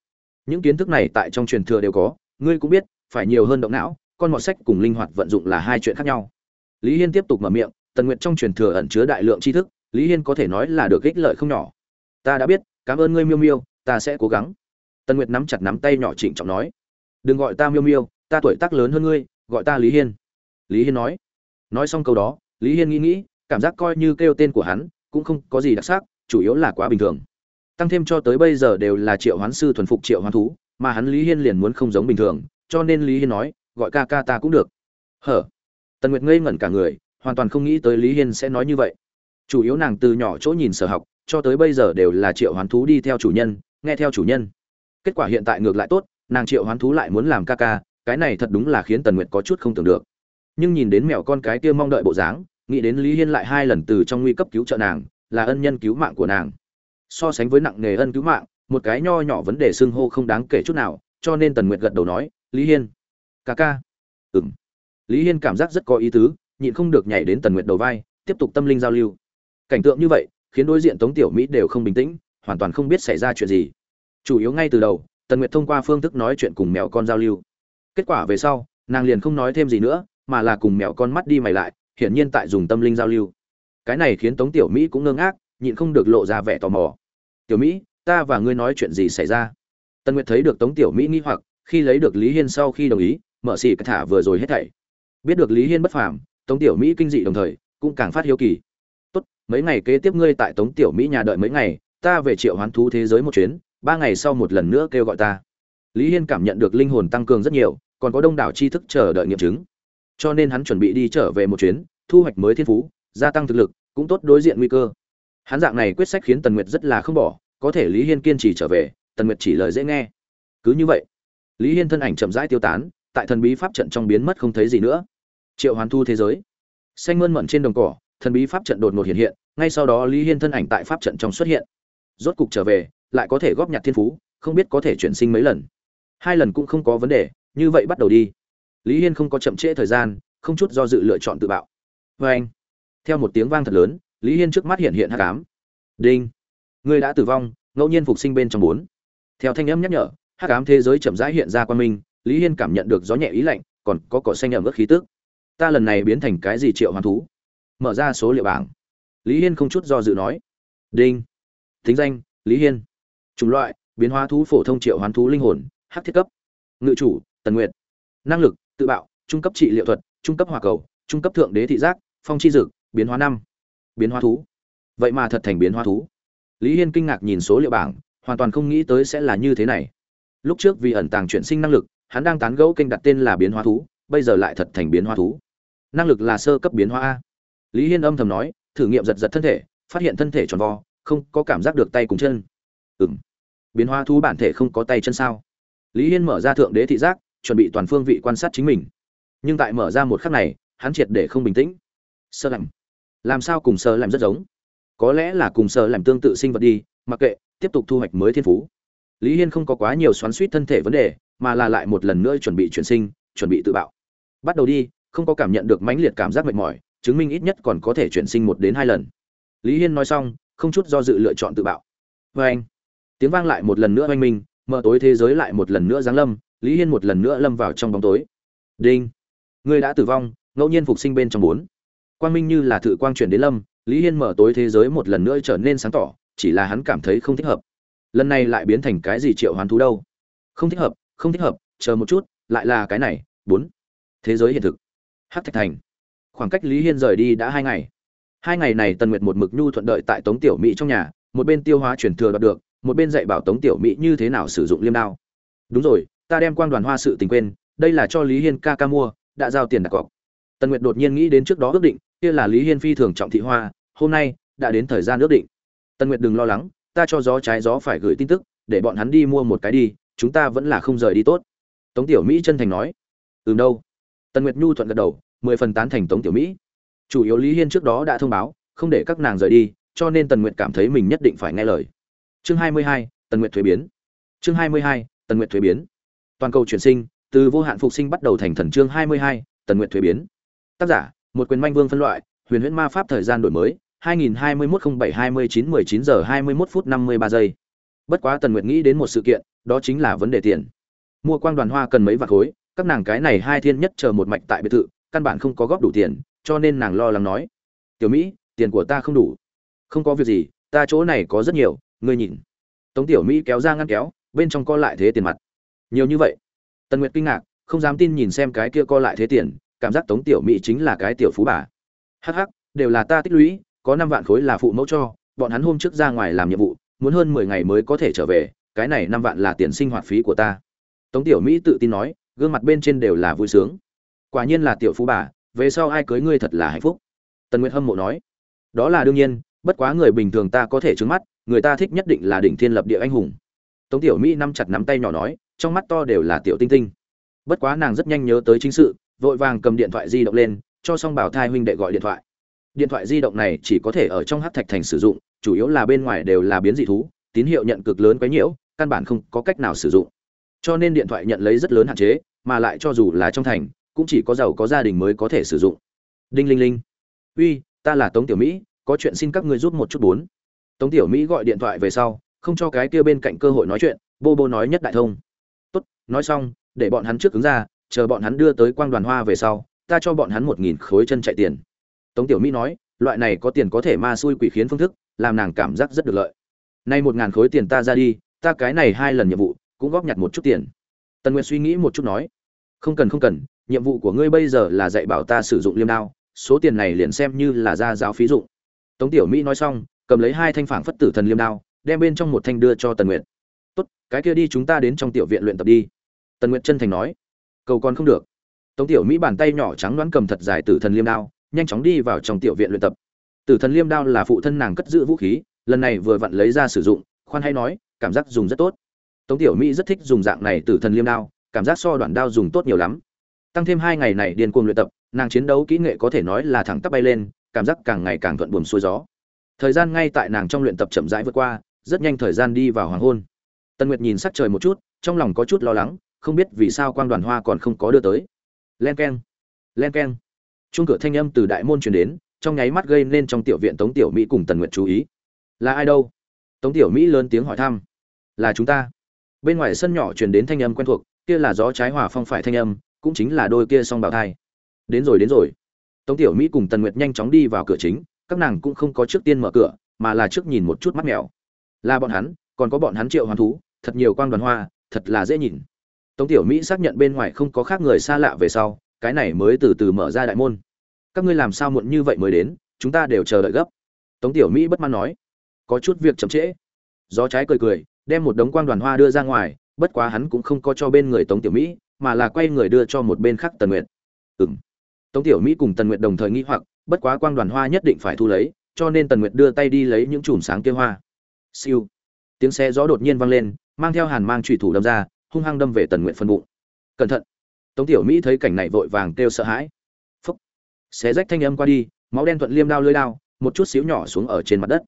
Những kiến thức này tại trong truyền thừa đều có, ngươi cũng biết, phải nhiều hơn động não, con mọt sách cùng linh hoạt vận dụng là hai chuyện khác nhau. Lý hiên tiếp tục mở miệng, tần nguyện trong truyền thừa ẩn chứa đại lượng tri thức, lý hiên có thể nói là được ích lợi không nhỏ. Ta đã biết, cảm ơn ngươi miêu miêu, ta sẽ cố gắng. Tần nguyệt nắm chặt nắm tay nhỏ trịnh trọng nói, đừng gọi ta miêu miêu, ta tuổi tác lớn hơn ngươi, gọi ta lý hiên. Lý hiên nói nói xong câu đó, lý hiên nghĩ nghĩ, cảm giác coi như kêu tên của hắn, cũng không có gì đặc sắc, chủ yếu là quá bình thường tăng thêm cho tới bây giờ đều là triệu hoán sư thuần phục triệu hoán thú, mà hắn lý hiên liền muốn không giống bình thường, cho nên lý hiên nói, gọi ca ca ta cũng được. Hở? Tần nguyệt ngây ngẩn cả người, hoàn toàn không nghĩ tới lý hiên sẽ nói như vậy. Chủ yếu nàng từ nhỏ chỗ nhìn sở học, cho tới bây giờ đều là triệu hoán thú đi theo chủ nhân, nghe theo chủ nhân. Kết quả hiện tại ngược lại tốt, nàng triệu hoán thú lại muốn làm ca ca, cái này thật đúng là khiến tần nguyệt có chút không tưởng được. Nhưng nhìn đến mèo con cái kia mong đợi bộ dáng, nghĩ đến lý hiên lại hai lần từ trong nguy cấp cứu trợ nàng, là ân nhân cứu mạng của nàng so sánh với nặng nghề ân cứu mạng, một cái nho nhỏ vấn đề xưng hô không đáng kể chút nào, cho nên tần nguyệt gật đầu nói, lý hiên. Ca ca. Ừng lý hiên cảm giác rất có ý tứ, nhịn không được nhảy đến tần nguyệt đầu vai, tiếp tục tâm linh giao lưu. Cảnh tượng như vậy, khiến đối diện tống tiểu mỹ đều không bình tĩnh, hoàn toàn không biết xảy ra chuyện gì. Chủ yếu ngay từ đầu, tần nguyệt thông qua phương thức nói chuyện cùng mèo con giao lưu. Kết quả về sau, nàng liền không nói thêm gì nữa, mà là cùng mèo con mắt đi mày lại, hiển nhiên tại dùng tâm linh giao lưu. Cái này khiến tống tiểu mỹ cũng ngơ ngác nhịn không được lộ ra vẻ tò mò. Tiểu mỹ, ta và ngươi nói chuyện gì xảy ra? Tần nguyệt thấy được tống tiểu mỹ nghi hoặc, khi lấy được lý hiên sau khi đồng ý, mở xì cái thả vừa rồi hết thảy. Biết được lý hiên bất phàm, tống tiểu mỹ kinh dị đồng thời, cũng càng phát hiếu kỳ. Tốt, mấy ngày kế tiếp ngươi tại tống tiểu mỹ nhà đợi mấy ngày, ta về triệu hoán thú thế giới một chuyến, ba ngày sau một lần nữa kêu gọi ta. Lý hiên cảm nhận được linh hồn tăng cường rất nhiều, còn có đông đảo tri thức chờ đợi nghiệm chứng. Cho nên hắn chuẩn bị đi trở về một chuyến, thu hoạch mới thiên phú, gia tăng thực lực, cũng tốt đối diện nguy cơ hắn dạng này quyết sách khiến tần nguyệt rất là không bỏ, có thể lý hiên kiên trì trở về, tần nguyệt chỉ lời dễ nghe. Cứ như vậy, lý hiên thân ảnh chậm rãi tiêu tán, tại thần bí pháp trận trong biến mất không thấy gì nữa. Triệu hoàn thu thế giới. Xanh mơn mận trên đồng cỏ, thần bí pháp trận đột ngột hiện hiện, ngay sau đó lý hiên thân ảnh tại pháp trận trong xuất hiện. Rốt cục trở về, lại có thể góp nhặt thiên phú, không biết có thể chuyển sinh mấy lần. Hai lần cũng không có vấn đề, như vậy bắt đầu đi. Lý hiên không có chậm trễ thời gian, không chút do dự lựa chọn tự bạo. Vê anh theo một tiếng vang thật lớn lý hiên trước mắt hiện hiện hát cám đinh. Người đã tử vong, ngẫu nhiên phục sinh bên trong bốn. Theo thanh âm nhắc nhở hát cám thế giới chậm rãi hiện ra qua mình lý hiên cảm nhận được gió nhẹ ý lạnh, còn có cỏ xanh ẩm ướt khí tức. Ta lần này biến thành cái gì triệu hoàn thú? Mở ra số liệu bảng. Lý hiên không chút do dự nói. Đinh. Thính danh, lý hiên. Chủng loại, biến hóa thú phổ thông triệu hoán thú linh hồn hát thiết cấp. Ngự chủ, tần nguyệt. Năng lực, tự bạo, trung cấp trị liệu thuật, trung cấp hòa cầu, trung cấp thượng đế thị giác, phong chi dực, biến hóa năm biến hóa thú. Vậy mà thật thành biến hóa thú. Lý hiên kinh ngạc nhìn số liệu bảng, hoàn toàn không nghĩ tới sẽ là như thế này. Lúc trước vì ẩn tàng chuyển sinh năng lực, hắn đang tán gẫu kênh đặt tên là biến hóa thú, bây giờ lại thật thành biến hóa thú. Năng lực là sơ cấp biến hóa a. Lý hiên âm thầm nói, thử nghiệm giật giật thân thể, phát hiện thân thể tròn vo, không có cảm giác được tay cùng chân. Ừ m biến hóa thú bản thể không có tay chân sao? Lý hiên mở ra thượng đế thị giác, chuẩn bị toàn phương vị quan sát chính mình. Nhưng tại mở ra một khắc này, hắn triệt để không bình tĩnh. Sơ lạnh làm sao cùng sơ làm rất giống? Có lẽ là cùng sơ làm tương tự sinh vật đi, mặc kệ, tiếp tục thu hoạch mới thiên phú. Lý hiên không có quá nhiều xoắn suýt thân thể vấn đề, mà là lại một lần nữa chuẩn bị chuyển sinh, chuẩn bị tự bạo. Bắt đầu đi, không có cảm nhận được mãnh liệt cảm giác mệt mỏi, chứng minh ít nhất còn có thể chuyển sinh một đến hai lần. Lý hiên nói xong, không chút do dự lựa chọn tự bạo. Vê anh, tiếng vang lại một lần nữa oanh minh, mở tối thế giới lại một lần nữa giáng lâm, lý hiên một lần nữa lâm vào trong bóng tối. Đinh người đã tử vong, ngẫu nhiên phục sinh bên trong bốn quang minh như là thự quang chuyển đến lâm, lý hiên mở tối thế giới một lần nữa trở nên sáng tỏ, chỉ là hắn cảm thấy không thích hợp. Lần này lại biến thành cái gì triệu hoán thú đâu? Không thích hợp, không thích hợp, chờ một chút, lại là cái này, bốn. Thế giới hiện thực. Hát thạch thành. Khoảng cách lý hiên rời đi đã hai ngày. Hai ngày này tần nguyệt một mực nhu thuận đợi tại tống tiểu mỹ trong nhà, một bên tiêu hóa truyền thừa đoạt được, một bên dạy bảo tống tiểu mỹ như thế nào sử dụng liêm đao. Đúng rồi, ta đem quang đoàn hoa sự tình quên, đây là cho lý hiên ca ca mua, đã giao tiền đặt cọc tần nguyệt đột nhiên nghĩ đến trước đó ước định, kia là lý hiên phi thường trọng thị hoa, hôm nay đã đến thời gian ước định. Tần nguyệt đừng lo lắng, ta cho gió trái gió phải gửi tin tức, để bọn hắn đi mua một cái đi, chúng ta vẫn là không rời đi tốt. Tống tiểu mỹ chân thành nói. Ừm đâu. Tần nguyệt nhu thuận gật đầu, mười phần tán thành tống tiểu mỹ. Chủ yếu lý hiên trước đó đã thông báo, không để các nàng rời đi, cho nên tần nguyệt cảm thấy mình nhất định phải nghe lời. Chương hai mươi hai, tần nguyệt thuế biến. Chương hai mươi hai, tần nguyệt thuế biến. Toàn cầu chuyển sinh, từ vô hạn phục sinh bắt đầu thành thần chương hai mươi hai, tần nguyệt thuế biến tác giả, một quyền manh vương phân loại, huyền huyễn ma pháp thời gian đổi mới 2021-07-29-19 giờ 21 phút 53 giây. Bất quá tần nguyệt nghĩ đến một sự kiện, đó chính là vấn đề tiền. Mua quang đoàn hoa cần mấy vạn khối, các nàng cái này hai thiên nhất chờ một mạch tại biệt thự, căn bản không có góp đủ tiền, cho nên nàng lo lắng nói, tiểu mỹ, tiền của ta không đủ. Không có việc gì, ta chỗ này có rất nhiều, ngươi nhìn. Tống tiểu mỹ kéo ra ngăn kéo, bên trong co lại thế tiền mặt. Nhiều như vậy? Tần nguyệt kinh ngạc, không dám tin nhìn xem cái kia co lại thế tiền cảm giác tống tiểu mỹ chính là cái tiểu phú bà. Hh đều là ta tích lũy, có năm vạn khối là phụ mẫu cho, bọn hắn hôm trước ra ngoài làm nhiệm vụ, muốn hơn mười ngày mới có thể trở về, cái này năm vạn là tiền sinh hoạt phí của ta. Tống tiểu mỹ tự tin nói, gương mặt bên trên đều là vui sướng. Quả nhiên là tiểu phú bà, về sau ai cưới ngươi thật là hạnh phúc. Tần nguyệt hâm mộ nói, đó là đương nhiên, bất quá người bình thường ta có thể trứng mắt, người ta thích nhất định là đỉnh thiên lập địa anh hùng. Tống tiểu mỹ nắm chặt nắm tay nhỏ nói, trong mắt to đều là tiểu tinh tinh. Bất quá nàng rất nhanh nhớ tới chính sự vội vàng cầm điện thoại di động lên, cho xong bảo thai huynh đệ gọi điện thoại. Điện thoại di động này chỉ có thể ở trong hát thạch thành sử dụng, chủ yếu là bên ngoài đều là biến dị thú, tín hiệu nhận cực lớn quấy nhiễu, căn bản không có cách nào sử dụng. Cho nên điện thoại nhận lấy rất lớn hạn chế, mà lại cho dù là trong thành, cũng chỉ có giàu có gia đình mới có thể sử dụng. Đinh linh linh. Uy, ta là tống tiểu mỹ, có chuyện xin các ngươi giúp một chút bốn. Tống tiểu mỹ gọi điện thoại về sau, không cho cái kia bên cạnh cơ hội nói chuyện, bô bô nói nhất đại thông. Tốt, nói xong, để bọn hắn trước ứng ra chờ bọn hắn đưa tới quang đoàn hoa về sau, ta cho bọn hắn một nghìn khối chân chạy tiền. Tống tiểu mỹ nói, loại này có tiền có thể ma xui quỷ khiến phương thức, làm nàng cảm giác rất được lợi. Nay một ngàn khối tiền ta ra đi, ta cái này hai lần nhiệm vụ cũng góp nhặt một chút tiền. Tần nguyệt suy nghĩ một chút nói, không cần không cần, nhiệm vụ của ngươi bây giờ là dạy bảo ta sử dụng liêm đao, số tiền này liền xem như là ra giáo phí dụng. Tống tiểu mỹ nói xong, cầm lấy hai thanh phảng phất tử thần liêm đao, đem bên trong một thanh đưa cho tần nguyệt. Tốt, cái kia đi chúng ta đến trong tiểu viện luyện tập đi. Tần nguyệt chân thành nói cầu còn không được. Tống tiểu mỹ bàn tay nhỏ trắng đoán cầm thật dài tử thần liêm đao, nhanh chóng đi vào trong tiểu viện luyện tập. Tử thần liêm đao là phụ thân nàng cất giữ vũ khí, lần này vừa vặn lấy ra sử dụng, khoan hay nói, cảm giác dùng rất tốt. Tống tiểu mỹ rất thích dùng dạng này tử thần liêm đao, cảm giác so đoạn đao dùng tốt nhiều lắm. Tăng thêm hai ngày này điên cuồng luyện tập, nàng chiến đấu kỹ nghệ có thể nói là thẳng tắp bay lên, cảm giác càng ngày càng thuận buồm xuôi gió. Thời gian ngay tại nàng trong luyện tập chậm rãi vượt qua, rất nhanh thời gian đi vào hoàng hôn. Tân nguyệt nhìn sắc trời một chút, trong lòng có chút lo lắng không biết vì sao quang đoàn hoa còn không có đưa tới. Len keng len keng. Chuông cửa thanh âm từ đại môn truyền đến, trong nháy mắt gây nên trong tiểu viện tống tiểu mỹ cùng tần nguyệt chú ý. Là ai đâu? Tống tiểu mỹ lớn tiếng hỏi thăm. Là chúng ta. Bên ngoài sân nhỏ truyền đến thanh âm quen thuộc, kia là gió trái hòa phong phải thanh âm, cũng chính là đôi kia song bào thai. Đến rồi đến rồi. Tống tiểu mỹ cùng tần nguyệt nhanh chóng đi vào cửa chính, các nàng cũng không có trước tiên mở cửa, mà là trước nhìn một chút mắt mèo. Là bọn hắn, còn có bọn hắn triệu hoàn thú, thật nhiều quang đoàn hoa, thật là dễ nhìn tống tiểu mỹ xác nhận bên ngoài không có khác người xa lạ về sau, cái này mới từ từ mở ra đại môn. Các ngươi làm sao muộn như vậy mới đến, chúng ta đều chờ đợi gấp. Tống tiểu mỹ bất mãn nói. Có chút việc chậm trễ. Gió trái cười cười, đem một đống quang đoàn hoa đưa ra ngoài, bất quá hắn cũng không có cho bên người tống tiểu mỹ, mà là quay người đưa cho một bên khác tần nguyệt. Ừ m tống tiểu mỹ cùng tần nguyệt đồng thời nghĩ hoặc, bất quá quang đoàn hoa nhất định phải thu lấy, cho nên tần nguyệt đưa tay đi lấy những chùm sáng kia hoa. Siêu. Tiếng xe gió đột nhiên vang lên, mang theo hàn mang trùy thủ đâm ra hung hăng đâm về tần nguyệt phân bụng. Cẩn thận. Tống tiểu mỹ thấy cảnh này vội vàng kêu sợ hãi. Phúc. Xé rách thanh âm qua đi, máu đen thuận liêm đao lưới đao, một chút xíu nhỏ xuống ở trên mặt đất.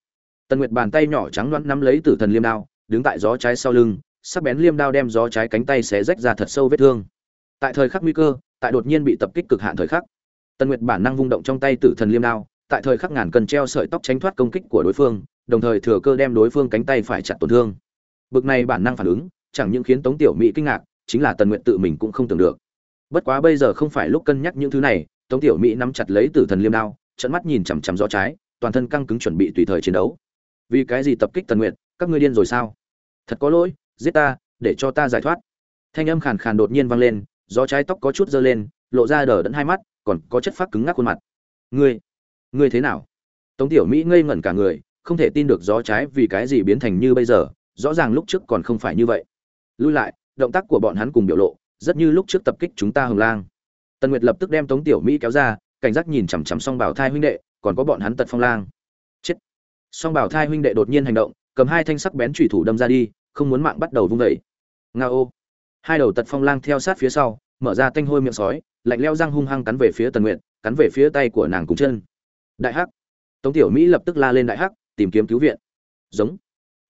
Tần nguyệt bàn tay nhỏ trắng loãng nắm lấy tử thần liêm đao, đứng tại gió trái sau lưng, sắc bén liêm đao đem gió trái cánh tay xé rách ra thật sâu vết thương. Tại thời khắc nguy cơ, tại đột nhiên bị tập kích cực hạn thời khắc, tần nguyệt bản năng vung động trong tay tử thần liêm đao, tại thời khắc ngàn cần treo sợi tóc tránh thoát công kích của đối phương, đồng thời thừa cơ đem đối phương cánh tay phải chặt tổn thương. Bực này bản năng phản ứng chẳng những khiến tống tiểu mỹ kinh ngạc chính là tần nguyện tự mình cũng không tưởng được. Bất quá bây giờ không phải lúc cân nhắc những thứ này tống tiểu mỹ nắm chặt lấy tử thần liêm đao trận mắt nhìn chằm chằm rõ trái toàn thân căng cứng chuẩn bị tùy thời chiến đấu. Vì cái gì tập kích tần Nguyệt, các ngươi điên rồi sao? Thật có lỗi giết ta để cho ta giải thoát. Thanh âm khàn khàn đột nhiên vang lên gió trái tóc có chút dơ lên lộ ra đờ đẫn hai mắt còn có chất phát cứng ngắc khuôn mặt. Ngươi ngươi thế nào? Tống tiểu mỹ ngây ngẩn cả người không thể tin được gió trái vì cái gì biến thành như bây giờ rõ ràng lúc trước còn không phải như vậy lui lại động tác của bọn hắn cùng biểu lộ rất như lúc trước tập kích chúng ta hồng lang. Tần nguyệt lập tức đem tống tiểu mỹ kéo ra cảnh giác nhìn chằm chằm song bảo thai huynh đệ còn có bọn hắn tật phong lang. Chết! Song bảo thai huynh đệ đột nhiên hành động cầm hai thanh sắc bén trùy thủ đâm ra đi không muốn mạng bắt đầu vung vẩy nga ô! Hai đầu tật phong lang theo sát phía sau mở ra tanh hôi miệng sói lạnh leo răng hung hăng cắn về phía tần Nguyệt, cắn về phía tay của nàng cùng chân. Đại hắc! Tống tiểu mỹ lập tức la lên đại hắc tìm kiếm cứu viện. Giống!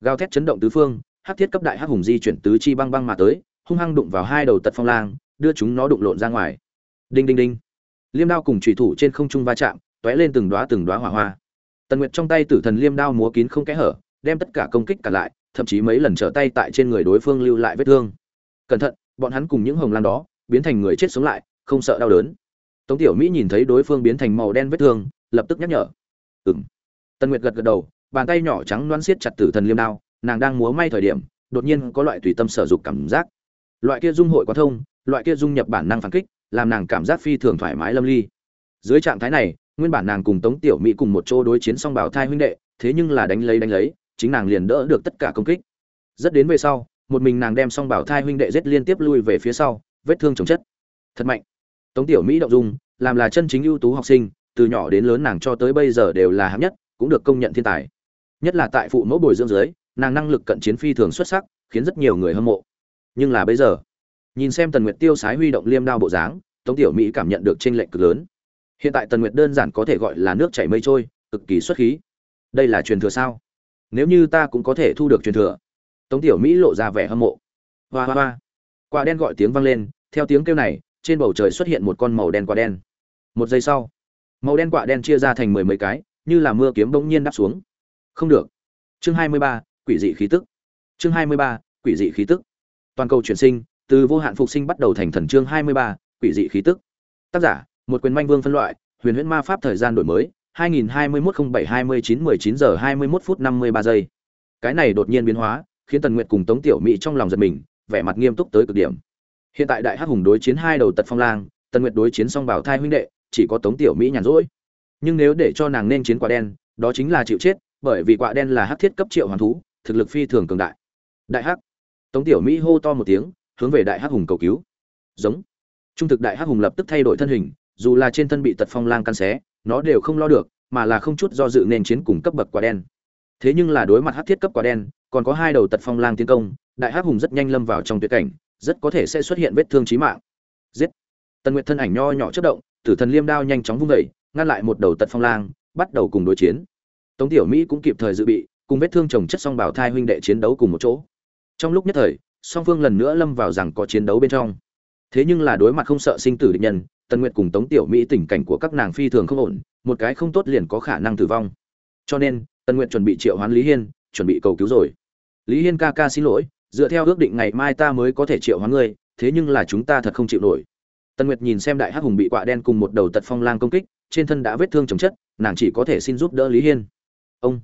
Gào thét chấn động tứ phương hắc thiết cấp đại hắc hùng di chuyển tứ chi băng băng mà tới, hung hăng đụng vào hai đầu tật phong lang, đưa chúng nó đụng lộn ra ngoài. Đinh đinh đinh. Liêm đao cùng chủy thủ trên không trung va chạm, tóe lên từng đóa từng đóa hỏa hoa. Tần nguyệt trong tay tử thần liêm đao múa kín không kẽ hở, đem tất cả công kích cả lại, thậm chí mấy lần trở tay tại trên người đối phương lưu lại vết thương. Cẩn thận, bọn hắn cùng những hồng lang đó, biến thành người chết sống lại, không sợ đau đớn. Tống tiểu mỹ nhìn thấy đối phương biến thành màu đen vết thương, lập tức nhắc nhở. Ừm. tần nguyệt gật gật đầu, bàn tay nhỏ trắng loan siết chặt tử thần liêm đao nàng đang múa may thời điểm, đột nhiên có loại tùy tâm sở dục cảm giác. Loại kia dung hội quá thông, loại kia dung nhập bản năng phản kích, làm nàng cảm giác phi thường thoải mái lâm ly. Dưới trạng thái này, nguyên bản nàng cùng tống tiểu mỹ cùng một chỗ đối chiến song bảo thai huynh đệ, thế nhưng là đánh lấy đánh lấy, chính nàng liền đỡ được tất cả công kích. Rất đến về sau, một mình nàng đem song bảo thai huynh đệ giết liên tiếp lui về phía sau, vết thương chồng chất. Thật mạnh. Tống tiểu mỹ động dung, làm là chân chính ưu tú học sinh, từ nhỏ đến lớn nàng cho tới bây giờ đều là hạng nhất, cũng được công nhận thiên tài. Nhất là tại phụ mẫu bồi dưỡng dưới nàng năng lực cận chiến phi thường xuất sắc, khiến rất nhiều người hâm mộ. Nhưng là bây giờ, nhìn xem tần nguyệt tiêu sái huy động liêm đao bộ dáng, tống tiểu mỹ cảm nhận được tranh lệch cực lớn. Hiện tại tần nguyệt đơn giản có thể gọi là nước chảy mây trôi, cực kỳ xuất khí. Đây là truyền thừa sao? Nếu như ta cũng có thể thu được truyền thừa. Tống tiểu mỹ lộ ra vẻ hâm mộ. Hoa hoa hoa. Quả đen gọi tiếng vang lên, theo tiếng kêu này, trên bầu trời xuất hiện một con màu đen quả đen. Một giây sau, màu đen quả đen chia ra thành mười mấy cái, như là mưa kiếm bỗng nhiên đáp xuống. Không được. Chương hai mươi ba quỷ dị khí tức. Chương hai mươi ba, quỷ dị khí tức. Toàn cầu chuyển sinh, từ vô hạn phục sinh bắt đầu thành thần chương hai mươi ba, quỷ dị khí tức. Tác giả, một quyền manh vương phân loại, huyền huyễn ma pháp thời gian đổi mới 2021-07-29-19 giờ 21 phút 53 giây. Cái này đột nhiên biến hóa, khiến tần nguyệt cùng tống tiểu mỹ trong lòng giật mình, vẻ mặt nghiêm túc tới cực điểm. Hiện tại đại hắc hùng đối chiến hai đầu tật phong lang, tần nguyệt đối chiến song bảo thai huynh đệ, chỉ có tống tiểu mỹ nhàn rỗi. Nhưng nếu để cho nàng nên chiến quả đen, đó chính là chịu chết, bởi vì quả đen là hắc thiết cấp triệu hoàn thú thực lực phi thường cường đại. Đại hắc. Tống tiểu mỹ hô to một tiếng, hướng về đại hắc hùng cầu cứu. Giống. Trung thực đại hắc hùng lập tức thay đổi thân hình, dù là trên thân bị tật phong lang căn xé, nó đều không lo được, mà là không chút do dự nên chiến cùng cấp bậc quả đen. Thế nhưng là đối mặt hắc thiết cấp quả đen, còn có hai đầu tật phong lang tiến công, đại hắc hùng rất nhanh lâm vào trong tuyệt cảnh, rất có thể sẽ xuất hiện vết thương chí mạng. Giết. Tần nguyệt thân ảnh nho nhỏ chất động, tử thần liêm đao nhanh chóng vung vẩy ngăn lại một đầu tật phong lang, bắt đầu cùng đối chiến. Tống tiểu mỹ cũng kịp thời dự bị cùng vết thương chồng chất song bảo thai huynh đệ chiến đấu cùng một chỗ. Trong lúc nhất thời, song phương lần nữa lâm vào rằng có chiến đấu bên trong. Thế nhưng là đối mặt không sợ sinh tử địch nhân, tần nguyệt cùng tống tiểu mỹ tình cảnh của các nàng phi thường không ổn, một cái không tốt liền có khả năng tử vong. Cho nên, tần nguyệt chuẩn bị triệu hoán lý hiên, chuẩn bị cầu cứu rồi. Lý hiên ca ca xin lỗi, dựa theo ước định ngày mai ta mới có thể triệu hoán ngươi, thế nhưng là chúng ta thật không chịu nổi. Tần nguyệt nhìn xem đại hắc hùng bị quạ đen cùng một đầu tật phong lang công kích, trên thân đã vết thương chồng chất, nàng chỉ có thể xin giúp đỡ lý hiên. Ông!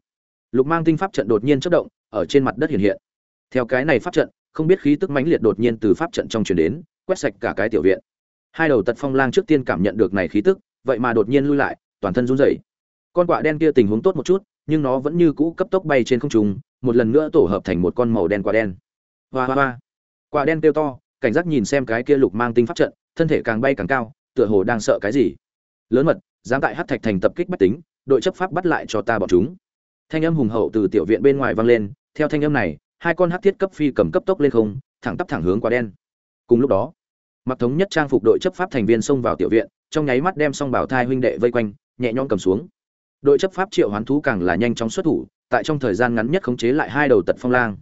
Lục mang tinh pháp trận đột nhiên chất động, ở trên mặt đất hiện hiện. Theo cái này pháp trận, không biết khí tức mãnh liệt đột nhiên từ pháp trận trong truyền đến, quét sạch cả cái tiểu viện. Hai đầu tật phong lang trước tiên cảm nhận được này khí tức, vậy mà đột nhiên lui lại, toàn thân run rẩy. Con quạ đen kia tình huống tốt một chút, nhưng nó vẫn như cũ cấp tốc bay trên không trung, một lần nữa tổ hợp thành một con màu đen quạ đen. Hoa hoa hoa. Quạ đen kêu to, cảnh giác nhìn xem cái kia lục mang tinh pháp trận, thân thể càng bay càng cao, tựa hồ đang sợ cái gì. Lớn mật, dám tại hát thạch thành tập kích bách tính, đội chấp pháp bắt lại cho ta bọn chúng thanh âm hùng hậu từ tiểu viện bên ngoài vang lên, theo thanh âm này, hai con hát thiết cấp phi cầm cấp tốc lên không, thẳng tắp thẳng hướng qua đen. Cùng lúc đó, mặc thống nhất trang phục đội chấp pháp thành viên xông vào tiểu viện, trong nháy mắt đem song bảo thai huynh đệ vây quanh, nhẹ nhõm cầm xuống. Đội chấp pháp triệu hoán thú càng là nhanh chóng xuất thủ, tại trong thời gian ngắn nhất khống chế lại hai đầu tật phong lang.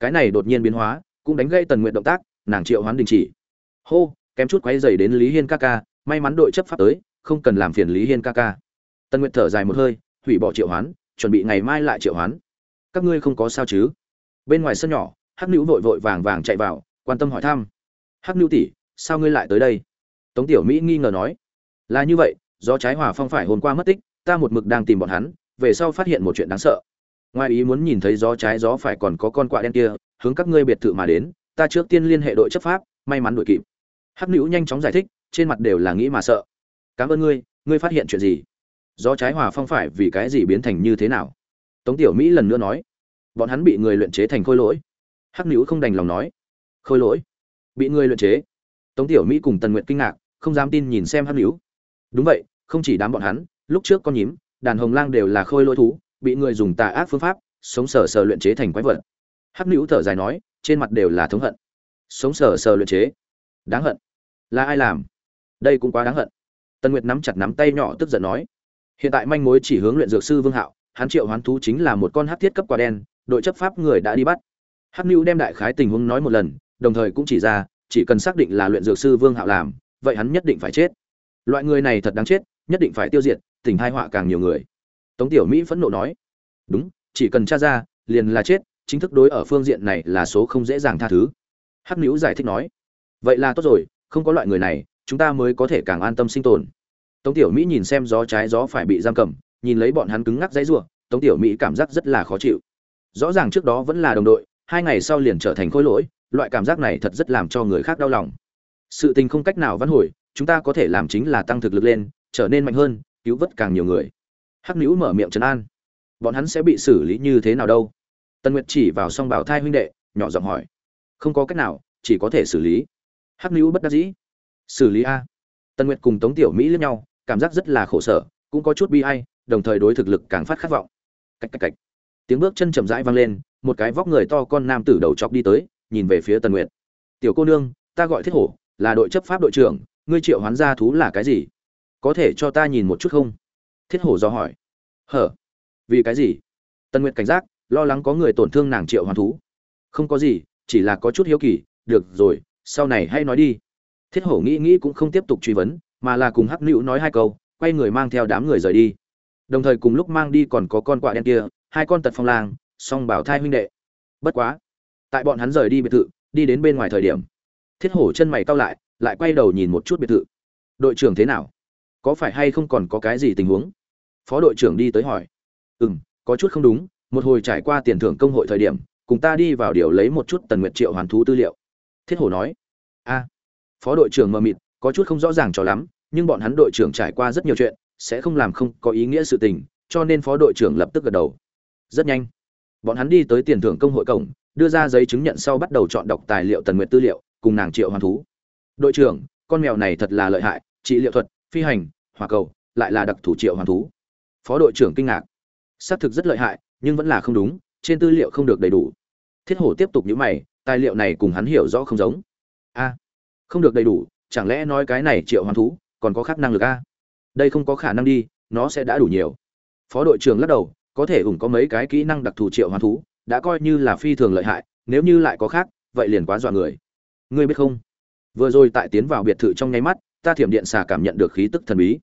Cái này đột nhiên biến hóa, cũng đánh gây tần nguyện động tác, nàng triệu hoán đình chỉ. Hô, kém chút quấy dày đến lý hiên ca ca, may mắn đội chấp pháp tới, không cần làm phiền lý hiên ca ca. Tần nguyện thở dài một hơi, hủy bỏ triệu hoán chuẩn bị ngày mai lại triệu hoán. Các ngươi không có sao chứ? Bên ngoài sân nhỏ, hắc nữu vội vội vàng vàng chạy vào, quan tâm hỏi thăm. Hắc nữu tỷ, sao ngươi lại tới đây? Tống tiểu mỹ nghi ngờ nói. Là như vậy, do trái hòa phong phải hôm qua mất tích, ta một mực đang tìm bọn hắn, về sau phát hiện một chuyện đáng sợ. Ngoài ý muốn nhìn thấy gió trái gió phải còn có con quạ đen kia, hướng các ngươi biệt thự mà đến, ta trước tiên liên hệ đội chấp pháp, may mắn đuổi kịp. Hắc nữu nhanh chóng giải thích, trên mặt đều là nghĩ mà sợ. Cảm ơn ngươi ngươi phát hiện chuyện gì? Gió trái hòa phong phải vì cái gì biến thành như thế nào? Tống tiểu mỹ lần nữa nói, bọn hắn bị người luyện chế thành khôi lỗi. Hắc nữ không đành lòng nói, khôi lỗi? Bị người luyện chế? Tống tiểu mỹ cùng tần nguyện kinh ngạc, không dám tin nhìn xem hắc nữ đúng vậy, không chỉ đám bọn hắn, lúc trước con nhím, đàn hồng lang đều là khôi lỗi thú, bị người dùng tà ác phương pháp, sống sờ sờ luyện chế thành quái vật. Hắc nữ thở dài nói, trên mặt đều là thống hận. Sống sờ sờ luyện chế? Đáng hận. Là ai làm? Đây cũng quá đáng hận. Tần nguyệt nắm chặt nắm tay nhỏ tức giận nói hiện tại manh mối chỉ hướng luyện dược sư vương hạo, hắn triệu hoán thú chính là một con hát thiết cấp quả đen, đội chấp pháp người đã đi bắt. Hắc mưu đem đại khái tình huống nói một lần, đồng thời cũng chỉ ra, chỉ cần xác định là luyện dược sư vương hạo làm, vậy hắn nhất định phải chết. Loại người này thật đáng chết, nhất định phải tiêu diệt tình hai họa càng nhiều người. Tống tiểu mỹ phẫn nộ nói, đúng, chỉ cần tra ra, liền là chết, chính thức đối ở phương diện này là số không dễ dàng tha thứ. Hắc nữ giải thích nói, vậy là tốt rồi, không có loại người này, chúng ta mới có thể càng an tâm sinh tồn tống tiểu mỹ nhìn xem gió trái gió phải bị giam cầm, nhìn lấy bọn hắn cứng ngắc dãy rủa, tống tiểu mỹ cảm giác rất là khó chịu. Rõ ràng trước đó vẫn là đồng đội, hai ngày sau liền trở thành khối lỗi, loại cảm giác này thật rất làm cho người khác đau lòng. Sự tình không cách nào vãn hồi, chúng ta có thể làm chính là tăng thực lực lên, trở nên mạnh hơn, cứu vớt càng nhiều người. Hắc nữ mở miệng trấn an. Bọn hắn sẽ bị xử lý như thế nào đâu? Tân nguyệt chỉ vào song bảo thai huynh đệ, nhỏ giọng hỏi. Không có cách nào, chỉ có thể xử lý. Hắc nữ bất đắc dĩ. Xử lý a? Tân nguyệt cùng tống tiểu mỹ lẫn nhau cảm giác rất là khổ sở, cũng có chút bi ai, đồng thời đối thực lực càng phát khát vọng. Cách cách cách. Tiếng bước chân chậm rãi vang lên, một cái vóc người to con nam tử đầu chọc đi tới, nhìn về phía tần nguyệt. Tiểu cô nương, ta gọi thiết hổ, là đội chấp pháp đội trưởng, ngươi triệu hoán gia thú là cái gì? Có thể cho ta nhìn một chút không? Thiết hổ do hỏi. Hở? Vì cái gì? Tần nguyệt cảnh giác, lo lắng có người tổn thương nàng triệu hoán thú. Không có gì, chỉ là có chút hiếu kỳ, được rồi, sau này hay nói đi. Thiết hổ nghĩ nghĩ cũng không tiếp tục truy vấn mà là cùng hắc nữu nói hai câu, quay người mang theo đám người rời đi. Đồng thời cùng lúc mang đi còn có con quạ đen kia, hai con tật phong lang, song bảo thai huynh đệ. Bất quá, tại bọn hắn rời đi biệt thự, đi đến bên ngoài thời điểm, thiết hổ chân mày cau lại lại quay đầu nhìn một chút biệt thự. Đội trưởng thế nào? Có phải hay không còn có cái gì tình huống? Phó đội trưởng đi tới hỏi. Ừ m có chút không đúng, một hồi trải qua tiền thưởng công hội thời điểm, cùng ta đi vào điều lấy một chút tần nguyệt triệu hoàn thú tư liệu. Thiết hổ nói. A phó đội trưởng mờ mịt có chút không rõ ràng cho lắm, nhưng bọn hắn đội trưởng trải qua rất nhiều chuyện, sẽ không làm không có ý nghĩa sự tình, cho nên phó đội trưởng lập tức gật đầu. Rất nhanh, bọn hắn đi tới tiền thưởng công hội cổng, đưa ra giấy chứng nhận sau bắt đầu chọn đọc tài liệu tần nguyện tư liệu, cùng nàng triệu hoàn thú. Đội trưởng, con mèo này thật là lợi hại, trị liệu thuật, phi hành hòa cầu, lại là đặc thủ triệu hoàn thú. Phó đội trưởng kinh ngạc. Xác thực rất lợi hại, nhưng vẫn là không đúng, trên tư liệu không được đầy đủ. Thiết hổ tiếp tục nhữ mày, tài liệu này cùng hắn hiểu rõ không giống. A, không được đầy đủ chẳng lẽ nói cái này triệu hoán thú còn có khác năng lực a? Đây không có khả năng đi nó sẽ đã đủ nhiều. Phó đội trưởng lắc đầu có thể ủng có mấy cái kỹ năng đặc thù triệu hoán thú đã coi như là phi thường lợi hại nếu như lại có khác vậy liền quá dọa người. Ngươi biết không? Vừa rồi tại tiến vào biệt thự trong nháy mắt ta thiểm điện xà cảm nhận được khí tức thần bí.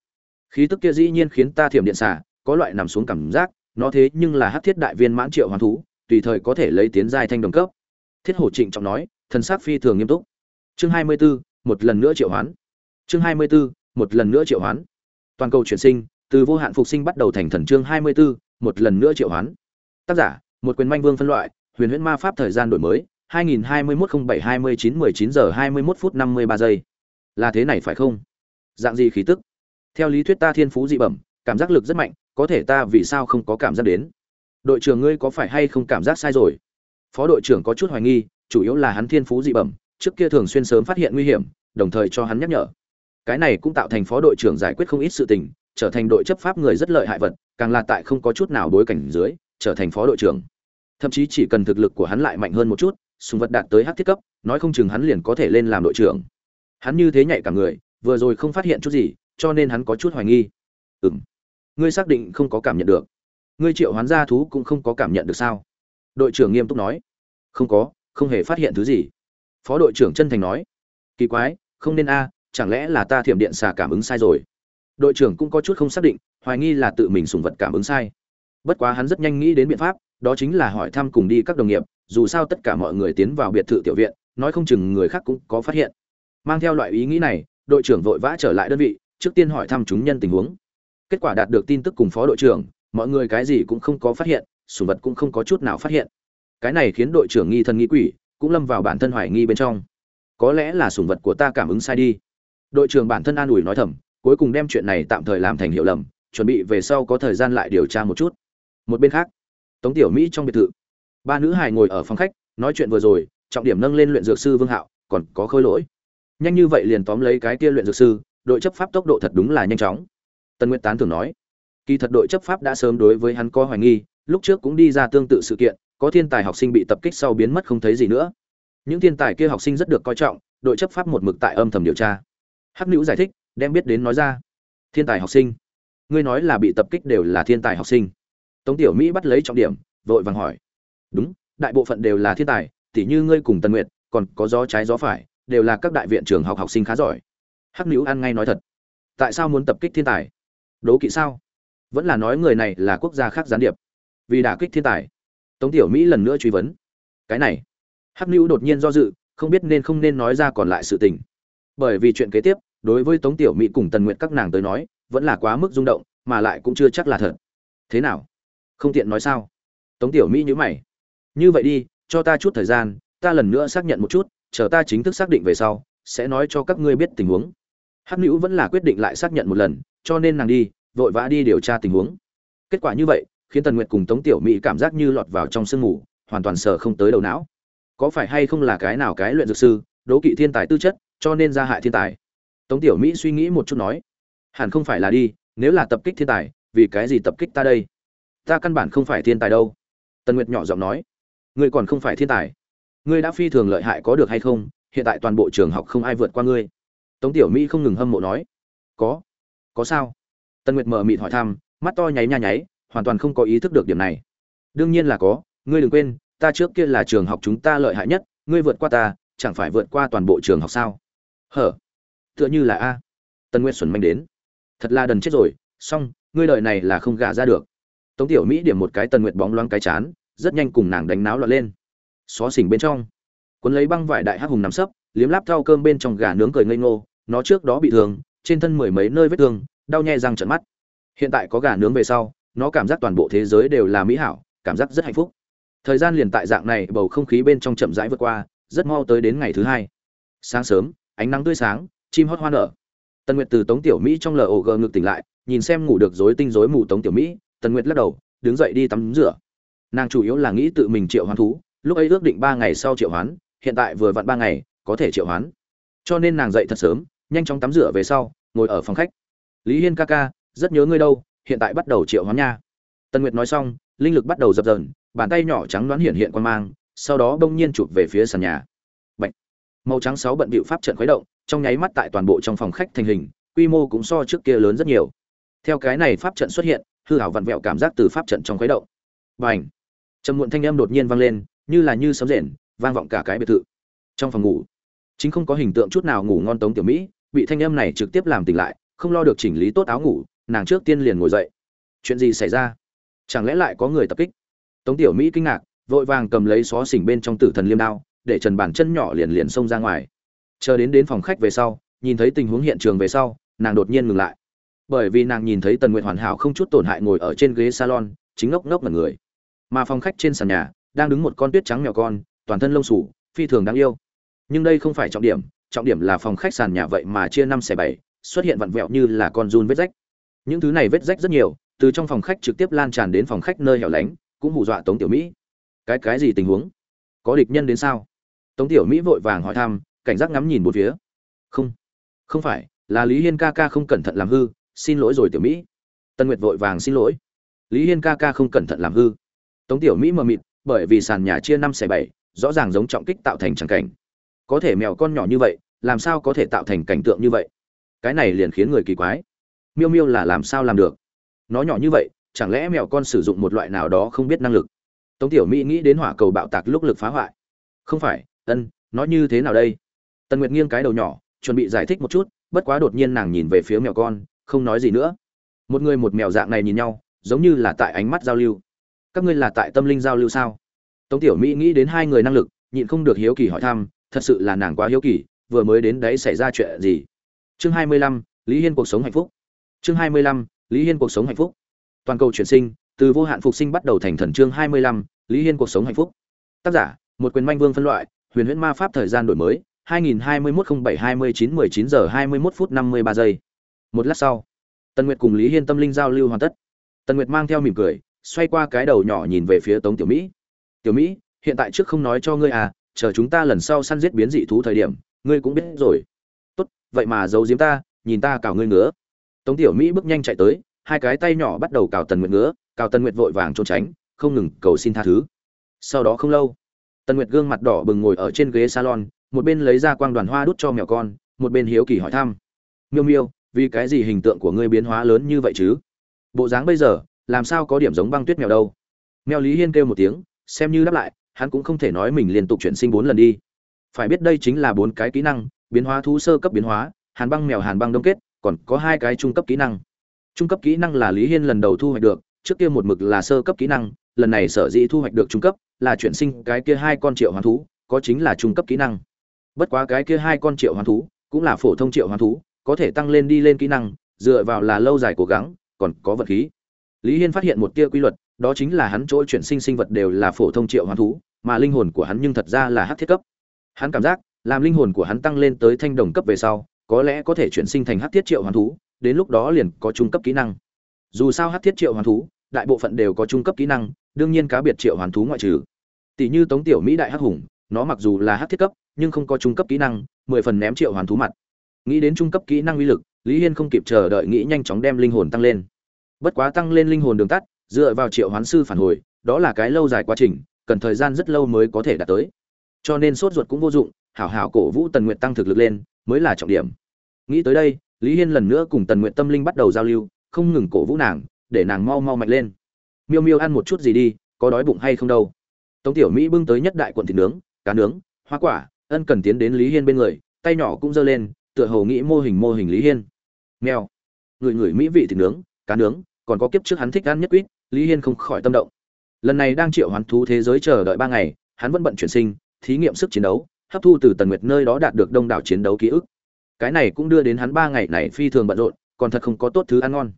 Khí tức kia dĩ nhiên khiến ta thiểm điện xà có loại nằm xuống cảm giác nó thế nhưng là hát thiết đại viên mãn triệu hoán thú tùy thời có thể lấy tiến giai thanh đồng cấp. Thiết hổ trịnh trọng nói thần sắc phi thường nghiêm túc. Chương hai mươi 24, một lần nữa triệu hoán. Chương hai mươi 24, một lần nữa triệu hoán. Toàn cầu chuyển sinh từ vô hạn phục sinh bắt đầu thành thần chương hai mươi 24, một lần nữa triệu hoán. Tác giả một quyền manh vương phân loại huyền huyễn ma pháp thời gian đổi mới 2021-07-29-19 giờ 21 phút 53 giây. Là thế này phải không? Dạng gì khí tức? Theo lý thuyết ta thiên phú dị bẩm cảm giác lực rất mạnh có thể ta vì sao không có cảm giác đến? Đội trưởng ngươi có phải hay không cảm giác sai rồi? Phó đội trưởng có chút hoài nghi chủ yếu là hắn thiên phú dị bẩm trước kia thường xuyên sớm phát hiện nguy hiểm, đồng thời cho hắn nhắc nhở. Cái này cũng tạo thành phó đội trưởng giải quyết không ít sự tình, trở thành đội chấp pháp người rất lợi hại vật, càng là tại không có chút nào bối cảnh dưới, trở thành phó đội trưởng. Thậm chí chỉ cần thực lực của hắn lại mạnh hơn một chút, súng vật đạt tới hát thiết cấp, nói không chừng hắn liền có thể lên làm đội trưởng. Hắn như thế nhạy cả người, vừa rồi không phát hiện chút gì, cho nên hắn có chút hoài nghi. Ừ m ngươi xác định không có cảm nhận được. Ngươi triệu hoán gia thú cũng không có cảm nhận được sao? Đội trưởng nghiêm túc nói. Không có, không hề phát hiện thứ gì phó đội trưởng chân thành nói. Kỳ quái, không nên a, chẳng lẽ là ta thiểm điện xà cảm ứng sai rồi? Đội trưởng cũng có chút không xác định, hoài nghi là tự mình sùng vật cảm ứng sai. Bất quá hắn rất nhanh nghĩ đến biện pháp, đó chính là hỏi thăm cùng đi các đồng nghiệp, dù sao tất cả mọi người tiến vào biệt thự tiểu viện, nói không chừng người khác cũng có phát hiện. Mang theo loại ý nghĩ này, đội trưởng vội vã trở lại đơn vị, trước tiên hỏi thăm chúng nhân tình huống. Kết quả đạt được tin tức cùng phó đội trưởng, mọi người cái gì cũng không có phát hiện, sùng vật cũng không có chút nào phát hiện. Cái này khiến đội trưởng nghi thân nghĩ quỷ cũng lâm vào bản thân hoài nghi bên trong. Có lẽ là sùng vật của ta cảm ứng sai đi. Đội trưởng bản thân an ủi nói thầm, cuối cùng đem chuyện này tạm thời làm thành hiểu lầm, chuẩn bị về sau có thời gian lại điều tra một chút. Một bên khác, tống tiểu mỹ trong biệt thự, ba nữ hài ngồi ở phòng khách, nói chuyện vừa rồi, trọng điểm nâng lên luyện dược sư vương hạo, còn có khôi lỗi. Nhanh như vậy liền tóm lấy cái kia luyện dược sư, đội chấp pháp tốc độ thật đúng là nhanh chóng. Tân nguyệt tán thường nói, kỳ thật đội chấp pháp đã sớm đối với hắn có hoài nghi, lúc trước cũng đi ra tương tự sự kiện có thiên tài học sinh bị tập kích sau biến mất không thấy gì nữa. Những thiên tài kia học sinh rất được coi trọng, đội chấp pháp một mực tại âm thầm điều tra. Hắc nữ giải thích, đem biết đến nói ra. Thiên tài học sinh. Ngươi nói là bị tập kích đều là thiên tài học sinh. Tống tiểu mỹ bắt lấy trọng điểm, vội vàng hỏi. Đúng, đại bộ phận đều là thiên tài, tỉ như ngươi cùng tần nguyệt, còn có gió trái gió phải, đều là các đại viện trường học học sinh khá giỏi. Hắc nữ ăn ngay nói thật. Tại sao muốn tập kích thiên tài? Đố kỵ sao? Vẫn là nói người này là quốc gia khác gián điệp. Vì đả kích thiên tài tống tiểu mỹ lần nữa truy vấn. Cái này, hắc nữu đột nhiên do dự, không biết nên không nên nói ra còn lại sự tình. Bởi vì chuyện kế tiếp, đối với tống tiểu mỹ cùng tần nguyện các nàng tới nói, vẫn là quá mức rung động, mà lại cũng chưa chắc là thật. Thế nào? Không tiện nói sao? Tống tiểu mỹ nhữ mày. Như vậy đi, cho ta chút thời gian, ta lần nữa xác nhận một chút, chờ ta chính thức xác định về sau, sẽ nói cho các ngươi biết tình huống. Hắc nữ vẫn là quyết định lại xác nhận một lần, cho nên nàng đi, vội vã đi điều tra tình huống. Kết quả như vậy khiến tần nguyệt cùng tống tiểu mỹ cảm giác như lọt vào trong sương mù hoàn toàn sờ không tới đầu não. Có phải hay không là cái nào cái luyện dược sư, đố kỵ thiên tài tư chất, cho nên ra hại thiên tài? Tống tiểu mỹ suy nghĩ một chút nói, hẳn không phải là đi, nếu là tập kích thiên tài, vì cái gì tập kích ta đây? Ta căn bản không phải thiên tài đâu. Tần nguyệt nhỏ giọng nói, ngươi còn không phải thiên tài. Ngươi đã phi thường lợi hại có được hay không? Hiện tại toàn bộ trường học không ai vượt qua ngươi. Tống tiểu mỹ không ngừng hâm mộ nói, có có sao? Tần nguyệt mờ mịt hỏi thăm, mắt to nháy nha nháy hoàn toàn không có ý thức được điểm này. Đương nhiên là có, ngươi đừng quên, ta trước kia là trường học chúng ta lợi hại nhất, ngươi vượt qua ta, chẳng phải vượt qua toàn bộ trường học sao? Hở, tựa như là a. Tân nguyệt xuẩn manh đến. Thật là đần chết rồi, xong, ngươi đợi này là không gả ra được. Tống tiểu mỹ điểm một cái tần nguyệt bóng loáng cái chán, rất nhanh cùng nàng đánh náo loạn lên. Xó xỉnh bên trong. Cuốn lấy băng vải đại hắc hùng nằm sấp, liếm láp thau cơm bên trong gà nướng cười ngây ngô, nó trước đó bị thương, trên thân mười mấy nơi vết thương, đau nhè răng trận mắt. Hiện tại có gà nướng về sau nó cảm giác toàn bộ thế giới đều là mỹ hảo, cảm giác rất hạnh phúc. Thời gian liền tại dạng này, bầu không khí bên trong chậm rãi vượt qua, rất mau tới đến ngày thứ hai. Sáng sớm, ánh nắng tươi sáng, chim hót hoa nở. Tần nguyệt từ tống tiểu mỹ trong lò gờ ngực tỉnh lại, nhìn xem ngủ được rối tinh rối mù tống tiểu mỹ, tần nguyệt lắc đầu, đứng dậy đi tắm rửa. Nàng chủ yếu là nghĩ tự mình triệu hoán thú, lúc ấy ước định ba ngày sau triệu hoán, hiện tại vừa vặn ba ngày, có thể triệu hoán. Cho nên nàng dậy thật sớm, nhanh chóng tắm rửa về sau, ngồi ở phòng khách. Lý hiên ca ca, rất nhớ ngươi đâu hiện tại bắt đầu triệu hoán nha. Tần nguyệt nói xong linh lực bắt đầu dập dờn bàn tay nhỏ trắng đoán hiện hiện quan mang sau đó bỗng nhiên chụp về phía sàn nhà. Bạch. màu trắng sáu bận bịu pháp trận khuấy động trong nháy mắt tại toàn bộ trong phòng khách thành hình quy mô cũng so trước kia lớn rất nhiều. Theo cái này pháp trận xuất hiện hư hảo vặn vẹo cảm giác từ pháp trận trong khuấy động. Bạch, trầm muộn thanh âm đột nhiên vang lên như là như sấm rền vang vọng cả cái biệt thự. Trong phòng ngủ chính không có hình tượng chút nào ngủ ngon tống tiểu mỹ bị thanh âm này trực tiếp làm tỉnh lại không lo được chỉnh lý tốt áo ngủ nàng trước tiên liền ngồi dậy. Chuyện gì xảy ra? Chẳng lẽ lại có người tập kích? Tống tiểu mỹ kinh ngạc, vội vàng cầm lấy xó xỉnh bên trong tử thần liêm đao, để trần bàn chân nhỏ liền liền xông ra ngoài. Chờ đến đến phòng khách về sau, nhìn thấy tình huống hiện trường về sau, nàng đột nhiên ngừng lại. Bởi vì nàng nhìn thấy tần nguyện hoàn hảo không chút tổn hại ngồi ở trên ghế salon, chính ngốc ngốc là người. Mà phòng khách trên sàn nhà, đang đứng một con tuyết trắng mèo con, toàn thân lông sủ phi thường đáng yêu. Nhưng đây không phải trọng điểm trọng điểm là phòng khách sàn nhà vậy mà chia năm xẻ bảy, xuất hiện vặn vẹo như là con run vết rách những thứ này vết rách rất nhiều, từ trong phòng khách trực tiếp lan tràn đến phòng khách nơi hẻo lánh, cũng hù dọa tống tiểu mỹ. Cái cái gì tình huống? Có địch nhân đến sao? Tống tiểu mỹ vội vàng hỏi thăm, cảnh giác ngắm nhìn một phía. Không không phải, là lý hiên ca ca không cẩn thận làm hư, xin lỗi rồi tiểu mỹ. Tân nguyệt vội vàng xin lỗi. Lý hiên ca ca không cẩn thận làm hư. Tống tiểu mỹ mờ mịt, bởi vì sàn nhà chia năm xẻ bảy, rõ ràng giống trọng kích tạo thành tràng cảnh. Có thể mèo con nhỏ như vậy, làm sao có thể tạo thành cảnh tượng như vậy? Cái này liền khiến người kỳ quái miêu miêu là làm sao làm được? Nó nhỏ như vậy, chẳng lẽ mèo con sử dụng một loại nào đó không biết năng lực? Tống tiểu mỹ nghĩ đến hỏa cầu bạo tạc lúc lực phá hoại. Không phải, ân, nó như thế nào đây? Tần nguyệt nghiêng cái đầu nhỏ, chuẩn bị giải thích một chút, bất quá đột nhiên nàng nhìn về phía mèo con, không nói gì nữa. Một người một mèo dạng này nhìn nhau, giống như là tại ánh mắt giao lưu. Các ngươi là tại tâm linh giao lưu sao? Tống tiểu mỹ nghĩ đến hai người năng lực, nhịn không được hiếu kỳ hỏi thăm, thật sự là nàng quá hiếu kỳ, vừa mới đến đấy xảy ra chuyện gì? Chương hai mươi lăm, lý hiên cuộc sống hạnh phúc chương hai mươi lăm, lý hiên cuộc sống hạnh phúc. Toàn cầu chuyển sinh, từ vô hạn phục sinh bắt đầu thành thần chương hai mươi lăm, lý hiên cuộc sống hạnh phúc. Tác giả, một quyền manh vương phân loại, huyền huyễn ma pháp thời gian đổi mới 2021-07-29-19 giờ 21 phút 53 giây. Một lát sau, tần nguyệt cùng lý hiên tâm linh giao lưu hoàn tất. Tần nguyệt mang theo mỉm cười, xoay qua cái đầu nhỏ nhìn về phía tống tiểu mỹ. Tiểu mỹ, hiện tại trước không nói cho ngươi à chờ chúng ta lần sau săn giết biến dị thú thời điểm, ngươi cũng biết rồi. Tốt, vậy mà giấu giếm ta, nhìn ta cào ngươi ngứa tống tiểu mỹ bước nhanh chạy tới, hai cái tay nhỏ bắt đầu cào tần nguyệt ngứa, cào tần nguyệt vội vàng trốn tránh, không ngừng cầu xin tha thứ. Sau đó không lâu, tần nguyệt gương mặt đỏ bừng ngồi ở trên ghế salon, một bên lấy ra quang đoàn hoa đút cho mèo con, một bên hiếu kỳ hỏi thăm. Miêu miêu, vì cái gì hình tượng của ngươi biến hóa lớn như vậy chứ? Bộ dáng bây giờ, làm sao có điểm giống băng tuyết mèo đâu? Mèo lý hiên kêu một tiếng, xem như đáp lại, hắn cũng không thể nói mình liên tục chuyển sinh bốn lần đi. Phải biết đây chính là bốn cái kỹ năng, biến hóa thú sơ cấp biến hóa, hàn băng mèo hàn băng đông kết còn có hai cái trung cấp kỹ năng. Trung cấp kỹ năng là lý hiên lần đầu thu hoạch được, trước kia một mực là sơ cấp kỹ năng, lần này sở dĩ thu hoạch được trung cấp là chuyển sinh cái kia hai con triệu hoán thú, có chính là trung cấp kỹ năng. Bất quá cái kia hai con triệu hoán thú cũng là phổ thông triệu hoán thú, có thể tăng lên đi lên kỹ năng, dựa vào là lâu dài cố gắng, còn có vật khí. Lý hiên phát hiện một tia quy luật, đó chính là hắn chỗ chuyển sinh sinh vật đều là phổ thông triệu hoán thú, mà linh hồn của hắn nhưng thật ra là hắc thiết cấp. Hắn cảm giác, làm linh hồn của hắn tăng lên tới thanh đồng cấp về sau có lẽ có thể chuyển sinh thành hắc thiết triệu Hoàn thú, đến lúc đó liền có trung cấp kỹ năng. Dù sao hắc thiết triệu Hoàn thú, đại bộ phận đều có trung cấp kỹ năng, đương nhiên cá biệt triệu Hoàn thú ngoại trừ. Tỷ như tống tiểu mỹ đại hắc hùng, nó mặc dù là hắc thiết cấp, nhưng không có trung cấp kỹ năng, mười phần ném triệu Hoàn thú mặt. Nghĩ đến trung cấp kỹ năng uy lực, lý hiên không kịp chờ đợi nghĩ nhanh chóng đem linh hồn tăng lên. Bất quá tăng lên linh hồn đường tắt, dựa vào triệu hoán sư phản hồi, đó là cái lâu dài quá trình, cần thời gian rất lâu mới có thể đạt tới. Cho nên sốt ruột cũng vô dụng, hảo hảo cổ vũ tần nguyện tăng thực lực lên mới là trọng điểm. Nghĩ tới đây, lý hiên lần nữa cùng tần nguyện tâm linh bắt đầu giao lưu, không ngừng cổ vũ nàng, để nàng mau mau mạnh lên. Miêu miêu ăn một chút gì đi, có đói bụng hay không đâu. Tống tiểu mỹ bưng tới nhất đại quận thịt nướng, cá nướng, hoa quả, ân cần tiến đến lý hiên bên người, tay nhỏ cũng giơ lên, tựa hồ nghĩ mô hình mô hình lý hiên. Mèo. Người người mỹ vị thịt nướng, cá nướng, còn có kiếp trước hắn thích ăn nhất quýt, lý hiên không khỏi tâm động. Lần này đang triệu hoán thú thế giới chờ đợi ba ngày, hắn vẫn bận chuyển sinh, thí nghiệm sức chiến đấu hấp thu từ tần nguyệt nơi đó đạt được đông đảo chiến đấu ký ức. Cái này cũng đưa đến hắn ba ngày này phi thường bận rộn, còn thật không có tốt thứ ăn ngon.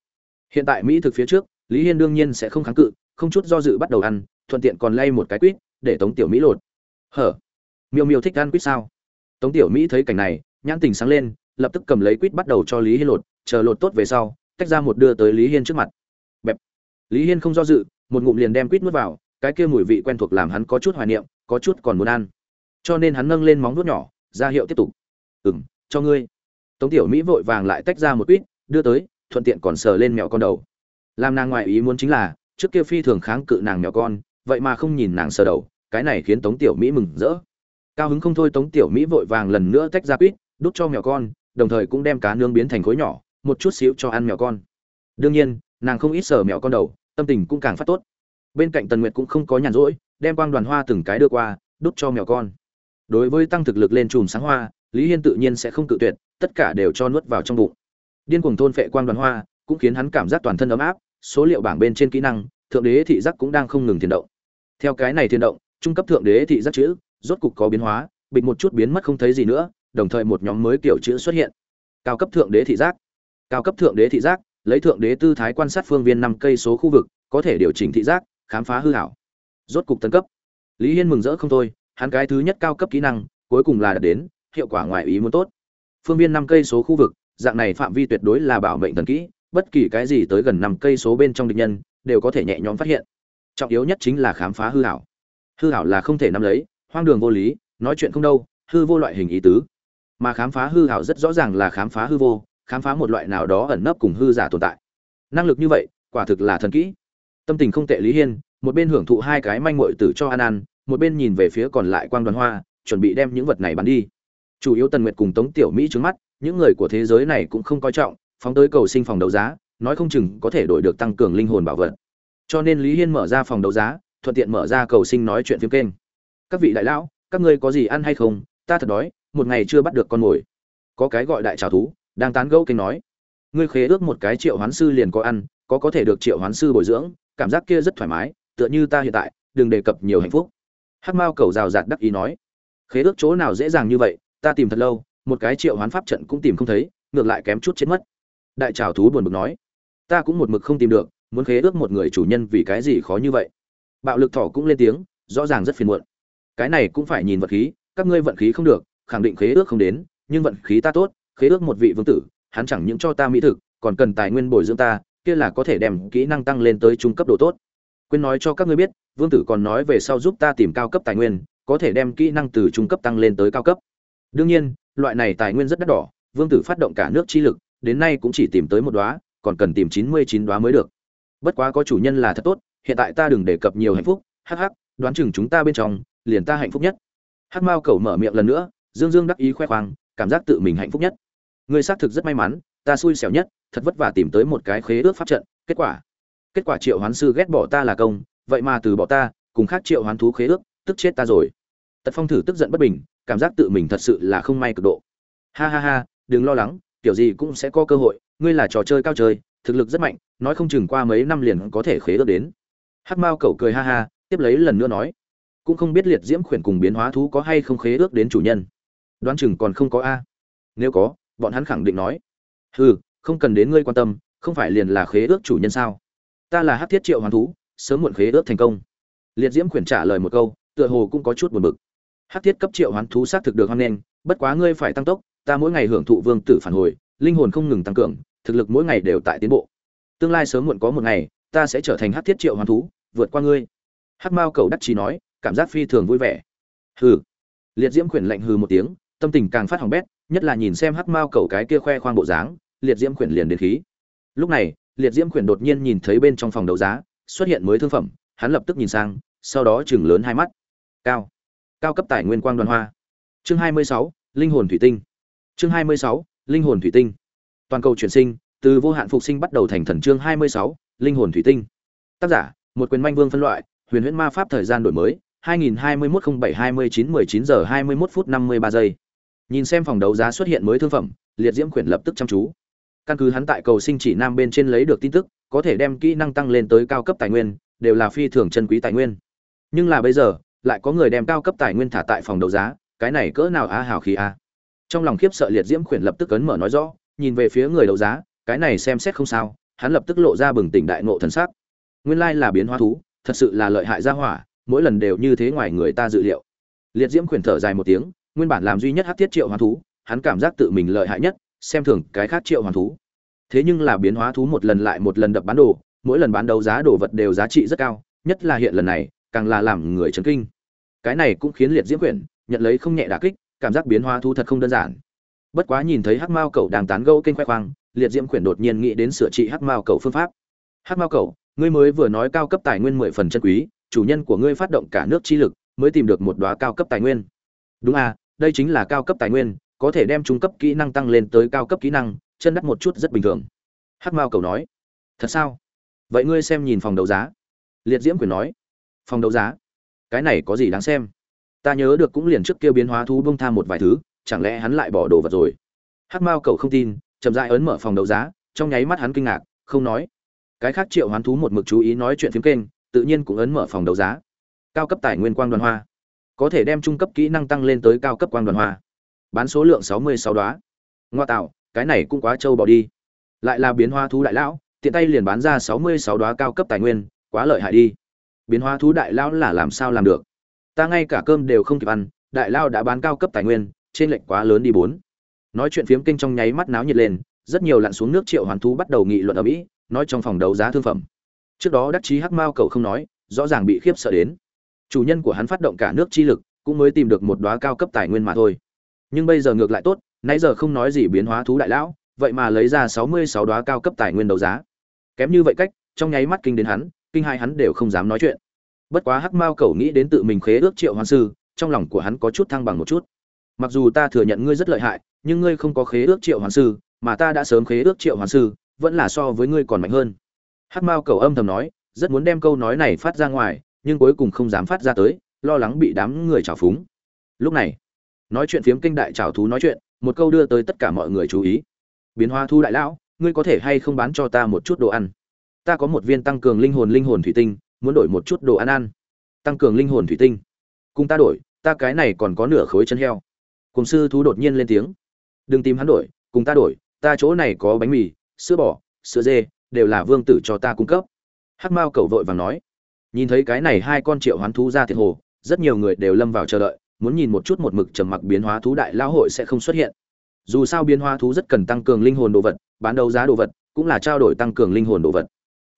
Hiện tại mỹ thực phía trước, lý hiên đương nhiên sẽ không kháng cự, không chút do dự bắt đầu ăn, thuận tiện còn lay một cái quýt, để tống tiểu mỹ lột. Hở? Miêu miêu thích ăn quýt sao? Tống tiểu mỹ thấy cảnh này, nhãn tình sáng lên, lập tức cầm lấy quýt bắt đầu cho lý hiên lột, chờ lột tốt về sau, tách ra một đưa tới lý hiên trước mặt. Bẹp. Lý hiên không do dự, một ngụm liền đem quýt nuốt vào, cái kia mùi vị quen thuộc làm hắn có chút hoài niệm, có chút còn muốn ăn cho nên hắn nâng lên móng nuốt nhỏ ra hiệu tiếp tục. Ừm, cho ngươi. Tống tiểu mỹ vội vàng lại tách ra một ít đưa tới thuận tiện còn sờ lên mèo con đầu. Làm nàng ngoại ý muốn chính là trước kia phi thường kháng cự nàng mèo con vậy mà không nhìn nàng sờ đầu cái này khiến tống tiểu mỹ mừng rỡ. Cao hứng không thôi tống tiểu mỹ vội vàng lần nữa tách ra quýt đút cho mèo con đồng thời cũng đem cá nướng biến thành khối nhỏ một chút xíu cho ăn mèo con. Đương nhiên nàng không ít sờ mèo con đầu tâm tình cũng càng phát tốt. Bên cạnh tần nguyệt cũng không có nhàn rỗi đem quang đoàn hoa từng cái đưa qua đút cho mèo con đối với tăng thực lực lên chùm sáng hoa, lý hiên tự nhiên sẽ không cự tuyệt, tất cả đều cho nuốt vào trong bụng. Điên cuồng thôn phệ quang đoàn hoa cũng khiến hắn cảm giác toàn thân ấm áp, số liệu bảng bên trên kỹ năng, thượng đế thị giác cũng đang không ngừng thiên động. Theo cái này thiên động, trung cấp thượng đế thị giác chữ rốt cục có biến hóa, bịch một chút biến mất không thấy gì nữa, đồng thời một nhóm mới kiểu chữ xuất hiện. Cao cấp thượng đế thị giác. Cao cấp thượng đế thị giác, lấy thượng đế tư thái quan sát phương viên năm cây số khu vực, có thể điều chỉnh thị giác, khám phá hư hảo rốt cục tân cấp. Lý hiên mừng rỡ không thôi hắn cái thứ nhất cao cấp kỹ năng, cuối cùng là đạt đến hiệu quả ngoài ý muốn tốt. Phương viên năm cây số khu vực, dạng này phạm vi tuyệt đối là bảo mệnh thần kỹ, bất kỳ cái gì tới gần năm cây số bên trong địch nhân, đều có thể nhẹ nhõm phát hiện. Trọng yếu nhất chính là khám phá hư hảo. Hư hảo là không thể nắm lấy, hoang đường vô lý, nói chuyện không đâu, hư vô loại hình ý tứ. Mà khám phá hư hảo rất rõ ràng là khám phá hư vô, khám phá một loại nào đó ẩn nấp cùng hư giả tồn tại. Năng lực như vậy, quả thực là thần kỹ. Tâm tình không tệ lý hiên, một bên hưởng thụ hai cái manh muội tử cho an an một bên nhìn về phía còn lại quang đoàn hoa, chuẩn bị đem những vật này bắn đi. Chủ yếu tần nguyệt cùng tống tiểu mỹ trứng mắt, những người của thế giới này cũng không coi trọng, phóng tới cầu sinh phòng đấu giá, nói không chừng có thể đổi được tăng cường linh hồn bảo vật. Cho nên lý hiên mở ra phòng đấu giá, thuận tiện mở ra cầu sinh nói chuyện phim kênh. Các vị đại lão, các ngươi có gì ăn hay không? Ta thật đói, một ngày chưa bắt được con mồi. Có cái gọi đại trào thú, đang tán gẫu kênh nói. Ngươi khế ước một cái triệu hoán sư liền có ăn, có có thể được triệu hoán sư bồi dưỡng, cảm giác kia rất thoải mái, tựa như ta hiện tại, đừng đề cập nhiều hạnh phúc hắc mao cầu rào rạt đắc ý nói, khế ước chỗ nào dễ dàng như vậy, ta tìm thật lâu, một cái triệu hoán pháp trận cũng tìm không thấy, ngược lại kém chút chết mất. Đại trào thú buồn bực nói, ta cũng một mực không tìm được, muốn khế ước một người chủ nhân vì cái gì khó như vậy? Bạo lực thỏ cũng lên tiếng, rõ ràng rất phiền muộn. Cái này cũng phải nhìn vật khí, các ngươi vận khí không được, khẳng định khế ước không đến, nhưng vận khí ta tốt, khế ước một vị vương tử, hắn chẳng những cho ta mỹ thực, còn cần tài nguyên bồi dưỡng ta, kia là có thể đem kỹ năng tăng lên tới trung cấp độ tốt. Quên nói cho các ngươi biết vương tử còn nói về sau giúp ta tìm cao cấp tài nguyên, có thể đem kỹ năng từ trung cấp tăng lên tới cao cấp. Đương nhiên, loại này tài nguyên rất đắt đỏ, vương tử phát động cả nước chi lực, đến nay cũng chỉ tìm tới một đóa, còn cần tìm chín mươi chín đóa mới được. Bất quá có chủ nhân là thật tốt, hiện tại ta đừng đề cập nhiều hạnh phúc, hắc hắc, đoán chừng chúng ta bên trong, liền ta hạnh phúc nhất. Hắc mao cầu mở miệng lần nữa, dương dương đắc ý khoe khoang, cảm giác tự mình hạnh phúc nhất. Ngươi xác thực rất may mắn, ta xui xẻo nhất, thật vất vả tìm tới một cái khế ước pháp trận, kết quả. Kết quả triệu hoán sư ghét bỏ ta là công vậy mà từ bỏ ta, cùng khác triệu hoán thú khế ước, tức chết ta rồi. Tật phong thử tức giận bất bình, cảm giác tự mình thật sự là không may cực độ. Ha ha ha, đừng lo lắng, kiểu gì cũng sẽ có cơ hội, ngươi là trò chơi cao chơi thực lực rất mạnh, nói không chừng qua mấy năm liền có thể khế ước đến. Hắc mao cẩu cười ha ha, tiếp lấy lần nữa nói, cũng không biết liệt diễm khuyển cùng biến hóa thú có hay không khế ước đến chủ nhân. Đoán chừng còn không có a. Nếu có, bọn hắn khẳng định nói, hừ, không cần đến ngươi quan tâm, không phải liền là khế ước chủ nhân sao? Ta là hát thiết triệu hoàn thú sớm muộn khế ước thành công. Liệt diễm khuyển trả lời một câu, tựa hồ cũng có chút buồn bực. Hát thiết cấp triệu hoán thú xác thực được hoan nghênh, bất quá ngươi phải tăng tốc, ta mỗi ngày hưởng thụ vương tử phản hồi, linh hồn không ngừng tăng cường, thực lực mỗi ngày đều tại tiến bộ. Tương lai sớm muộn có một ngày, ta sẽ trở thành hát thiết triệu hoán thú, vượt qua ngươi. Hát mao cầu đắc chí nói, cảm giác phi thường vui vẻ. Hừ. Liệt diễm khuyển lạnh hừ một tiếng, tâm tình càng phát hỏng bét, nhất là nhìn xem hắc mao cầu cái kia khoe khoang bộ dáng, liệt diễm khuyển liền đến khí. Lúc này, liệt diễm khuyển đột nhiên nhìn thấy bên trong phòng đấu giá xuất hiện mới thương phẩm hắn lập tức nhìn sang sau đó chừng lớn hai mắt. Cao. Cao cấp tài nguyên quang đoàn hoa. Chương 26, linh hồn thủy tinh. Chương 26, linh hồn thủy tinh. Toàn cầu chuyển sinh từ vô hạn phục sinh bắt đầu thành thần chương 26, linh hồn thủy tinh. Tác giả một quyền manh vương phân loại huyền huyễn ma pháp thời gian đổi mới 2021-07-29-19 giờ 21 phút 53 giây. Nhìn xem phòng đấu giá xuất hiện mới thương phẩm liệt diễm quyển lập tức chăm chú. Căn cứ hắn tại cầu sinh chỉ nam bên trên lấy được tin tức có thể đem kỹ năng tăng lên tới cao cấp tài nguyên, đều là phi thường chân quý tài nguyên. Nhưng là bây giờ, lại có người đem cao cấp tài nguyên thả tại phòng đấu giá, cái này cỡ nào á hào khí a trong lòng khiếp sợ liệt diễm khuyển lập tức ấn mở nói rõ, nhìn về phía người đấu giá, cái này xem xét không sao, hắn lập tức lộ ra bừng tỉnh đại ngộ thần sắc. Nguyên lai là biến hóa thú, thật sự là lợi hại ra hỏa, mỗi lần đều như thế ngoài người ta dự liệu. Liệt diễm khuyển thở dài một tiếng, nguyên bản làm duy nhất hát tiết triệu hoàn thú, hắn cảm giác tự mình lợi hại nhất, xem thường cái khác triệu hoàn thú thế nhưng là biến hóa thú một lần lại một lần đập bán đồ, mỗi lần bán đấu giá đồ vật đều giá trị rất cao, nhất là hiện lần này, càng là làm người chấn kinh. Cái này cũng khiến liệt diễm quyển nhận lấy không nhẹ đả kích, cảm giác biến hóa thú thật không đơn giản. Bất quá nhìn thấy hắc mao cầu đang tán gẫu kênh khoe khoang, liệt diễm quyển đột nhiên nghĩ đến sửa trị hắc mao cầu phương pháp. Hắc mao cầu, ngươi mới vừa nói cao cấp tài nguyên mười phần chân quý, chủ nhân của ngươi phát động cả nước chi lực, mới tìm được một đóa cao cấp tài nguyên. Đúng à đây chính là cao cấp tài nguyên, có thể đem trung cấp kỹ năng tăng lên tới cao cấp kỹ năng chân đắt một chút rất bình thường. Hắc mao cầu nói, thật sao? Vậy ngươi xem nhìn phòng đấu giá. Liệt diễm quyền nói, phòng đấu giá? Cái này có gì đáng xem? Ta nhớ được cũng liền trước kia biến hóa thú bông tham một vài thứ, chẳng lẽ hắn lại bỏ đồ vật rồi? Hắc mao cầu không tin, chậm rãi ấn mở phòng đấu giá, trong nháy mắt hắn kinh ngạc, không nói. Cái khác triệu hoán thú một mực chú ý nói chuyện phím kênh, tự nhiên cũng ấn mở phòng đấu giá. Cao cấp tài nguyên quang đoàn hoa. Có thể đem trung cấp kỹ năng tăng lên tới cao cấp quang đoàn hoa. Bán số lượng sáu mươi sáu đoá. Ngoa tạo cái này cũng quá trâu bỏ đi. Lại là biến hóa thú đại lão, tiện tay liền bán ra sáu mươi sáu đoá cao cấp tài nguyên, quá lợi hại đi. Biến hóa thú đại lão là làm sao làm được? Ta ngay cả cơm đều không kịp ăn, đại lao đã bán cao cấp tài nguyên, trên lệnh quá lớn đi bốn. Nói chuyện phiếm kinh trong nháy mắt náo nhiệt lên, rất nhiều lặn xuống nước triệu hoàn thú bắt đầu nghị luận ở mỹ, nói trong phòng đấu giá thương phẩm. Trước đó đắc chí hắc mao cầu không nói, rõ ràng bị khiếp sợ đến. Chủ nhân của hắn phát động cả nước chi lực, cũng mới tìm được một đóa cao cấp tài nguyên mà thôi. Nhưng bây giờ ngược lại tốt nãy giờ không nói gì biến hóa thú đại lão, vậy mà lấy ra sáu mươi sáu đoá cao cấp tài nguyên đấu giá. Kém như vậy cách, trong nháy mắt kinh đến hắn, kinh hai hắn đều không dám nói chuyện. Bất quá hắc mao cầu nghĩ đến tự mình khế ước triệu hoan sư, trong lòng của hắn có chút thăng bằng một chút. Mặc dù ta thừa nhận ngươi rất lợi hại, nhưng ngươi không có khế ước triệu hoan sư, mà ta đã sớm khế ước triệu hoan sư, vẫn là so với ngươi còn mạnh hơn. Hắc mao cầu âm thầm nói, rất muốn đem câu nói này phát ra ngoài, nhưng cuối cùng không dám phát ra tới, lo lắng bị đám người trào phúng. Lúc này, nói chuyện phiếm kinh đại trào thú nói chuyện một câu đưa tới tất cả mọi người chú ý. Biến hóa thu đại lão, ngươi có thể hay không bán cho ta một chút đồ ăn? Ta có một viên tăng cường linh hồn linh hồn thủy tinh, muốn đổi một chút đồ ăn ăn. Tăng cường linh hồn thủy tinh. Cùng ta đổi, ta cái này còn có nửa khối chân heo. Cùng sư thú đột nhiên lên tiếng. Đừng tìm hắn đổi, cùng ta đổi, ta chỗ này có bánh mì, sữa bò, sữa dê, đều là vương tử cho ta cung cấp. Hắc mao cầu vội và nói. Nhìn thấy cái này hai con triệu hoán thú ra thiệt hồ, rất nhiều người đều lâm vào chờ đợi muốn nhìn một chút một mực trầm mặc biến hóa thú đại lão hội sẽ không xuất hiện. Dù sao biến hóa thú rất cần tăng cường linh hồn đồ vật, bán đấu giá đồ vật, cũng là trao đổi tăng cường linh hồn đồ vật.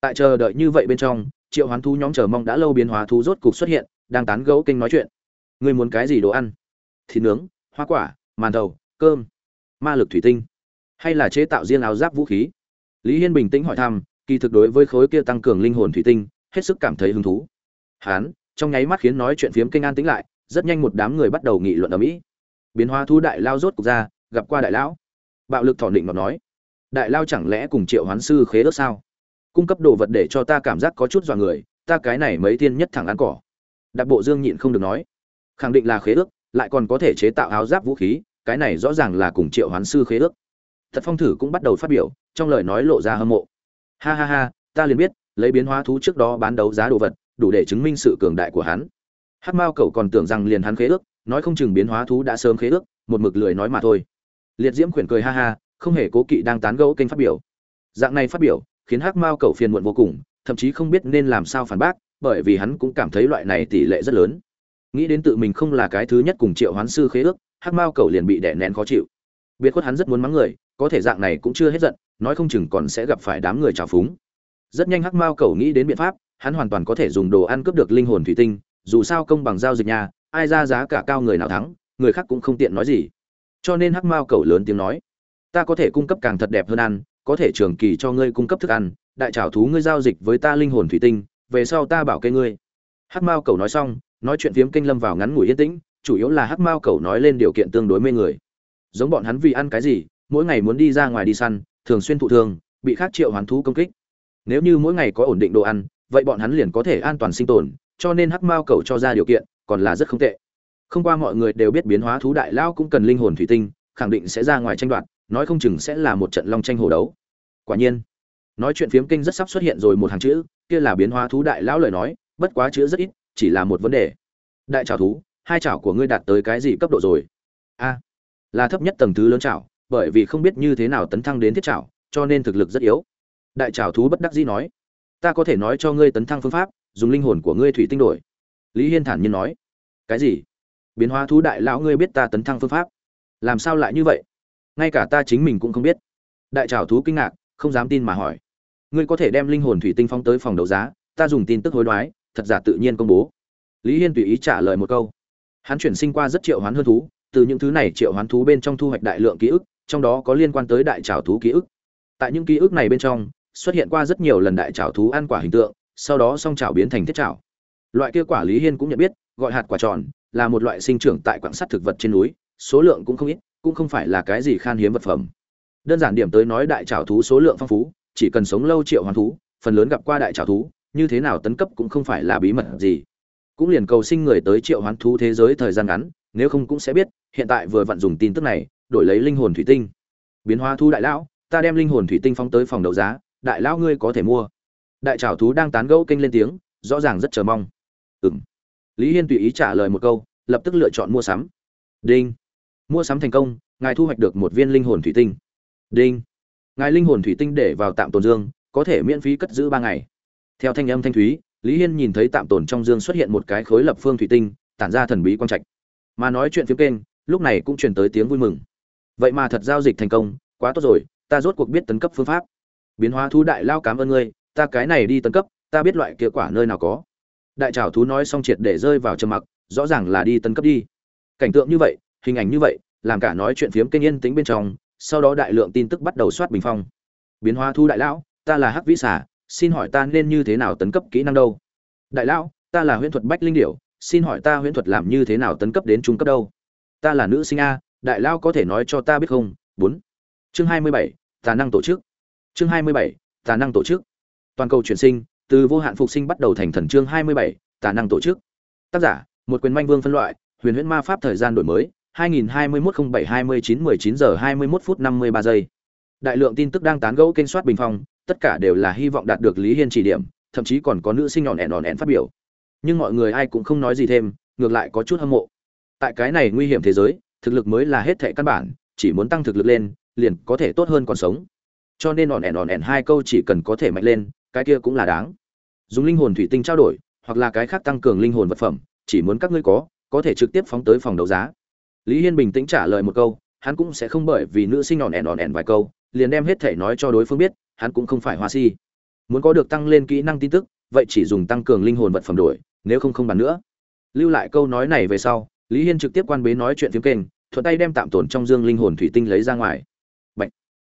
Tại chờ đợi như vậy bên trong, triệu hoán thú nhóm chờ mong đã lâu biến hóa thú rốt cục xuất hiện, đang tán gẫu kinh nói chuyện. Ngươi muốn cái gì đồ ăn? Thịt nướng, hoa quả, màn thầu, cơm, ma lực thủy tinh, hay là chế tạo riêng áo giáp vũ khí? Lý Hiên bình tĩnh hỏi thăm, kỳ thực đối với khối kia tăng cường linh hồn thủy tinh, hết sức cảm thấy hứng thú. Hán, trong nháy mắt khiến nói chuyện phiếm kinh an tĩnh lại, rất nhanh một đám người bắt đầu nghị luận ở mỹ. Biến hóa thú đại lao rốt cục ra, gặp qua đại lão. Bạo lực thỏ định mà nói, đại lao chẳng lẽ cùng triệu hoán sư khế ước sao? Cung cấp đồ vật để cho ta cảm giác có chút dọa người, ta cái này mấy tiên nhất thẳng ăn cỏ. Đặc bộ dương nhịn không được nói, khẳng định là khế ước, lại còn có thể chế tạo áo giáp vũ khí, cái này rõ ràng là cùng triệu hoán sư khế ước. Thật phong thử cũng bắt đầu phát biểu, trong lời nói lộ ra hâm mộ. Ha ha ha, ta liền biết, lấy biến hóa thú trước đó bán đấu giá đồ vật, đủ để chứng minh sự cường đại của hắn hắc mao cậu còn tưởng rằng liền hắn khế ước, nói không chừng biến hóa thú đã sớm khế ước, một mực lười nói mà thôi. Liệt diễm khuyển cười ha ha, không hề cố kỵ đang tán gẫu kênh phát biểu. Dạng này phát biểu, khiến hắc mao cậu phiền muộn vô cùng, thậm chí không biết nên làm sao phản bác, bởi vì hắn cũng cảm thấy loại này tỷ lệ rất lớn. Nghĩ đến tự mình không là cái thứ nhất cùng triệu hoán sư khế ước, hắc mao cậu liền bị đè nén khó chịu. Biệt khuất hắn rất muốn mắng người, có thể dạng này cũng chưa hết giận, nói không chừng còn sẽ gặp phải đám người trào phúng. Rất nhanh hắc mao cậu nghĩ đến biện pháp, hắn hoàn toàn có thể dùng đồ ăn cướp được linh hồn thủy tinh dù sao công bằng giao dịch nhà ai ra giá cả cao người nào thắng, người khác cũng không tiện nói gì. Cho nên hắc mao cầu lớn tiếng nói, ta có thể cung cấp càng thật đẹp hơn ăn, có thể trường kỳ cho ngươi cung cấp thức ăn, đại trảo thú ngươi giao dịch với ta linh hồn thủy tinh, về sau ta bảo kê ngươi. Hắc mao cầu nói xong, nói chuyện phiếm kinh lâm vào ngắn ngủi yên tĩnh, chủ yếu là hắc mao cầu nói lên điều kiện tương đối mê người. Giống bọn hắn vì ăn cái gì, mỗi ngày muốn đi ra ngoài đi săn, thường xuyên thụ thương bị khác triệu hoán thú công kích. Nếu như mỗi ngày có ổn định đồ ăn, vậy bọn hắn liền có thể an toàn sinh tồn cho nên hắc mao cầu cho ra điều kiện, còn là rất không tệ. Không qua mọi người đều biết biến hóa thú đại lao cũng cần linh hồn thủy tinh, khẳng định sẽ ra ngoài tranh đoạt, nói không chừng sẽ là một trận long tranh hồ đấu. Quả nhiên, nói chuyện phiếm kinh rất sắp xuất hiện rồi một hàng chữ, kia là biến hóa thú đại lão lời nói, bất quá chữ rất ít, chỉ là một vấn đề. Đại trào thú, hai chảo của ngươi đạt tới cái gì cấp độ rồi? A, là thấp nhất tầng thứ lớn chảo bởi vì không biết như thế nào tấn thăng đến thiết chảo cho nên thực lực rất yếu. Đại trào thú bất đắc dĩ nói, ta có thể nói cho ngươi tấn thăng phương pháp dùng linh hồn của ngươi thủy tinh đổi. Lý hiên thản nhiên nói. Cái gì? Biến hóa thú đại lão ngươi biết ta tấn thăng phương pháp. Làm sao lại như vậy? Ngay cả ta chính mình cũng không biết. Đại trào thú kinh ngạc, không dám tin mà hỏi. Ngươi có thể đem linh hồn thủy tinh phong tới phòng đấu giá, ta dùng tin tức hối đoái, thật giả tự nhiên công bố. Lý hiên tùy ý trả lời một câu. Hắn chuyển sinh qua rất triệu hoán hơn thú, từ những thứ này triệu hoán thú bên trong thu hoạch đại lượng ký ức, trong đó có liên quan tới đại trào thú ký ức. Tại những ký ức này bên trong, xuất hiện qua rất nhiều lần đại trào thú ăn quả hình tượng sau đó song chảo biến thành thiết chảo loại kia quả lý hiên cũng nhận biết, gọi hạt quả tròn, là một loại sinh trưởng tại quảng sắt thực vật trên núi, số lượng cũng không ít, cũng không phải là cái gì khan hiếm vật phẩm. Đơn giản điểm tới nói đại chảo thú số lượng phong phú, chỉ cần sống lâu triệu hoàn thú, phần lớn gặp qua đại chảo thú, như thế nào tấn cấp cũng không phải là bí mật gì. Cũng liền cầu sinh người tới triệu hoán thú thế giới thời gian ngắn, nếu không cũng sẽ biết, hiện tại vừa vặn dùng tin tức này, đổi lấy linh hồn thủy tinh. Biến hóa thu đại lão, ta đem linh hồn thủy tinh phóng tới phòng đấu giá, đại lão ngươi có thể mua đại trảo thú đang tán gẫu kênh lên tiếng, rõ ràng rất chờ mong. Ừm. Lý hiên tùy ý trả lời một câu, lập tức lựa chọn mua sắm. Đinh. Mua sắm thành công, ngài thu hoạch được một viên linh hồn thủy tinh. Đinh. Ngài linh hồn thủy tinh để vào tạm tồn dương, có thể miễn phí cất giữ ba ngày. Theo thanh âm thanh thúy, lý hiên nhìn thấy tạm tồn trong dương xuất hiện một cái khối lập phương thủy tinh, tản ra thần bí quang trạch. Mà nói chuyện phiếm kênh, lúc này cũng truyền tới tiếng vui mừng. Vậy mà thật giao dịch thành công, quá tốt rồi, ta rốt cuộc biết tấn cấp phương pháp. Biến hóa thú đại lao cảm ơn ngươi ta cái này đi tấn cấp, ta biết loại kia quả nơi nào có. Đại trào thú nói xong triệt để rơi vào trầm mặc, rõ ràng là đi tấn cấp đi. Cảnh tượng như vậy, hình ảnh như vậy, làm cả nói chuyện phiếm kênh yên tính bên trong, sau đó đại lượng tin tức bắt đầu soát bình phong. Biến hóa thu đại lão, ta là hắc vĩ xả xin hỏi ta nên như thế nào tấn cấp kỹ năng đâu? Đại lão, ta là huyễn thuật bách linh điểu, xin hỏi ta huyễn thuật làm như thế nào tấn cấp đến trung cấp đâu? Ta là nữ sinh a, đại lão có thể nói cho ta biết không? Bốn. Chương hai mươi bảy, tà năng tổ chức. Chương hai mươi bảy, tà năng tổ chức toàn cầu chuyển sinh, từ vô hạn phục sinh bắt đầu thành thần chương hai mươi bảy tà năng tổ chức. Tác giả, một quyền manh vương phân loại, huyền huyễn ma pháp thời gian đổi mới 2021-07-29-19 giờ 21 phút 53 giây. Đại lượng tin tức đang tán gẫu kênh soát bình phong, tất cả đều là hy vọng đạt được lý hiên chỉ điểm, thậm chí còn có nữ sinh nhọn ẻn nhọn ẻn phát biểu. Nhưng mọi người ai cũng không nói gì thêm, ngược lại có chút hâm mộ. Tại cái này nguy hiểm thế giới, thực lực mới là hết thệ căn bản, chỉ muốn tăng thực lực lên, liền có thể tốt hơn còn sống. Cho nên nhọn ẻn nhọn ẻn hai câu chỉ cần có thể mạnh lên cái kia cũng là đáng. Dùng linh hồn thủy tinh trao đổi, hoặc là cái khác tăng cường linh hồn vật phẩm, chỉ muốn các ngươi có có thể trực tiếp phóng tới phòng đấu giá. Lý hiên bình tĩnh trả lời một câu, hắn cũng sẽ không bởi vì nữ sinh nhọn ẻn nhọn ẻn vài câu, liền đem hết thể nói cho đối phương biết, hắn cũng không phải hoa si. Muốn có được tăng lên kỹ năng tin tức, vậy chỉ dùng tăng cường linh hồn vật phẩm đổi, nếu không không bàn nữa. Lưu lại câu nói này về sau, lý hiên trực tiếp quan bế nói chuyện phiếm kênh, thuận tay đem tạm tổn trong dương linh hồn thủy tinh lấy ra ngoài. Bạch.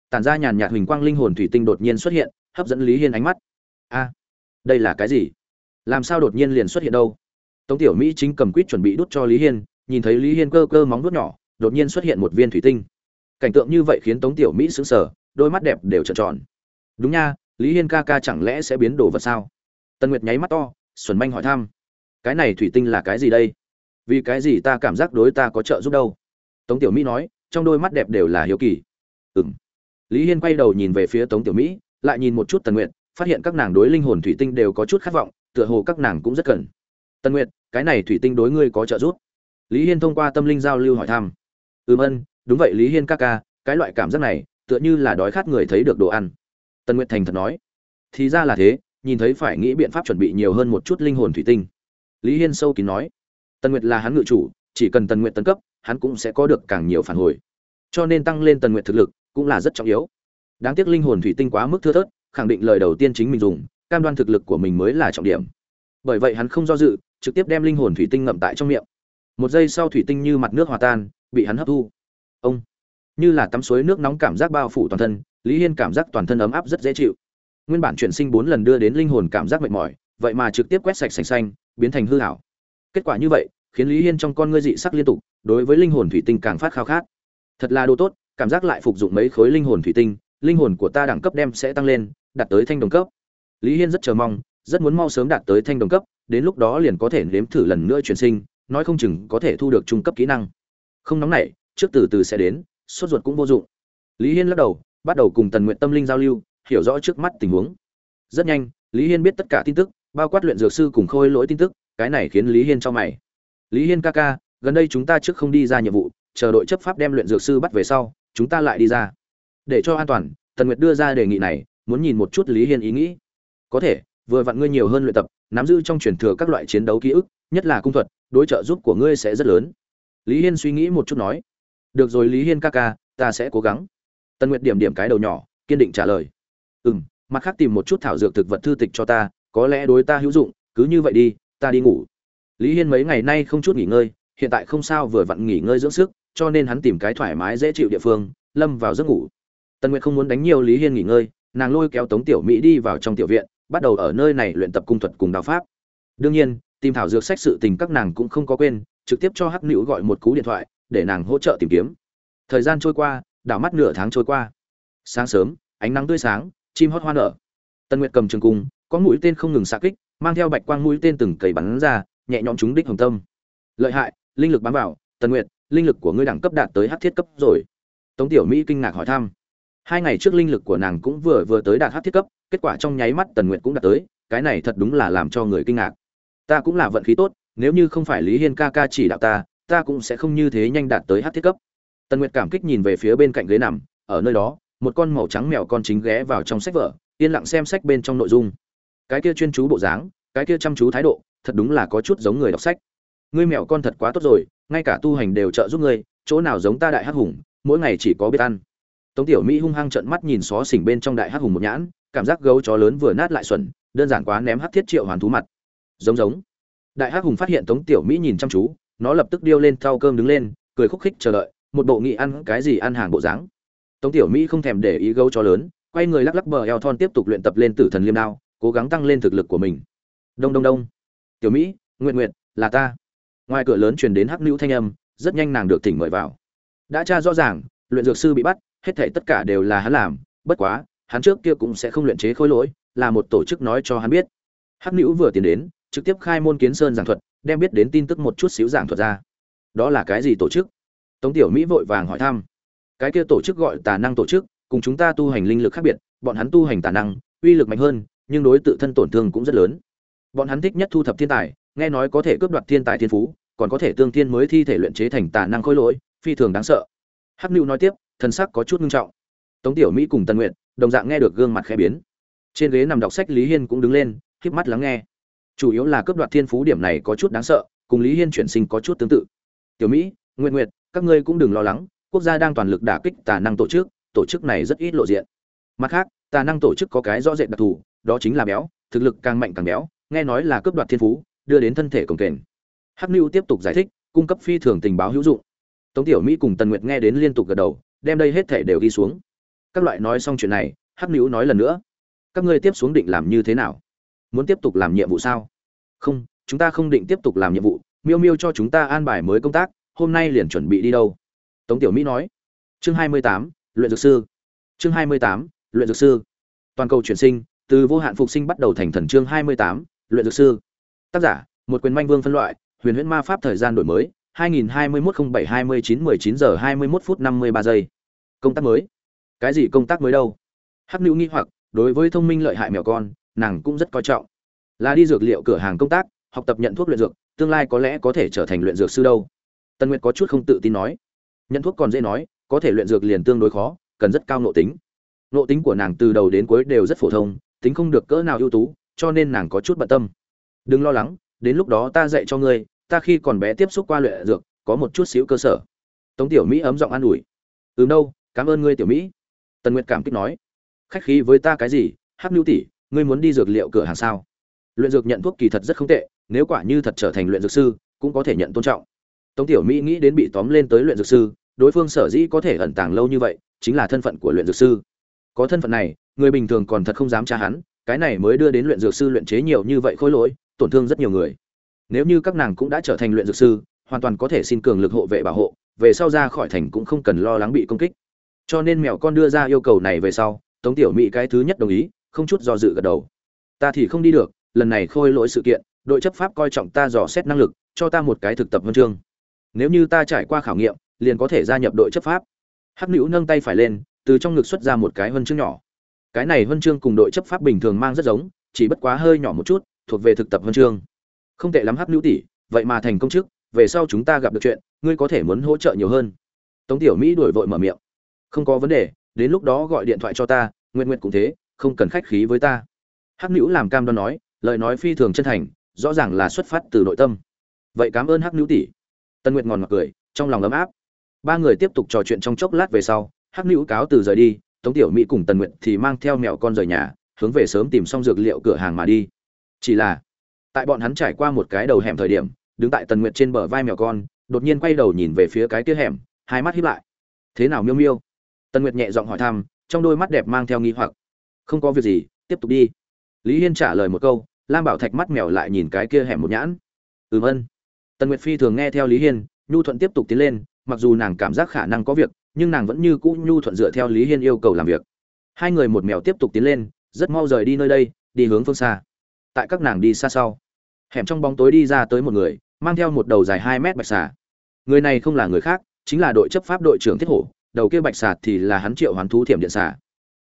tản ra nhàn nhạt huỳnh quang linh hồn thủy tinh đột nhiên xuất hiện, hấp dẫn lý hiên ánh mắt a, đây là cái gì? Làm sao đột nhiên liền xuất hiện đâu? Tống tiểu mỹ chính cầm quýt chuẩn bị đút cho lý hiên, nhìn thấy lý hiên cơ cơ móng đút nhỏ, đột nhiên xuất hiện một viên thủy tinh. Cảnh tượng như vậy khiến tống tiểu mỹ sững sờ, đôi mắt đẹp đều trợn tròn. Đúng nha, lý hiên ca ca chẳng lẽ sẽ biến đồ vật sao? Tần nguyệt nháy mắt to, xuẩn manh hỏi thăm. Cái này thủy tinh là cái gì đây? Vì cái gì ta cảm giác đối ta có trợ giúp đâu? Tống tiểu mỹ nói, trong đôi mắt đẹp đều là hiếu kỳ. Ừng lý hiên quay đầu nhìn về phía tống tiểu mỹ, lại nhìn một chút tần nguyệt phát hiện các nàng đối linh hồn thủy tinh đều có chút khát vọng, tựa hồ các nàng cũng rất cần. Tần nguyệt, cái này thủy tinh đối ngươi có trợ giúp? Lý hiên thông qua tâm linh giao lưu hỏi thăm. Ừm ân, đúng vậy lý hiên ca ca, cái loại cảm giác này, tựa như là đói khát người thấy được đồ ăn. Tần nguyệt thành thật nói. Thì ra là thế, nhìn thấy phải nghĩ biện pháp chuẩn bị nhiều hơn một chút linh hồn thủy tinh. Lý hiên sâu kín nói. Tần nguyệt là hắn ngự chủ, chỉ cần tần nguyệt tấn cấp, hắn cũng sẽ có được càng nhiều phản hồi. Cho nên tăng lên tần nguyệt thực lực cũng là rất trọng yếu. Đáng tiếc linh hồn thủy tinh quá mức thưa thớt khẳng định lời đầu tiên chính mình dùng, cam đoan thực lực của mình mới là trọng điểm. Bởi vậy hắn không do dự, trực tiếp đem linh hồn thủy tinh ngậm tại trong miệng. Một giây sau thủy tinh như mặt nước hòa tan, bị hắn hấp thu. Ông! Như là tắm suối nước nóng cảm giác bao phủ toàn thân, lý hiên cảm giác toàn thân ấm áp rất dễ chịu. Nguyên bản chuyển sinh bốn lần đưa đến linh hồn cảm giác mệt mỏi, vậy mà trực tiếp quét sạch sành xanh, biến thành hư hảo kết quả như vậy, khiến lý hiên trong con ngươi dị sắc liên tục, đối với linh hồn thủy tinh càng phát khao khát. Thật là đồ tốt, cảm giác lại phục dụng mấy khối linh hồn thủy tinh linh hồn của ta đẳng cấp đem sẽ tăng lên, đạt tới thanh đồng cấp. Lý hiên rất chờ mong, rất muốn mau sớm đạt tới thanh đồng cấp, đến lúc đó liền có thể nếm thử lần nữa chuyển sinh, nói không chừng có thể thu được trung cấp kỹ năng. Không nóng nảy, trước từ từ sẽ đến, sốt ruột cũng vô dụng. Lý hiên lắc đầu, bắt đầu cùng tần nguyện tâm linh giao lưu, hiểu rõ trước mắt tình huống. Rất nhanh, lý hiên biết tất cả tin tức, bao quát luyện dược sư cùng khôi lỗi tin tức, cái này khiến lý hiên cho mày. Lý hiên ca ca, gần đây chúng ta trước không đi ra nhiệm vụ, chờ đội chấp pháp đem luyện dược sư bắt về sau, chúng ta lại đi ra để cho an toàn, tần nguyệt đưa ra đề nghị này, muốn nhìn một chút lý hiên ý nghĩ. Có thể, vừa vặn ngươi nhiều hơn luyện tập, nắm giữ trong truyền thừa các loại chiến đấu ký ức, nhất là cung thuật, đối trợ giúp của ngươi sẽ rất lớn. Lý hiên suy nghĩ một chút nói. Được rồi lý hiên ca ca, ta sẽ cố gắng. Tần nguyệt điểm điểm cái đầu nhỏ, kiên định trả lời. Ừ m mặt khác tìm một chút thảo dược thực vật thư tịch cho ta, có lẽ đối ta hữu dụng, cứ như vậy đi, ta đi ngủ. Lý hiên mấy ngày nay không chút nghỉ ngơi, hiện tại không sao vừa vặn nghỉ ngơi dưỡng sức, cho nên hắn tìm cái thoải mái dễ chịu địa phương, lâm vào giấc ngủ tần nguyệt không muốn đánh nhiều lý hiên nghỉ ngơi, nàng lôi kéo tống tiểu mỹ đi vào trong tiểu viện, bắt đầu ở nơi này luyện tập cung thuật cùng đào pháp. Đương nhiên, tìm thảo dược sách sự tình các nàng cũng không có quên, trực tiếp cho hắc nữ gọi một cú điện thoại, để nàng hỗ trợ tìm kiếm. Thời gian trôi qua, đảo mắt nửa tháng trôi qua. Sáng sớm, ánh nắng tươi sáng, chim hót hoa nở. Tân nguyệt cầm trường cung, có mũi tên không ngừng xạ kích, mang theo bạch quang mũi tên từng cầy bắn ra, nhẹ nhõm trúng đích hồng tâm. Lợi hại, linh lực bám vào tân nguyệt, linh lực của ngươi đẳng cấp đạt tới hát thiết cấp rồi. Tống tiểu mỹ kinh ngạc hỏi thăm hai ngày trước linh lực của nàng cũng vừa vừa tới đạt hát thiết cấp, kết quả trong nháy mắt tần nguyệt cũng đạt tới, cái này thật đúng là làm cho người kinh ngạc. Ta cũng là vận khí tốt, nếu như không phải lý hiên ca ca chỉ đạo ta ta cũng sẽ không như thế nhanh đạt tới hát thiết cấp. Tần nguyệt cảm kích nhìn về phía bên cạnh ghế nằm, ở nơi đó, một con màu trắng mèo con chính ghé vào trong sách vở, yên lặng xem sách bên trong nội dung. Cái kia chuyên chú bộ dáng, cái kia chăm chú thái độ, thật đúng là có chút giống người đọc sách. Ngươi mèo con thật quá tốt rồi, ngay cả tu hành đều trợ giúp ngươi, chỗ nào giống ta đại hắc hùng, mỗi ngày chỉ có biết ăn tống tiểu mỹ hung hăng trợn mắt nhìn xó xỉnh bên trong đại hắc hùng một nhãn, cảm giác gấu chó lớn vừa nát lại xuẩn, đơn giản quá ném hắc thiết triệu hoàn thú mặt. Giống giống. Đại hắc hùng phát hiện tống tiểu mỹ nhìn chăm chú, nó lập tức điêu lên thau cơm đứng lên, cười khúc khích chờ đợi, một bộ nghị ăn cái gì ăn hàng bộ dáng. Tống tiểu mỹ không thèm để ý gấu chó lớn, quay người lắc lắc bờ eo thon tiếp tục luyện tập lên tử thần liêm đao, cố gắng tăng lên thực lực của mình. Đông đông đông. Tiểu mỹ nguyện nguyện là ta. Ngoài cửa lớn truyền đến hắc nữ thanh âm, rất nhanh nàng được thỉnh mời vào. Đã tra rõ ràng, luyện dược sư bị bắt hết thảy tất cả đều là hắn làm, bất quá, hắn trước kia cũng sẽ không luyện chế khối lỗi, là một tổ chức nói cho hắn biết. Hắc Nữu vừa tiến đến, trực tiếp khai môn kiến sơn giảng thuật, đem biết đến tin tức một chút xíu giảng thuật ra. Đó là cái gì tổ chức? Tống tiểu mỹ vội vàng hỏi thăm. Cái kia tổ chức gọi tà năng tổ chức, cùng chúng ta tu hành linh lực khác biệt, bọn hắn tu hành tà năng, uy lực mạnh hơn, nhưng đối tự thân tổn thương cũng rất lớn. Bọn hắn thích nhất thu thập thiên tài, nghe nói có thể cướp đoạt thiên tài thiên phú, còn có thể tương thiên mới thi thể luyện chế thành tà năng khối lỗi, phi thường đáng sợ. Hắc Nữu nói tiếp thân sắc có chút nghiêm trọng. Tống tiểu mỹ cùng tần nguyệt, đồng dạng nghe được gương mặt khẽ biến. Trên ghế nằm đọc sách lý hiên cũng đứng lên híp mắt lắng nghe. Chủ yếu là cướp đoạt thiên phú điểm này có chút đáng sợ cùng lý hiên chuyển sinh có chút tương tự. Tiểu mỹ Nguyệt Nguyệt, các ngươi cũng đừng lo lắng quốc gia đang toàn lực đả kích tà năng tổ chức tổ chức này rất ít lộ diện. Mặt khác tà năng tổ chức có cái rõ rệt đặc thù đó chính là béo thực lực càng mạnh càng béo nghe nói là cướp đoạt thiên phú đưa đến thân thể cồng kềnh. Hắc lưu tiếp tục giải thích cung cấp phi thường tình báo hữu dụng. Tống tiểu mỹ cùng tần nguyệt nghe đến liên tục gật đầu đem đây hết thể đều ghi xuống. Các loại nói xong chuyện này, hắc nữ nói lần nữa. Các ngươi tiếp xuống định làm như thế nào? Muốn tiếp tục làm nhiệm vụ sao? Không, chúng ta không định tiếp tục làm nhiệm vụ, miêu miêu cho chúng ta an bài mới công tác, hôm nay liền chuẩn bị đi đâu? Tống tiểu mỹ nói. Chương hai mươi tám, luyện dược sư. Chương hai mươi tám, luyện dược sư. Toàn cầu chuyển sinh, từ vô hạn phục sinh bắt đầu thành thần chương hai mươi tám, luyện dược sư. Tác giả, một quyền manh vương phân loại, huyền huyễn ma pháp thời gian đổi mới 2021-07-29-19 giờ 21 phút 53 giây. Công tác mới. Cái gì công tác mới đâu? Hắc Nữu nghi hoặc, đối với thông minh lợi hại mèo con, nàng cũng rất coi trọng. Là đi dược liệu cửa hàng công tác, học tập nhận thuốc luyện dược, tương lai có lẽ có thể trở thành luyện dược sư đâu. Tân nguyệt có chút không tự tin nói. Nhận thuốc còn dễ nói, có thể luyện dược liền tương đối khó, cần rất cao nội tính. Nội tính của nàng từ đầu đến cuối đều rất phổ thông, tính không được cỡ nào ưu tú, cho nên nàng có chút bận tâm. Đừng lo lắng, đến lúc đó ta dạy cho ngươi ta khi còn bé tiếp xúc qua luyện dược, có một chút xíu cơ sở. Tống tiểu mỹ ấm giọng an ủi. Ừ đâu, cảm ơn ngươi tiểu mỹ. Tần nguyệt cảm kích nói. Khách khí với ta cái gì, hắc nhu tỷ, ngươi muốn đi dược liệu cửa hàng sao? Luyện dược nhận thuốc kỳ thật rất không tệ, nếu quả như thật trở thành luyện dược sư, cũng có thể nhận tôn trọng. Tống tiểu mỹ nghĩ đến bị tóm lên tới luyện dược sư, đối phương sở dĩ có thể ẩn tàng lâu như vậy, chính là thân phận của luyện dược sư. Có thân phận này, người bình thường còn thật không dám tra hắn, cái này mới đưa đến luyện dược sư luyện chế nhiều như vậy khối lỗi, tổn thương rất nhiều người nếu như các nàng cũng đã trở thành luyện dược sư, hoàn toàn có thể xin cường lực hộ vệ bảo hộ, về sau ra khỏi thành cũng không cần lo lắng bị công kích. Cho nên mèo con đưa ra yêu cầu này về sau, tống tiểu mỹ cái thứ nhất đồng ý, không chút do dự gật đầu. Ta thì không đi được, lần này khôi lỗi sự kiện, đội chấp pháp coi trọng ta dò xét năng lực, cho ta một cái thực tập huân chương. Nếu như ta trải qua khảo nghiệm, liền có thể gia nhập đội chấp pháp. Hắc nữ nâng tay phải lên, từ trong ngực xuất ra một cái huân chương nhỏ. Cái này huân chương cùng đội chấp pháp bình thường mang rất giống, chỉ bất quá hơi nhỏ một chút, thuộc về thực tập huân chương không tệ lắm hắc nữ tỷ, vậy mà thành công chức về sau chúng ta gặp được chuyện, ngươi có thể muốn hỗ trợ nhiều hơn. Tống tiểu mỹ đuổi vội mở miệng. Không có vấn đề, đến lúc đó gọi điện thoại cho ta nguyện nguyện cũng thế, không cần khách khí với ta. Hắc nữ làm cam đoan nói, lời nói phi thường chân thành, rõ ràng là xuất phát từ nội tâm. Vậy cảm ơn hắc nữ tỷ. Tân nguyệt ngòn mặc cười, trong lòng ấm áp. Ba người tiếp tục trò chuyện trong chốc lát về sau, hắc nữ cáo từ rời đi, tống tiểu mỹ cùng tần nguyệt thì mang theo mẹo con rời nhà, hướng về sớm tìm xong dược liệu cửa hàng mà đi. Chỉ là tại bọn hắn trải qua một cái đầu hẻm thời điểm, đứng tại tần nguyệt trên bờ vai mèo con, đột nhiên quay đầu nhìn về phía cái kia hẻm, hai mắt hiếp lại. Thế nào miêu miêu? Tần nguyệt nhẹ giọng hỏi thăm, trong đôi mắt đẹp mang theo nghi hoặc. Không có việc gì, tiếp tục đi. Lý hiên trả lời một câu, lam bảo thạch mắt mèo lại nhìn cái kia hẻm một nhãn. Ừm ân. Tần nguyệt phi thường nghe theo lý hiên, nhu thuận tiếp tục tiến lên, mặc dù nàng cảm giác khả năng có việc, nhưng nàng vẫn như cũ nhu thuận dựa theo lý hiên yêu cầu làm việc. Hai người một mèo tiếp tục tiến lên, rất mau rời đi nơi đây, đi hướng phương xa. Tại các nàng đi xa sau hẻm trong bóng tối đi ra tới một người, mang theo một đầu dài hai mét bạch xà. Người này không là người khác, chính là đội chấp pháp đội trưởng thiết hổ, đầu kia bạch xà thì là hắn triệu hoán thú thiểm điện xà.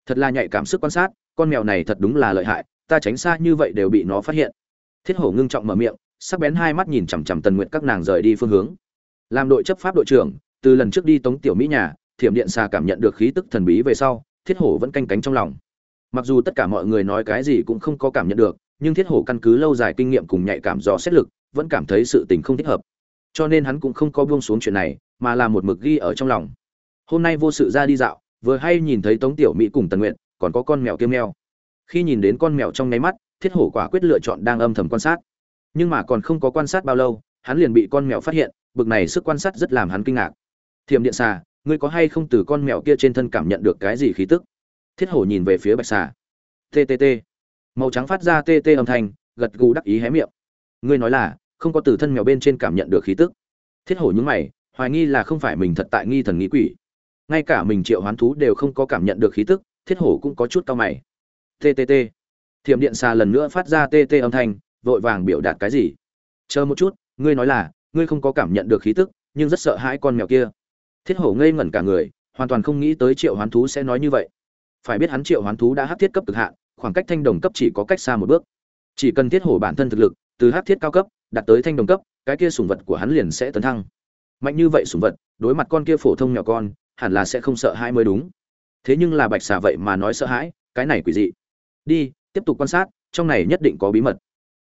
Thật là nhạy cảm sức quan sát, con mèo này thật đúng là lợi hại, ta tránh xa như vậy đều bị nó phát hiện. Thiết hổ ngưng trọng mở miệng, sắc bén hai mắt nhìn chằm chằm tần nguyện các nàng rời đi phương hướng. Làm đội chấp pháp đội trưởng, từ lần trước đi tống tiểu mỹ nhà, thiểm điện xà cảm nhận được khí tức thần bí về sau, thiết hổ vẫn canh cánh trong lòng. Mặc dù tất cả mọi người nói cái gì cũng không có cảm nhận được nhưng thiết hổ căn cứ lâu dài kinh nghiệm cùng nhạy cảm dò xét lực, vẫn cảm thấy sự tình không thích hợp. Cho nên hắn cũng không có buông xuống chuyện này, mà là một mực ghi ở trong lòng. Hôm nay vô sự ra đi dạo, vừa hay nhìn thấy tống tiểu mỹ cùng tần nguyện còn có con mèo kiêm mèo. Khi nhìn đến con mèo trong nháy mắt, thiết hổ quả quyết lựa chọn đang âm thầm quan sát. Nhưng mà còn không có quan sát bao lâu, hắn liền bị con mèo phát hiện, bực này sức quan sát rất làm hắn kinh ngạc. Thiềm điện xà, ngươi có hay không từ con mèo kia trên thân cảm nhận được cái gì khí tức? Thiết hổ nhìn về phía bạch xà. Ttt màu trắng phát ra tê tê âm thanh, gật gù đắc ý hé miệng. Ngươi nói là, không có từ thân mèo bên trên cảm nhận được khí tức. Thiết hổ nhúng mày, hoài nghi là không phải mình thật tại nghi thần nghĩ quỷ. Ngay cả mình triệu hoán thú đều không có cảm nhận được khí tức, thiết hổ cũng có chút cao mày. Ttt thiểm điện xà lần nữa phát ra tê tê âm thanh, vội vàng biểu đạt cái gì? Chờ một chút, ngươi nói là, ngươi không có cảm nhận được khí tức, nhưng rất sợ hãi con mèo kia. Thiết hổ ngây ngẩn cả người, hoàn toàn không nghĩ tới triệu hoán thú sẽ nói như vậy. Phải biết hắn triệu hoán thú đã hát thiết cấp cực hạn khoảng cách thanh đồng cấp chỉ có cách xa một bước. Chỉ cần thiết hổ bản thân thực lực, từ hát thiết cao cấp, đạt tới thanh đồng cấp, cái kia sủng vật của hắn liền sẽ tấn thăng. Mạnh như vậy sủng vật, đối mặt con kia phổ thông nhỏ con, hẳn là sẽ không sợ hãi mới đúng. Thế nhưng là bạch xà vậy mà nói sợ hãi, cái này quỷ dị. Đi, tiếp tục quan sát, trong này nhất định có bí mật.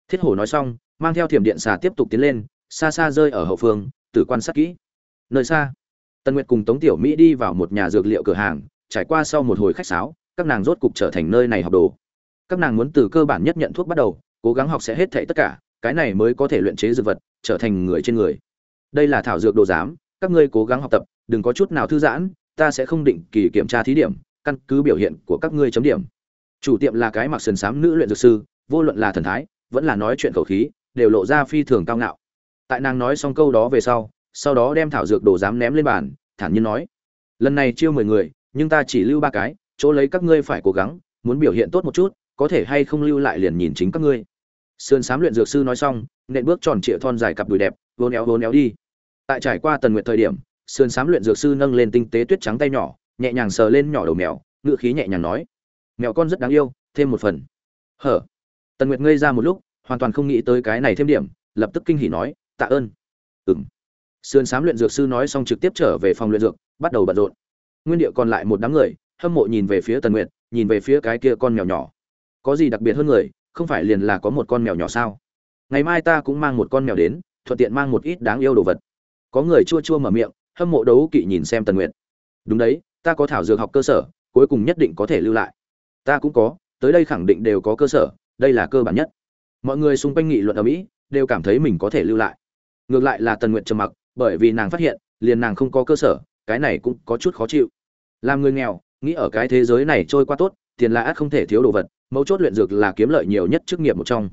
Thiết hổ nói xong, mang theo thiểm điện xà tiếp tục tiến lên, xa xa rơi ở hậu phương, tử quan sát kỹ. Nơi xa tân nguyệt cùng tống tiểu mỹ đi vào một nhà dược liệu cửa hàng, trải qua sau một hồi khách sáo, các nàng rốt cục trở thành nơi này học đồ các nàng muốn từ cơ bản nhất nhận thuốc bắt đầu, cố gắng học sẽ hết thảy tất cả, cái này mới có thể luyện chế dược vật, trở thành người trên người. Đây là thảo dược đồ giám, các ngươi cố gắng học tập, đừng có chút nào thư giãn, ta sẽ không định kỳ kiểm tra thí điểm, căn cứ biểu hiện của các ngươi chấm điểm. Chủ tiệm là cái mặc sườn xám nữ luyện dược sư, vô luận là thần thái, vẫn là nói chuyện khẩu khí, đều lộ ra phi thường cao ngạo. Tại nàng nói xong câu đó về sau sau đó đem thảo dược đồ giám ném lên bàn, thản nhiên nói, lần này chiêu mười người, nhưng ta chỉ lưu ba cái, chỗ lấy các ngươi phải cố gắng, muốn biểu hiện tốt một chút có thể hay không lưu lại liền nhìn chính các ngươi. Sườn sám luyện dược sư nói xong, nện bước tròn trịa thon dài cặp đùi đẹp vốn éo vốn éo đi. Tại trải qua tần nguyện thời điểm, sườn sám luyện dược sư nâng lên tinh tế tuyết trắng tay nhỏ, nhẹ nhàng sờ lên nhỏ đầu mèo ngựa khí nhẹ nhàng nói, mèo con rất đáng yêu, thêm một phần. Hở? Tần nguyệt ngây ra một lúc, hoàn toàn không nghĩ tới cái này thêm điểm, lập tức kinh hỉ nói, tạ ơn. Ừng sườn sám luyện dược sư nói xong trực tiếp trở về phòng luyện dược, bắt đầu bận rộn. Nguyên địa còn lại một đám người, hâm mộ nhìn về phía tần nguyệt, nhìn về phía cái kia con mèo nhỏ có gì đặc biệt hơn người, không phải liền là có một con mèo nhỏ sao? Ngày mai ta cũng mang một con mèo đến, thuận tiện mang một ít đáng yêu đồ vật. Có người chua chua mở miệng, hâm mộ đấu kỵ nhìn xem tần nguyệt. Đúng đấy, ta có thảo dược học cơ sở, cuối cùng nhất định có thể lưu lại. Ta cũng có, tới đây khẳng định đều có cơ sở, đây là cơ bản nhất. Mọi người xung quanh nghị luận ở mỹ, đều cảm thấy mình có thể lưu lại. Ngược lại là tần nguyện trầm mặc, bởi vì nàng phát hiện, liền nàng không có cơ sở, cái này cũng có chút khó chịu. Làm người nghèo, nghĩ ở cái thế giới này trôi qua tốt tiền là ắt không thể thiếu đồ vật, mấu chốt luyện dược là kiếm lợi nhiều nhất chức nghiệp một trong.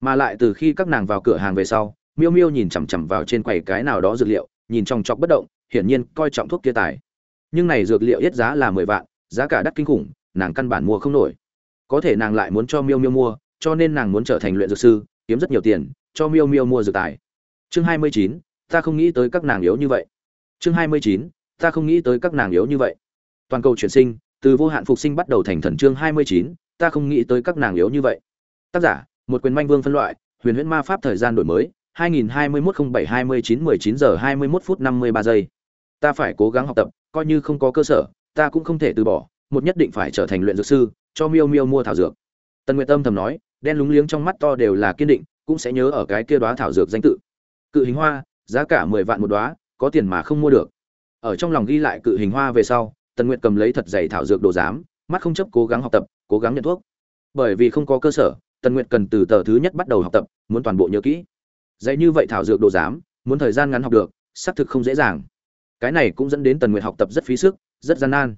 Mà lại từ khi các nàng vào cửa hàng về sau, miêu miêu nhìn chằm chằm vào trên quầy cái nào đó dược liệu, nhìn trong chọc bất động, hiển nhiên coi trọng thuốc kia tài. Nhưng này dược liệu ít giá là mười vạn, giá cả đắt kinh khủng, nàng căn bản mua không nổi. Có thể nàng lại muốn cho miêu miêu mua, cho nên nàng muốn trở thành luyện dược sư, kiếm rất nhiều tiền, cho miêu miêu mua dược tài. Chương hai mươi chín, ta không nghĩ tới các nàng yếu như vậy. Chương hai mươi chín, ta không nghĩ tới các nàng yếu như vậy. Toàn cầu chuyển sinh từ vô hạn phục sinh bắt đầu thành thần chương hai mươi chín, ta không nghĩ tới các nàng yếu như vậy. Tác giả, một quyền manh vương phân loại, huyền huyễn ma pháp thời gian đổi mới 2021-07-29-19 giờ 21 phút 53 giây. Ta phải cố gắng học tập, coi như không có cơ sở, ta cũng không thể từ bỏ, một nhất định phải trở thành luyện dược sư, cho miêu miêu mua thảo dược. Tần nguyệt tâm thầm nói, đen lúng liếng trong mắt to đều là kiên định, cũng sẽ nhớ ở cái kia đóa thảo dược danh tự. Cự hình hoa, giá cả mười vạn một đóa, có tiền mà không mua được. Ở trong lòng ghi lại cự hình hoa về sau tần nguyệt cầm lấy thật dày thảo dược đồ giám, mắt không chấp cố gắng học tập, cố gắng nhận thuốc. Bởi vì không có cơ sở, tần nguyệt cần từ tờ thứ nhất bắt đầu học tập, muốn toàn bộ nhớ kỹ. Dạy như vậy thảo dược đồ giám, muốn thời gian ngắn học được, xác thực không dễ dàng. Cái này cũng dẫn đến tần nguyệt học tập rất phí sức, rất gian nan.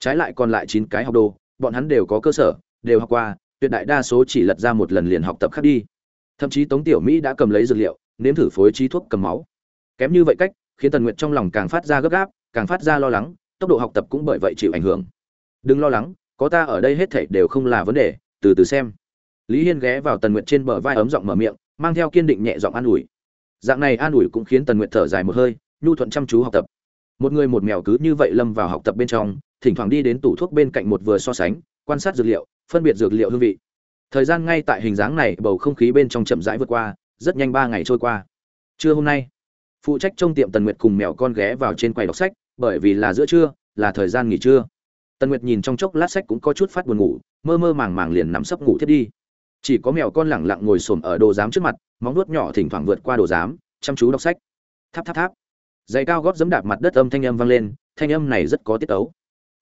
Trái lại còn lại chín cái học đồ, bọn hắn đều có cơ sở, đều học qua, tuyệt đại đa số chỉ lật ra một lần liền học tập khác đi. Thậm chí tống tiểu mỹ đã cầm lấy dược liệu, nếm thử phối trí thuốc cầm máu. Kém như vậy cách, khiến tần nguyệt trong lòng càng phát ra gấp gáp, càng phát ra lo lắng tốc độ học tập cũng bởi vậy chịu ảnh hưởng. Đừng lo lắng, có ta ở đây hết thảy đều không là vấn đề, từ từ xem. Lý hiên ghé vào tần nguyệt trên bờ vai ấm giọng mở miệng, mang theo kiên định nhẹ giọng an ủi. Dạng này an ủi cũng khiến tần nguyệt thở dài một hơi, nhu thuận chăm chú học tập. Một người một mèo cứ như vậy lâm vào học tập bên trong, thỉnh thoảng đi đến tủ thuốc bên cạnh một vừa so sánh, quan sát dược liệu, phân biệt dược liệu hương vị. Thời gian ngay tại hình dáng này, bầu không khí bên trong chậm rãi vượt qua, rất nhanh ba ngày trôi qua. Trưa hôm nay, phụ trách trong tiệm tần nguyệt cùng mèo con ghé vào trên quầy đọc sách bởi vì là giữa trưa, là thời gian nghỉ trưa. Tần nguyệt nhìn trong chốc lát sách cũng có chút phát buồn ngủ, mơ mơ màng màng liền nằm sấp ngủ thiết đi. Chỉ có mèo con lẳng lặng ngồi xổm ở đồ giám trước mặt, móng nuốt nhỏ thỉnh thoảng vượt qua đồ giám, chăm chú đọc sách. Tháp tháp tháp. Giày cao gót giẫm đạp mặt đất âm thanh âm vang lên, thanh âm này rất có tiết tấu.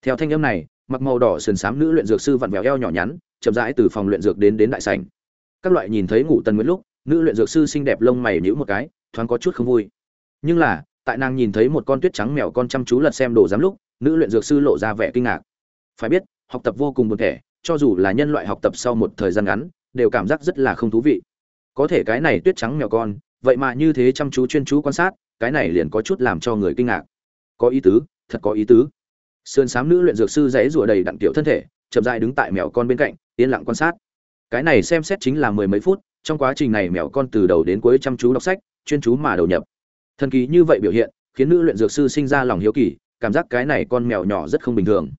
Theo thanh âm này, mặc màu đỏ sườn xám nữ luyện dược sư vặn vẹo eo nhỏ nhắn, chậm rãi từ phòng luyện dược đến đến đại sảnh. Các loại nhìn thấy ngủ tần nguyệt lúc, nữ luyện dược sư xinh đẹp lông mày nhíu một cái, thoáng có chút không vui. Nhưng là tại nàng nhìn thấy một con tuyết trắng mèo con chăm chú lật xem đồ giám lúc, nữ luyện dược sư lộ ra vẻ kinh ngạc. Phải biết, học tập vô cùng buồn thể cho dù là nhân loại học tập sau một thời gian ngắn, đều cảm giác rất là không thú vị. Có thể cái này tuyết trắng mèo con, vậy mà như thế chăm chú chuyên chú quan sát, cái này liền có chút làm cho người kinh ngạc. Có ý tứ, thật có ý tứ. Sườn xám nữ luyện dược sư dãy rủa đầy đặn tiểu thân thể, chậm rãi đứng tại mèo con bên cạnh, yên lặng quan sát. Cái này xem xét chính là mười mấy phút, trong quá trình này mèo con từ đầu đến cuối chăm chú đọc sách, chuyên chú mà đầu nhập thần kỳ như vậy biểu hiện, khiến nữ luyện dược sư sinh ra lòng hiếu kỳ, cảm giác cái này con mèo nhỏ rất không bình thường.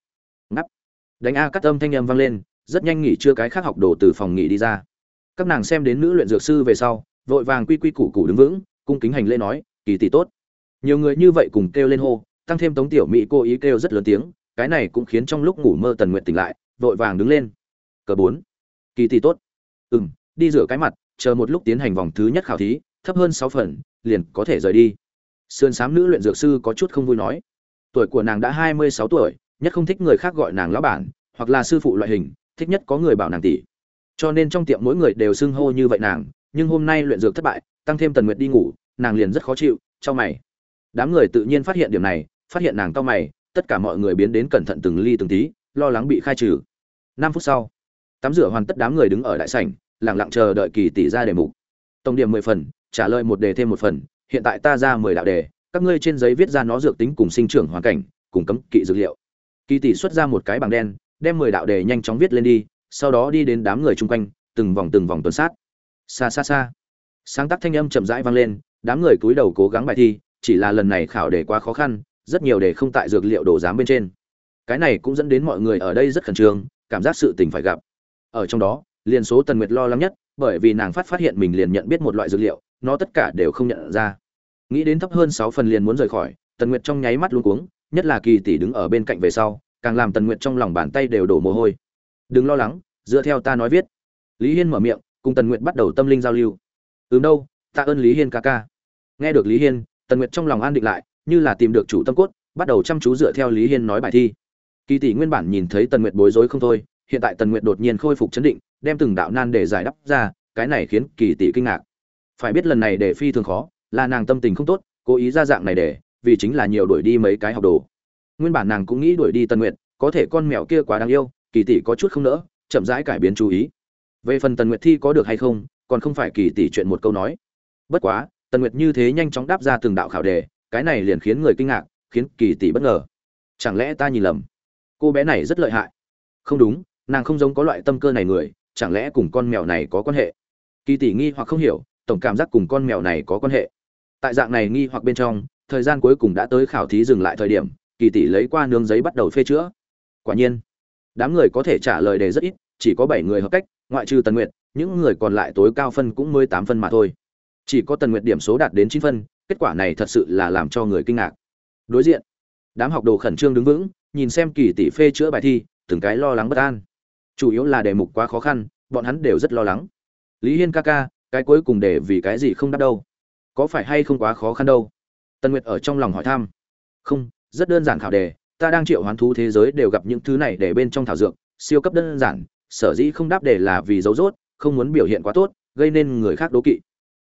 Ngắp đánh a cắt âm thanh âm vang lên, rất nhanh nghỉ trưa cái khác học đồ từ phòng nghỉ đi ra. Các nàng xem đến nữ luyện dược sư về sau, vội vàng quy quy củ củ đứng vững, cung kính hành lễ nói, kỳ tỷ tốt. Nhiều người như vậy cùng kêu lên hô, tăng thêm tống tiểu mỹ cô ý kêu rất lớn tiếng, cái này cũng khiến trong lúc ngủ mơ tần nguyện tỉnh lại, vội vàng đứng lên. Cờ bốn. Kỳ tỷ tốt. Ừ m đi rửa cái mặt, chờ một lúc tiến hành vòng thứ nhất khảo thí, thấp hơn sáu phần liền có thể rời đi. Sườn xám nữ luyện dược sư có chút không vui nói. Tuổi của nàng đã hai mươi sáu tuổi, nhất không thích người khác gọi nàng lão bản, hoặc là sư phụ loại hình, thích nhất có người bảo nàng tỷ. Cho nên trong tiệm mỗi người đều xưng hô như vậy nàng, nhưng hôm nay luyện dược thất bại, tăng thêm tần nguyệt đi ngủ, nàng liền rất khó chịu trong mày. Đám người tự nhiên phát hiện điểm này, phát hiện nàng cau mày, tất cả mọi người biến đến cẩn thận từng ly từng tí, lo lắng bị khai trừ. Năm phút sau, tắm rửa hoàn tất đám người đứng ở đại sảnh, lặng lặng chờ đợi kỳ tỷ ra đề mục. Tổng điểm mười phần trả lời một đề thêm một phần, hiện tại ta ra mười đạo đề, các ngươi trên giấy viết ra nó dược tính cùng sinh trưởng hoàn cảnh, cùng cấm kỵ dược liệu. Kỳ tỷ xuất ra một cái bảng đen, đem mười đạo đề nhanh chóng viết lên đi, sau đó đi đến đám người chung quanh, từng vòng từng vòng tuần sát. Xa xa xa. Sáng tác thanh âm chậm rãi vang lên, đám người cúi đầu cố gắng bài thi, chỉ là lần này khảo đề quá khó khăn, rất nhiều đề không tại dược liệu đổ giám bên trên. Cái này cũng dẫn đến mọi người ở đây rất khẩn trương, cảm giác sự tình phải gặp. Ở trong đó, liền số tần nguyệt lo lắng nhất, bởi vì nàng phát phát hiện mình liền nhận biết một loại dược liệu nó tất cả đều không nhận ra. Nghĩ đến thấp hơn sáu phần liền muốn rời khỏi, tần nguyệt trong nháy mắt luống cuống, nhất là kỳ tỷ đứng ở bên cạnh về sau, càng làm tần nguyệt trong lòng bàn tay đều đổ mồ hôi. Đừng lo lắng, dựa theo ta nói viết. Lý hiên mở miệng, cùng tần nguyệt bắt đầu tâm linh giao lưu. Ừm đâu? Tạ ơn lý hiên ca ca. Nghe được lý hiên, tần nguyệt trong lòng an định lại, như là tìm được chủ tâm cốt, bắt đầu chăm chú dựa theo lý hiên nói bài thi. Kỳ tỷ nguyên bản nhìn thấy tần nguyệt bối rối không thôi, hiện tại tần nguyệt đột nhiên khôi phục chấn định, đem từng đạo nan để giải đáp ra, cái này khiến kỳ tỷ kinh ngạc phải biết lần này để phi thường khó, là nàng tâm tình không tốt, cố ý ra dạng này để, vì chính là nhiều đuổi đi mấy cái học đồ. Nguyên bản nàng cũng nghĩ đuổi đi tần nguyệt, có thể con mèo kia quá đáng yêu, kỳ tỷ có chút không nỡ, chậm rãi cải biến chú ý. Về phần tần nguyệt thi có được hay không, còn không phải kỳ tỷ chuyện một câu nói. Bất quá, tần nguyệt như thế nhanh chóng đáp ra từng đạo khảo đề, cái này liền khiến người kinh ngạc, khiến kỳ tỷ bất ngờ. Chẳng lẽ ta nhìn lầm? Cô bé này rất lợi hại. Không đúng, nàng không giống có loại tâm cơ này người, chẳng lẽ cùng con mèo này có quan hệ? Kỳ tỷ nghi hoặc không hiểu tổng cảm giác cùng con mèo này có quan hệ. Tại dạng này nghi hoặc bên trong, thời gian cuối cùng đã tới khảo thí dừng lại thời điểm, kỳ tỷ lấy qua nướng giấy bắt đầu phê chữa. Quả nhiên, đám người có thể trả lời đề rất ít, chỉ có bảy người hợp cách, ngoại trừ tần nguyệt, những người còn lại tối cao phân cũng mới tám phân mà thôi. Chỉ có tần nguyệt điểm số đạt đến chín phân, kết quả này thật sự là làm cho người kinh ngạc. Đối diện, đám học đồ khẩn trương đứng vững, nhìn xem kỳ tỷ phê chữa bài thi, từng cái lo lắng bất an. Chủ yếu là đề mục quá khó khăn, bọn hắn đều rất lo lắng. Lý hiên ca ca cái cuối cùng để vì cái gì không đáp đâu? Có phải hay không quá khó khăn đâu? Tần nguyệt ở trong lòng hỏi thăm. Không, rất đơn giản khảo đề, ta đang triệu hoán thú thế giới đều gặp những thứ này để bên trong thảo dược, siêu cấp đơn giản, sở dĩ không đáp đề là vì dấu dốt không muốn biểu hiện quá tốt, gây nên người khác đố kỵ.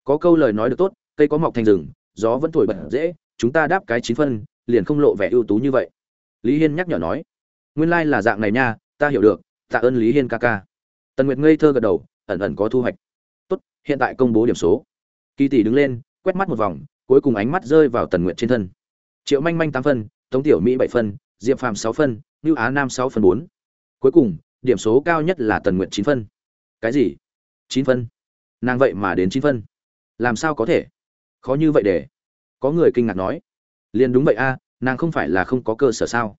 Có câu lời nói được tốt, cây có mọc thành rừng, gió vẫn thổi bật dễ, chúng ta đáp cái chín phân, liền không lộ vẻ ưu tú như vậy. Lý hiên nhắc nhở nói. Nguyên lai、like、là dạng này nha, ta hiểu được, tạ ơn lý hiên ca ca. Tần nguyệt ngây thơ gật đầu, ẩn ẩn có thu hoạch hiện tại công bố điểm số. Kỳ tỷ đứng lên, quét mắt một vòng, cuối cùng ánh mắt rơi vào tần nguyệt trên thân. Triệu manh manh tám phân, tống tiểu mỹ bảy phân, diệp phàm sáu phân như á nam sáu phân bốn. Cuối cùng, điểm số cao nhất là tần nguyệt chín phân. Cái gì? Chín phân. Nàng vậy mà đến chín phân. Làm sao có thể? Khó như vậy để. Có người kinh ngạc nói. Liền đúng vậy a, nàng không phải là không có cơ sở sao?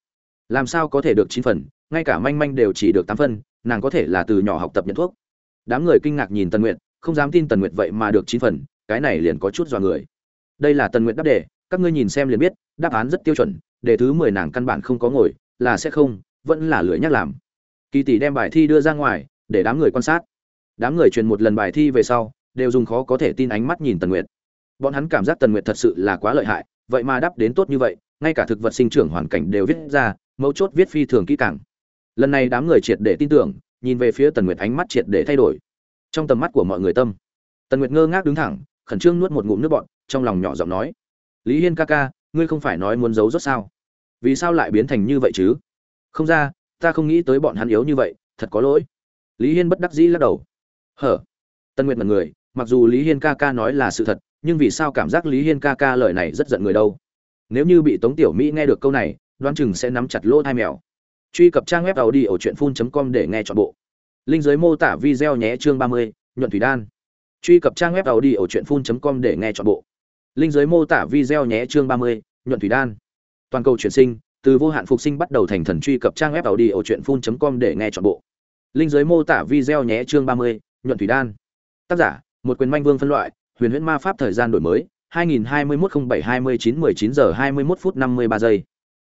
Làm sao có thể được chín phần? Ngay cả manh manh đều chỉ được tám phân, nàng có thể là từ nhỏ học tập nhận thuốc. Đám người kinh ngạc nhìn tần nguyệt không dám tin tần nguyệt vậy mà được chín phần, cái này liền có chút dọa người. Đây là tần nguyệt đáp đề, các ngươi nhìn xem liền biết, đáp án rất tiêu chuẩn, đề thứ mười nàng căn bản không có ngồi, là sẽ không, vẫn là lưỡi nhắc làm. Kỳ tỷ đem bài thi đưa ra ngoài, để đám người quan sát. Đám người truyền một lần bài thi về sau, đều dùng khó có thể tin ánh mắt nhìn tần nguyệt. Bọn hắn cảm giác tần nguyệt thật sự là quá lợi hại, vậy mà đáp đến tốt như vậy, ngay cả thực vật sinh trưởng hoàn cảnh đều viết ra, mấu chốt viết phi thường kỹ càng. Lần này đám người triệt để tin tưởng, nhìn về phía tần nguyệt ánh mắt triệt để thay đổi trong tầm mắt của mọi người tâm. Tần nguyệt ngơ ngác đứng thẳng, khẩn trương nuốt một ngụm nước bọn trong lòng nhỏ giọng nói, lý hiên ca ca, ngươi không phải nói muốn giấu rốt sao? Vì sao lại biến thành như vậy chứ? Không ra, ta không nghĩ tới bọn hắn yếu như vậy, thật có lỗi. Lý hiên bất đắc dĩ lắc đầu. Hở? Tân nguyệt mật người mặc dù lý hiên ca ca nói là sự thật, nhưng vì sao cảm giác lý hiên ca ca lời này rất giận người đâu? Nếu như bị tống tiểu mỹ nghe được câu này, đoán chừng sẽ nắm chặt lỗ hai mèo. Truy cập trang web tàu đi ở truyện phun com để nghe chọn bộ linh dưới mô tả video nhé chương ba mươi, nhuận thủy đan. Truy cập trang web audiochuyenphun.com để nghe trọn bộ. Linh dưới mô tả video nhé chương ba mươi, nhuận thủy đan. Toàn cầu chuyển sinh, từ vô hạn phục sinh bắt đầu thành thần truy cập trang web audiochuyenphun.com để nghe trọn bộ. Linh dưới mô tả video nhé chương ba mươi, nhuận thủy đan. Tác giả, một quyền manh vương phân loại, huyền huyễn ma pháp thời gian đổi mới 2021-07-29-19 giờ 21 phút 53 giây.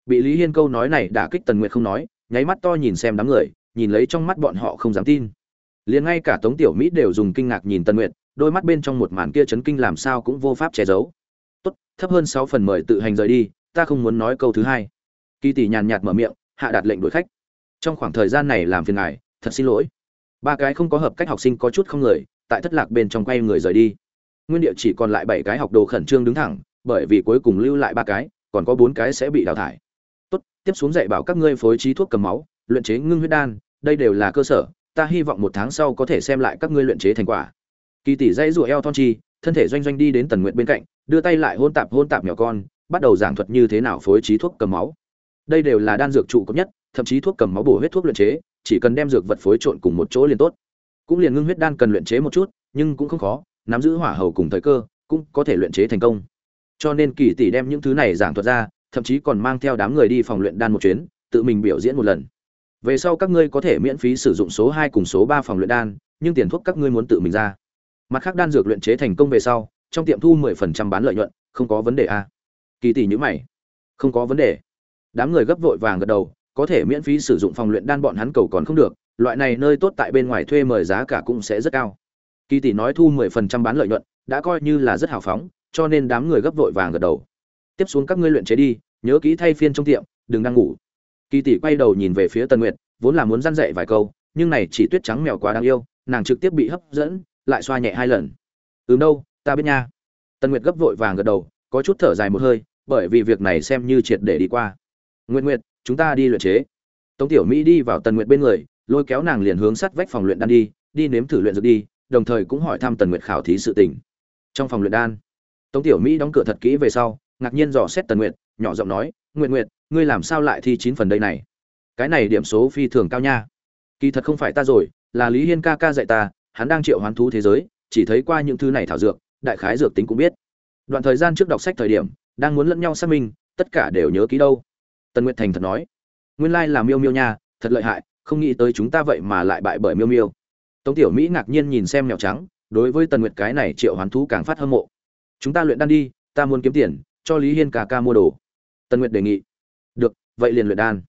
Bị lý hiên câu nói này đã kích tần nguyệt không nói, nháy mắt to nhìn xem đám người nhìn lấy trong mắt bọn họ không dám tin. Liền ngay cả tống tiểu mỹ đều dùng kinh ngạc nhìn tần nguyệt, đôi mắt bên trong một màn kia chấn kinh làm sao cũng vô pháp che giấu. Tốt, thấp hơn sáu phần mời tự hành rời đi, ta không muốn nói câu thứ hai. Kỳ tỷ nhàn nhạt mở miệng, hạ đạt lệnh đuổi khách. Trong khoảng thời gian này làm phiền ngài, thật xin lỗi. Ba cái không có hợp cách học sinh có chút không người, tại thất lạc bên trong quay người rời đi. Nguyên địa chỉ còn lại bảy cái học đồ khẩn trương đứng thẳng, bởi vì cuối cùng lưu lại ba cái, còn có bốn cái sẽ bị đào thải. Tốt, tiếp xuống dạy bảo các ngươi phối trí thuốc cầm máu luyện chế ngưng huyết đan, đây đều là cơ sở, ta hy vọng một tháng sau có thể xem lại các ngươi luyện chế thành quả. Kỳ tỷ dãy rủa eo thon chi, thân thể doanh doanh đi đến tần nguyện bên cạnh, đưa tay lại hôn tạp hôn tạp nhỏ con, bắt đầu giảng thuật như thế nào phối trí thuốc cầm máu. Đây đều là đan dược trụ cấp nhất, thậm chí thuốc cầm máu bổ huyết thuốc luyện chế, chỉ cần đem dược vật phối trộn cùng một chỗ liền tốt. Cũng liền ngưng huyết đan cần luyện chế một chút, nhưng cũng không khó, nắm giữ hỏa hầu cùng thời cơ, cũng có thể luyện chế thành công. Cho nên kỳ tỷ đem những thứ này giảng thuật ra, thậm chí còn mang theo đám người đi phòng luyện đan một chuyến, tự mình biểu diễn một lần về sau các ngươi có thể miễn phí sử dụng số hai cùng số ba phòng luyện đan, nhưng tiền thuốc các ngươi muốn tự mình ra. Mặt khác đan dược luyện chế thành công về sau, trong tiệm thu mười phần trăm bán lợi nhuận, không có vấn đề a à? kỳ tỷ nhữ mày. Không có vấn đề. Đám người gấp vội vàng gật đầu, có thể miễn phí sử dụng phòng luyện đan bọn hắn cầu còn không được, loại này nơi tốt tại bên ngoài thuê mời giá cả cũng sẽ rất cao. Kỳ tỷ nói thu mười phần trăm bán lợi nhuận, đã coi như là rất hào phóng, cho nên đám người gấp vội vàng gật đầu. Tiếp xuống các ngươi luyện chế đi, nhớ kỹ thay phiên trong tiệm, đừng đang ngủ kỳ tỷ quay đầu nhìn về phía Tần nguyệt, vốn là muốn răn dạy vài câu, nhưng này chỉ tuyết trắng mèo quá đáng yêu, nàng trực tiếp bị hấp dẫn, lại xoa nhẹ hai lần. Ừm đâu, ta biết nha. Tần nguyệt gấp vội vàng gật đầu, có chút thở dài một hơi, bởi vì việc này xem như triệt để đi qua. Nguyệt nguyệt, chúng ta đi luyện chế. Tống tiểu mỹ đi vào tần nguyệt bên người, lôi kéo nàng liền hướng sát vách phòng luyện đan đi đi nếm thử luyện dược đi, đồng thời cũng hỏi thăm tần nguyệt khảo thí sự tình. Trong phòng luyện đan, tống tiểu mỹ đóng cửa thật kỹ về sau, ngạc nhiên dò xét tần nguyệt nhỏ giọng nói, nguyệt nguyệt, ngươi làm sao lại thi chín phần đây này? Cái này điểm số phi thường cao nha. Kỳ thật không phải ta rồi, là lý hiên ca ca dạy ta, hắn đang triệu hoán thú thế giới, chỉ thấy qua những thứ này thảo dược, đại khái dược tính cũng biết. Đoạn thời gian trước đọc sách thời điểm, đang muốn lẫn nhau xác minh, tất cả đều nhớ kỹ đâu. Tần nguyệt thành thật nói, nguyên lai là miêu miêu nha, thật lợi hại, không nghĩ tới chúng ta vậy mà lại bại bởi miêu miêu. Tống tiểu mỹ ngạc nhiên nhìn xem mèo trắng, đối với tần nguyệt cái này triệu hoán thú càng phát hâm mộ. Chúng ta luyện đan đi, ta muốn kiếm tiền, cho lý hiên ca ca mua đồ tần nguyệt đề nghị. Được, vậy liền luyện đan.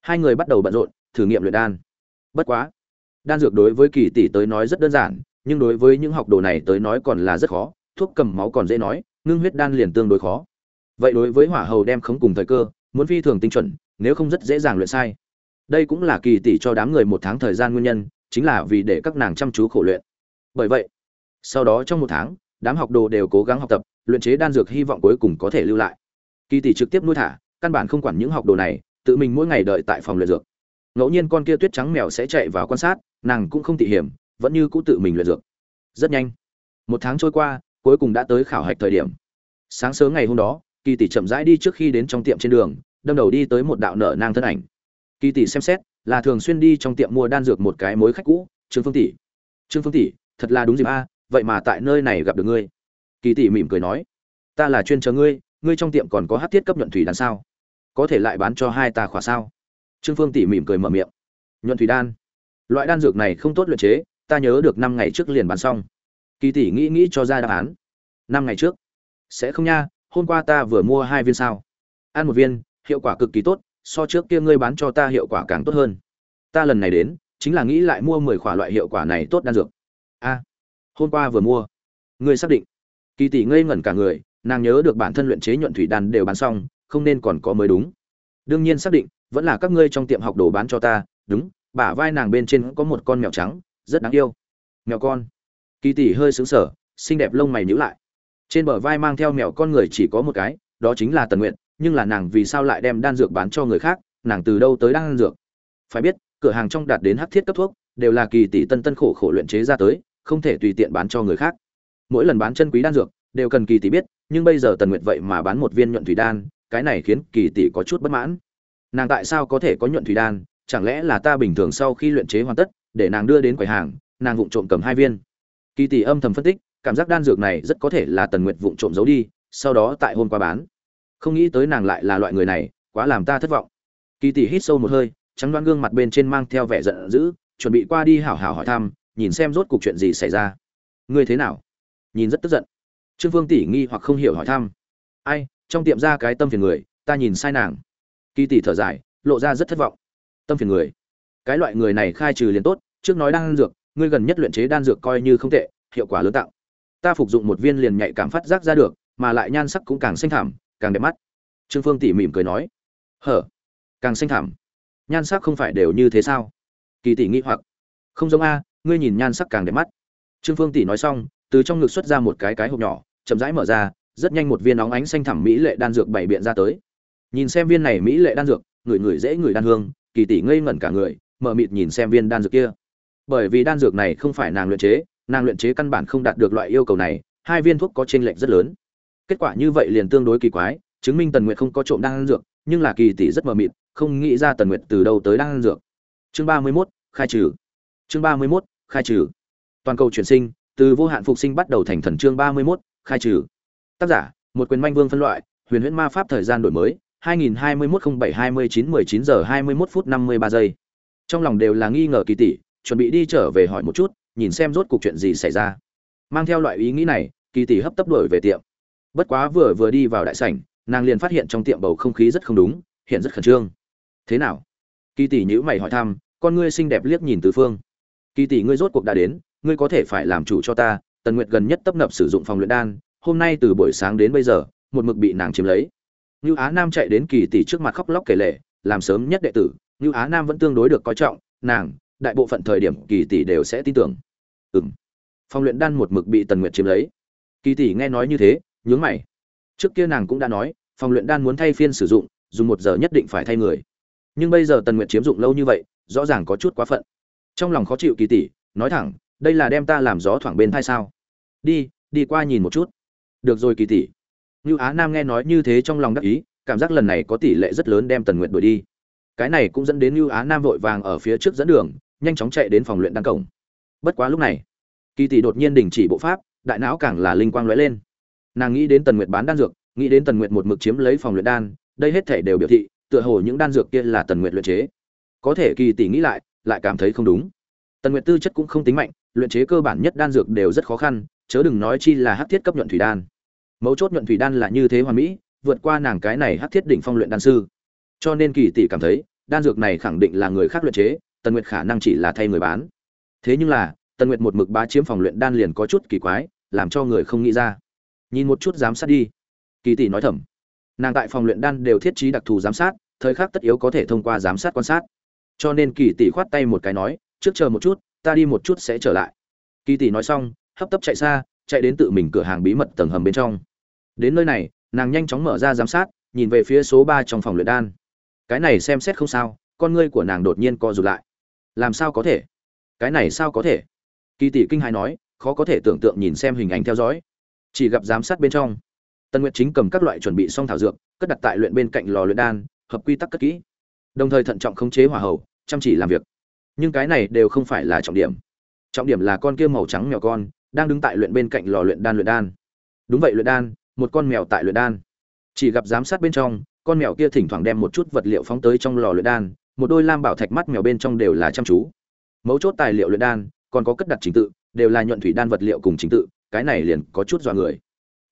Hai người bắt đầu bận rộn, thử nghiệm luyện đan. Bất quá, đan dược đối với kỳ tỷ tới nói rất đơn giản, nhưng đối với những học đồ này tới nói còn là rất khó, thuốc cầm máu còn dễ nói, ngưng huyết đan liền tương đối khó. Vậy đối với hỏa hầu đem khống cùng thời cơ, muốn phi thường tinh chuẩn, nếu không rất dễ dàng luyện sai. Đây cũng là kỳ tỷ cho đám người một tháng thời gian nguyên nhân, chính là vì để các nàng chăm chú khổ luyện. Bởi vậy, sau đó trong một tháng, đám học đồ đều cố gắng học tập, luyện chế đan dược hy vọng cuối cùng có thể lưu lại kỳ tỷ trực tiếp nuôi thả, căn bản không quản những học đồ này, tự mình mỗi ngày đợi tại phòng luyện dược. Ngẫu nhiên con kia tuyết trắng mèo sẽ chạy vào quan sát, nàng cũng không tỉ hiểm, vẫn như cũ tự mình luyện dược. Rất nhanh. Một tháng trôi qua, cuối cùng đã tới khảo hạch thời điểm. Sáng sớm ngày hôm đó, kỳ tỷ chậm rãi đi trước khi đến trong tiệm trên đường, đâm đầu đi tới một đạo nở nang thân ảnh. Kỳ tỷ xem xét, là thường xuyên đi trong tiệm mua đan dược một cái mối khách cũ, trương phương tỷ. Trương phương tỷ, thật là đúng dịp a, vậy mà tại nơi này gặp được ngươi. Kỳ tỷ mỉm cười nói, ta là chuyên chờ ngươi ngươi trong tiệm còn có hát thiết cấp nhuận thủy đan sao? Có thể lại bán cho hai ta khỏa sao? Trương phương tỷ mỉm cười mở miệng. Nhuận thủy đan. Loại đan dược này không tốt luyện chế, ta nhớ được năm ngày trước liền bán xong. Kỳ tỷ nghĩ nghĩ cho ra đáp án. Năm ngày trước? Sẽ không nha, hôm qua ta vừa mua hai viên sao. Ăn một viên, hiệu quả cực kỳ tốt, so trước kia ngươi bán cho ta hiệu quả càng tốt hơn. Ta lần này đến, chính là nghĩ lại mua mười khỏa loại hiệu quả này tốt đan dược. A, hôm qua vừa mua. Ngươi xác định. Kỳ tỷ ngây ngẩn cả người nàng nhớ được bản thân luyện chế nhuận thủy đan đều bán xong, không nên còn có mới đúng. Đương nhiên xác định, vẫn là các ngươi trong tiệm học đồ bán cho ta, đúng, bả vai nàng bên trên có một con mèo trắng, rất đáng yêu. Mèo con. Kỳ tỷ hơi xứng sở xinh đẹp lông mày nhíu lại. Trên bờ vai mang theo mèo con người chỉ có một cái, đó chính là tần nguyện nhưng là nàng vì sao lại đem đan dược bán cho người khác, nàng từ đâu tới đan dược? Phải biết, cửa hàng trong đạt đến hắc thiết cấp thuốc, đều là kỳ tỷ tân tân khổ khổ luyện chế ra tới, không thể tùy tiện bán cho người khác. Mỗi lần bán chân quý đan dược, đều cần kỳ tỷ biết nhưng bây giờ tần nguyệt vậy mà bán một viên nhuận thủy đan, cái này khiến kỳ tỷ có chút bất mãn. Nàng tại sao có thể có nhuận thủy đan? Chẳng lẽ là ta bình thường sau khi luyện chế hoàn tất, để nàng đưa đến quầy hàng, nàng vụng trộm cầm hai viên? Kỳ tỷ âm thầm phân tích, cảm giác đan dược này rất có thể là tần nguyệt vụng trộm giấu đi, sau đó tại hôm qua bán. Không nghĩ tới nàng lại là loại người này, quá làm ta thất vọng. Kỳ tỷ hít sâu một hơi, trắng đoan gương mặt bên trên mang theo vẻ giận dữ, chuẩn bị qua đi hảo hảo hỏi thăm, nhìn xem rốt cuộc chuyện gì xảy ra. Ngươi thế nào? Nhìn rất tức giận trương phương tỷ nghi hoặc không hiểu hỏi thăm. Ai, trong tiệm ra cái tâm phiền người, ta nhìn sai nàng. Kỳ tỷ thở dài, lộ ra rất thất vọng. Tâm phiền người? Cái loại người này khai trừ liền tốt, trước nói đan dược, ngươi gần nhất luyện chế đan dược coi như không tệ, hiệu quả lớn tạo. Ta phục dụng một viên liền nhạy cảm phát giác ra được, mà lại nhan sắc cũng càng xanh thảm càng đẹp mắt. Trương phương tỉ mỉm cười nói. Hở? Càng xanh thảm nhan sắc không phải đều như thế sao? Kỳ tỷ nghĩ hoặc. Không giống a, ngươi nhìn nhan sắc càng đẹp mắt. Trương phương tỷ nói xong, từ trong ngực xuất ra một cái cái hộp nhỏ chậm rãi mở ra rất nhanh một viên óng ánh xanh thẳm mỹ lệ đan dược bảy biện ra tới. Nhìn xem viên này mỹ lệ đan dược người người dễ người đan hương kỳ tỷ ngây ngẩn cả người mở mịt nhìn xem viên đan dược kia. Bởi vì đan dược này không phải nàng luyện chế nàng luyện chế căn bản không đạt được loại yêu cầu này hai viên thuốc có chênh lệch rất lớn. Kết quả như vậy liền tương đối kỳ quái chứng minh tần nguyệt không có trộm đan dược nhưng là kỳ tỷ rất mờ mịt không nghĩ ra tần nguyệt từ đâu tới đan dược. Chương ba mươi 31, khai trừ. Chương ba mươi 31, khai trừ. Toàn cầu chuyển sinh từ vô hạn phục sinh bắt đầu thành thần chương ba mươi 31, khai trừ. Tác giả, một quyền manh vương phân loại, huyền huyễn ma pháp thời gian đổi mới 2021-07-29-19 giờ 21 phút 53 giây. Trong lòng đều là nghi ngờ kỳ tỷ, chuẩn bị đi trở về hỏi một chút, nhìn xem rốt cuộc chuyện gì xảy ra. Mang theo loại ý nghĩ này, kỳ tỷ hấp tấp đuổi về tiệm. Bất quá vừa vừa đi vào đại sảnh, nàng liền phát hiện trong tiệm bầu không khí rất không đúng, hiện rất khẩn trương. Thế nào? Kỳ tỷ nhữ mày hỏi thăm, con ngươi xinh đẹp liếc nhìn từ phương. Kỳ tỷ ngươi rốt cuộc đã đến, ngươi có thể phải làm chủ cho ta tần nguyệt gần nhất tấp nập sử dụng phòng luyện đan, hôm nay từ buổi sáng đến bây giờ, một mực bị nàng chiếm lấy. Như á nam chạy đến kỳ tỷ trước mặt khóc lóc kể lệ làm sớm nhất đệ tử như á nam vẫn tương đối được coi trọng, nàng, đại bộ phận thời điểm kỳ tỷ đều sẽ tin tưởng. Ừ m phòng luyện đan một mực bị tần nguyệt chiếm lấy. Kỳ tỷ nghe nói như thế, nhướng mày. Trước kia nàng cũng đã nói, phòng luyện đan muốn thay phiên sử dụng, dùng một giờ nhất định phải thay người. Nhưng bây giờ tần nguyệt chiếm dụng lâu như vậy, rõ ràng có chút quá phận. Trong lòng khó chịu kỳ tỷ, nói thẳng, đây là đem ta làm gió thoảng bên thai sao? Đi đi qua nhìn một chút. Được rồi, kỳ tỷ. Như á nam nghe nói như thế trong lòng đắc ý, cảm giác lần này có tỷ lệ rất lớn đem tần nguyệt đuổi đi. Cái này cũng dẫn đến như á nam vội vàng ở phía trước dẫn đường, nhanh chóng chạy đến phòng luyện đan cổng. Bất quá lúc này, kỳ tỷ đột nhiên đình chỉ bộ pháp, đại não càng là linh quang lóe lên. Nàng nghĩ đến tần nguyệt bán đan dược, nghĩ đến tần nguyệt một mực chiếm lấy phòng luyện đan, đây hết thể đều biểu thị, tựa hồ những đan dược kia là tần nguyệt luyện chế. Có thể kỳ tỷ nghĩ lại lại cảm thấy không đúng tần nguyệt tư chất cũng không tính mạnh, luyện chế cơ bản nhất đan dược đều rất khó khăn, chớ đừng nói chi là hát thiết cấp nhuận thủy đan. Mấu chốt nhuận thủy đan là như thế hoàn mỹ, vượt qua nàng cái này hát thiết đỉnh phong luyện đan sư. Cho nên kỳ tỷ cảm thấy, đan dược này khẳng định là người khác luyện chế, tần nguyệt khả năng chỉ là thay người bán. Thế nhưng là, tần nguyệt một mực bá chiếm phòng luyện đan liền có chút kỳ quái, làm cho người không nghĩ ra. Nhìn một chút giám sát đi. Kỳ tỷ nói thầm. Nàng tại phòng luyện đan đều thiết trí đặc thù giám sát, thời khắc tất yếu có thể thông qua giám sát quan sát. Cho nên kỳ tỷ khoát tay một cái nói trước chờ một chút, ta đi một chút sẽ trở lại. Kỳ tỷ nói xong, hấp tấp chạy xa, chạy đến tự mình cửa hàng bí mật tầng hầm bên trong. Đến nơi này, nàng nhanh chóng mở ra giám sát, nhìn về phía số ba trong phòng luyện đan. Cái này xem xét không sao, con ngươi của nàng đột nhiên co rụt lại. Làm sao có thể? Cái này sao có thể? Kỳ tỷ kinh hài nói, khó có thể tưởng tượng nhìn xem hình ảnh theo dõi. Chỉ gặp giám sát bên trong tân nguyệt chính cầm các loại chuẩn bị xong thảo dược, cất đặt tại luyện bên cạnh lò luyện đan, hợp quy tắc cất kỹ. Đồng thời thận trọng khống chế hỏa hầu, chăm chỉ làm việc nhưng cái này đều không phải là trọng điểm. Trọng điểm là con kia màu trắng mèo con đang đứng tại luyện bên cạnh lò luyện đan luyện đan. Đúng vậy luyện đan, một con mèo tại luyện đan. Chỉ gặp giám sát bên trong, con mèo kia thỉnh thoảng đem một chút vật liệu phóng tới trong lò luyện đan, một đôi lam bảo thạch mắt mèo bên trong đều là chăm chú. Mấu chốt tài liệu luyện đan, còn có cất đặt trình tự, đều là nhuận thủy đan vật liệu cùng trình tự, cái này liền có chút dọa người.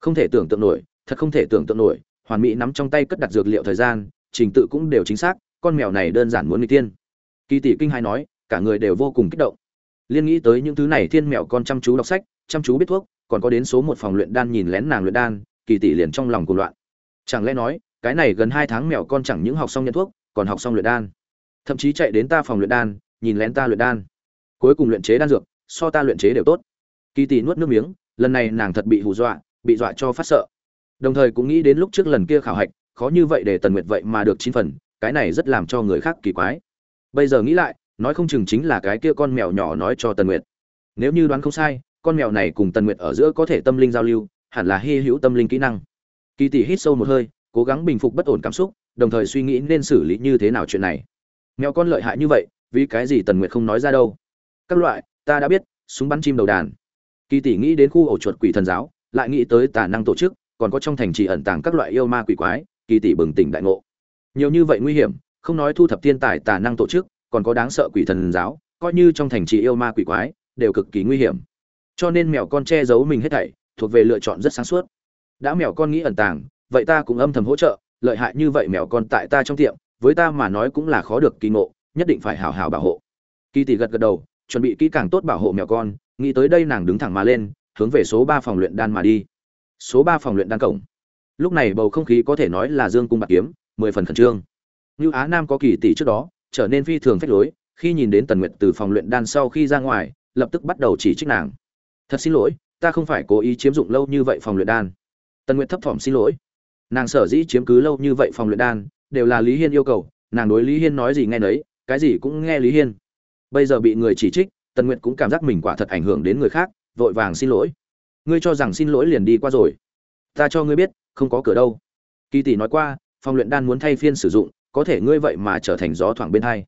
Không thể tưởng tượng nổi, thật không thể tưởng tượng nổi, hoàn mỹ nắm trong tay cất đặt dược liệu thời gian, trình tự cũng đều chính xác, con mèo này đơn giản muốn người tiên kỳ tỷ kinh hai nói cả người đều vô cùng kích động. Liên nghĩ tới những thứ này, thiên mèo con chăm chú đọc sách, chăm chú biết thuốc, còn có đến số một phòng luyện đan nhìn lén nàng luyện đan, kỳ tỷ liền trong lòng cuồng loạn. Chẳng lẽ nói, cái này gần hai tháng mèo con chẳng những học xong nhận thuốc, còn học xong luyện đan. Thậm chí chạy đến ta phòng luyện đan, nhìn lén ta luyện đan. Cuối cùng luyện chế đan dược, so ta luyện chế đều tốt. Kỳ tỷ nuốt nước miếng, lần này nàng thật bị hù dọa, bị dọa cho phát sợ. Đồng thời cũng nghĩ đến lúc trước lần kia khảo hạch, khó như vậy để tần nguyệt vậy mà được chín phần, cái này rất làm cho người khác kỳ quái. Bây giờ nghĩ lại nói không chừng chính là cái kia con mèo nhỏ nói cho tần nguyệt. Nếu như đoán không sai, con mèo này cùng tần nguyệt ở giữa có thể tâm linh giao lưu, hẳn là hy hữu tâm linh kỹ năng. Kỳ tỷ hít sâu một hơi, cố gắng bình phục bất ổn cảm xúc, đồng thời suy nghĩ nên xử lý như thế nào chuyện này. Mèo con lợi hại như vậy, vì cái gì tần nguyệt không nói ra đâu? Các loại, ta đã biết, súng bắn chim đầu đàn. Kỳ tỷ nghĩ đến khu ổ chuột quỷ thần giáo, lại nghĩ tới tà năng tổ chức, còn có trong thành trì ẩn tàng các loại yêu ma quỷ quái, kỳ tỷ bừng tỉnh đại ngộ. Nhiều như vậy nguy hiểm, không nói thu thập thiên tài tà năng tổ chức còn có đáng sợ quỷ thần giáo, coi như trong thành trì yêu ma quỷ quái, đều cực kỳ nguy hiểm. Cho nên mèo con che giấu mình hết thảy, thuộc về lựa chọn rất sáng suốt. Đã mèo con nghĩ ẩn tàng, vậy ta cũng âm thầm hỗ trợ, lợi hại như vậy mèo con tại ta trong tiệm, với ta mà nói cũng là khó được kỳ ngộ, nhất định phải hào hào bảo hộ. Kỳ tỷ gật gật đầu, chuẩn bị kỹ càng tốt bảo hộ mèo con, nghĩ tới đây nàng đứng thẳng mà lên, hướng về số ba phòng luyện đan mà đi. Số ba phòng luyện đan cổng. Lúc này bầu không khí có thể nói là dương cung bạc kiếm, mười phần khẩn trương. Như á nam có kỳ tỷ trước đó trở nên phi thường phách lối, khi nhìn đến tần nguyệt từ phòng luyện đan sau khi ra ngoài, lập tức bắt đầu chỉ trích nàng. Thật xin lỗi, ta không phải cố ý chiếm dụng lâu như vậy phòng luyện đan. Tần nguyệt thấp thỏm xin lỗi. Nàng sở dĩ chiếm cứ lâu như vậy phòng luyện đan, đều là lý hiên yêu cầu, nàng đối lý hiên nói gì nghe nấy, cái gì cũng nghe lý hiên. Bây giờ bị người chỉ trích, tần nguyệt cũng cảm giác mình quả thật ảnh hưởng đến người khác, vội vàng xin lỗi. Ngươi cho rằng xin lỗi liền đi qua rồi. Ta cho ngươi biết, không có cửa đâu. Kỳ tỷ nói qua, phòng luyện đan muốn thay phiên sử dụng có thể ngươi vậy mà trở thành gió thoảng bên hai.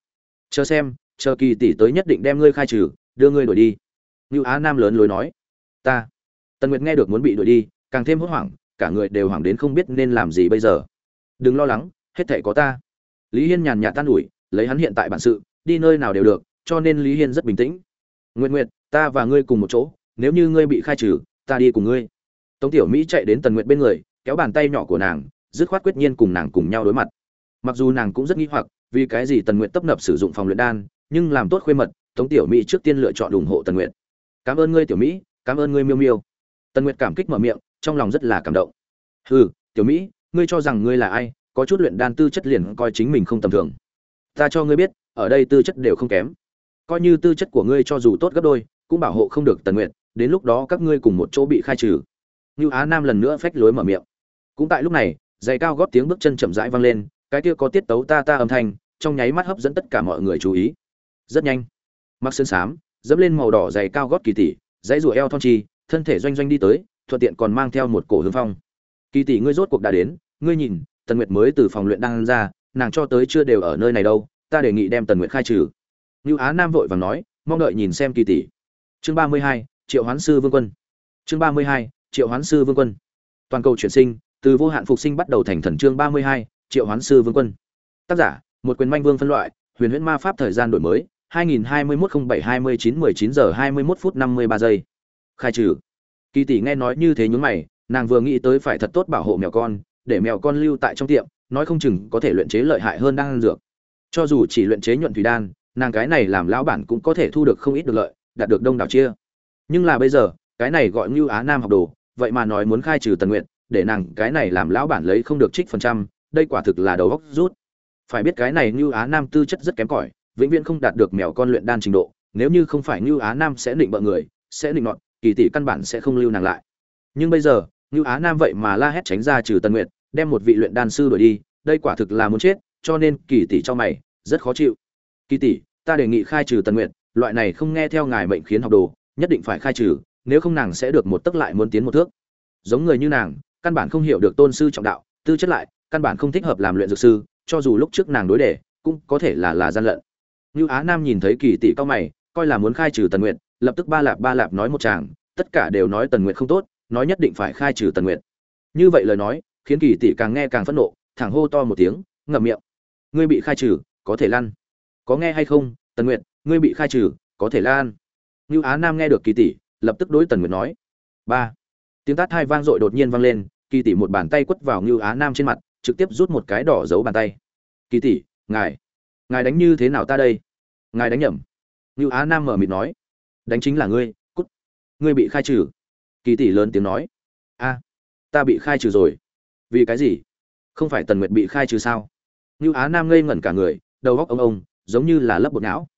Chờ xem chờ kỳ tỷ tới nhất định đem ngươi khai trừ đưa ngươi đuổi đi. Như á nam lớn lối nói. Ta. Tần nguyệt nghe được muốn bị đuổi đi càng thêm hốt hoảng cả người đều hoảng đến không biết nên làm gì bây giờ. Đừng lo lắng hết thể có ta. Lý hiên nhàn nhạt tan ủi lấy hắn hiện tại bản sự đi nơi nào đều được cho nên lý hiên rất bình tĩnh. Nguyệt Nguyệt, ta và ngươi cùng một chỗ nếu như ngươi bị khai trừ ta đi cùng ngươi. Tống tiểu mỹ chạy đến tần nguyện bên người kéo bàn tay nhỏ của nàng dứt khoát quyết nhiên cùng nàng cùng nhau đối mặt mặc dù nàng cũng rất nghi hoặc vì cái gì tần nguyện tấp nập sử dụng phòng luyện đan, nhưng làm tốt khuê mật, tống tiểu mỹ trước tiên lựa chọn ủng hộ tần nguyện cảm ơn ngươi, tiểu mỹ, cảm ơn ngươi, miêu miêu. Tần nguyện cảm kích mở miệng, trong lòng rất là cảm động. Hừ, tiểu mỹ, ngươi cho rằng ngươi là ai, có chút luyện đan tư chất liền coi chính mình không tầm thường. Ta cho ngươi biết, ở đây tư chất đều không kém. Coi như tư chất của ngươi cho dù tốt gấp đôi, cũng bảo hộ không được tần nguyện đến lúc đó các ngươi cùng một chỗ bị khai trừ. Như á nam lần nữa phách lối mở miệng. Cũng tại lúc này, giày cao góp tiếng bước chân chậm rãi vang lên cái kia có tiết tấu ta ta âm thanh, trong nháy mắt hấp dẫn tất cả mọi người chú ý. Rất nhanh. Mặc sơn sám, dẫm lên màu đỏ dày cao gót kỳ tỷ, dãy rùa eo thon chi, thân thể doanh doanh đi tới, thuận tiện còn mang theo một cổ hương phong. Kỳ tỷ ngươi rốt cuộc đã đến, ngươi nhìn, tần nguyệt mới từ phòng luyện đang ra, nàng cho tới chưa đều ở nơi này đâu, ta đề nghị đem tần nguyệt khai trừ. Như á nam vội vàng nói, mong đợi nhìn xem kỳ tỷ. Chương ba mươi hai, triệu hoán sư vương quân. Chương ba mươi hai, triệu hoán sư vương quân. Toàn cầu chuyển sinh, từ vô hạn phục sinh bắt đầu thành thần chương ba mươi hai triệu hoán sư vương quân. Tác giả, một quyền manh vương phân loại, huyền huyễn ma pháp thời gian đổi mới 2021-07-29-19 giờ 21 phút 53 giây. Khai trừ. Kỳ tỷ nghe nói như thế nhúng mày, nàng vừa nghĩ tới phải thật tốt bảo hộ mèo con, để mèo con lưu tại trong tiệm, nói không chừng có thể luyện chế lợi hại hơn đang ăn dược. Cho dù chỉ luyện chế nhuận thủy đan, nàng cái này làm lão bản cũng có thể thu được không ít được lợi, đạt được đông đảo chia. Nhưng là bây giờ, cái này gọi như á nam học đồ, vậy mà nói muốn khai trừ tần nguyện để nàng cái này làm lão bản lấy không được trích phần trăm đây quả thực là đầu góc rút. Phải biết cái này như á nam tư chất rất kém cỏi, vĩnh viễn không đạt được mèo con luyện đan trình độ, nếu như không phải như á nam sẽ định bợ người, sẽ định nọt, kỳ tỷ căn bản sẽ không lưu nàng lại. Nhưng bây giờ như á nam vậy mà la hét tránh ra trừ tần nguyện đem một vị luyện đan sư đuổi đi, đây quả thực là muốn chết, cho nên kỳ tỷ cho mày, rất khó chịu. Kỳ tỷ, ta đề nghị khai trừ tần nguyện loại này không nghe theo ngài mệnh khiến học đồ, nhất định phải khai trừ, nếu không nàng sẽ được một tức lại muốn tiến một thước. Giống người như nàng, căn bản không hiểu được tôn sư trọng đạo, tư chất lại căn bản không thích hợp làm luyện dược sư, cho dù lúc trước nàng đối đề, cũng có thể là là gian lận. Như á nam nhìn thấy kỳ tỷ cao mày, coi là muốn khai trừ tần nguyện lập tức ba lạp ba lạp nói một chàng, tất cả đều nói tần nguyện không tốt, nói nhất định phải khai trừ tần nguyện như vậy lời nói, khiến kỳ tỷ càng nghe càng phẫn nộ, thẳng hô to một tiếng, ngậm miệng. Ngươi bị khai trừ, có thể lăn có nghe hay không, tần nguyện ngươi bị khai trừ, có thể lan. Như á nam nghe được kỳ tỷ, lập tức đối tần nguyện nói. Ba. Tiếng tát hai vang dội đột nhiên vang lên, kỳ tỷ một bàn tay quất vào như á nam trên mặt trực tiếp rút một cái đỏ giấu bàn tay. Kỳ tỷ, ngài ngài đánh như thế nào ta đây? Ngài đánh nhầm. Ngưu á nam mở mịt nói. Đánh chính là ngươi, cút. Ngươi bị khai trừ. Kỳ tỷ lớn tiếng nói. A, ta bị khai trừ rồi. Vì cái gì? Không phải tần nguyệt bị khai trừ sao? Ngưu á nam ngây ngẩn cả người, đầu góc ông ông, giống như là lấp bột não.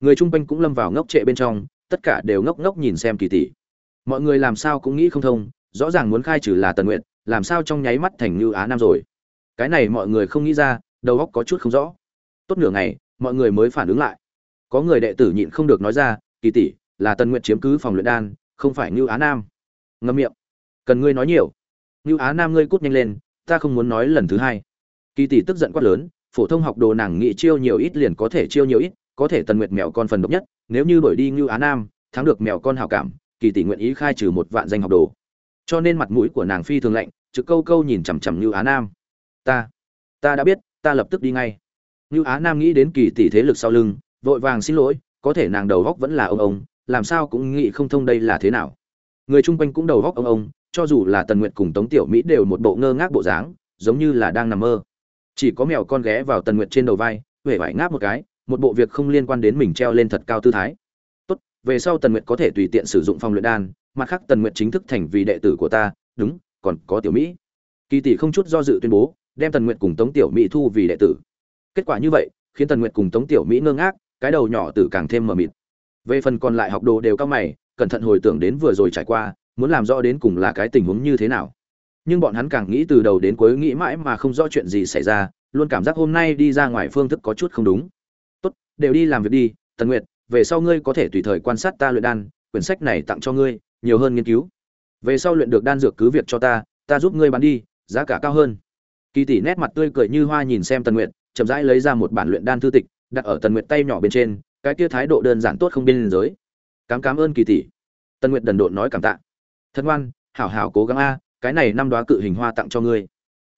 Người chung quanh cũng lâm vào ngốc trệ bên trong, tất cả đều ngốc ngốc nhìn xem kỳ tỷ. Mọi người làm sao cũng nghĩ không thông, rõ ràng muốn khai trừ là tần nguyện làm sao trong nháy mắt thành ngưu á nam rồi? Cái này mọi người không nghĩ ra, đầu óc có chút không rõ. Tốt nửa ngày, mọi người mới phản ứng lại. Có người đệ tử nhịn không được nói ra, kỳ tỷ, là tần nguyện chiếm cứ phòng luyện đan, không phải ngưu á nam. Ngâm miệng. Cần ngươi nói nhiều. Ngưu á nam ngươi cút nhanh lên, ta không muốn nói lần thứ hai. Kỳ tỷ tức giận quát lớn, phổ thông học đồ nàng nghị chiêu nhiều ít liền có thể chiêu nhiều ít, có thể tần nguyệt mèo con phần độc nhất, nếu như đổi đi ngưu á nam, thắng được mèo con hào cảm, kỳ tỷ nguyện ý khai trừ một vạn danh học đồ. Cho nên mặt mũi của nàng phi thường lạnh, trực câu câu nhìn chằm chằm ngưu á nam ta ta đã biết, ta lập tức đi ngay. Như á nam nghĩ đến kỳ tỷ thế lực sau lưng, vội vàng xin lỗi, có thể nàng đầu góc vẫn là ông ông, làm sao cũng nghĩ không thông đây là thế nào. Người chung quanh cũng đầu góc ông ông, cho dù là tần nguyệt cùng tống tiểu mỹ đều một bộ ngơ ngác bộ dáng, giống như là đang nằm mơ. Chỉ có mèo con ghé vào tần nguyệt trên đầu vai huệ vải ngáp một cái, một bộ việc không liên quan đến mình treo lên thật cao tư thái. Tốt, về sau tần nguyệt có thể tùy tiện sử dụng phong luyện đan, mặt khác tần nguyệt chính thức thành vì đệ tử của ta, đúng, còn có tiểu mỹ. Kỳ tỷ không chút do dự tuyên bố đem tần nguyệt cùng tống tiểu mỹ thu vì đệ tử. Kết quả như vậy, khiến tần nguyệt cùng tống tiểu mỹ ngơ ngác, cái đầu nhỏ tử càng thêm mờ mịt. Về phần còn lại học đồ đều cao mày, cẩn thận hồi tưởng đến vừa rồi trải qua, muốn làm rõ đến cùng là cái tình huống như thế nào. Nhưng bọn hắn càng nghĩ từ đầu đến cuối nghĩ mãi mà không rõ chuyện gì xảy ra, luôn cảm giác hôm nay đi ra ngoài phương thức có chút không đúng. Tốt, đều đi làm việc đi, tần nguyệt, về sau ngươi có thể tùy thời quan sát ta luyện đan, quyển sách này tặng cho ngươi, nhiều hơn nghiên cứu. Về sau luyện được đan dược cứ việc cho ta ta giúp ngươi bán đi, giá cả cao hơn kỳ tỷ nét mặt tươi cười như hoa nhìn xem tần nguyệt, chậm rãi lấy ra một bản luyện đan thư tịch, đặt ở tần nguyệt tay nhỏ bên trên, cái kia thái độ đơn giản tốt không biên giới. Cám cám ơn kỳ tỷ. Tần nguyệt đần độn nói cảm tạ. Thân ngoan, hảo hảo cố gắng a, cái này năm đoá cự hình hoa tặng cho ngươi.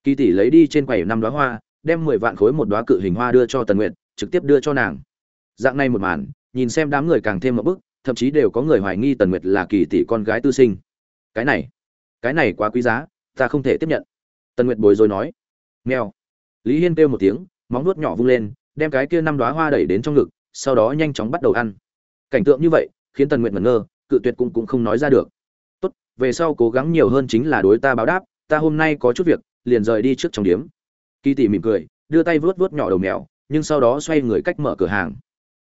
Kỳ tỷ lấy đi trên quầy năm đoá hoa, đem mười vạn khối một đoá cự hình hoa đưa cho tần nguyệt, trực tiếp đưa cho nàng. Dạng này một màn, nhìn xem đám người càng thêm một bức, thậm chí đều có người hoài nghi tần nguyệt là kỳ tỷ con gái tư sinh. Cái này cái này quá quý giá, ta không thể tiếp nhận. Tần nguyệt bối rối nói nghèo. Lý hiên kêu một tiếng, móng nuốt nhỏ vung lên, đem cái kia năm đoá hoa đẩy đến trong ngực, sau đó nhanh chóng bắt đầu ăn. Cảnh tượng như vậy, khiến tần nguyệt ngẩn ngơ, cự tuyệt cũng cũng không nói ra được. Tốt, về sau cố gắng nhiều hơn chính là đối ta báo đáp, ta hôm nay có chút việc, liền rời đi trước trong điếm. Kỳ tỷ mỉm cười, đưa tay vuốt vuốt nhỏ đầu mèo, nhưng sau đó xoay người cách mở cửa hàng.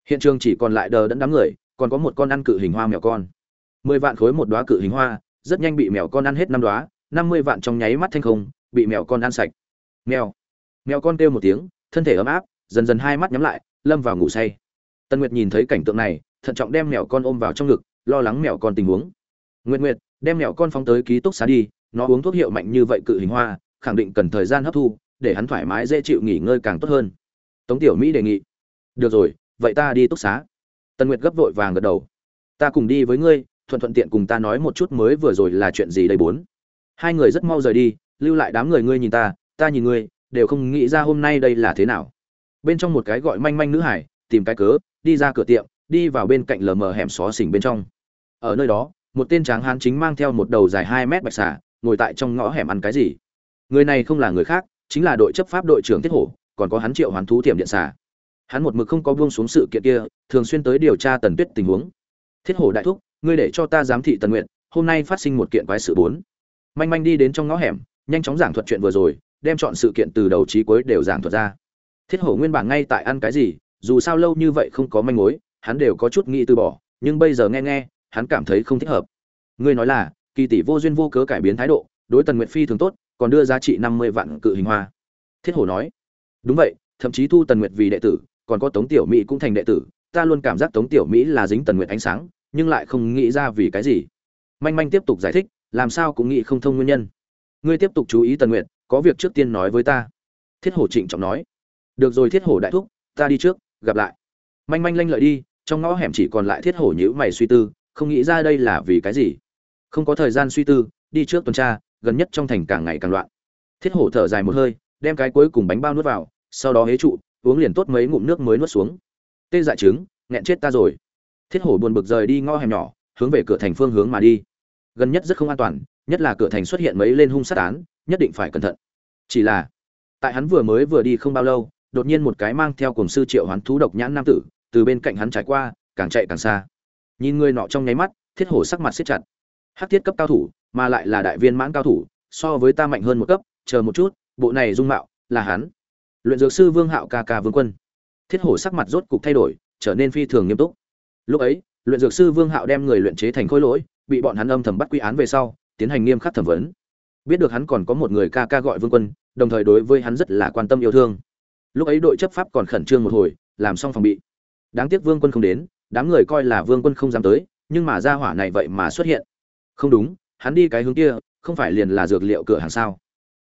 Hiện trường chỉ còn lại đờ đẫn đám người, còn có một con ăn cự hình hoa mèo con. Mười vạn khối một đoá cự hình hoa, rất nhanh bị mèo con ăn hết năm đoá năm mươi vạn trong nháy mắt thanh không, bị mèo con ăn sạch mèo. Mèo con kêu một tiếng, thân thể ấm áp, dần dần hai mắt nhắm lại, lâm vào ngủ say. Tân nguyệt nhìn thấy cảnh tượng này, thận trọng đem mèo con ôm vào trong ngực, lo lắng mèo con tình huống. Nguyệt nguyệt, đem mèo con phóng tới ký túc xá đi, nó uống thuốc hiệu mạnh như vậy cự hình hoa, khẳng định cần thời gian hấp thu, để hắn thoải mái dễ chịu nghỉ ngơi càng tốt hơn. Tống tiểu mỹ đề nghị. Được rồi, vậy ta đi túc xá. Tân nguyệt gấp vội vàng gật đầu. Ta cùng đi với ngươi, thuận thuận tiện cùng ta nói một chút mới vừa rồi là chuyện gì đây bốn. Hai người rất mau rời đi, lưu lại đám người ngươi nhìn ta ta nhìn ngươi, đều không nghĩ ra hôm nay đây là thế nào. Bên trong một cái gọi manh manh nữ hải, tìm cái cớ, đi ra cửa tiệm, đi vào bên cạnh lờ mờ hẻm xó xỉnh bên trong. Ở nơi đó, một tên tráng hán chính mang theo một đầu dài hai mét bạch xà, ngồi tại trong ngõ hẻm ăn cái gì. Người này không là người khác, chính là đội chấp pháp đội trưởng tiết hổ, còn có hắn triệu hoàn thú tiệm điện xà. hắn một mực không có buông xuống sự kiện kia, thường xuyên tới điều tra tần tuyết tình huống. Thiết hổ đại thúc, ngươi để cho ta giám thị tần nguyện, hôm nay phát sinh một kiện quái sự bốn. Manh manh đi đến trong ngõ hẻm, nhanh chóng giảng thuật chuyện vừa rồi đem chọn sự kiện từ đầu chí cuối đều giảng thuật ra. Thiết hổ nguyên bản ngay tại ăn cái gì, dù sao lâu như vậy không có manh mối, hắn đều có chút nghĩ từ bỏ, nhưng bây giờ nghe nghe, hắn cảm thấy không thích hợp. Ngươi nói là, kỳ tỷ vô duyên vô cớ cải biến thái độ, đối tần Nguyệt phi thường tốt, còn đưa giá trị năm mươi vạn cự hình hoa. Thiết hổ nói, đúng vậy, thậm chí thu tần nguyệt vì đệ tử, còn có tống tiểu mỹ cũng thành đệ tử, ta luôn cảm giác tống tiểu mỹ là dính tần nguyệt ánh sáng, nhưng lại không nghĩ ra vì cái gì. Manh manh tiếp tục giải thích, làm sao cũng nghĩ không thông nguyên nhân. Ngươi tiếp tục chú ý tần nguyệt có việc trước tiên nói với ta. Thiết hổ trịnh trọng nói. Được rồi thiết hổ đại thúc, ta đi trước, gặp lại. Manh manh lanh lợi đi, trong ngõ hẻm chỉ còn lại thiết hổ nhữ mày suy tư, không nghĩ ra đây là vì cái gì. Không có thời gian suy tư, đi trước tuần tra, gần nhất trong thành càng ngày càng loạn. Thiết hổ thở dài một hơi, đem cái cuối cùng bánh bao nuốt vào, sau đó hế trụ, uống liền tốt mấy ngụm nước mới nuốt xuống. Tê dại trứng, nghẹn chết ta rồi. Thiết hổ buồn bực rời đi ngõ hẻm nhỏ, hướng về cửa thành phương hướng mà đi. Gần nhất rất không an toàn, nhất là cửa thành xuất hiện mấy lên hung sát án nhất định phải cẩn thận. Chỉ là, tại hắn vừa mới vừa đi không bao lâu, đột nhiên một cái mang theo cùng sư triệu hoán thú độc nhãn nam tử, từ bên cạnh hắn trải qua, càng chạy càng xa. Nhìn người nọ trong nháy mắt, thiết hổ sắc mặt siết chặt. Hắc thiết cấp cao thủ, mà lại là đại viên mãn cao thủ, so với ta mạnh hơn một cấp, chờ một chút, bộ này dung mạo, là hắn. Luyện dược sư vương hạo ca ca vương quân. Thiết hổ sắc mặt rốt cục thay đổi, trở nên phi thường nghiêm túc. Lúc ấy, luyện dược sư vương hạo đem người luyện chế thành khối lỗi, bị bọn hắn âm thầm bắt quy án về sau, tiến hành nghiêm khắc thẩm vấn biết được hắn còn có một người ca ca gọi vương quân, đồng thời đối với hắn rất là quan tâm yêu thương. Lúc ấy đội chấp pháp còn khẩn trương một hồi, làm xong phòng bị. Đáng tiếc vương quân không đến, đám người coi là vương quân không dám tới, nhưng mà ra hỏa này vậy mà xuất hiện. Không đúng, hắn đi cái hướng kia, không phải liền là dược liệu cửa hàng sao?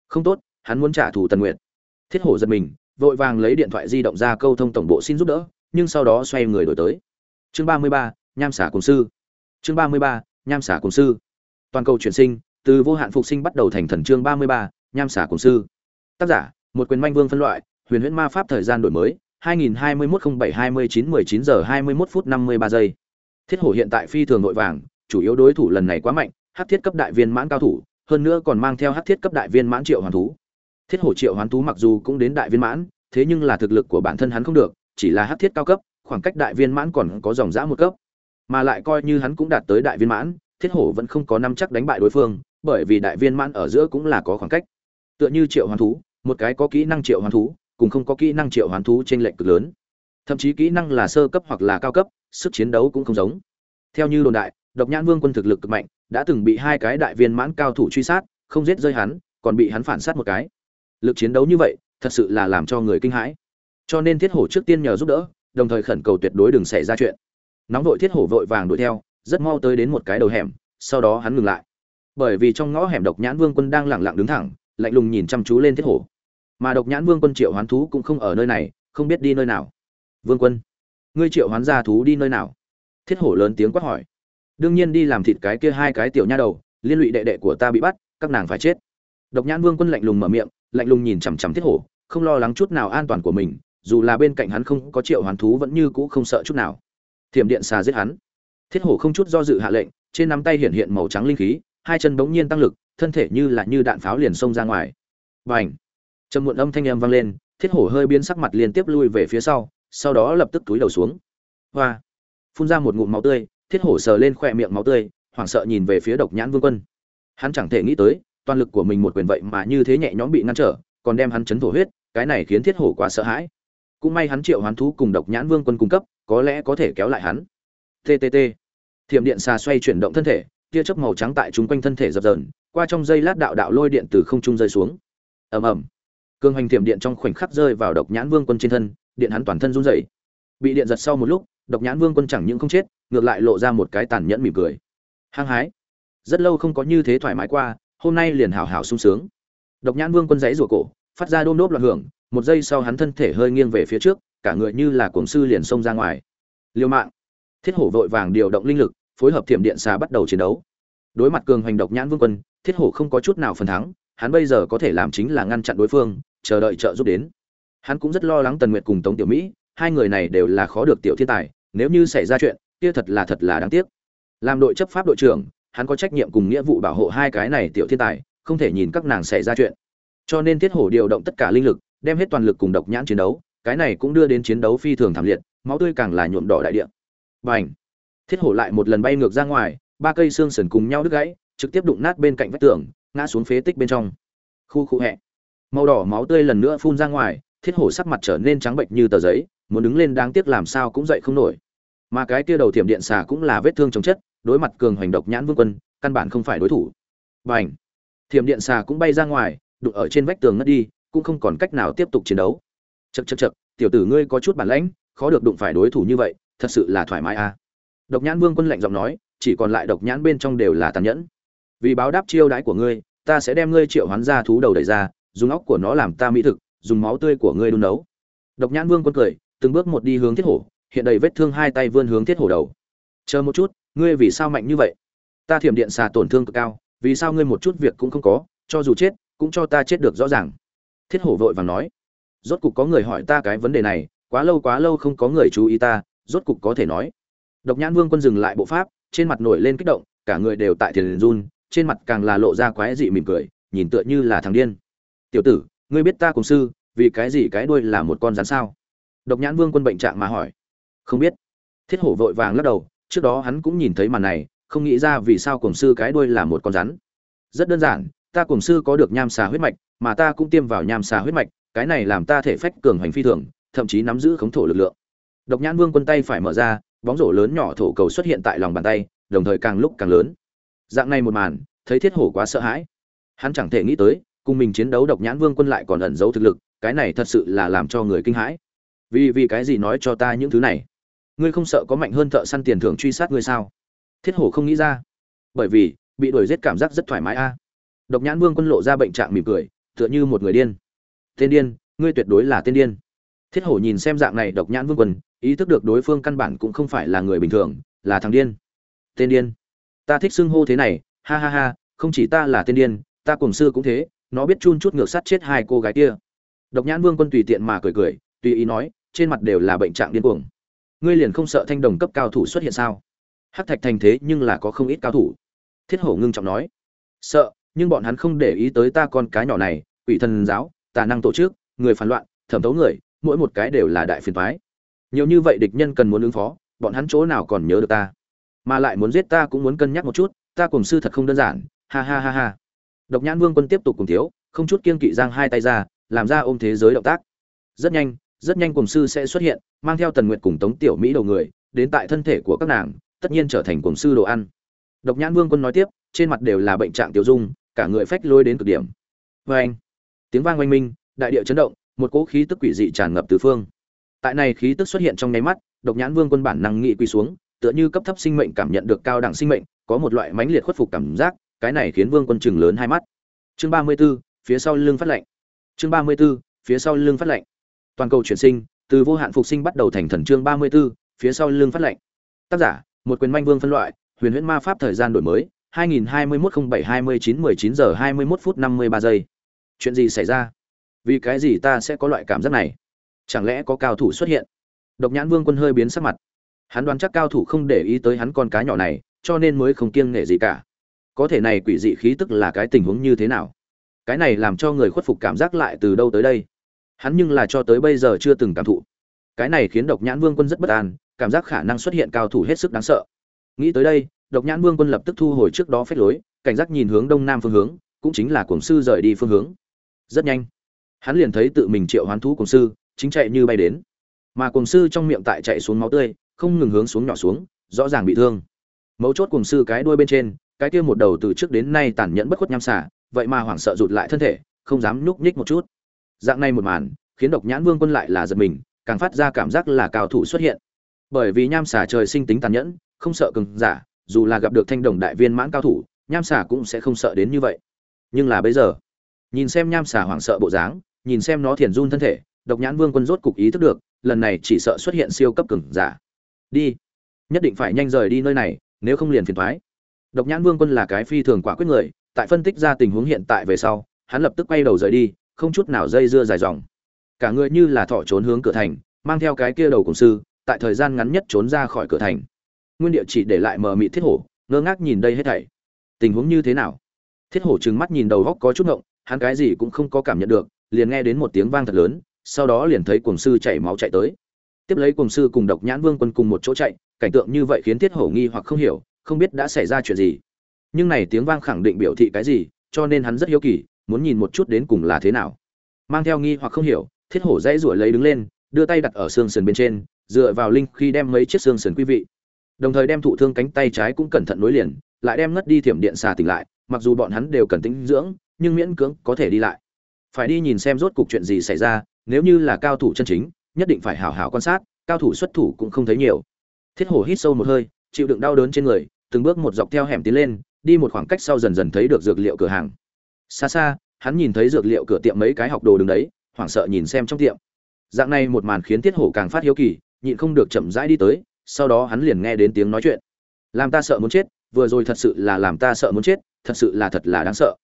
Không tốt, hắn muốn trả thù tần nguyện thiết hổ giật mình, vội vàng lấy điện thoại di động ra câu thông tổng bộ xin giúp đỡ, nhưng sau đó xoay người đổi tới. Chương ba mươi ba, nham xả cùng sư. Chương ba mươi ba, nham xả cùng sư. Toàn cầu chuyển sinh từ vô hạn phục sinh bắt đầu thành thần chương ba mươi ba, nham xả cùng sư. Tác giả, một quyền manh vương phân loại, huyền huyễn ma pháp thời gian đổi mới 2021-07-29-19 giờ 21 phút 53 giây. Thiết hổ hiện tại phi thường nội vàng, chủ yếu đối thủ lần này quá mạnh hắc thiết cấp đại viên mãn cao thủ, hơn nữa còn mang theo hắc thiết cấp đại viên mãn triệu hoàn thú. Thiết hổ triệu hoán thú mặc dù cũng đến đại viên mãn, thế nhưng là thực lực của bản thân hắn không được, chỉ là hắc thiết cao cấp, khoảng cách đại viên mãn còn có dòng dã một cấp. Mà lại coi như hắn cũng đạt tới đại viên mãn, thiết hổ vẫn không có năm chắc đánh bại đối phương bởi vì đại viên mãn ở giữa cũng là có khoảng cách. Tựa như triệu hoán thú, một cái có kỹ năng triệu hoán thú, cùng không có kỹ năng triệu hoán thú trên lệnh cực lớn. Thậm chí kỹ năng là sơ cấp hoặc là cao cấp, sức chiến đấu cũng không giống. Theo như đồn đại, độc nhãn vương quân thực lực cực mạnh, đã từng bị hai cái đại viên mãn cao thủ truy sát, không giết rơi hắn, còn bị hắn phản sát một cái. Lực chiến đấu như vậy, thật sự là làm cho người kinh hãi. Cho nên thiết hổ trước tiên nhờ giúp đỡ, đồng thời khẩn cầu tuyệt đối đừng xảy ra chuyện. Nóng vội thiết hổ vội vàng đuổi theo, rất mau tới đến một cái đầu hẻm, sau đó hắn ngừng lại bởi vì trong ngõ hẻm độc nhãn vương quân đang lẳng lặng đứng thẳng, lạnh lùng nhìn chăm chú lên thiết hổ. Mà độc nhãn vương quân triệu hoán thú cũng không ở nơi này, không biết đi nơi nào. Vương quân, ngươi triệu hoán gia thú đi nơi nào? Thiết hổ lớn tiếng quát hỏi. Đương nhiên đi làm thịt cái kia hai cái tiểu nha đầu, liên lụy đệ đệ của ta bị bắt, các nàng phải chết. Độc nhãn vương quân lạnh lùng mở miệng, lạnh lùng nhìn chằm chằm thiết hổ, không lo lắng chút nào an toàn của mình, dù là bên cạnh hắn không có triệu hoán thú vẫn như cũ không sợ chút nào. Thiểm điện xà giết hắn. Thiết hổ không chút do dự hạ lệnh, trên nắm tay hiện hiện màu trắng linh khí hai chân bỗng nhiên tăng lực thân thể như là như đạn pháo liền xông ra ngoài. Bành, trầm muộn âm thanh em vang lên thiết hổ hơi biến sắc mặt liên tiếp lui về phía sau sau đó lập tức túi đầu xuống. Hoa! Phun ra một ngụm máu tươi thiết hổ sờ lên khoe miệng máu tươi hoảng sợ nhìn về phía độc nhãn vương quân. Hắn chẳng thể nghĩ tới toàn lực của mình một quyền vậy mà như thế nhẹ nhõm bị ngăn trở còn đem hắn chấn thổ huyết cái này khiến thiết hổ quá sợ hãi. Cũng may hắn triệu hoán thú cùng độc nhãn vương quân cung cấp có lẽ có thể kéo lại hắn. Ttt thiểm điện xà xoay chuyển động thân thể tia chớp màu trắng tại chúng quanh thân thể dập dờn, qua trong dây lát đạo đạo lôi điện từ không trung rơi xuống. Ầm ầm. Cương hành thiểm điện trong khoảnh khắc rơi vào độc nhãn vương quân trên thân, điện hắn toàn thân run rẩy. Bị điện giật sau một lúc, độc nhãn vương quân chẳng những không chết, ngược lại lộ ra một cái tàn nhẫn mỉm cười. Hăng hái. Rất lâu không có như thế thoải mái qua, hôm nay liền hảo hảo sung sướng. Độc nhãn vương quân giấy rủa cổ, phát ra đôm đốp loạn hưởng, một giây sau hắn thân thể hơi nghiêng về phía trước, cả người như là cuồng sư liền xông ra ngoài. Liêu mạng. Thiết hổ vội vàng điều động linh lực phối hợp thiểm điện xà bắt đầu chiến đấu. Đối mặt cường hành độc nhãn vương quân, thiết hổ không có chút nào phần thắng, hắn bây giờ có thể làm chính là ngăn chặn đối phương, chờ đợi trợ giúp đến. Hắn cũng rất lo lắng tần nguyệt cùng tống tiểu mỹ, hai người này đều là khó được tiểu thiên tài, nếu như xảy ra chuyện, kia thật là thật là đáng tiếc. Làm đội chấp pháp đội trưởng, hắn có trách nhiệm cùng nghĩa vụ bảo hộ hai cái này tiểu thiên tài, không thể nhìn các nàng xảy ra chuyện. Cho nên thiết hổ điều động tất cả linh lực, đem hết toàn lực cùng độc nhãn chiến đấu, cái này cũng đưa đến chiến đấu phi thường thảm liệt, máu tươi càng là nhuộm đỏ đại địa. Bành! Thiết hổ lại một lần bay ngược ra ngoài, ba cây xương sườn cùng nhau đứt gãy, trực tiếp đụng nát bên cạnh vách tường, ngã xuống phế tích bên trong. Khu khu hẹ màu đỏ máu tươi lần nữa phun ra ngoài, thiết hổ sắc mặt trở nên trắng bệnh như tờ giấy, muốn đứng lên đáng tiếc làm sao cũng dậy không nổi. Mà cái kia đầu thiểm điện xà cũng là vết thương chống chất, đối mặt cường hoành độc nhãn vương quân, căn bản không phải đối thủ. Bành! Thiểm điện xà cũng bay ra ngoài, đụng ở trên vách tường ngất đi, cũng không còn cách nào tiếp tục chiến đấu. Chật chật chật tiểu tử ngươi có chút bản lãnh, khó được đụng phải đối thủ như vậy, thật sự là thoải mái à độc nhãn vương quân lạnh giọng nói, chỉ còn lại độc nhãn bên trong đều là tàn nhẫn. Vì báo đáp chiêu đãi của ngươi, ta sẽ đem ngươi triệu hoán ra thú đầu đẩy ra, dùng óc của nó làm ta mỹ thực, dùng máu tươi của ngươi đun nấu. Độc nhãn vương quân cười, từng bước một đi hướng thiết hổ, hiện đầy vết thương hai tay vươn hướng thiết hổ đầu. Chờ một chút, ngươi vì sao mạnh như vậy? Ta thiểm điện xà tổn thương cực cao, vì sao ngươi một chút việc cũng không có, cho dù chết, cũng cho ta chết được rõ ràng. Thiết hổ vội vàng nói. Rốt cục có người hỏi ta cái vấn đề này, quá lâu quá lâu không có người chú ý ta, rốt cục có thể nói độc nhãn vương quân dừng lại bộ pháp, trên mặt nổi lên kích động, cả người đều tại thiền run, trên mặt càng là lộ ra quái dị mỉm cười, nhìn tựa như là thằng điên. Tiểu tử, ngươi biết ta cùng sư, vì cái gì cái đuôi là một con rắn sao? Độc nhãn vương quân bệnh trạng mà hỏi. Không biết. Thiết hổ vội vàng lắc đầu, trước đó hắn cũng nhìn thấy màn này, không nghĩ ra vì sao cùng sư cái đuôi là một con rắn. Rất đơn giản, ta cùng sư có được nham xà huyết mạch, mà ta cũng tiêm vào nham xà huyết mạch, cái này làm ta thể phách cường hành phi thường, thậm chí nắm giữ khống thổ lực lượng. Độc nhãn vương quân tay phải mở ra bóng rổ lớn nhỏ thổ cầu xuất hiện tại lòng bàn tay, đồng thời càng lúc càng lớn. Dạng này một màn, thấy thiết hổ quá sợ hãi. Hắn chẳng thể nghĩ tới, cùng mình chiến đấu độc nhãn vương quân lại còn ẩn giấu thực lực, cái này thật sự là làm cho người kinh hãi. Vì vì cái gì nói cho ta những thứ này? Ngươi không sợ có mạnh hơn thợ săn tiền thưởng truy sát ngươi sao? Thiết hổ không nghĩ ra. Bởi vì, bị đuổi giết cảm giác rất thoải mái a. Độc nhãn vương quân lộ ra bệnh trạng mỉm cười, tựa như một người điên. Tên điên, ngươi tuyệt đối là tên điên thiết hổ nhìn xem dạng này độc nhãn vương quân, ý thức được đối phương căn bản cũng không phải là người bình thường, là thằng điên. Tên điên. Ta thích xưng hô thế này, ha ha ha, không chỉ ta là tên điên, ta cùng sư cũng thế, nó biết chun chút ngược sát chết hai cô gái kia. Độc nhãn vương quân tùy tiện mà cười cười, tùy ý nói, trên mặt đều là bệnh trạng điên cuồng. Ngươi liền không sợ thanh đồng cấp cao thủ xuất hiện sao? Hắc thạch thành thế nhưng là có không ít cao thủ. Thiết hổ ngưng trọng nói, sợ, nhưng bọn hắn không để ý tới ta con cái nhỏ này, quỷ thần giáo, tà năng tổ chức, người phản loạn, thẩm thấu người mỗi một cái đều là đại phiền toái. Nhiều như vậy địch nhân cần muốn ứng phó, bọn hắn chỗ nào còn nhớ được ta? Mà lại muốn giết ta cũng muốn cân nhắc một chút, ta cùng sư thật không đơn giản, ha ha ha ha. Độc nhãn vương quân tiếp tục cùng thiếu, không chút kiên kỵ giang hai tay ra, làm ra ôm thế giới động tác. Rất nhanh rất nhanh cùng sư sẽ xuất hiện, mang theo tần nguyệt cùng tống tiểu mỹ đầu người, đến tại thân thể của các nàng, tất nhiên trở thành cùng sư đồ ăn. Độc nhãn vương quân nói tiếp, trên mặt đều là bệnh trạng tiểu dung, cả người phách lôi đến cực điểm. Vê anh tiếng vang oanh minh, đại địa chấn động một cỗ khí tức quỷ dị tràn ngập từ phương. Tại này khí tức xuất hiện trong nháy mắt độc nhãn vương quân bản năng nghị quỳ xuống tựa như cấp thấp sinh mệnh cảm nhận được cao đẳng sinh mệnh có một loại mãnh liệt khuất phục cảm giác cái này khiến vương quân chừng lớn hai mắt. Chương ba mươi 34, phía sau lưng phát lệnh. Chương ba mươi 34, phía sau lưng phát lệnh. Toàn cầu chuyển sinh từ vô hạn phục sinh bắt đầu thành thần chương ba mươi 34, phía sau lưng phát lệnh. Tác giả một quyền manh vương phân loại huyền huyễn ma pháp thời gian đổi mới 2021-07-29-19 giờ 21 phút 53 giây. Chuyện gì xảy ra? Vì cái gì ta sẽ có loại cảm giác này? Chẳng lẽ có cao thủ xuất hiện? Độc nhãn vương quân hơi biến sắc mặt. Hắn đoán chắc cao thủ không để ý tới hắn con cá nhỏ này, cho nên mới không kiêng nể gì cả. Có thể này quỷ dị khí tức là cái tình huống như thế nào? Cái này làm cho người khuất phục cảm giác lại từ đâu tới đây? Hắn nhưng là cho tới bây giờ chưa từng cảm thụ. Cái này khiến độc nhãn vương quân rất bất an, cảm giác khả năng xuất hiện cao thủ hết sức đáng sợ. Nghĩ tới đây, độc nhãn vương quân lập tức thu hồi trước đó phép lối, cảnh giác nhìn hướng đông nam phương hướng, cũng chính là cổng sư rời đi phương hướng. Rất nhanh hắn liền thấy tự mình triệu hoán thú cùng sư, chính chạy như bay đến. Mà cùng sư trong miệng tại chạy xuống máu tươi, không ngừng hướng xuống nhỏ xuống, rõ ràng bị thương. Mấu chốt cùng sư cái đuôi bên trên, cái kia một đầu từ trước đến nay tàn nhẫn bất khuất nham xả vậy mà hoảng sợ rụt lại thân thể, không dám nhúc nhích một chút. Dạng này một màn, khiến độc nhãn vương quân lại là giật mình, càng phát ra cảm giác là cao thủ xuất hiện. Bởi vì nham xả trời sinh tính tàn nhẫn, không sợ cường giả, dù là gặp được thanh đồng đại viên mãn cao thủ, nham xả cũng sẽ không sợ đến như vậy. Nhưng là bây giờ, nhìn xem nham xả hoảng sợ bộ dáng nhìn xem nó thiền run thân thể, độc nhãn vương quân rốt cục ý thức được, lần này chỉ sợ xuất hiện siêu cấp cường giả. Đi, nhất định phải nhanh rời đi nơi này, nếu không liền phiền thoái độc nhãn vương quân là cái phi thường quả quyết người, tại phân tích ra tình huống hiện tại về sau, hắn lập tức quay đầu rời đi, không chút nào dây dưa dài dòng. Cả người như là thọ trốn hướng cửa thành, mang theo cái kia đầu cổng sư, tại thời gian ngắn nhất trốn ra khỏi cửa thành. Nguyên địa chỉ để lại mờ mịt thiết hổ, ngơ ngác nhìn đây hết thảy. Tình huống như thế nào? Thiết hổ trừng mắt nhìn đầu góc có chút ngộng, hắn cái gì cũng không có cảm nhận được liền nghe đến một tiếng vang thật lớn, sau đó liền thấy cuồng sư chảy máu chạy tới. Tiếp lấy cuồng sư cùng độc nhãn vương quân cùng một chỗ chạy, cảnh tượng như vậy khiến thiết hổ nghi hoặc không hiểu, không biết đã xảy ra chuyện gì. Nhưng này tiếng vang khẳng định biểu thị cái gì, cho nên hắn rất hiếu kỳ, muốn nhìn một chút đến cùng là thế nào. Mang theo nghi hoặc không hiểu, thiết hổ dãy ruổi lấy đứng lên, đưa tay đặt ở xương sườn bên trên, dựa vào linh khi đem mấy chiếc xương sườn quý vị. Đồng thời đem thụ thương cánh tay trái cũng cẩn thận nối liền, lại đem ngất đi thiểm điện xà tỉnh lại, mặc dù bọn hắn đều cần tính dưỡng, nhưng miễn cưỡng có thể đi lại phải đi nhìn xem rốt cục chuyện gì xảy ra, nếu như là cao thủ chân chính, nhất định phải hảo hảo quan sát, cao thủ xuất thủ cũng không thấy nhiều. Thiết hổ hít sâu một hơi, chịu đựng đau đớn trên người, từng bước một dọc theo hẻm tiến lên, đi một khoảng cách sau dần dần thấy được dược liệu cửa hàng. Xa xa, hắn nhìn thấy dược liệu cửa tiệm mấy cái học đồ đứng đấy, hoảng sợ nhìn xem trong tiệm. Dạng này một màn khiến thiết hổ càng phát hiếu kỳ, nhịn không được chậm rãi đi tới, sau đó hắn liền nghe đến tiếng nói chuyện. Làm ta sợ muốn chết, vừa rồi thật sự là làm ta sợ muốn chết, thật sự là thật là đáng sợ.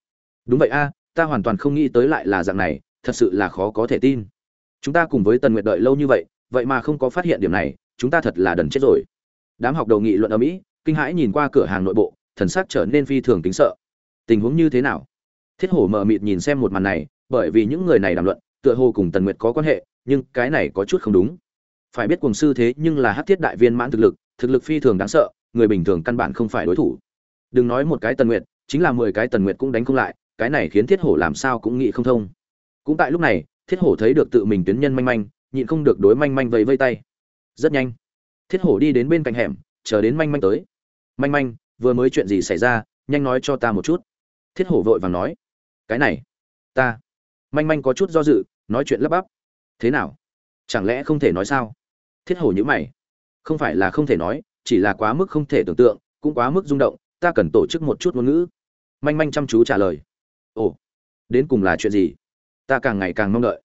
Đúng vậy a ta hoàn toàn không nghĩ tới lại là dạng này, thật sự là khó có thể tin. Chúng ta cùng với tần nguyệt đợi lâu như vậy vậy mà không có phát hiện điểm này, chúng ta thật là đần chết rồi. Đám học đầu nghị luận ở mỹ, kinh hãi nhìn qua cửa hàng nội bộ, thần sắc trở nên phi thường kính sợ. Tình huống như thế nào? Thiết hổ mờ mịt nhìn xem một màn này, bởi vì những người này đàm luận, tựa hồ cùng tần nguyệt có quan hệ, nhưng cái này có chút không đúng. Phải biết cuồng sư thế nhưng là Hát thiết đại viên mãn thực lực thực lực phi thường đáng sợ, người bình thường căn bản không phải đối thủ. Đừng nói một cái tần nguyệt, chính là mười cái tần nguyệt cũng đánh không lại cái này khiến thiết hổ làm sao cũng nghĩ không thông. Cũng tại lúc này, thiết hổ thấy được tự mình tuyến nhân manh manh, nhịn không được đối manh manh vẫy vây tay. Rất nhanh, thiết hổ đi đến bên cạnh hẻm, chờ đến manh manh tới. Manh manh, vừa mới chuyện gì xảy ra? Nhanh nói cho ta một chút. Thiết hổ vội vàng nói. Cái này, ta. Manh manh có chút do dự, nói chuyện lắp bắp. Thế nào? Chẳng lẽ không thể nói sao? Thiết hổ nhữ mày. Không phải là không thể nói, chỉ là quá mức không thể tưởng tượng, cũng quá mức rung động, ta cần tổ chức một chút ngôn ngữ. Manh manh chăm chú trả lời ồ, đến cùng là chuyện gì? Ta càng ngày càng mong đợi.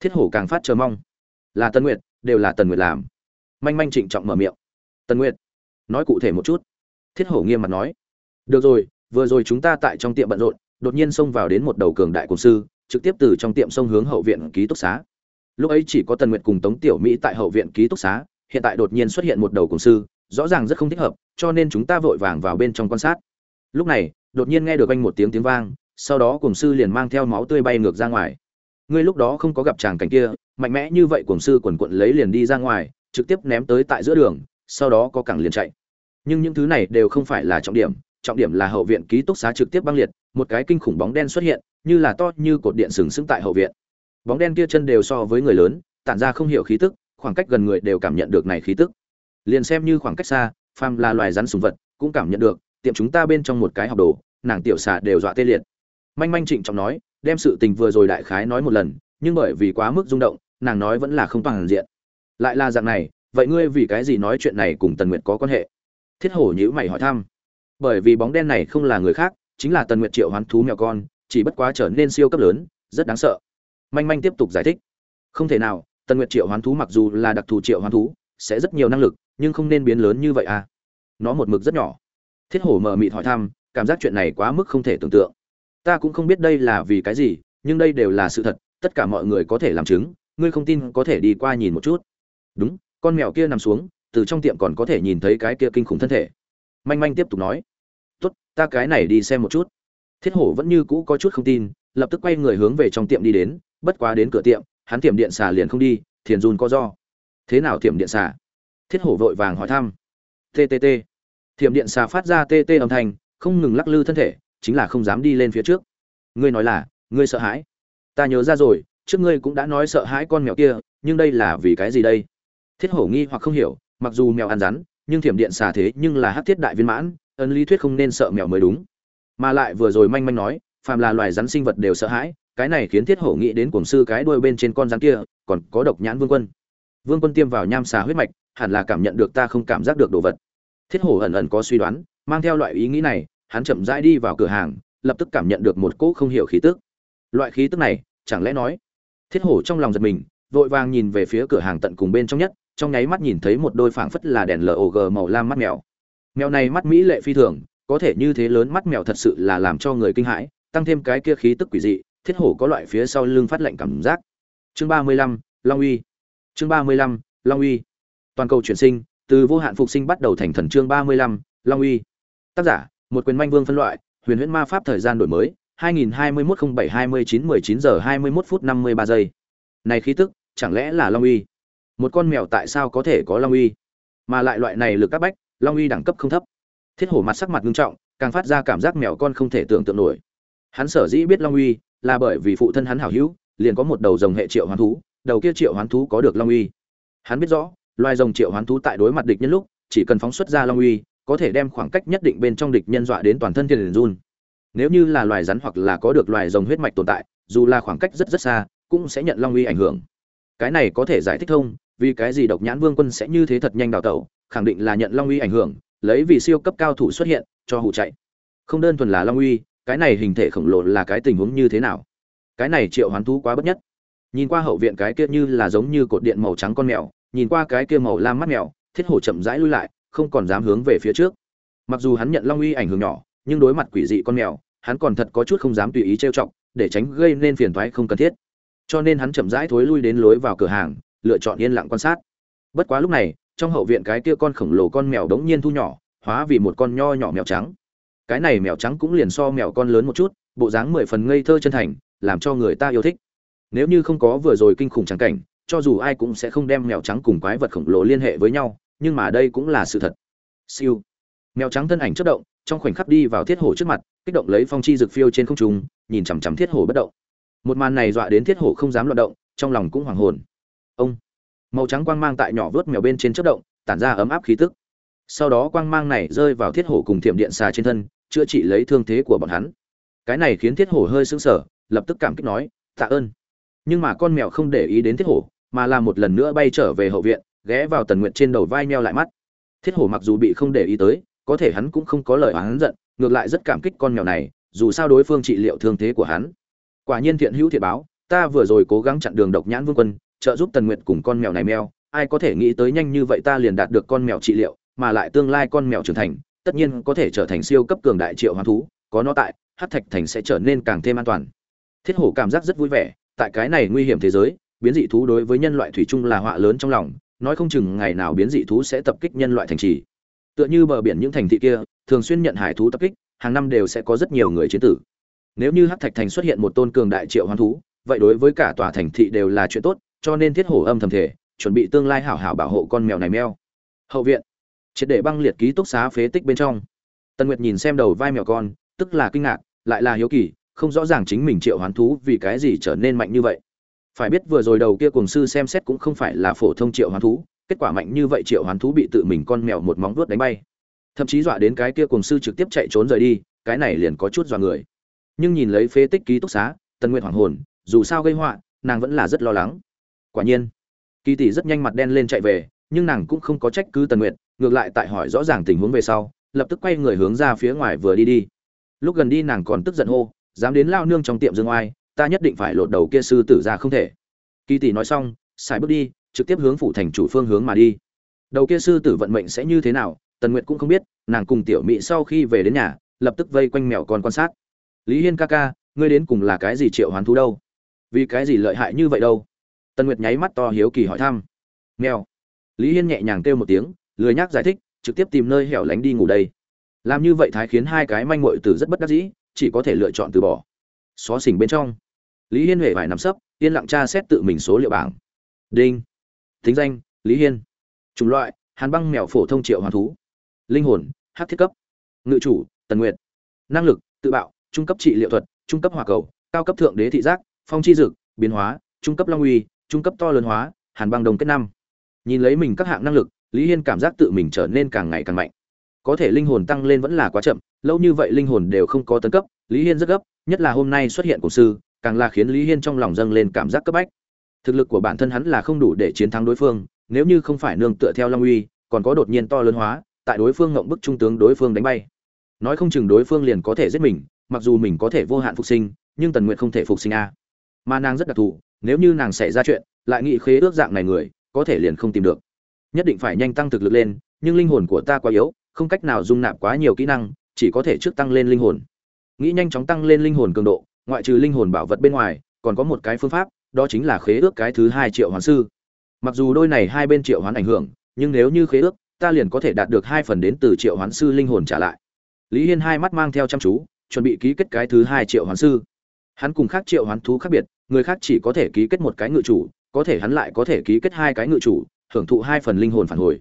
Thiết hổ càng phát chờ mong. Là tân nguyệt, đều là tần nguyệt làm. Manh manh trịnh trọng mở miệng. Tần nguyệt, nói cụ thể một chút. Thiết hổ nghiêm mặt nói. Được rồi, vừa rồi chúng ta tại trong tiệm bận rộn, đột nhiên xông vào đến một đầu cường đại cổng sư, trực tiếp từ trong tiệm sông hướng hậu viện ký túc xá. Lúc ấy chỉ có tần nguyệt cùng tống tiểu mỹ tại hậu viện ký túc xá, hiện tại đột nhiên xuất hiện một đầu cổng sư, rõ ràng rất không thích hợp, cho nên chúng ta vội vàng vào bên trong quan sát. Lúc này, đột nhiên nghe được anh một tiếng tiếng vang sau đó cổng sư liền mang theo máu tươi bay ngược ra ngoài. Ngươi lúc đó không có gặp chàng cảnh kia, mạnh mẽ như vậy cổng sư quần quận lấy liền đi ra ngoài, trực tiếp ném tới tại giữa đường, sau đó có cẳng liền chạy. Nhưng những thứ này đều không phải là trọng điểm trọng điểm là hậu viện ký túc xá trực tiếp băng liệt, một cái kinh khủng bóng đen xuất hiện, như là to như cột điện sừng sững tại hậu viện. Bóng đen kia chân đều so với người lớn, tản ra không hiểu khí tức, khoảng cách gần người đều cảm nhận được này khí tức. Liền xem như khoảng cách xa, phàm là loài rắn sùng vật, cũng cảm nhận được, tiệm chúng ta bên trong một cái học đồ, nàng tiểu xà đều dọa tê liệt manh manh trịnh trọng nói, đem sự tình vừa rồi đại khái nói một lần, nhưng bởi vì quá mức rung động, nàng nói vẫn là không toàn diện. Lại là dạng này, vậy ngươi vì cái gì nói chuyện này cùng tần nguyệt có quan hệ? Thiết hổ nhữ mày hỏi thăm. Bởi vì bóng đen này không là người khác, chính là tần nguyệt triệu hoán thú mèo con, chỉ bất quá trở nên siêu cấp lớn, rất đáng sợ. Manh manh tiếp tục giải thích. Không thể nào, tần nguyệt triệu hoán thú mặc dù là đặc thù triệu hoán thú, sẽ rất nhiều năng lực, nhưng không nên biến lớn như vậy à. Nó một mực rất nhỏ. Thiết hổ mờ mịt hỏi thăm, cảm giác chuyện này quá mức không thể tưởng tượng ta cũng không biết đây là vì cái gì, nhưng đây đều là sự thật, tất cả mọi người có thể làm chứng, ngươi không tin có thể đi qua nhìn một chút. Đúng, con mèo kia nằm xuống, từ trong tiệm còn có thể nhìn thấy cái kia kinh khủng thân thể. Manh manh tiếp tục nói. Tốt, ta cái này đi xem một chút. Thiết hổ vẫn như cũ có chút không tin, lập tức quay người hướng về trong tiệm đi đến, bất quá đến cửa tiệm, hắn tiệm điện xà liền không đi, thiền run có do. Thế nào tiệm điện xà? Thiết hổ vội vàng hỏi thăm. Tt tiệm điện xà phát ra tt âm thanh, không ngừng lắc lư thân thể chính là không dám đi lên phía trước. Ngươi nói là, ngươi sợ hãi. Ta nhớ ra rồi, trước ngươi cũng đã nói sợ hãi con mèo kia, nhưng đây là vì cái gì đây? Thiết hổ nghi hoặc không hiểu, mặc dù mèo ăn rắn, nhưng thiểm điện xà thế nhưng là hát thiết đại viên mãn ấn lý thuyết không nên sợ mèo mới đúng. Mà lại vừa rồi manh manh nói, phàm là loài rắn sinh vật đều sợ hãi, cái này khiến thiết hổ nghĩ đến cuồng sư cái đuôi bên trên con rắn kia, còn có độc nhãn vương quân. Vương quân tiêm vào nham xà huyết mạch, hẳn là cảm nhận được ta không cảm giác được đồ vật. Thiết hổ ẩn ẩn có suy đoán, mang theo loại ý nghĩ này hắn chậm rãi đi vào cửa hàng, lập tức cảm nhận được một cỗ không hiểu khí tức. Loại khí tức này, chẳng lẽ nói, thiết hổ trong lòng giật mình, vội vàng nhìn về phía cửa hàng tận cùng bên trong nhất, trong nháy mắt nhìn thấy một đôi phảng phất là đèn log màu lam mắt mèo. Mèo này mắt mỹ lệ phi thường, có thể như thế lớn mắt mèo thật sự là làm cho người kinh hãi, tăng thêm cái kia khí tức quỷ dị, thiết hổ có loại phía sau lưng phát lạnh cảm giác. Chương ba mươi lăm, long uy. Chương ba mươi lăm, long uy. Toàn cầu chuyển sinh, từ vô hạn phục sinh bắt đầu thành thần chương ba mươi lăm, long uy. Tác giả một quyền manh vương phân loại, huyền huyễn ma pháp thời gian đổi mới 2021-07-29-19 giờ 21 phút 53 giây. Này khí tức, chẳng lẽ là long uy? Một con mèo tại sao có thể có long uy? Mà lại loại này lực các bách, long uy đẳng cấp không thấp. Thiết hổ mặt sắc mặt nghiêm trọng, càng phát ra cảm giác mèo con không thể tưởng tượng nổi. Hắn sở dĩ biết long uy, là bởi vì phụ thân hắn hảo hữu, liền có một đầu rồng hệ triệu hoán thú, đầu kia triệu hoán thú có được long uy. Hắn biết rõ, loài rồng triệu hoán thú tại đối mặt địch nhân lúc, chỉ cần phóng xuất ra long uy có thể đem khoảng cách nhất định bên trong địch nhân dọa đến toàn thân thiên run. Nếu như là loài rắn hoặc là có được loài rồng huyết mạch tồn tại, dù là khoảng cách rất rất xa, cũng sẽ nhận long uy ảnh hưởng. Cái này có thể giải thích thông, vì cái gì độc nhãn vương quân sẽ như thế thật nhanh đào tẩu, khẳng định là nhận long uy ảnh hưởng, lấy vì siêu cấp cao thủ xuất hiện, cho hụ chạy. Không đơn thuần là long uy, cái này hình thể khổng lồ là cái tình huống như thế nào? Cái này triệu hoán thú quá bất nhất. Nhìn qua hậu viện cái kia như là giống như cột điện màu trắng con mèo, nhìn qua cái kia màu lam mắt mèo, thiết hổ chậm rãi lui lại không còn dám hướng về phía trước. Mặc dù hắn nhận long uy ảnh hưởng nhỏ, nhưng đối mặt quỷ dị con mèo, hắn còn thật có chút không dám tùy ý trêu chọc, để tránh gây nên phiền toái không cần thiết. Cho nên hắn chậm rãi thối lui đến lối vào cửa hàng, lựa chọn yên lặng quan sát. Bất quá lúc này, trong hậu viện cái kia con khổng lồ con mèo đống nhiên thu nhỏ, hóa vì một con nho nhỏ mèo trắng. Cái này mèo trắng cũng liền so mèo con lớn một chút, bộ dáng mười phần ngây thơ chân thành, làm cho người ta yêu thích. Nếu như không có vừa rồi kinh khủng trắng cảnh, cho dù ai cũng sẽ không đem mèo trắng cùng quái vật khổng lồ liên hệ với nhau nhưng mà đây cũng là sự thật. Siêu. Mèo trắng thân ảnh chất động, trong khoảnh khắc đi vào thiết hổ trước mặt, kích động lấy phong chi rực phiêu trên không trung, nhìn chằm chằm thiết hổ bất động. Một màn này dọa đến thiết hổ không dám loạt động, trong lòng cũng hoảng hồn. Ông. Màu trắng quang mang tại nhỏ vớt mèo bên trên chất động, tản ra ấm áp khí tức. Sau đó quang mang này rơi vào thiết hổ cùng thiểm điện xà trên thân, chữa trị lấy thương thế của bọn hắn. Cái này khiến thiết hổ hơi sững sờ, lập tức cảm kích nói, tạ ơn. Nhưng mà con mèo không để ý đến thiết hổ mà là một lần nữa bay trở về hậu viện ghé vào tần nguyện trên đầu vai meo lại mắt. Thiết hổ mặc dù bị không để ý tới, có thể hắn cũng không có lời oán giận, ngược lại rất cảm kích con mèo này, dù sao đối phương trị liệu thương thế của hắn. Quả nhiên thiện hữu thiện báo, ta vừa rồi cố gắng chặn đường độc nhãn vương quân, trợ giúp tần nguyện cùng con mèo này meo, ai có thể nghĩ tới nhanh như vậy ta liền đạt được con mèo trị liệu, mà lại tương lai con mèo trưởng thành, tất nhiên có thể trở thành siêu cấp cường đại triệu hoán thú, có nó tại hát thạch thành sẽ trở nên càng thêm an toàn. Thiết hổ cảm giác rất vui vẻ, tại cái này nguy hiểm thế giới, biến dị thú đối với nhân loại thủy chung là họa lớn trong lòng nói không chừng ngày nào biến dị thú sẽ tập kích nhân loại thành trì. Tựa như bờ biển những thành thị kia, thường xuyên nhận hải thú tập kích, hàng năm đều sẽ có rất nhiều người chiến tử. Nếu như hắc thạch thành xuất hiện một tôn cường đại triệu hoán thú, vậy đối với cả tòa thành thị đều là chuyện tốt, cho nên thiết hổ âm thầm thể chuẩn bị tương lai hảo hảo bảo hộ con mèo này meo. Hậu viện. Triệt để băng liệt ký túc xá phế tích bên trong. Tần nguyệt nhìn xem đầu vai mèo con, tức là kinh ngạc, lại là hiếu kỳ, không rõ ràng chính mình triệu hoán thú vì cái gì trở nên mạnh như vậy phải biết vừa rồi đầu kia cùng sư xem xét cũng không phải là phổ thông triệu hoán thú, kết quả mạnh như vậy triệu hoán thú bị tự mình con mèo một móng vuốt đánh bay. Thậm chí dọa đến cái kia cùng sư trực tiếp chạy trốn rời đi, cái này liền có chút dọa người. Nhưng nhìn lấy phế tích ký túc xá, tần nguyện hoàng hồn, dù sao gây họa, nàng vẫn là rất lo lắng. Quả nhiên, kỳ tỷ rất nhanh mặt đen lên chạy về, nhưng nàng cũng không có trách cứ tần nguyện ngược lại tại hỏi rõ ràng tình huống về sau, lập tức quay người hướng ra phía ngoài vừa đi đi. Lúc gần đi nàng còn tức giận hô, dám đến lao nương trong tiệm dương oai ta nhất định phải lột đầu kia sư tử ra không thể. Kỳ tỷ nói xong, xài bước đi, trực tiếp hướng phủ thành chủ phương hướng mà đi. Đầu kia sư tử vận mệnh sẽ như thế nào, tần nguyệt cũng không biết, nàng cùng tiểu mỹ sau khi về đến nhà, lập tức vây quanh mèo con quan sát. Lý hiên ca ca, ngươi đến cùng là cái gì triệu hoán thú đâu? Vì cái gì lợi hại như vậy đâu? Tần nguyệt nháy mắt to hiếu kỳ hỏi thăm. Mèo. Lý hiên nhẹ nhàng kêu một tiếng, lười nhác giải thích, trực tiếp tìm nơi hẻo lánh đi ngủ đây. Làm như vậy thái khiến hai cái manh muội tử rất bất đắc dĩ, chỉ có thể lựa chọn từ bỏ. Xó xỉnh bên trong lý hiên huệ vải nằm sấp, yên lặng tra xét tự mình số liệu bảng. Đinh. Thính danh, lý hiên. Chủng loại, hàn băng mèo phổ thông triệu hoàn thú. Linh hồn hát thiết cấp. Ngự chủ, tần nguyệt. Năng lực, tự bạo, trung cấp trị liệu thuật, trung cấp hỏa cầu, cao cấp thượng đế thị giác, phong chi dực, biến hóa, trung cấp long uy, trung cấp to lớn hóa, hàn băng đồng kết năm. Nhìn lấy mình các hạng năng lực, lý hiên cảm giác tự mình trở nên càng ngày càng mạnh. Có thể linh hồn tăng lên vẫn là quá chậm, lâu như vậy linh hồn đều không có tấn cấp, lý hiên rất gấp, nhất là hôm nay xuất hiện cổ sư càng là khiến lý hiên trong lòng dâng lên cảm giác cấp bách. Thực lực của bản thân hắn là không đủ để chiến thắng đối phương, nếu như không phải nương tựa theo long uy, còn có đột nhiên to lớn hóa, tại đối phương ngộng bức trung tướng đối phương đánh bay. Nói không chừng đối phương liền có thể giết mình, mặc dù mình có thể vô hạn phục sinh, nhưng tần nguyện không thể phục sinh a. Mà nàng rất đặc thù, nếu như nàng xảy ra chuyện, lại nghị khế ước dạng này người, có thể liền không tìm được. Nhất định phải nhanh tăng thực lực lên, nhưng linh hồn của ta quá yếu, không cách nào dung nạp quá nhiều kỹ năng, chỉ có thể trước tăng lên linh hồn. Nghĩ nhanh chóng tăng lên linh hồn cường độ ngoại trừ linh hồn bảo vật bên ngoài, còn có một cái phương pháp, đó chính là khế ước cái thứ hai triệu hoán sư. Mặc dù đôi này hai bên triệu hoán ảnh hưởng, nhưng nếu như khế ước, ta liền có thể đạt được hai phần đến từ triệu hoán sư linh hồn trả lại. Lý hiên hai mắt mang theo chăm chú, chuẩn bị ký kết cái thứ hai triệu hoán sư. Hắn cùng khác triệu hoán thú khác biệt, người khác chỉ có thể ký kết một cái ngự chủ, có thể hắn lại có thể ký kết hai cái ngự chủ, hưởng thụ hai phần linh hồn phản hồi.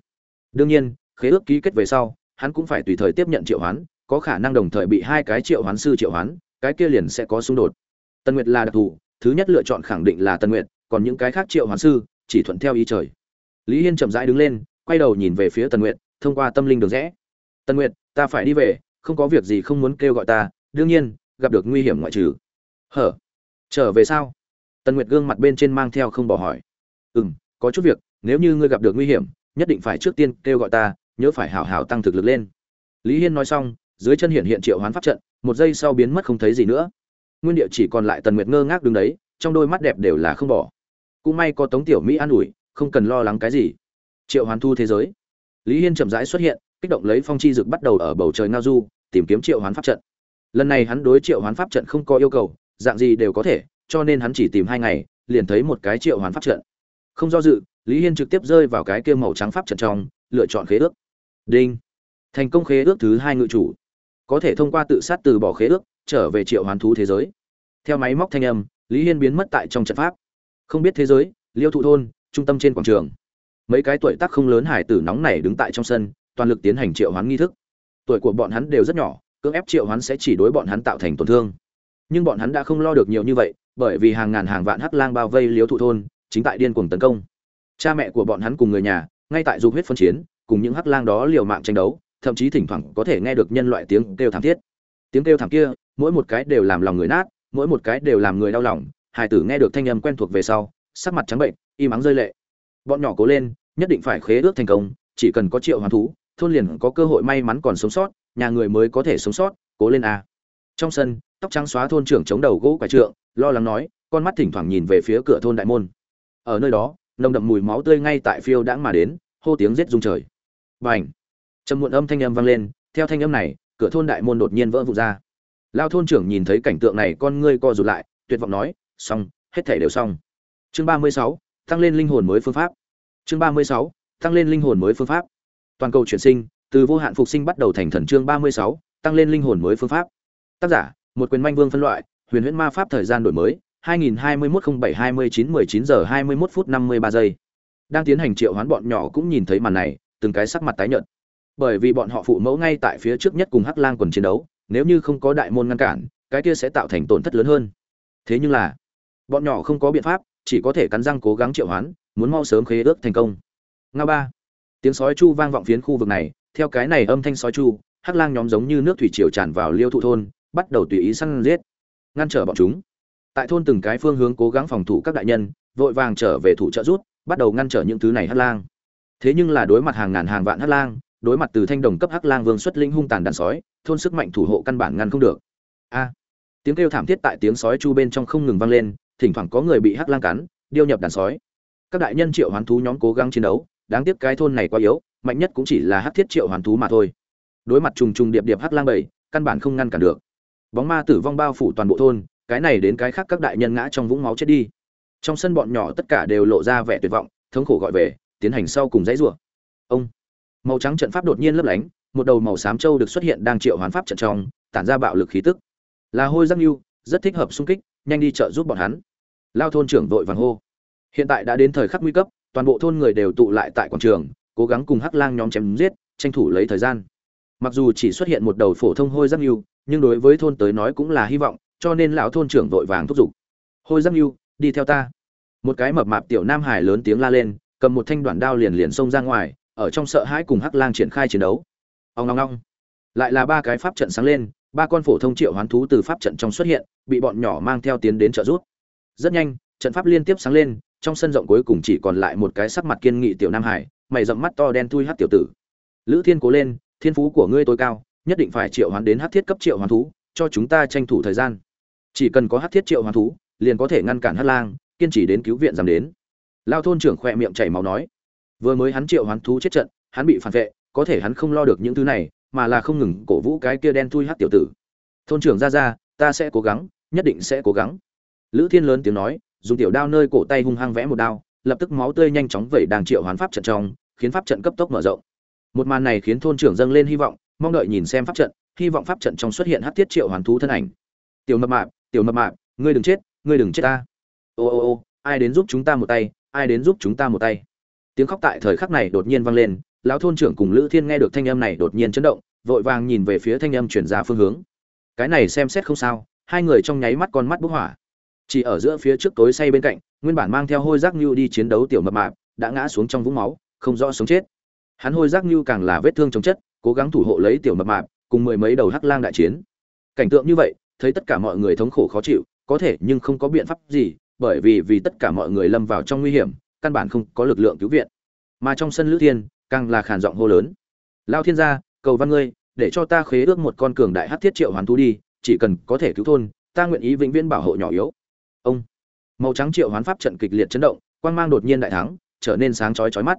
Đương nhiên, khế ước ký kết về sau, hắn cũng phải tùy thời tiếp nhận triệu hoán, có khả năng đồng thời bị hai cái triệu hoán sư triệu hoán cái kia liền sẽ có xung đột. Tân nguyệt là đặc thù, thứ nhất lựa chọn khẳng định là tân nguyệt, còn những cái khác triệu hoán sư, chỉ thuận theo ý trời. Lý hiên chậm rãi đứng lên, quay đầu nhìn về phía tần nguyệt, thông qua tâm linh đường rẽ. Tần nguyệt, ta phải đi về, không có việc gì không muốn kêu gọi ta, đương nhiên, gặp được nguy hiểm ngoại trừ. Hở? Trở về sao? Tần nguyệt gương mặt bên trên mang theo không bỏ hỏi. Ừ m có chút việc, nếu như ngươi gặp được nguy hiểm, nhất định phải trước tiên kêu gọi ta, nhớ phải hảo hảo tăng thực lực lên. Lý hiên nói xong, dưới chân hiện hiện triệu hoán pháp trận một giây sau biến mất không thấy gì nữa. Nguyên địa chỉ còn lại tần nguyệt ngơ ngác đứng đấy, trong đôi mắt đẹp đều là không bỏ. Cũng may có tống tiểu mỹ an ủi, không cần lo lắng cái gì. Triệu hoán thu thế giới. Lý hiên chậm rãi xuất hiện, kích động lấy phong chi dực bắt đầu ở bầu trời ngao du, tìm kiếm triệu hoán pháp trận. Lần này hắn đối triệu hoán pháp trận không có yêu cầu, dạng gì đều có thể, cho nên hắn chỉ tìm hai ngày, liền thấy một cái triệu hoán pháp trận. Không do dự, lý hiên trực tiếp rơi vào cái kia màu trắng pháp trận trong, lựa chọn khế ước. Đinh. Thành công khế ước thứ hai ngự chủ có thể thông qua tự sát từ bỏ khế ước, trở về triệu hoán thú thế giới. Theo máy móc thanh âm, lý hiên biến mất tại trong trận pháp. Không biết thế giới, liêu thụ thôn, trung tâm trên quảng trường. Mấy cái tuổi tác không lớn hải tử nóng này đứng tại trong sân, toàn lực tiến hành triệu hoán nghi thức. Tuổi của bọn hắn đều rất nhỏ, cưỡng ép triệu hoán sẽ chỉ đối bọn hắn tạo thành tổn thương. Nhưng bọn hắn đã không lo được nhiều như vậy, bởi vì hàng ngàn hàng vạn hắc lang bao vây liếu thụ thôn, chính tại điên cuồng tấn công. Cha mẹ của bọn hắn cùng người nhà, ngay tại dục huyết phân chiến, cùng những hắc lang đó liều mạng tranh đấu thậm chí thỉnh thoảng có thể nghe được nhân loại tiếng kêu thảm thiết. Tiếng kêu thảm kia, mỗi một cái đều làm lòng người nát, mỗi một cái đều làm người đau lòng hải tử nghe được thanh âm quen thuộc về sau, sắc mặt trắng bệnh, y mắng rơi lệ. Bọn nhỏ cố lên, nhất định phải khế ước thành công, chỉ cần có triệu hoàn thú, thôn liền có cơ hội may mắn còn sống sót, nhà người mới có thể sống sót, cố lên a. Trong sân, tóc trắng xóa thôn trưởng chống đầu gỗ quả trượng, lo lắng nói, con mắt thỉnh thoảng nhìn về phía cửa thôn đại môn. Ở nơi đó, nồng đậm mùi máu tươi ngay tại phiêu đãng mà đến, hô tiếng rết rung trời. Và trầm muộn âm thanh âm vang lên, theo thanh âm này, cửa thôn đại môn đột nhiên vỡ vụt ra. Lao thôn trưởng nhìn thấy cảnh tượng này, con ngươi co rụt lại, tuyệt vọng nói, xong, hết thể đều xong. Chương ba mươi sáu, tăng lên linh hồn mới phương pháp. Chương ba mươi sáu, tăng lên linh hồn mới phương pháp. Toàn cầu chuyển sinh, từ vô hạn phục sinh bắt đầu thành thần chương ba mươi sáu, tăng lên linh hồn mới phương pháp. Tác giả, một quyền manh vương phân loại, huyền huyễn ma pháp thời gian đổi mới 2021-07-29-19 giờ 21 phút 53 giây. Đang tiến hành triệu hoán bọn nhỏ cũng nhìn thấy màn này, từng cái sắc mặt tái nhợt bởi vì bọn họ phụ mẫu ngay tại phía trước nhất cùng hắc lang quần chiến đấu, nếu như không có đại môn ngăn cản, cái kia sẽ tạo thành tổn thất lớn hơn. Thế nhưng là, bọn nhỏ không có biện pháp, chỉ có thể cắn răng cố gắng triệu hoán, muốn mau sớm khế ước thành công. Nga ba, tiếng sói chu vang vọng phiến khu vực này, theo cái này âm thanh sói chu, hắc lang nhóm giống như nước thủy triều tràn vào liêu thụ thôn, bắt đầu tùy ý săn giết, ngăn trở bọn chúng. Tại thôn từng cái phương hướng cố gắng phòng thủ các đại nhân, vội vàng trở về thủ trợ rút, bắt đầu ngăn trở những thứ này hắc lang. Thế nhưng là đối mặt hàng ngàn hàng vạn hắc lang đối mặt từ thanh đồng cấp hắc lang vương xuất linh hung tàn đàn sói, thôn sức mạnh thủ hộ căn bản ngăn không được. A! Tiếng kêu thảm thiết tại tiếng sói chu bên trong không ngừng vang lên, thỉnh thoảng có người bị hắc lang cắn, điêu nhập đàn sói. Các đại nhân triệu hoán thú nhóm cố gắng chiến đấu, đáng tiếc cái thôn này quá yếu, mạnh nhất cũng chỉ là hắc thiết triệu hoán thú mà thôi. Đối mặt trùng trùng điệp điệp hắc lang bảy, căn bản không ngăn cản được. Bóng ma tử vong bao phủ toàn bộ thôn, cái này đến cái khác các đại nhân ngã trong vũng máu chết đi. Trong sân bọn nhỏ tất cả đều lộ ra vẻ tuyệt vọng, thống khổ gọi về, tiến hành sau cùng dãy rủa. Ông! Màu trắng trận pháp đột nhiên lấp lánh, một đầu màu xám châu được xuất hiện đang triệu hoán pháp trận trong, tản ra bạo lực khí tức. Là hôi giác nhu rất thích hợp xung kích, nhanh đi trợ giúp bọn hắn. Lao thôn trưởng vội vàng hô. Hiện tại đã đến thời khắc nguy cấp, toàn bộ thôn người đều tụ lại tại quảng trường, cố gắng cùng hắc lang nhóm chém giết, tranh thủ lấy thời gian. Mặc dù chỉ xuất hiện một đầu phổ thông hôi giác nhu nhưng đối với thôn tới nói cũng là hy vọng, cho nên lão thôn trưởng vội vàng thúc giục. Hôi giác nhu đi theo ta. Một cái mập mạp tiểu nam hải lớn tiếng la lên, cầm một thanh đoạn đao liền liền xông ra ngoài ở trong sợ hãi cùng hắc lang triển khai chiến đấu. Ông long long lại là ba cái pháp trận sáng lên, ba con phổ thông triệu hoán thú từ pháp trận trong xuất hiện, bị bọn nhỏ mang theo tiến đến trợ giúp. Rất nhanh, trận pháp liên tiếp sáng lên, trong sân rộng cuối cùng chỉ còn lại một cái sắc mặt kiên nghị tiểu nam hải, mày rậm mắt to đen thui hát tiểu tử. Lữ thiên cố lên, thiên phú của ngươi tối cao, nhất định phải triệu hoán đến hát thiết cấp triệu hoán thú, cho chúng ta tranh thủ thời gian. Chỉ cần có hát thiết triệu hoán thú, liền có thể ngăn cản hát lang, kiên trì đến cứu viện giảm đến. Lao thôn trưởng khoe miệng chảy máu nói vừa mới hắn triệu hoán thú chết trận, hắn bị phản vệ, có thể hắn không lo được những thứ này, mà là không ngừng cổ vũ cái kia đen thui hát tiểu tử. Thôn trưởng ra ra, ta sẽ cố gắng, nhất định sẽ cố gắng. Lữ thiên lớn tiếng nói, dùng tiểu đao nơi cổ tay hung hăng vẽ một đao, lập tức máu tươi nhanh chóng vẩy đàng triệu hoán pháp trận trong, khiến pháp trận cấp tốc mở rộng. Một màn này khiến thôn trưởng dâng lên hy vọng, mong đợi nhìn xem pháp trận, hy vọng pháp trận trong xuất hiện hát tiết triệu hoàn thú thân ảnh. Tiểu mập mạp, tiểu mập mạp, ngươi đừng chết, ngươi đừng chết ta. Ô ô ô, ai đến giúp chúng ta một tay, ai đến giúp chúng ta một tay tiếng khóc tại thời khắc này đột nhiên vang lên, lão thôn trưởng cùng lữ thiên nghe được thanh âm này đột nhiên chấn động, vội vàng nhìn về phía thanh âm chuyển ra phương hướng. Cái này xem xét không sao, hai người trong nháy mắt con mắt bốc hỏa. Chỉ ở giữa phía trước tối say bên cạnh, nguyên bản mang theo hôi giác như đi chiến đấu tiểu mập mạp, đã ngã xuống trong vũng máu, không rõ sống chết. Hắn hôi giác như càng là vết thương chống chất, cố gắng thủ hộ lấy tiểu mập mạp, cùng mười mấy đầu hắc lang đại chiến. Cảnh tượng như vậy, thấy tất cả mọi người thống khổ khó chịu, có thể nhưng không có biện pháp gì, bởi vì vì tất cả mọi người lâm vào trong nguy hiểm căn bản không có lực lượng cứu viện. Mà trong sân lữ thiên, càng là khàn giọng hô lớn. Lao thiên gia, cầu văn ngươi, để cho ta khế ước một con cường đại hát thiết triệu hoàn thú đi, chỉ cần có thể cứu thôn, ta nguyện ý vĩnh viễn bảo hộ nhỏ yếu. Ông, màu trắng triệu hoán pháp trận kịch liệt chấn động, quang mang đột nhiên đại thắng, trở nên sáng chói chói mắt.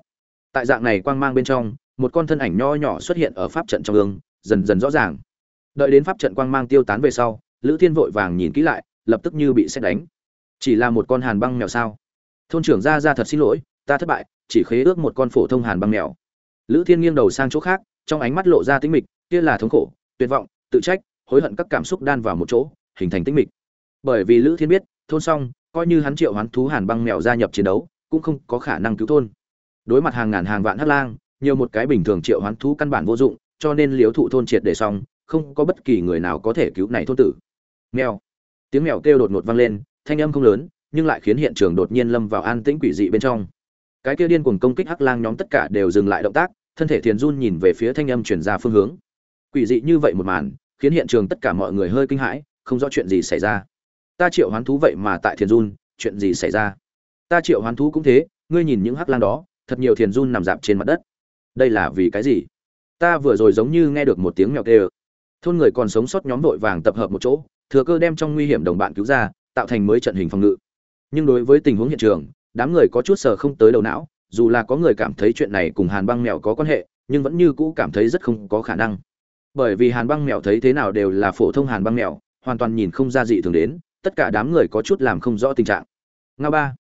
Tại dạng này quang mang bên trong, một con thân ảnh nho nhỏ xuất hiện ở pháp trận trong gương, dần dần rõ ràng. Đợi đến pháp trận quang mang tiêu tán về sau, lữ thiên vội vàng nhìn kỹ lại, lập tức như bị xét đánh. Chỉ là một con hàn băng mèo sao? Thôn trưởng ra ra thật xin lỗi, ta thất bại, chỉ khế ước một con phổ thông hàn băng mèo. Lữ thiên nghiêng đầu sang chỗ khác, trong ánh mắt lộ ra tính mịch, kia là thống khổ, tuyệt vọng, tự trách, hối hận các cảm xúc đan vào một chỗ, hình thành tính mịch. Bởi vì lữ thiên biết, thôn xong, coi như hắn triệu hoán thú hàn băng mèo gia nhập chiến đấu, cũng không có khả năng cứu thôn. Đối mặt hàng ngàn hàng vạn hắc lang, nhiều một cái bình thường triệu hoán thú căn bản vô dụng, cho nên liếu thụ thôn triệt để xong, không có bất kỳ người nào có thể cứu này thôn tử. Mèo. Tiếng mèo kêu đột ngột vang lên, thanh âm không lớn nhưng lại khiến hiện trường đột nhiên lâm vào an tĩnh quỷ dị bên trong. Cái kia điên cuồng công kích hắc lang nhóm tất cả đều dừng lại động tác, thân thể thiền run nhìn về phía thanh âm chuyển ra phương hướng. Quỷ dị như vậy một màn, khiến hiện trường tất cả mọi người hơi kinh hãi, không rõ chuyện gì xảy ra. Ta triệu hoán thú vậy mà tại thiền run chuyện gì xảy ra? Ta triệu hoán thú cũng thế, ngươi nhìn những hắc lang đó, thật nhiều thiền run nằm dạp trên mặt đất. Đây là vì cái gì? Ta vừa rồi giống như nghe được một tiếng mèo kêu. Thôn người còn sống sót nhóm vội vàng tập hợp một chỗ, thừa cơ đem trong nguy hiểm đồng bạn cứu ra, tạo thành mới trận hình phòng ngự nhưng đối với tình huống hiện trường, đám người có chút sờ không tới đầu não, dù là có người cảm thấy chuyện này cùng hàn băng mèo có quan hệ, nhưng vẫn như cũ cảm thấy rất không có khả năng. Bởi vì hàn băng mèo thấy thế nào đều là phổ thông hàn băng mèo, hoàn toàn nhìn không ra dị thường đến, tất cả đám người có chút làm không rõ tình trạng. Nga ba.